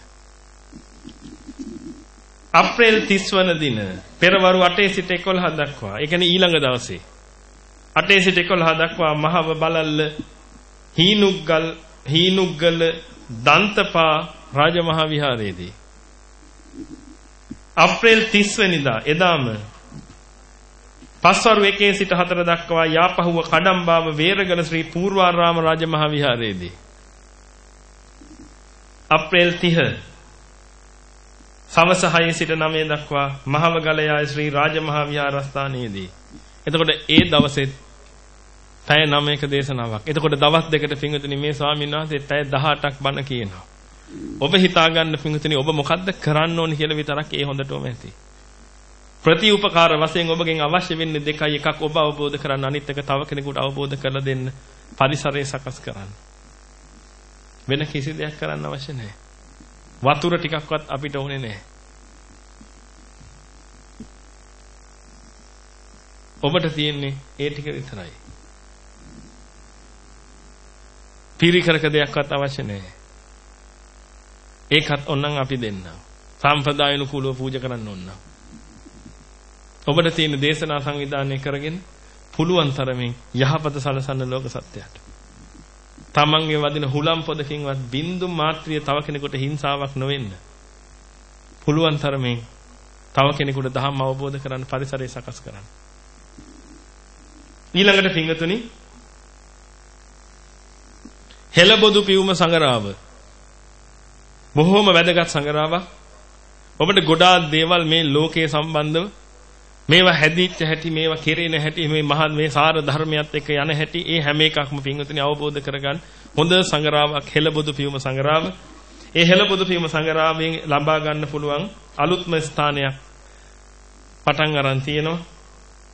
අප්‍රේල් 30 වන දින පෙරවරු 8 සිට 11 දක්වා. ඒ කියන්නේ ඊළඟ දවසේ. 8 සිට 11 දක්වා මහව බලල්ල හීනුග්ගල් හීනුග්ගල දන්තපා රාජමහා විහාරයේදී. අප්‍රේල් 30 වෙනිදා එදාම පස්වරු 1 සිට 4 දක්වා යාපහුව කඩම්බාව වේරගල ශ්‍රී පූර්වාරාම රාජමහා විහාරයේදී. අප්‍රේල් 30 සවස 6 සිට 9 දක්වා මහවගලයා ශ්‍රී රාජමහා විහාරස්ථානයේදී එතකොට ඒ දවසේ පැය 9ක දේශනාවක්. එතකොට දවස් දෙකට පිංගුතුනි මේ ස්වාමීන් වහන්සේ පැය 18ක් බණ කියනවා. ඔබ හිතා ගන්න පිංගුතුනි ඔබ මොකද්ද කරන්න ඕන කියලා විතරක් ඒ හොඳටම ඇති. ප්‍රතිඋපකාර වශයෙන් ඔබගෙන් අවශ්‍ය වෙන්නේ දෙකයි එකක් ඔබ අවබෝධ කරගන්න අනිත් එක තව කෙනෙකුට අවබෝධ කරලා දෙන්න පරිසරය සකස් කරන්න. වෙන කිසි දෙයක් කරන්න අවශ්‍ය නැහැ. වතුර ටිකක්වත් අපිට ඕනේ නැහැ. ඔබට තියෙන්නේ ඒ ටික විතරයි. පිරිකරක දෙයක්වත් අවශ්‍ය නැහැ. ඒකත් ඕනනම් අපි දෙන්නම්. සම්ප්‍රදායන කුලව පූජා කරන්න ඕන. ඔබට තියෙන දේශනා සංවිධානය කරගෙන පුළුවන් තරමින් යහපත සලසන්න ලෝක සත්‍යයට. තමන්ගේ වදින හුලම් පොදකින්වත් බින්දු මාත්‍රිය තව කෙනෙකුට හිංසාවක් නොවෙන්න. පුළුවන් තරමින් තව කෙනෙකුට ධර්ම අවබෝධ කරන්න පරිසරය සකස් කරන්න. ඊළඟට පිංගතුනි හෙළබොදු පියුම සංගරාව බොහොම වැදගත් සංගරාවක්. ඔබට ගොඩාක් දේවල් මේ ලෝකයේ සම්බන්ධව මේවා හැදිච්ච හැටි මේවා කෙරෙන හැටි මේ මහා මේ සාර ධර්මයත් එක්ක යන හැටි ඒ හැම එකක්ම පින්වතුනි අවබෝධ කරගන්න හොඳ සංගරාවක් හෙළබොදු පියුම සංගරාව. ඒ හෙළබොදු පියුම සංගරාවෙන් ලබා ගන්න පුළුවන් අලුත්ම ස්ථානයක් පටන් අරන් තියෙනවා.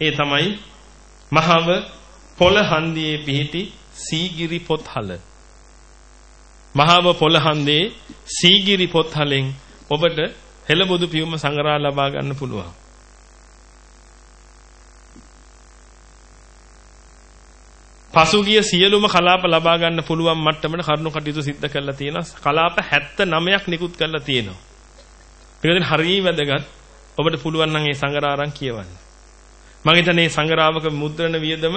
ඒ තමයි මහව පොළ හන්දියේ පිහිටි සීගිරි පොත්හල. මහාව පොළහන්දේ සීගිරි පොත්හලෙන් ඔබට හෙළබුදු පියුම සංග්‍රහ ලබා ගන්න පුළුවන්. පසුගිය සියලුම කලාප ලබා ගන්න පුළුවන් මට්ටමට කරුණු කටයුතු සිද්ධ කරලා තියෙනවා. කලාප 79ක් නිකුත් කරලා තියෙනවා. මේකෙන් හරිය වැදගත්. ඔබට පුළුවන් නම් ඒ සංග්‍රහ අරන් කියවන්න. මම හිතන්නේ මේ සංග්‍රහවක මුද්‍රණ වියදම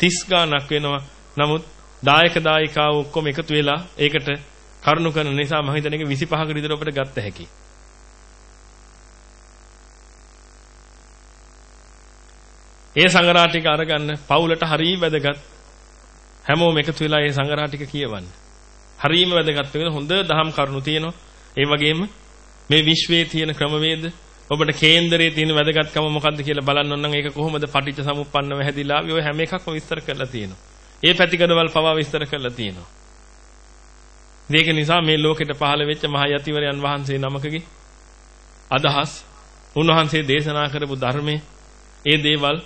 30 ගාණක් වෙනවා. නමුත් දායක දායිකාව ඔක්කොම එකතු වෙලා ඒකට කරුණු කරන නිසා මම හිතන්නේ 25ක විතර අපිට ගත්ත හැකි. ඒ සංගරා ටික අරගන්න පවුලට හරිය වැදගත්. හැමෝම එකතු වෙලා ඒ සංගරා ටික කියවන්න. හරියම වැදගත් වෙන හොඳ දහම් කරුණු තියෙනවා. ඒ වගේම මේ විශ්වයේ තියෙන ක්‍රමවේද ඔබට කේන්දරයේ තියෙන වැදගත්කම මොකක්ද කියලා බලන්න ඕන නම් ඒක කොහොමද පටිච්ච සමුප්පන්නව හැදිලා ඔය හැම එකක්ම විස්තර කරලා තියෙනවා. ඒ පැතිකඩවල් පවා විස්තර කරලා තියෙනවා. මේක නිසා මේ ලෝකෙට පහළ වෙච්ච මහ යතිවරයන් වහන්සේ නමකගේ අදහස් උන්වහන්සේ දේශනා කරපු ධර්මයේ ඒ දේවල්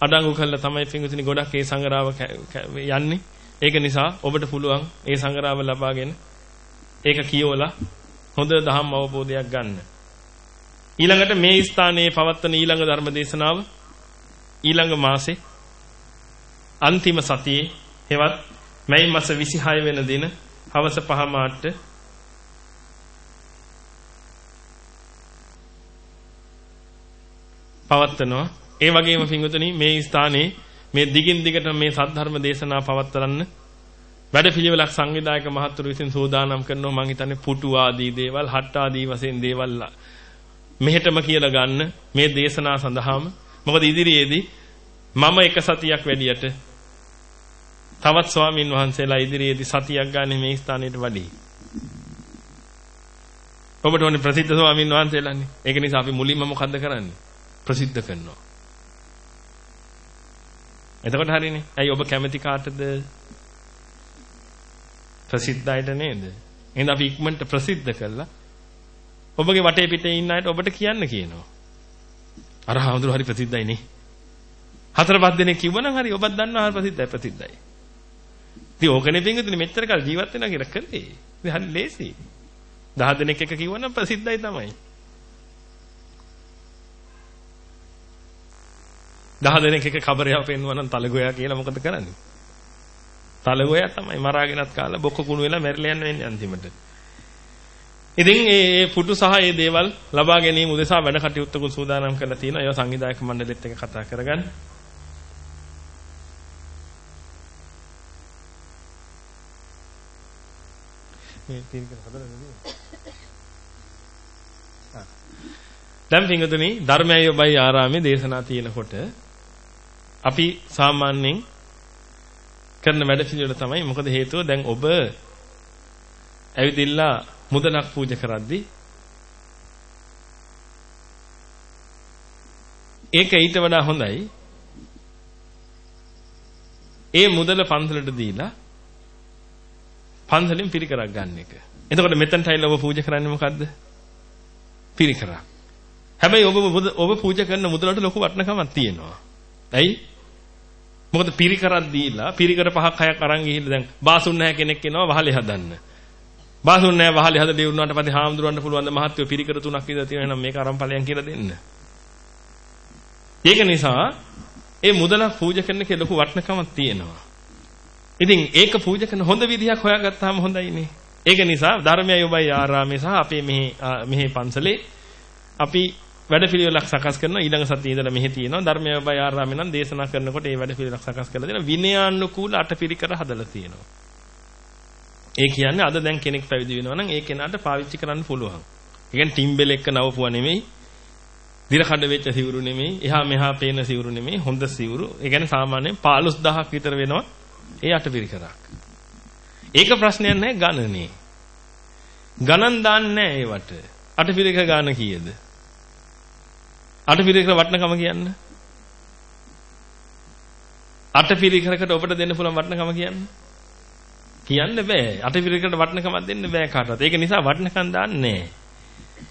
අඩංගු කරලා තමයි පිංගුතුනි ගොඩක් ඒ සංගරාව යන්නේ. ඒක නිසා ඔබට පුළුවන් ඒ සංගරාව ලබාගෙන ඒක කියවලා හොඳ දහම් අවබෝධයක් ගන්න. ඊළඟට මේ ස්ථානයේ පවත්වන ඊළඟ ධර්ම දේශනාව ඊළඟ මාසේ අන්තිම සතියේ හෙවත් මැයි මාස 26 වෙන දින හවස 5 මාට පවත්වනවා. ඒ වගේම පින්වතුනි මේ ස්ථානයේ මේ දිගින් දිගට මේ සද්ධර්ම දේශනා පවත්වන්න වැඩපිළිවෙලක් සංවිධායක මහතුරු විසින් සූදානම් කරනවා මම හිතන්නේ පුටු ආදී දේවල් හට්ට ආදී වශයෙන් දේවල් මෙහෙටම කියලා ගන්න මේ දේශනා සඳහාම මොකද ඉදිරියේදී මම එක සතියක් වැඩියට තවත් ස්වාමින් වහන්සේලා ඉදිරියේදී සතියක් ගන්න මේ ස්ථානෙට වඩි. ඔබට ඕනේ ප්‍රසිද්ධ ස්වාමීන් වහන්සේලානේ. ඒක නිසා අපි මුලින්ම මොකද්ද කරන්නේ? ප්‍රසිද්ධ කරනවා. එතකොට හරිනේ. ඇයි ඔබ කැමති කාටද? ප්‍රසිද්ධයිට නේද? එහෙනම් අපි ඉක්මනට ප්‍රසිද්ධ කළා. ඔබගේ වටේ පිටේ ඉන්න අයට ඔබට කියන්න කියනවා. අර හාමුදුරුවෝ හරි ප්‍රසිද්ධයි නේ. හතර පහ දෙනෙක් කිව්වනම් හරි ඔබත් දන්නවා හරි ප්‍රසිද්ධයි ප්‍රසිද්ධයි. ඉතින් ඕකනේ පින්විතනේ මෙච්චර කල් ජීවත් වෙනා කියලා කළේ. ඉතින් හරි ලේසි. 10 දෙනෙක් එක කිව්වනම් ප්‍රසිද්ධයි තමයි. 10 දෙනෙක් එක කබරයක් පෙන්වනම් තලගොයා කියලා මොකද කරන්නේ? තලගොයා තමයි මරාගෙනත් කාලා බොක්ක කුණු වෙලා මැරිලා යන්න වෙන්නේ අන්තිමට. ඉතින් මේ පුටු සහ මේ දේවල් ලබා ගැනීම උදෙසා වැඩ කටයුත්තකුත් සූදානම් කරලා තියෙනවා. ඒවා සංවිධායක මණ්ඩලෙත් එක්ක කතා කරගන්න. මේ තීරක හදලා නෙමෙයි. (coughs) දැන් පින්වතුනි ධර්මයයි ඔබයි ආරාමේ දේශනා තියෙනකොට අපි සාමාන්‍යයෙන් කරන වැඩ පිළිවෙල තමයි මොකද හේතුව දැන් ඔබ ඇවිදිලා මුදලක් පූජා කරද්දී ඒක ඊට වඩා හොඳයි ඒ මුදල පන්සලට දීලා පන්සලෙන් පිරිකරක් ගන්න එක. එතකොට මෙතනට ඇවිල්ලා ඔබ පූජා කරන්නේ මොකද්ද? පිරිකරක්. හැබැයි ඔබ ඔබ පූජා කරන මුදලට ලොකු වටිනකමක් තියෙනවා. ඇයි? මොකද පිරිකරක් දීලා පිරිකර පහක් හයක් අරන් ගිහිල්ලා දැන් බාසුන් නැහැ කෙනෙක් එනවා වහලේ හදන්න. බාසුන් නැහැ වහලේ හදලා දෙවුනාට පස්සේ හාමුදුරන්ට පුළුවන් ද මහත්වෝ පිරිකර තුනක් ඉඳලා තියෙනවා එහෙනම් මේක අරන් ඵලයන් කියලා දෙන්න. ඒක නිසා ඒ මුදලක් පූජා කරන එකේ ලොකු වටිනකමක් තියෙනවා. ඉතින් ඒක පූජා කරන හොඳ විදිහක් හොයාගත්තාම හොඳයිනේ. ඒක නිසා ධර්මයයි ඔබයි ආරාමේ සහ අපේ මෙහි මෙහි පන්සලේ අපි වැඩපිළිවෙලක් සකස් කරනවා ඊළඟ සතියේ ඉඳලා මෙහි තියෙනවා ධර්මයයි ඔබයි ආරාමේ නම් දේශනා කරනකොට ඒ වැඩපිළිවෙලක් සකස් කරලා දෙනවා විනයානුකූල අටපිරිකර හදලා තියෙනවා. ඒ කියන්නේ අද දැන් කෙනෙක් පැවිදි වෙනවා නම් ඒ කෙනාට පාවිච්චි කරන්න පුළුවන්. ඒ කියන්නේ ටිම්බෙල් එක්ක නවපුවා නෙමෙයි. දිරකඩ වෙච්ච සිවුරු නෙමෙයි. එහා මෙහා පේන සිවුරු නෙමෙයි. හොඳ සිවුරු. ඒ කියන්නේ සාමාන්‍යයෙන් 15000ක් විතර වෙනවා. ඒ අටපිරිකරක්. ඒක ප්‍රශ්නයක් නැහැ ගණනේ. ගණන් දාන්නේ නැහැ ඒවට. අටපිරිකර ගාන කීයද? අටපිරිකර වටනකම කියන්න. අටපිරිකරකට ඔබට දෙන්න පුළුවන් වටනකම කියන්න. කියන්න බෑ. අටපිරිකරකට වටනකමක් දෙන්න බෑ කාටවත්. ඒක නිසා වටනකම් දාන්නේ නැහැ.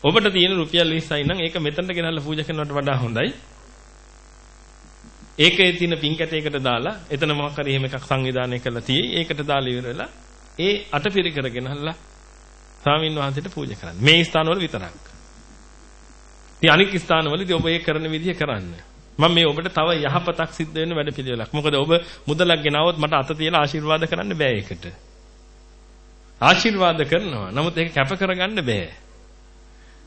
ඔබට තියෙන රුපියල් 20යි නම් ඒක මෙතනට ගෙනල්ලා පූජා කරනවට වඩා හොඳයි. ඒකේ තියෙන පින් කැටයකට දාලා එතන මොකක් හරි එහෙම එකක් සංවිධානය කරලා තියෙයි. ඒකට දාලා ඉවර වෙලා ඒ අටපිරිකර ගෙනල්ලා ස්වාමින් වහන්සේට පූජා කරන්න. මේ ස්ථානවල විතරක්. ඉතින් අනික් ස්ථානවලදී ඔබ ඒ කරන විදිහ කරන්න. මම මේ ඔබට තව යහපතක් සිද්ධ වෙන්න වැඩ පිළිවෙලක්. මොකද ඔබ මුදලක් ගෙනාවොත් මට අත තියලා ආශිර්වාද කරන්න බෑ ඒකට. ආශිර්වාද කරනවා. නමුත් ඒක කැප කරගන්න බෑ.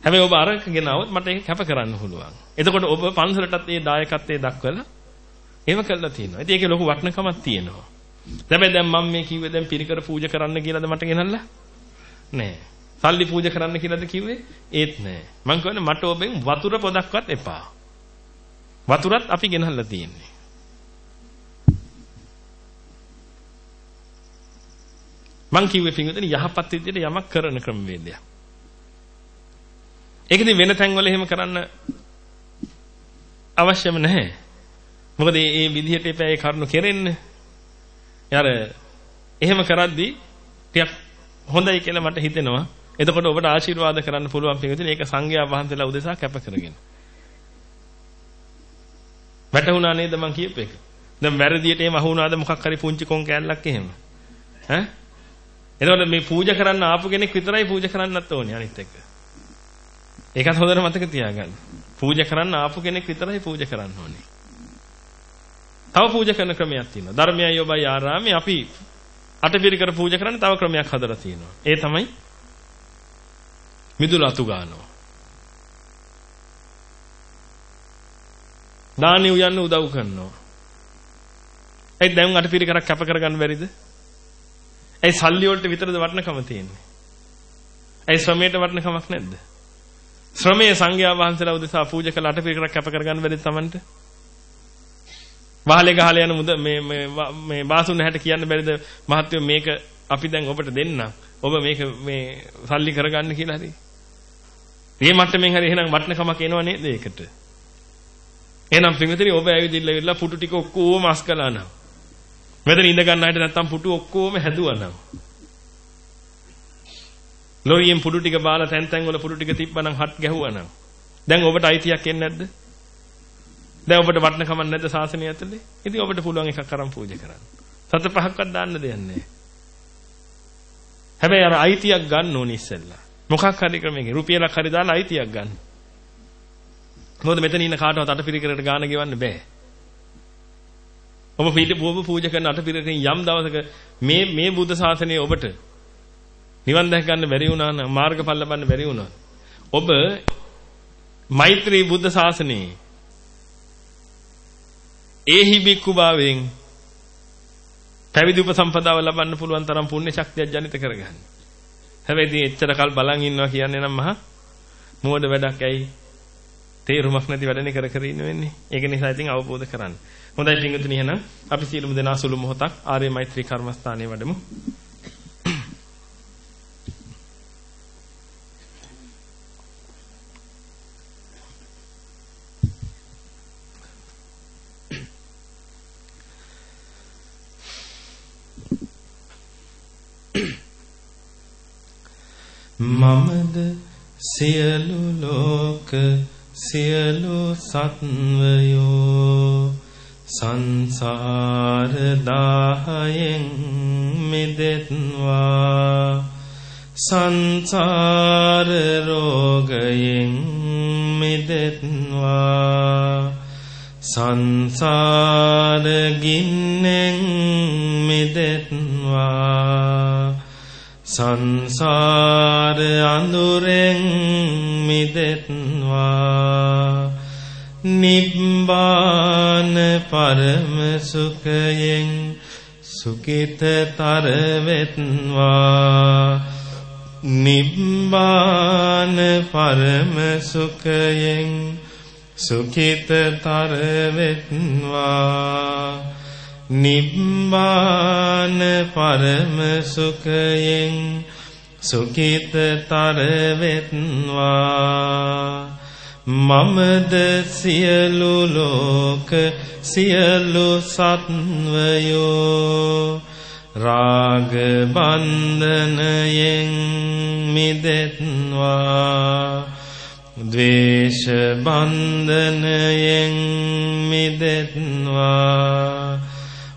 හැබැයි ඔබ අරක ගෙනාවොත් මට ඒක කැප කරන්න පුළුවන්. එතකොට ඔබ පන්සලටත් ඒ දායකත්වයේ දක්වලා එහෙම කළා තියෙනවා. ඉතින් ඒකේ ලොකු වටිනකමක් තියෙනවා. හැබැයි දැන් මම මේ කිව්වේ දැන් පිරිකර පූජා කරන්න කියලාද මට ගෙනල්ලා? නෑ. සල්ලි පූජා කරන්න කියලාද කිව්වේ? ඒත් නෑ. මං කියන්නේ මට ඔබෙන් වතුර පොදක්වත් එපා. වතුරත් අපි ගෙනල්ලා තියෙන්නේ. මං කිව්වේ පින්විතනි යහපත් විදිහට යමක් කරන ක්‍රමවේදයක්. ඒකදී වෙන තැන්වල එහෙම කරන්න අවශ්‍යම නැහැ. මොකද මේ විදිහට එපා ඒ කරුණු කෙරෙන්නේ. අර එහෙම කරද්දී ටිකක් හොඳයි කියලා මට හිතෙනවා. එතකොට ඔබට ආශිර්වාද කරන්න පුළුවන් පිළිවෙතින් ඒක සංඝයා වහන්සේලා උදෙසා කැප කරගෙන. වැටුණා නේද මං කියපු එක? දැන් වැරදියට එහෙම අහුණාද මොකක් හරි පුංචි කොන් කෑල්ලක් එහෙම? ඈ? එතකොට මේ පූජා කරන්න ආපු කෙනෙක් විතරයි පූජා කරන්නත් ඕනේ අනිත් එක. ඒකත් හොඳට මතක තියාගන්න. පූජා කරන්න ආපු කෙනෙක් විතරයි පූජා කරන්න ඕනේ. තව පූජා කරන ක්‍රමයක් තියෙනවා. ධර්මයයි ඔබයි ආරාමේ අපි අටපිරිකර පූජා කරන්න තව ක්‍රමයක් හදලා තියෙනවා. ඒ තමයි මිදුල අතු ගන්නවා. දානි උයන්න උදව් කරනවා. ඒ දැන් අටපිරිකරක් කැප කරගන්න බැරිද? ඒ සල්ලි වලට විතරද වටිනකම තියෙන්නේ? ඒ ශ්‍රමයට වටිනකමක් නැද්ද? ශ්‍රමයේ සංඝයා වහන්සේලා උදෙසා පූජා කළ අටපිරිකරක් කැප කරගන්න බැරිද Tamanට? වහලේ ගහලා යන මුද මේ මේ මේ බාසුන් හැට කියන්න බැරිද මහත්වෝ මේක අපි දැන් ඔබට දෙන්න. ඔබ මේක මේ සල්ලි කරගන්න කියලා හරි. මේ මට්ටමින් හරි එහෙනම් වටනකමක් එනව නේද ඒකට? එහෙනම් පින්විතනි ඔබ ඇවිදින්න ඉවිල්ලා පුටු ටික ඔක්කොම අස් කළා නම්. මෙතන ඉඳ ගන්න හැට නැත්තම් පුටු ඔක්කොම හැදුවා නම්. ලොරියෙන් පුඩු ටික බාලා තැන් තැන් වල පුඩු ටික තිබ්බනම් හත් ගැහුවා නම් දැන් ඔබට අයිතියක් එන්නේ නැද්ද? දැන් ඔබට වටන කමක් නැද්ද සාසනය ඇතුලේ? ඉතින් ඔබට පුළුවන් එකක් අරන් පූජා කරන්න. සත පහක්වත් දාන්න දෙයක් නැහැ. හැබැයි අර අයිතියක් ගන්න ඕනේ ඉස්සෙල්ලා. මොකක් හරි ක්‍රමයකින් රුපියලක් හරි දාලා අයිතියක් ගන්න. මොකද මෙතන ඉන්න කාටවත් අටපිරිකරට ගාන ගෙවන්න බෑ. ඔබ පීඨ පූජ පූජා කරන අටපිරිකරකින් යම් දවසක මේ මේ බුද්ධ ශාසනය ඔබට නිවන් දැක ගන්න බැරි වුණා නම් මාර්ගඵල ලබන්න බැරි වුණා. ඔබ මෛත්‍රී බුද්ධ ශාසනයේ ඒහි බික්කුභාවයෙන් පැවිදි උපසම්පදාව ලබන්න පුළුවන් තරම් පුණ්‍ය ශක්තියක් ජනිත කරගන්න. හැබැයි ඉතින් එච්චර කල් බලන් ඉන්නවා කියන්නේ නම් මහා මෝඩ වැඩක් ඇයි? තේරුමක් නැති වැඩනේ කර කර ඉන්න වෙන්නේ. ඒක නිසා ඉතින් අවබෝධ කරගන්න. හොඳයි පින්වතුනි එහෙනම් අපි සියලුම දෙනා සුළු මොහොතක් ආර්ය මෛත්‍රී කර්මස්ථානයේ වඩමු. මමද සියලු ලෝක සියලු සත්වයෝ සංසාර දාහයෙන් මිදෙත්වා. සංසාර රෝගයෙන් මිදෙත්වා. සංසාර ගින්නෙන් මිදෙත්වා. සංසාර අඳුරෙන් මිදෙත්වා. නිබ්බාන පරම සුඛයෙන් සුඛිතතර වෙත්වා නිබ්බාන පරම සුඛයෙන් සුඛිතතර වෙත්වා නිබ්බාන පරම සුඛයෙන් සුඛිතතර වෙත්වා මමද සියලු ලෝක සියලු සත්වයෝ රාග බන්ධනයෙන් මිදෙත්වා. ද්වේෂ බන්ධනයෙන් මිදෙත්වා.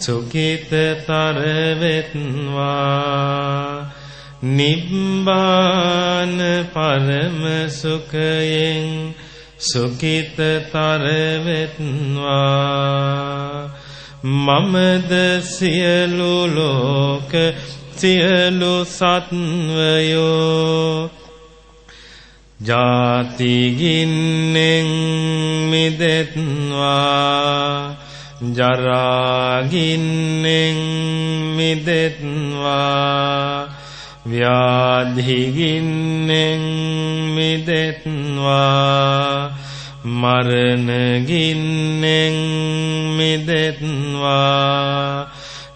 සුඛිතතර වෙත්වා නිබ්බාන පරම සුඛයෙන් සුඛිතතර වෙත්වා මමද සියලු ලෝක සියලු සත්වයෝ ජාති ගින්නෙන් මිදෙත්වා ජරාගින්නෙන් මිදෙත්වා ව්‍යාධිගින්නෙන් මිදෙත්වා මරණගින්නෙන් මිදෙත්වා.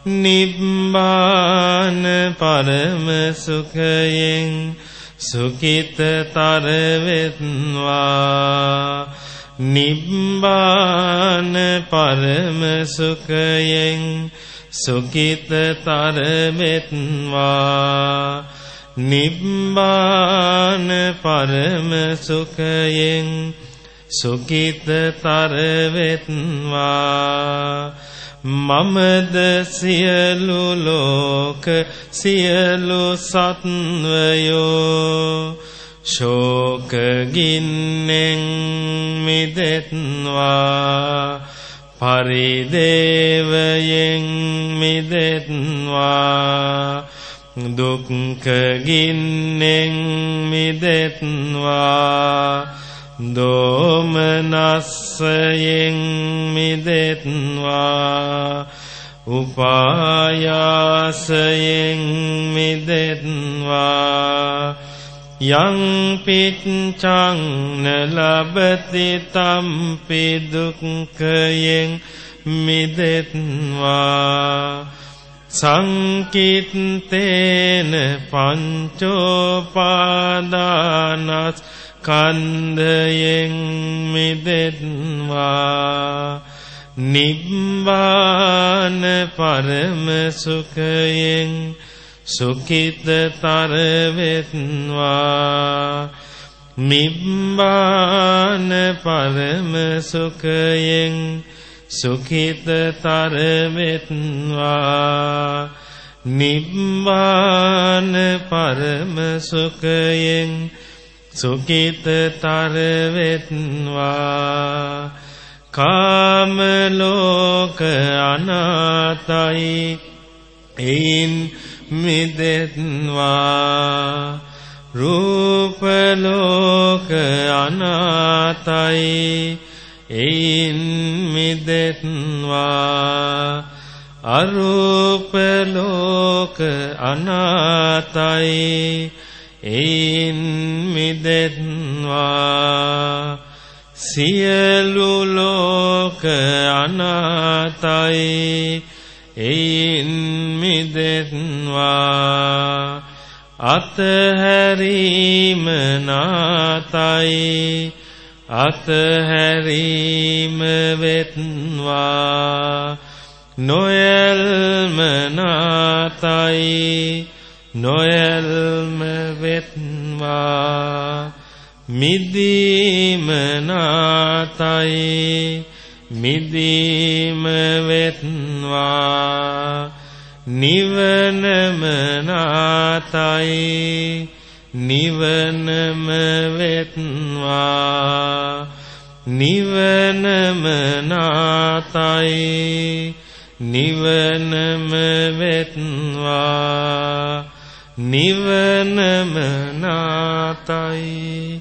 නිබ්බාන පරම සුඛයෙන් සුඛිතතර වෙත්වා. නිබ්බාන පරම සුඛයෙන් සුඛිතතර වෙත්වා නිබ්බාන පරම සුඛයෙන් සුඛිතතර වෙත්වා මමද සියලු ලෝක සියලු සත්වයෝ ශෝක ගින්නෙන් මිදෙත්වා පරිදේවයෙන් මිදෙත්වා දුක්ඛ ගින්නෙන් මිදෙත්වා දෝමනස්සයෙන් මිදෙත්වා උපායාසයෙන් මිදෙත්වා යං පිච්ඡං නලබති තම්පි දුක්ඛයෙන් මිදෙත්වා සංකිට්තේන පංචෝපාදානස් කන්දයෙන් මිදෙත්වා නිබ්බාන පරම සුඛයෙන් සුඛිතතර වෙත්වා නිබ්බාන පරම සුඛයෙන් සුඛිතතර වෙත්වා නිබ්බාන පරම සුඛයෙන් සුඛිතතර වෙත්වා කාම ලෝක අනාතයි. එයින් මිදෙත්වා රූප ලෝක අනාතයි එයින් මිදෙත්වා අරූප ලෝක අනාතයි එයින් මිදෙත්වා සියලු ලෝක අනාතයි එයින් මිදෙත්වා අතහැරීම නාතයි. අතහැරීම වෙත්වා. නොයල්ම නාතයි. නොයල්ම වෙත්වා. මිදීම නාතයි. මිදීම වෙත්වා. නිවනම නාතයි. නිවනම වෙත්වා. නිවනම නාතයි. නිවනම වෙත්වා. නිවනම නාතයි.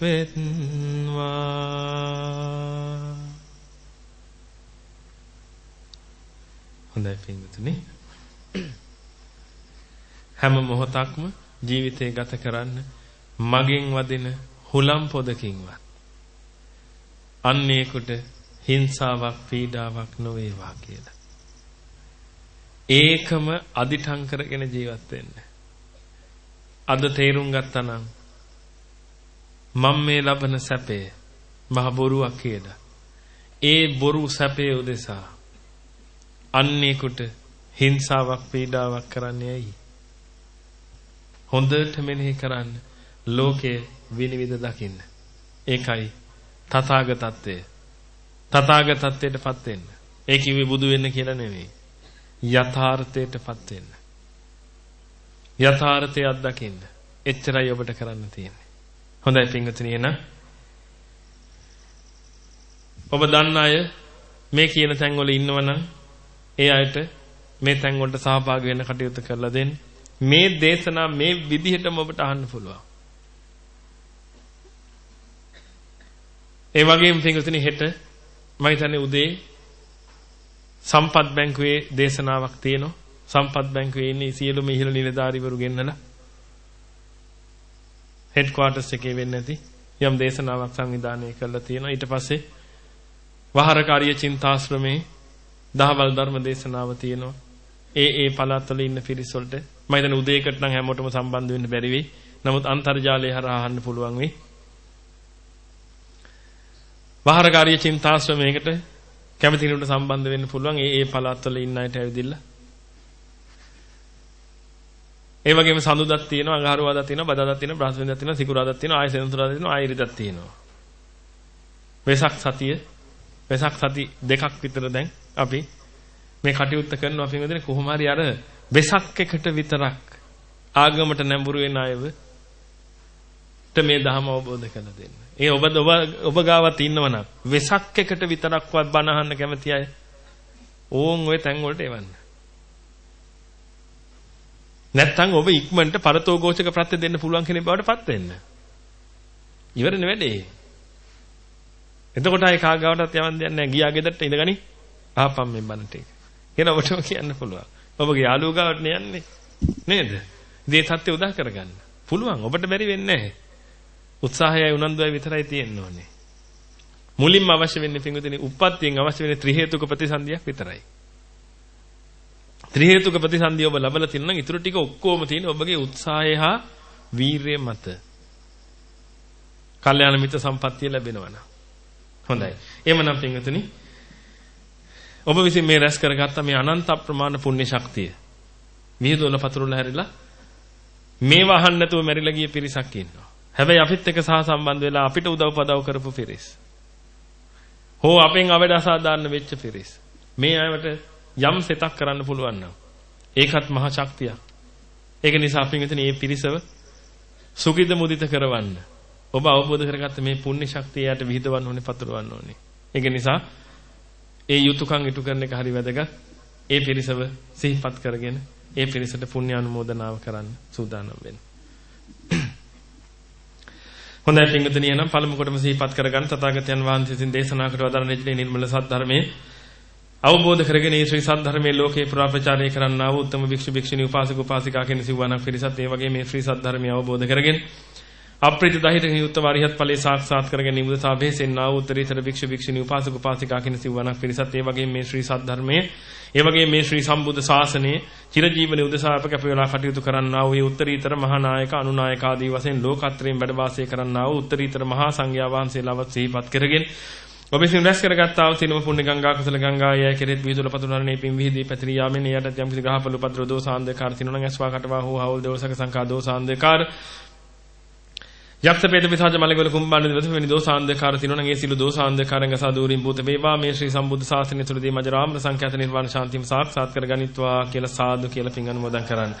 වෙත්වා හොඳයි පින්වතුනි හැම මොහොතක්ම ජීවිතය ගත කරන්න මගෙන් වදින හුලම් පොදකින්වත් අන්නේකට හිංසාවක් පීඩාවක් නොවේවා කියලා. ඒකම අදිඨං කරගෙන ජීවත් වෙන්න. අද තේරුම් ගත්තා නම් මම මේ ලබන සැපේ මහ බොරුවක් කියලා. ඒ බොරු සැපේ උදෙසා අන්නේකට හිංසාවක් පීඩාවක් කරන්නේ ඇයි? හොඳට මෙනෙහි කරන්න. ලෝකයේ විනිවිද දකින්න. ඒකයි තථාගතත්වය. තථාගතත්වයටපත් වෙන්න. ඒ කිව්වේ බුදු වෙන්න කියලා නෙවෙයි. යථාර්ථයටපත් වෙන්න. යථාර්ථය අත්දකින්න. එච්චරයි ඔබට කරන්න තියෙන්නේ. හොඳයි පින්වතුනි එහෙනම් ඔබ දන්න අය මේ කියන තැන්වල ඉන්නවනම් ඒ අයට මේ තැන්වලට සහභාගී වෙන්න කටයුතු කරලා දෙන්න. මේ දේශනා මේ විදිහටම ඔබට අහන්න පුළුවන්. ඒ වගේම පින්වතුනි හෙට මම හිතන්නේ උදේ සම්පත් බැංකුවේ දේශනාවක් තියෙනවා. සම්පත් බැංකුවේ ඉන්නේ සියලුම ඉහළ නිලධාරීවරු ගෙන්නලා හෙඩ් ක්වාටර්ස් එකේ වෙන්නේ නැති යම් දේශනාවක් සංවිධානය කරලා තියෙනවා. ඊට පස්සේ වහරකාරිය චින්තාශ්‍රමේ දහවල් ධර්ම දේශනාව තියෙනවා. ඒ ඒ පළාත්වල ඉන්න පිරිස් වලට මම හිතන්නේ උදේකට නම් හැමෝටම සම්බන්ධ වෙන්න බැරි වෙයි. නමුත් අන්තර්ජාලය හරහා අහන්න පුළුවන් වෙයි. වහරකාරිය චින්තාශ්‍රමයකට කැමති කෙනෙකුට සම්බන්ධ වෙන්න පුළුවන්. ඒ ඒ පළාත්වල ඉන්න අයට ඇවිදින්න. ඒ වගේම සඳුදක් තියෙනවා, අඟහරුවාදක් තියෙනවා, බදාදක් තියෙනවා, බ්‍රහස්පතිදක් තියෙනවා, සිකුරාදක් තියෙනවා, ආයෙ සෙනසුරාදක් තියෙනවා, ආයෙ ඉරිදක් තියෙනවා. වෙසක් සතිය වෙසක් සති දෙකක් විතර දැන් අපි මේ කටයුත්ත කරනවා අපි මෙතන කොහොම හරි අර වෙසක් එකට විතරක් ආගමට නැඹුරු වෙන අයව මේ ධර්ම අවබෝධ කරලා දෙන්න. ඒ ඔබ ඔබ ඔබ ගාවත් ඉන්නවනම් වෙසක් එකට විතරක්වත් බණ අහන්න කැමති අය ඕන් ඔය තැන් වලට එවන්න. නැත්තම් ඔබ ඉක්මනට පරතෝഘോഷක ප්‍රත්‍ය දෙන්න පුළුවන් කෙනෙක් බවට පත් වෙන්න. ඉවරනේ වැඩේ. එතකොට ආයේ කාගාවටත් යවන්න දෙයක් නැහැ. ගියා ගෙදරට ඉඳගනි. ආපම් මේ බණ ටික. කියලා ඔබටම කියන්න පුළුවන්. ඔබගේ යාළුවෝ ගාවට යන්නේ. නේද? ඉතින් සත්‍ය උදා කරගන්න. පුළුවන්. ඔබට බැරි වෙන්නේ නැහැ. උත්සාහයයි උනන්දුවයි විතරයි තියෙන්න ඕනේ. මුලින්ම අවශ්‍ය වෙන්නේ පින්විතනි උප්පත්තියෙන් අවශ්‍ය වෙන්නේ ත්‍රි හේතුක ප්‍රතිසන්දියක් විතරයි. ත්‍රි හේතුක ප්‍රතිසන්දිය ඔබ ලබලා තියෙනවා නම් ඊටු ටික ඔක්කොම තියෙන ඔබගේ උත්සාහය හා වීරිය මත. කල්යාණ මිත්‍ර සම්පත්තිය ලැබෙනවා නම්. හොඳයි. එහෙමනම් පින්විතනි ඔබ විසින් මේ රැස් කරගත්ත මේ අනන්ත ප්‍රමාණ පුණ්‍ය ශක්තිය විහිදුවල පතුරුල හැරිලා මේව අහන්න නැතුව මැරිලා ගිය පිරිසක් ඉන්නවා. හැබැයි අපිත් එක්ක සහ සම්බන්ධ වෙලා අපිට උදව් පදව් කරපු පිරිස්. හෝ අපෙන් අවඩ අසාධාරණ වෙච්ච පිරිස්. මේ අයවට යම් සෙතක් කරන්න පුළුවන් නම් ඒකත් මහ ශක්තියක්. ඒක නිසා අපි මෙතන මේ පිරිසව සුඛිත මුදිත කරවන්න. ඔබ අවබෝධ කරගත්ත මේ පුණ්‍ය ශක්තිය යට විහිදවන්න ඕනේ පතුරවන්න ඕනේ. ඒක නිසා ඒ යුතුයකම් ඉටු කරන එක හරි වැදගත්. ඒ පිරිසව සිහිපත් කරගෙන ඒ පිරිසට පුණ්‍ය අනුමෝදනාව කරන්න සූදානම් වෙන්න. (clears throat) හොඳයි පින්වතුනි එනම් පළමු කොටම සිහිපත් කරගන්න තථාගතයන් වහන්සේ විසින් දේශනා කොට වදාළ නිජලේ නිර්මල සත්‍ය අවබෝධ කරගෙන මේ ශ්‍රී සද්ධර්මයේ ලෝකේ පුරා ප්‍රචාරය කරන්නා වූ උත්තම භික්ෂු භික්ෂුණී උපාසක උපාසිකා කියන සිවණක් පිරිසත් ඒ වගේ මේ ශ්‍රී සද්ධර්මය අවබෝධ කරගෙන අප්‍රිත දහිත යුක්ත වරිහත් ඵලයේ සාක්ෂාත් කරගෙන නිමුදතා වෙහෙසෙන්නා වූ උත්තරීතර භික්ෂු භික්ෂුණී උපාසක උපාසිකා කියන සිවණක් පිරිසත් ඒ වගේ මේ ශ්‍රී සද්ධර්මයේ ඒ වගේ මේ ශ්‍රී සම්බුද්ධ ශාසනයේ චිරජීවන උදෙසා අප කැප වෙලා කටයුතු කරන්නා වූ උත්තරීතර මහා නායක අනුනායක ආදී වශයෙන් ලෝකත්‍රයෙන් වැඩ වාසය කරන්නා වූ උත්තරීතර මහා සංඝයා වහන්සේලාවත් සිහිපත් කරගෙන ඔබ විසින් රැස් කරගත්තා වූ සිනම පුණ්‍ය ගංගා කුසල ගංගා යය කෙරෙත් විදුල පතුරන්නේ පින් විහිදී පැතිරී යාමෙන් එයට යම් කිසි ග්‍රහපල උපද්‍රව දෝසාන්දකාර තිනුණන් ඇස්වා කටවා හෝ හවුල් දෝසක සංකා දෝසාන්දකාර යක්ෂ පේත පිසාච මලගල කුම්බාණ්ඩ දිවස වෙනි දෝසාන්දකාර තිනොන ගේ සිළු දෝසාන්දකාරංග සාදූරින් භූත වේවා මේ ශ්‍රී සම්බුද්ධ ශාසනය තුළදී මජ රාම සංඛ්‍යාත නිර්වාණ ශාන්තිම සාක්ෂාත් කරගනිත්වා කියලා සාදු කියලා පින් අනුමෝදන් කරන්න.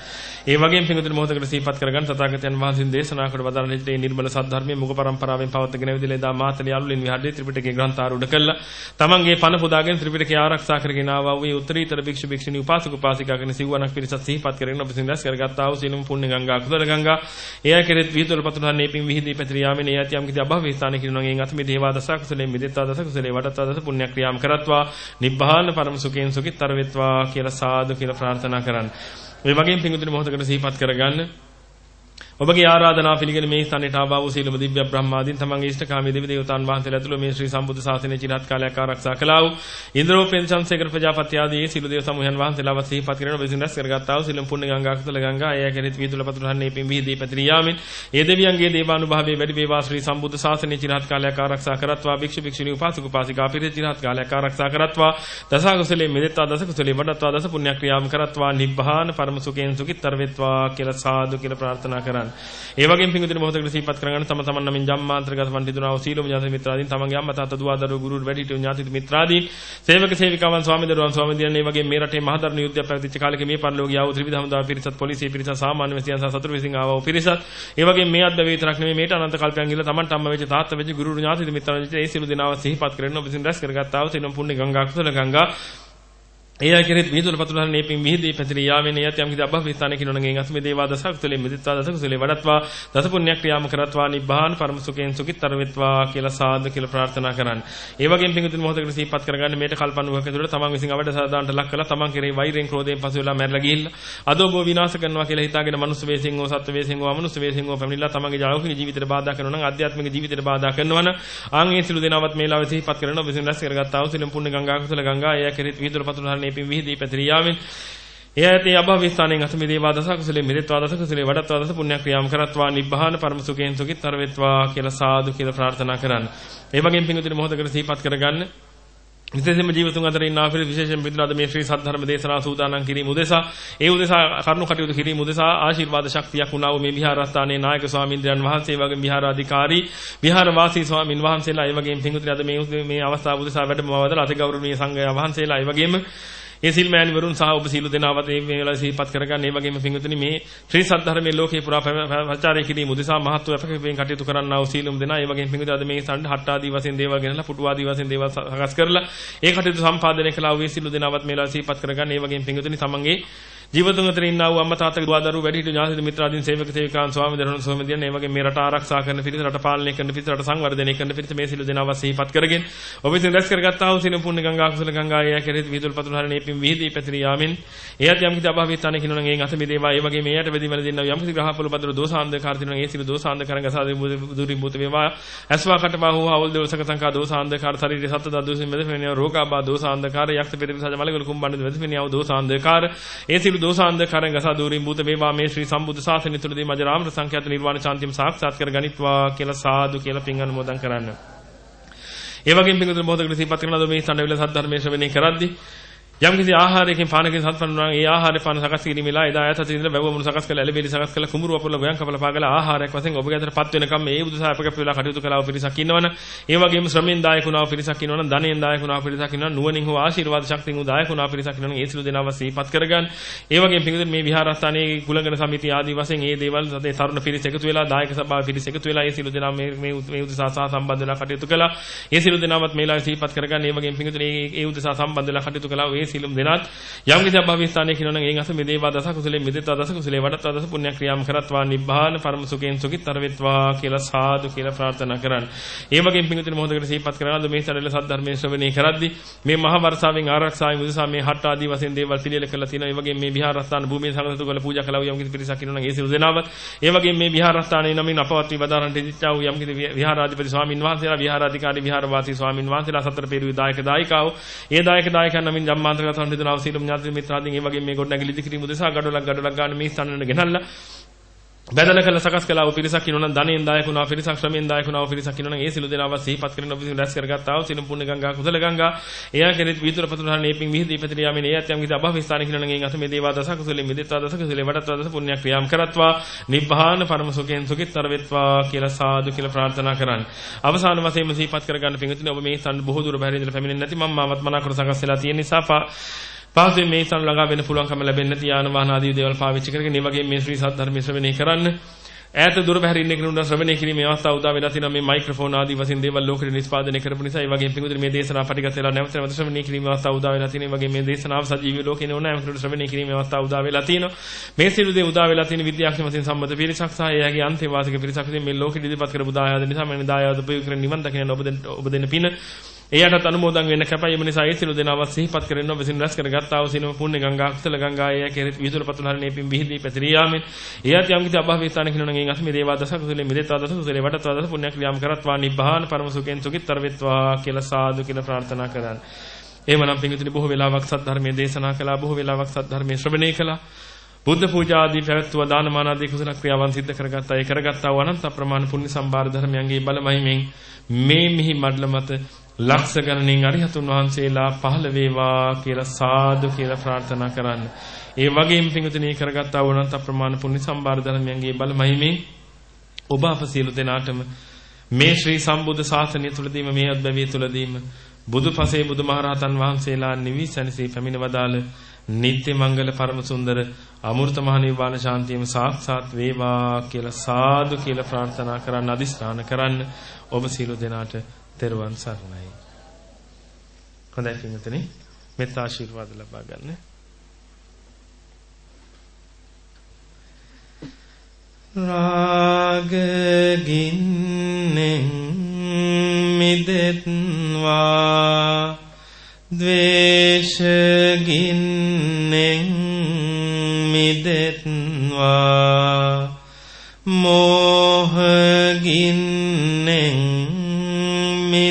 ඒ වගේම පින්විතේ මොහොතකට සිහිපත් කරගන්න තථාගතයන් වහන්සේ දේශනා කොට වදාළ මේ නිර්මල සද්ධර්මයේ මුග පරම්පරාවෙන් පවත්ගෙන ඇවිදලා එදා මාතලේ අලුලින් විහාරයේ ත්‍රිපිටකයේ ග්‍රන්ථාරූඪ කළා. තමන්ගේ පණ පුදාගෙන ත්‍රිපිටකය ආරක්ෂා කරගෙන ආවා වූ උත්තරීතර භික්ෂු භික්ෂුණී උපාසක උපාසිකා කෙන සිව්වණක් පිරිසත් සිහිපත් කරගෙන ඔබ සින්දස් කරගත්තා වූ සීලම පුණ්‍ය ගංගා කුසල ගංගා එය කෙරෙත් විහිදුවල පතුරන්නේ පින් විහිදී පැතිර යාමේ ඒ යති යම් කිසි අභව ස්ථානයක ඉන්නවා එයින් අත මේ දේවා දස කුසලේ මිදෙත්වා දස කුසලේ වඩත්වා දස පුණ්‍ය ක්‍රියාම් කරත්වා නිබ්බාන පරම සුඛයෙන් සුඛිතර වෙත්වා කියලා සාදු කියලා ප්‍රාර්ථනා කරන්න. මේ වගේම පිංගුතුනි මොහොතකට සිහිපත් කරගන්න. ඔබගේ ආරාධනාව පිළිගෙන මේ ස්ථානයට ආවා වූ සීලම දිව්‍ය බ්‍රහ්මාදීන් තමන්ගේ ඉෂ්ඨකාමී දෙවි දේවතාන් වහන්සේලා ඇතුළු මේ ශ්‍රී සම්බුද්ධ ශාසනය චිරහත් කාලයක් ආරක්ෂා කළා වූ ඉන්ද්‍රෝපෙන් සංසේකර ප්‍රජාපති ආදී සීල දේව සමූහයන් වහන්සේලාව සිහිපත් කරගෙන බිසිනස් කරගත්තා වූ සීලම් පුණ්‍ය ගංගා කුසල ගංගා එය කෙරෙහි විදුල පතුරහන්නේ පින් විහිදී පැතිරී යාමෙන් ඒ දෙවියන්ගේ දේවානුභාවයේ වැඩි වේවා ශ්‍රී සම්බුද්ධ ශාසනය චිරහත් කාලයක් ආරක්ෂා කරත්වා භික්ෂු භික්ෂුණී උපාසක උපාසිකා පිරිස චිරහත් කාලයක් ආරක්ෂා කරත්වා දස කුසලේ මෙදෙත්වා දස කුසලේ වඩත්වා දස පුණ්‍ය ක්‍රියාම් කරත්වා නිබ්බාන පරම සුඛයෙන් සුඛිතර වෙත්වා කියලා සාදු කියලා ප්‍රාර්ථනා කරන්න. ඒ වගේම වශයෙන් පිංගුදින මොහොතකට සිහිපත් කරගන්න තම තමන් නමින් ජම්මාන්තරගත වන්දිතුනා වූ සීලොම ඥාති මිත්‍රාදීන් තමන්ගේ අම්මා තාත්තා දුව දරුවෝ ගුරු වැඩිහිටියෝ ඥාති මිත්‍රාදීන් සේවක සේවිකාවන් ස්වාමි දරුවන් ස්වාමීන් මේ වගේ මේ රටේ මහදරණ යුද්ධයක් පැවතිච්ච කාලෙක මේ පරිලෝකීය ආව ත්‍රිවිධ හමුදා පිරිසත් පොලිසිය පිරිසත් සාමාන්‍ය මෙසියන් සහ සතුරු විසින් ආව පිරිසත් ඒ වගේ මේ අද්ද වේතරක් නෙමෙයි මේට අනන්ත කල්පයන් ගිහලා තමන්ට අම්මා වෙච්ච තාත්තා වෙච්ච ගුරු ඥාති මිත්‍රාදීන් ඒ සියලු දෙනාව සිහිපත් කරගෙන ඔබ විසින් රැස් කරගත්තා වූ සිනම් පුණ්‍ය ගංගා කුසල ගංගා ඒ අය කෙරෙහි මිහිදුල පතුලහන නේපින් මිහිදී පැතිරී යාවෙන යත් යම් කිසි අබ්බහ විස්ථානකින් නොනගෙන් අස්මේ දේවා දසක් තුලේ මිදිත්වා දසක තුලේ වඩත්වා දස පුණ්‍ය ක්‍රියාම කරත්වා නිබ්බාන පරම සුඛයෙන් සුඛිතර වෙත්වා කියලා සාදු කියලා ප්‍රාර්ථනා කරන්න. ඒ වගේම පිංගුතුන් මොහොතකට සිහිපත් කරගන්න මේට කල්පනුවක් ඇතුළත තමන් විසින් අවඩ සාදාන්ට ලක් කළා තමන් කෙරෙහි වෛරයෙන් ക്രോධයෙන් පසු වෙලා මැරලා ගිහිල්ලා අදෝබෝ විනාශ කරනවා කියලා හිතාගෙන මනුස්ස වේසින් හෝ සත්ත්ව වේසින් හෝ අමනුස්ස වේසින් හෝ පැමිණිලා තමන්ගේ ජාලෝකික ජීවිතයට බාධා කරනවා නම් ආධ්‍යාත්මික ජීවිතයට බාධා කරනවා නම් ආන් ඒ සිළු දෙනවත් මේලාව සිහිපත් කරනවා විසින් රැස් කරගත්තා වූ සිළුම් පුණ්‍ය ගංගා කුසල ගංගා එය කෙරෙහි විහිදුල පතුලහන නේපින් විහිදී පැතිරී ක්‍රියාවෙන් එය ඇති අභව ස්ථානයෙන් අත මිදේවා දස කුසලේ මිදෙත්වා දස කුසලේ වඩත්වා දස පුණ්‍ය ක්‍රියාම් කරත්වා නිබ්බාන පරම සුඛයෙන් සුඛිතර වෙත්වා කියලා සාදු කියලා ප්‍රාර්ථනා කරන්න. ඒ වගේම පින්විතේ මොහොතකට සිහිපත් කරගන්න විශේෂයෙන්ම ජීවතුන් අතර ඉන්න අපිට විශේෂයෙන් පිටුලාද මේ ශ්‍රී සද්ධර්ම දේශනා සූදානම් කිරීම උදෙසා ඒ උදෙසා කරුණු කටයුතු කිරීම උදෙසා ආශිර්වාද ශක්තියක් වුණා වූ මේ විහාරස්ථානයේ නායක ස්වාමීන් වහන්සේ වගේ විහාරාධිකාරී විහාරවාසී ස්වාමින් වහන්සේලා ඒ වගේම පිටුතුනි අද මේ මේ අවස්ථාව උදෙසා වැඩම වදලා අතිගෞරවනීය සංඝයා වහන්සේලා ඒ වගේම ඒ සිල් මෑණිවරුන් සහ ඔබ සීල දෙනාවත් මේ වෙලාවේ සිහිපත් කරගන්න. ඒ වගේම පින්විතනි මේ ශ්‍රී සද්ධර්මයේ ලෝකේ පුරා ප්‍රචාරය කිරීම උදෙසා මහත්ව අපකෙන් කටයුතු කරන්නා වූ සීලුම් දෙනා. ඒ වගේම පින්විත අද මේ සම්ඩ හට්ටාදී වශයෙන් දේවල් ගෙනලා පුටු ආදී වශයෙන් දේවල් සකස් කරලා ඒ කටයුතු සම්පාදනය කළා වූ සීල දෙනාවත් මේ වෙලාවේ සිහිපත් කරගන්න. ඒ වගේම පින්විතනි තමන්ගේ ජීවතුන් අතර ඉන්නා වූ අම්මා තාත්තා දුව දරුවෝ වැඩිහිටි ඥාති මිත්‍රාදීන් සේවක සේවිකාන් ස්වාමි දරුවන් සෝමදියන් ඒ වගේ මේ රට ආරක්ෂා කරන පිරිස රට පාලනය කරන පිරිස රට සංවර්ධනය කරන පිරිස මේ සිළු දෙනාව සිහිපත් කරගෙන ඔබ විසින් රැස් කරගත්තා වූ සින පුණ්‍ය ගංගා කුසල ගංගා ඒ කෙරෙහි විදුල් පතුල් හරණේ පින් විහිදී පැතිරී යාමෙන් එයත් යම් කිසි අභාවිතාන කිනෝනම් එයින් අත මිදේවා ඒ වගේ මේයට වෙදිමල දෙන්නා යම් කිසි ග්‍රහපොළ බදර දෝසාන්දකාර දිනන ඒ සිළු දෝසාන්දකාරංග සාදේ දුරින් බුත වේවා. අස්වා කටබා හෝ අවල් දෝසක සංකා දෝසාන්දකාර ශරීරයේ සත්ත දදුසින් මෙදෙන්නේ රෝගාබා දෝසාන්දකාර යක්ෂ පෙරේ සජ මලගල කුම්බණ්ඩ මෙදෙන්නේ යව දෝසාන්දකාර ඒ සිළු දෝසාන්දකාරංග දස දූරින් භූත වේවා මේ ශ්‍රී සම්බුද්ධ ශාසනය තුළදී මජරාමර සංඛ්‍යාත නිර්වාණ චාන්තියම සාක්ෂාත් කර ගනිත්වා කියලා සාදු කියලා පින් අනුමෝදන් කරන්න. ඒ වගේම පින්වතුනි මොහොතකට සිහිපත් කරනවා මේ සම්ඩවිල සද්ධර්මයේ ශ්‍රවණය කරද්දී යම් කිසි ආහාරයකින් පානකින් සත්පන්න වුණා ඒ ආහාරය පාන සකස් කිරීමලා එදා ඈත තින්දලා වැව මුණු සකස් කළා එළබෙලි සකස් කළා කුඹුරු වපුල ගොයන් කපල පාගලා ආහාරයක් වශයෙන් ඔබ ගැතටපත් වෙනකම් මේ බුදුසහාපක වෙලා කටයුතු කළා පිරිසක් ඉන්නවනේ ඒ වගේම ශ්‍රමෙන් දායක වුණා පිරිසක් ඉන්නවනේ ධනෙන් දායක වුණා පිරිසක් ඉන්නවනේ නුවණින් හෝ ආශිර්වාද ශක්තියෙන් හෝ දායක වුණා පිරිසක් ඉන්නවනේ ඒ සිළු දෙනාව සිහිපත් කරගන්න. ඒ වගේම පිටුදින් මේ විහාරස්ථානයේ කුලගණ සමිති ආදී වශයෙන් ඒ දේවල් සතේ තරුණ පිරිස එකතු වෙලා දායක සභාව පිරිස එකතු වෙලා ඒ සිළු දෙනා මේ මේ මේ උදෙසා සහ සම්බන්ධ වෙලා කටයුතු කළා. ඒ සිළු දෙනාවත් මේ ලාවේ සිහිපත් කරගන්න. ඒ වගේම පිටුදින් ඒ ඒ උදෙසා සම්බන්ධ වෙලා කටයුතු කළා ඒ සිළුම් දෙනාත් යම් කිසි අභවස්ථානයේ කියනවනම් එයින් අස මෙදේවා දස කුසලේ මෙදේවා දස කුසලේ වඩත්වා දස පුණ්‍ය ක්‍රියාම් කරත්වා නිබ්බාන පරම සුඛෙන් සුඛිතර වෙත්වා කියලා සාදු කියලා ප්‍රාර්ථනා කරන්න. ඒ වගේම පිංගුතුනි මොහොතකට සිහිපත් කරනවාද මේ සරල සද්ධර්මයේ ශ්‍රවණය කරද්දී මේ මහ වර්ෂාවෙන් ආරක්ෂාවෙන් මුදසා මේ හට්ට ආදී වශයෙන් දේවල් පිළියෙල කරලා තියෙනවා. ඒ වගේම මේ විහාරස්ථාන භූමියේ සංගතතු කරලා පූජා කළා වූ යම් කිසි පිරිසක් ඉන්නවනම් ඒ සියලු දෙනාව ඒ වගේම මේ විහාරස්ථානයේ නමින් අපවත් විවදාරන්ට ඉදිච්චා වූ යම් කිසි විහාරාධිපති ස්වාමින් වහන්සේලා විහාරාධිකාරී විහාරවාසී ස්වාමින් වහන්සේලා සතර පෙරුවේ දායක දායිකාවෝ ඒ දායක දායකයන් නමින් ජම්මාන්තරගත සම්නිදනාව සීලම් ඥාති මිත්‍රාදීන් ඒ වගේ මේ ගොඩනැගිලි ඉදිකිරීම උදෙසා ගඩොලක් ගඩොලක් ගන්න මේ ස්ථානවල ගෙනල්ලා බැදලා කළ සකස් කළා වූ පිරිසක් ඉන්නවනම් ධනෙන් දායක වුණා පිරිසක් ශ්‍රමයෙන් දායක වුණා වූ පිරිසක් ඉන්නවනම් ඒ සිළු දෙනාව සිහිපත් කරගෙන ඔබ විසින් රැස් කරගත්තා වූ සිනම් පුණ්‍ය ගංගා කුසල ගංගා එයා කෙරෙහි විතුර පතුර හරණේ පිං විහිදී පැතිර යාමේ ඒ අත්‍යම් කිසි අභව ස්ථාන කිනවනම් එයින් අත මේ දේවා දස කුසලෙ මෙදෙත්වා දස කුසලෙ වඩත්වා දස පුණ්‍ය ක්‍රියාම් කරත්වා නිබ්බාන පරම සුඛෙන් සුඛිතර වෙත්වා කියලා සාදු කියලා ප්‍රාර්ථනා කරන්න. අවසාන වශයෙන්ම සිහිපත් කරගන්න පිංගුතුනි ඔබ මේ සම්බ බොහෝ දුර බැහැර ඉඳලා පැමිණෙන්නේ නැති මම මාවත් මනාකර සකස් වෙලා තියෙන නිසා පහසුවෙන් මේ සම් ළඟා වෙන්න පුළුවන්කම ලැබෙන්නේ නැති යාන වාහන ආදී දේවල් පාවිච්චි කරගෙන මේ වගේ මේ ශ්‍රී සද්ධර්මයේ ශ්‍රවණය කරන්න ඈත දුර බැහැර ඉන්න කෙනෙකුට ශ්‍රවණය කිරීමේ අවස්ථාව උදා වෙලා තියෙනවා මේ මයික්‍රොෆෝන් ආදී වශයෙන් දේවල් ලෝකෙට නිෂ්පාදනය කරපු නිසා ඒ වගේම පිටුදින මේ දේශනාව පටිගත වෙලා නැවත නැවත ශ්‍රවණය කිරීමේ අවස්ථාව උදා වෙලා තියෙනවා. ඒ වගේම මේ දේශනාව සජීවී ලෝකේ නෝන හැමකට ශ්‍රවණය කිරීමේ අවස්ථාව උදා වෙලා තියෙනවා. මේ සියලු දේ උදා වෙලා තියෙන විද්‍යාඥ වශයෙන් සම්මත පිරිසක් සහ එයාගේ අන්තේවාසික පිරිසක් විසින් මේ ලෝකෙ ඉදිරිපත් කරපු දායාද නිසා මම දායාද උපයෝග කරගෙන නිවන් දකින්න ඔබ දෙන්න ඔබ දෙන්න පින එයටත් අනුමෝදන් වෙන්න කැපයි එම නිසා ඒ සිළු දෙනාව සිහිපත් කරගෙන ඔබ විසින් රැස් කරගත්තා වූ සිනම පුණ්‍ය ගංගා කුසල ගංගා එය කෙරෙහි විදුල පතුල හරණේ පින් විහිදී පැතිරී යාමෙන් එයත් යම් කිසි අභාව ස්ථානක කිනුණන් එයින් අස මේ දේවා දස කුසලේ මෙදෙත්වා දස කුසලේ වඩත්වා දස පුණ්‍ය ක්‍රියාම් කරත්වා නිබ්බාන පරම සුඛෙන් සුඛිතර වෙත්වා කියලා සාදු කියලා ප්‍රාර්ථනා කරන්න. එහෙමනම් පින්විතනි බොහෝ වෙලාවක් සද්ධර්මයේ දේශනා කළා බොහෝ වෙලාවක් සද්ධර්මයේ ශ්‍රවණය කළා. බුද්ධ පූජා ආදී පැවැත්වුවා දානමාන ආදී කුසල ක්‍රියාවන් සිද්ධ කරගත්තා. ඒ කරගත්තා වූ අනන්ත ප්‍රමාණ පුණ්‍ය සම්භාර ධර්මයන්ගේ බලමහිමෙන් මේ මිහි මඩල මත ලක්ෂ ගණනින් අරිහතුන් වහන්සේලා පහළ වේවා කියලා සාදු කියලා ප්‍රාර්ථනා කරන්න. ඒ වගේම පිඟුතුණී කරගත්තා වුණත් අප්‍රමාණ පුණ්‍ය සම්බාර ධර්මයන්ගේ බල මහිමේ ඔබ අප සියලු දෙනාටම මේ ශ්‍රී සම්බුද්ධ ශාසනය තුලදීම මේ අද්භවයේ තුලදීම බුදුපසේ බුදුමහරහතන් වහන්සේලා නිවි සැනසී පැමිණ වදාළ නිත්‍ය මංගල පරම සුන්දර අමෘත මහ නිර්වාණ ශාන්තියම සාක්ෂාත් වේවා කියලා සාදු කියලා ප්‍රාර්ථනා කරන්න අදිස්ථාන කරන්න ඔබ සියලු දෙනාට තෙරුවන් සරණයි. හොඳයි පින්වතුනි මෙත් ආශිර්වාද ලබා ගන්න. රාග ගින්නෙන් මිදෙත්වා ද්වේෂ ගින්නෙන් මිදෙත්වා මෝහ ගින්නෙන්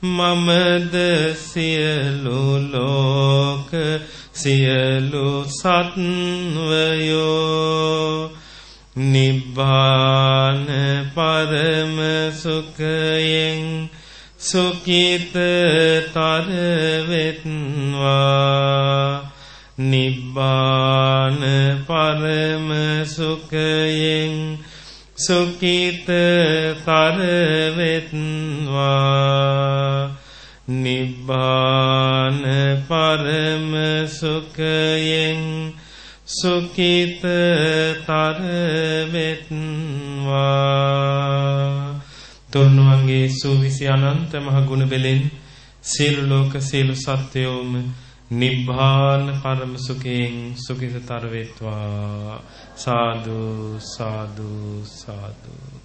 මමද සියලු ලෝක සියලු සත්වයෝ නිබ්බාන පරම සුඛයෙන් සුකිතතර වෙත්වා නිබ්බාන පරම සුඛයෙන් සුකිතතර වෙත්වා නිබ්බාන පරම සුඛයෙන් සුකිතතර වෙත්වා තුන්වන්ගේ සූවිසි අනන්ත මහ ගුණ බෙලෙන් සියලු ලෝක සියලු සත්වයෝම නිබ්බාන පරම සුඛයෙන් සුඛිතතර වෙත්වා සාදු සාදු සාදු.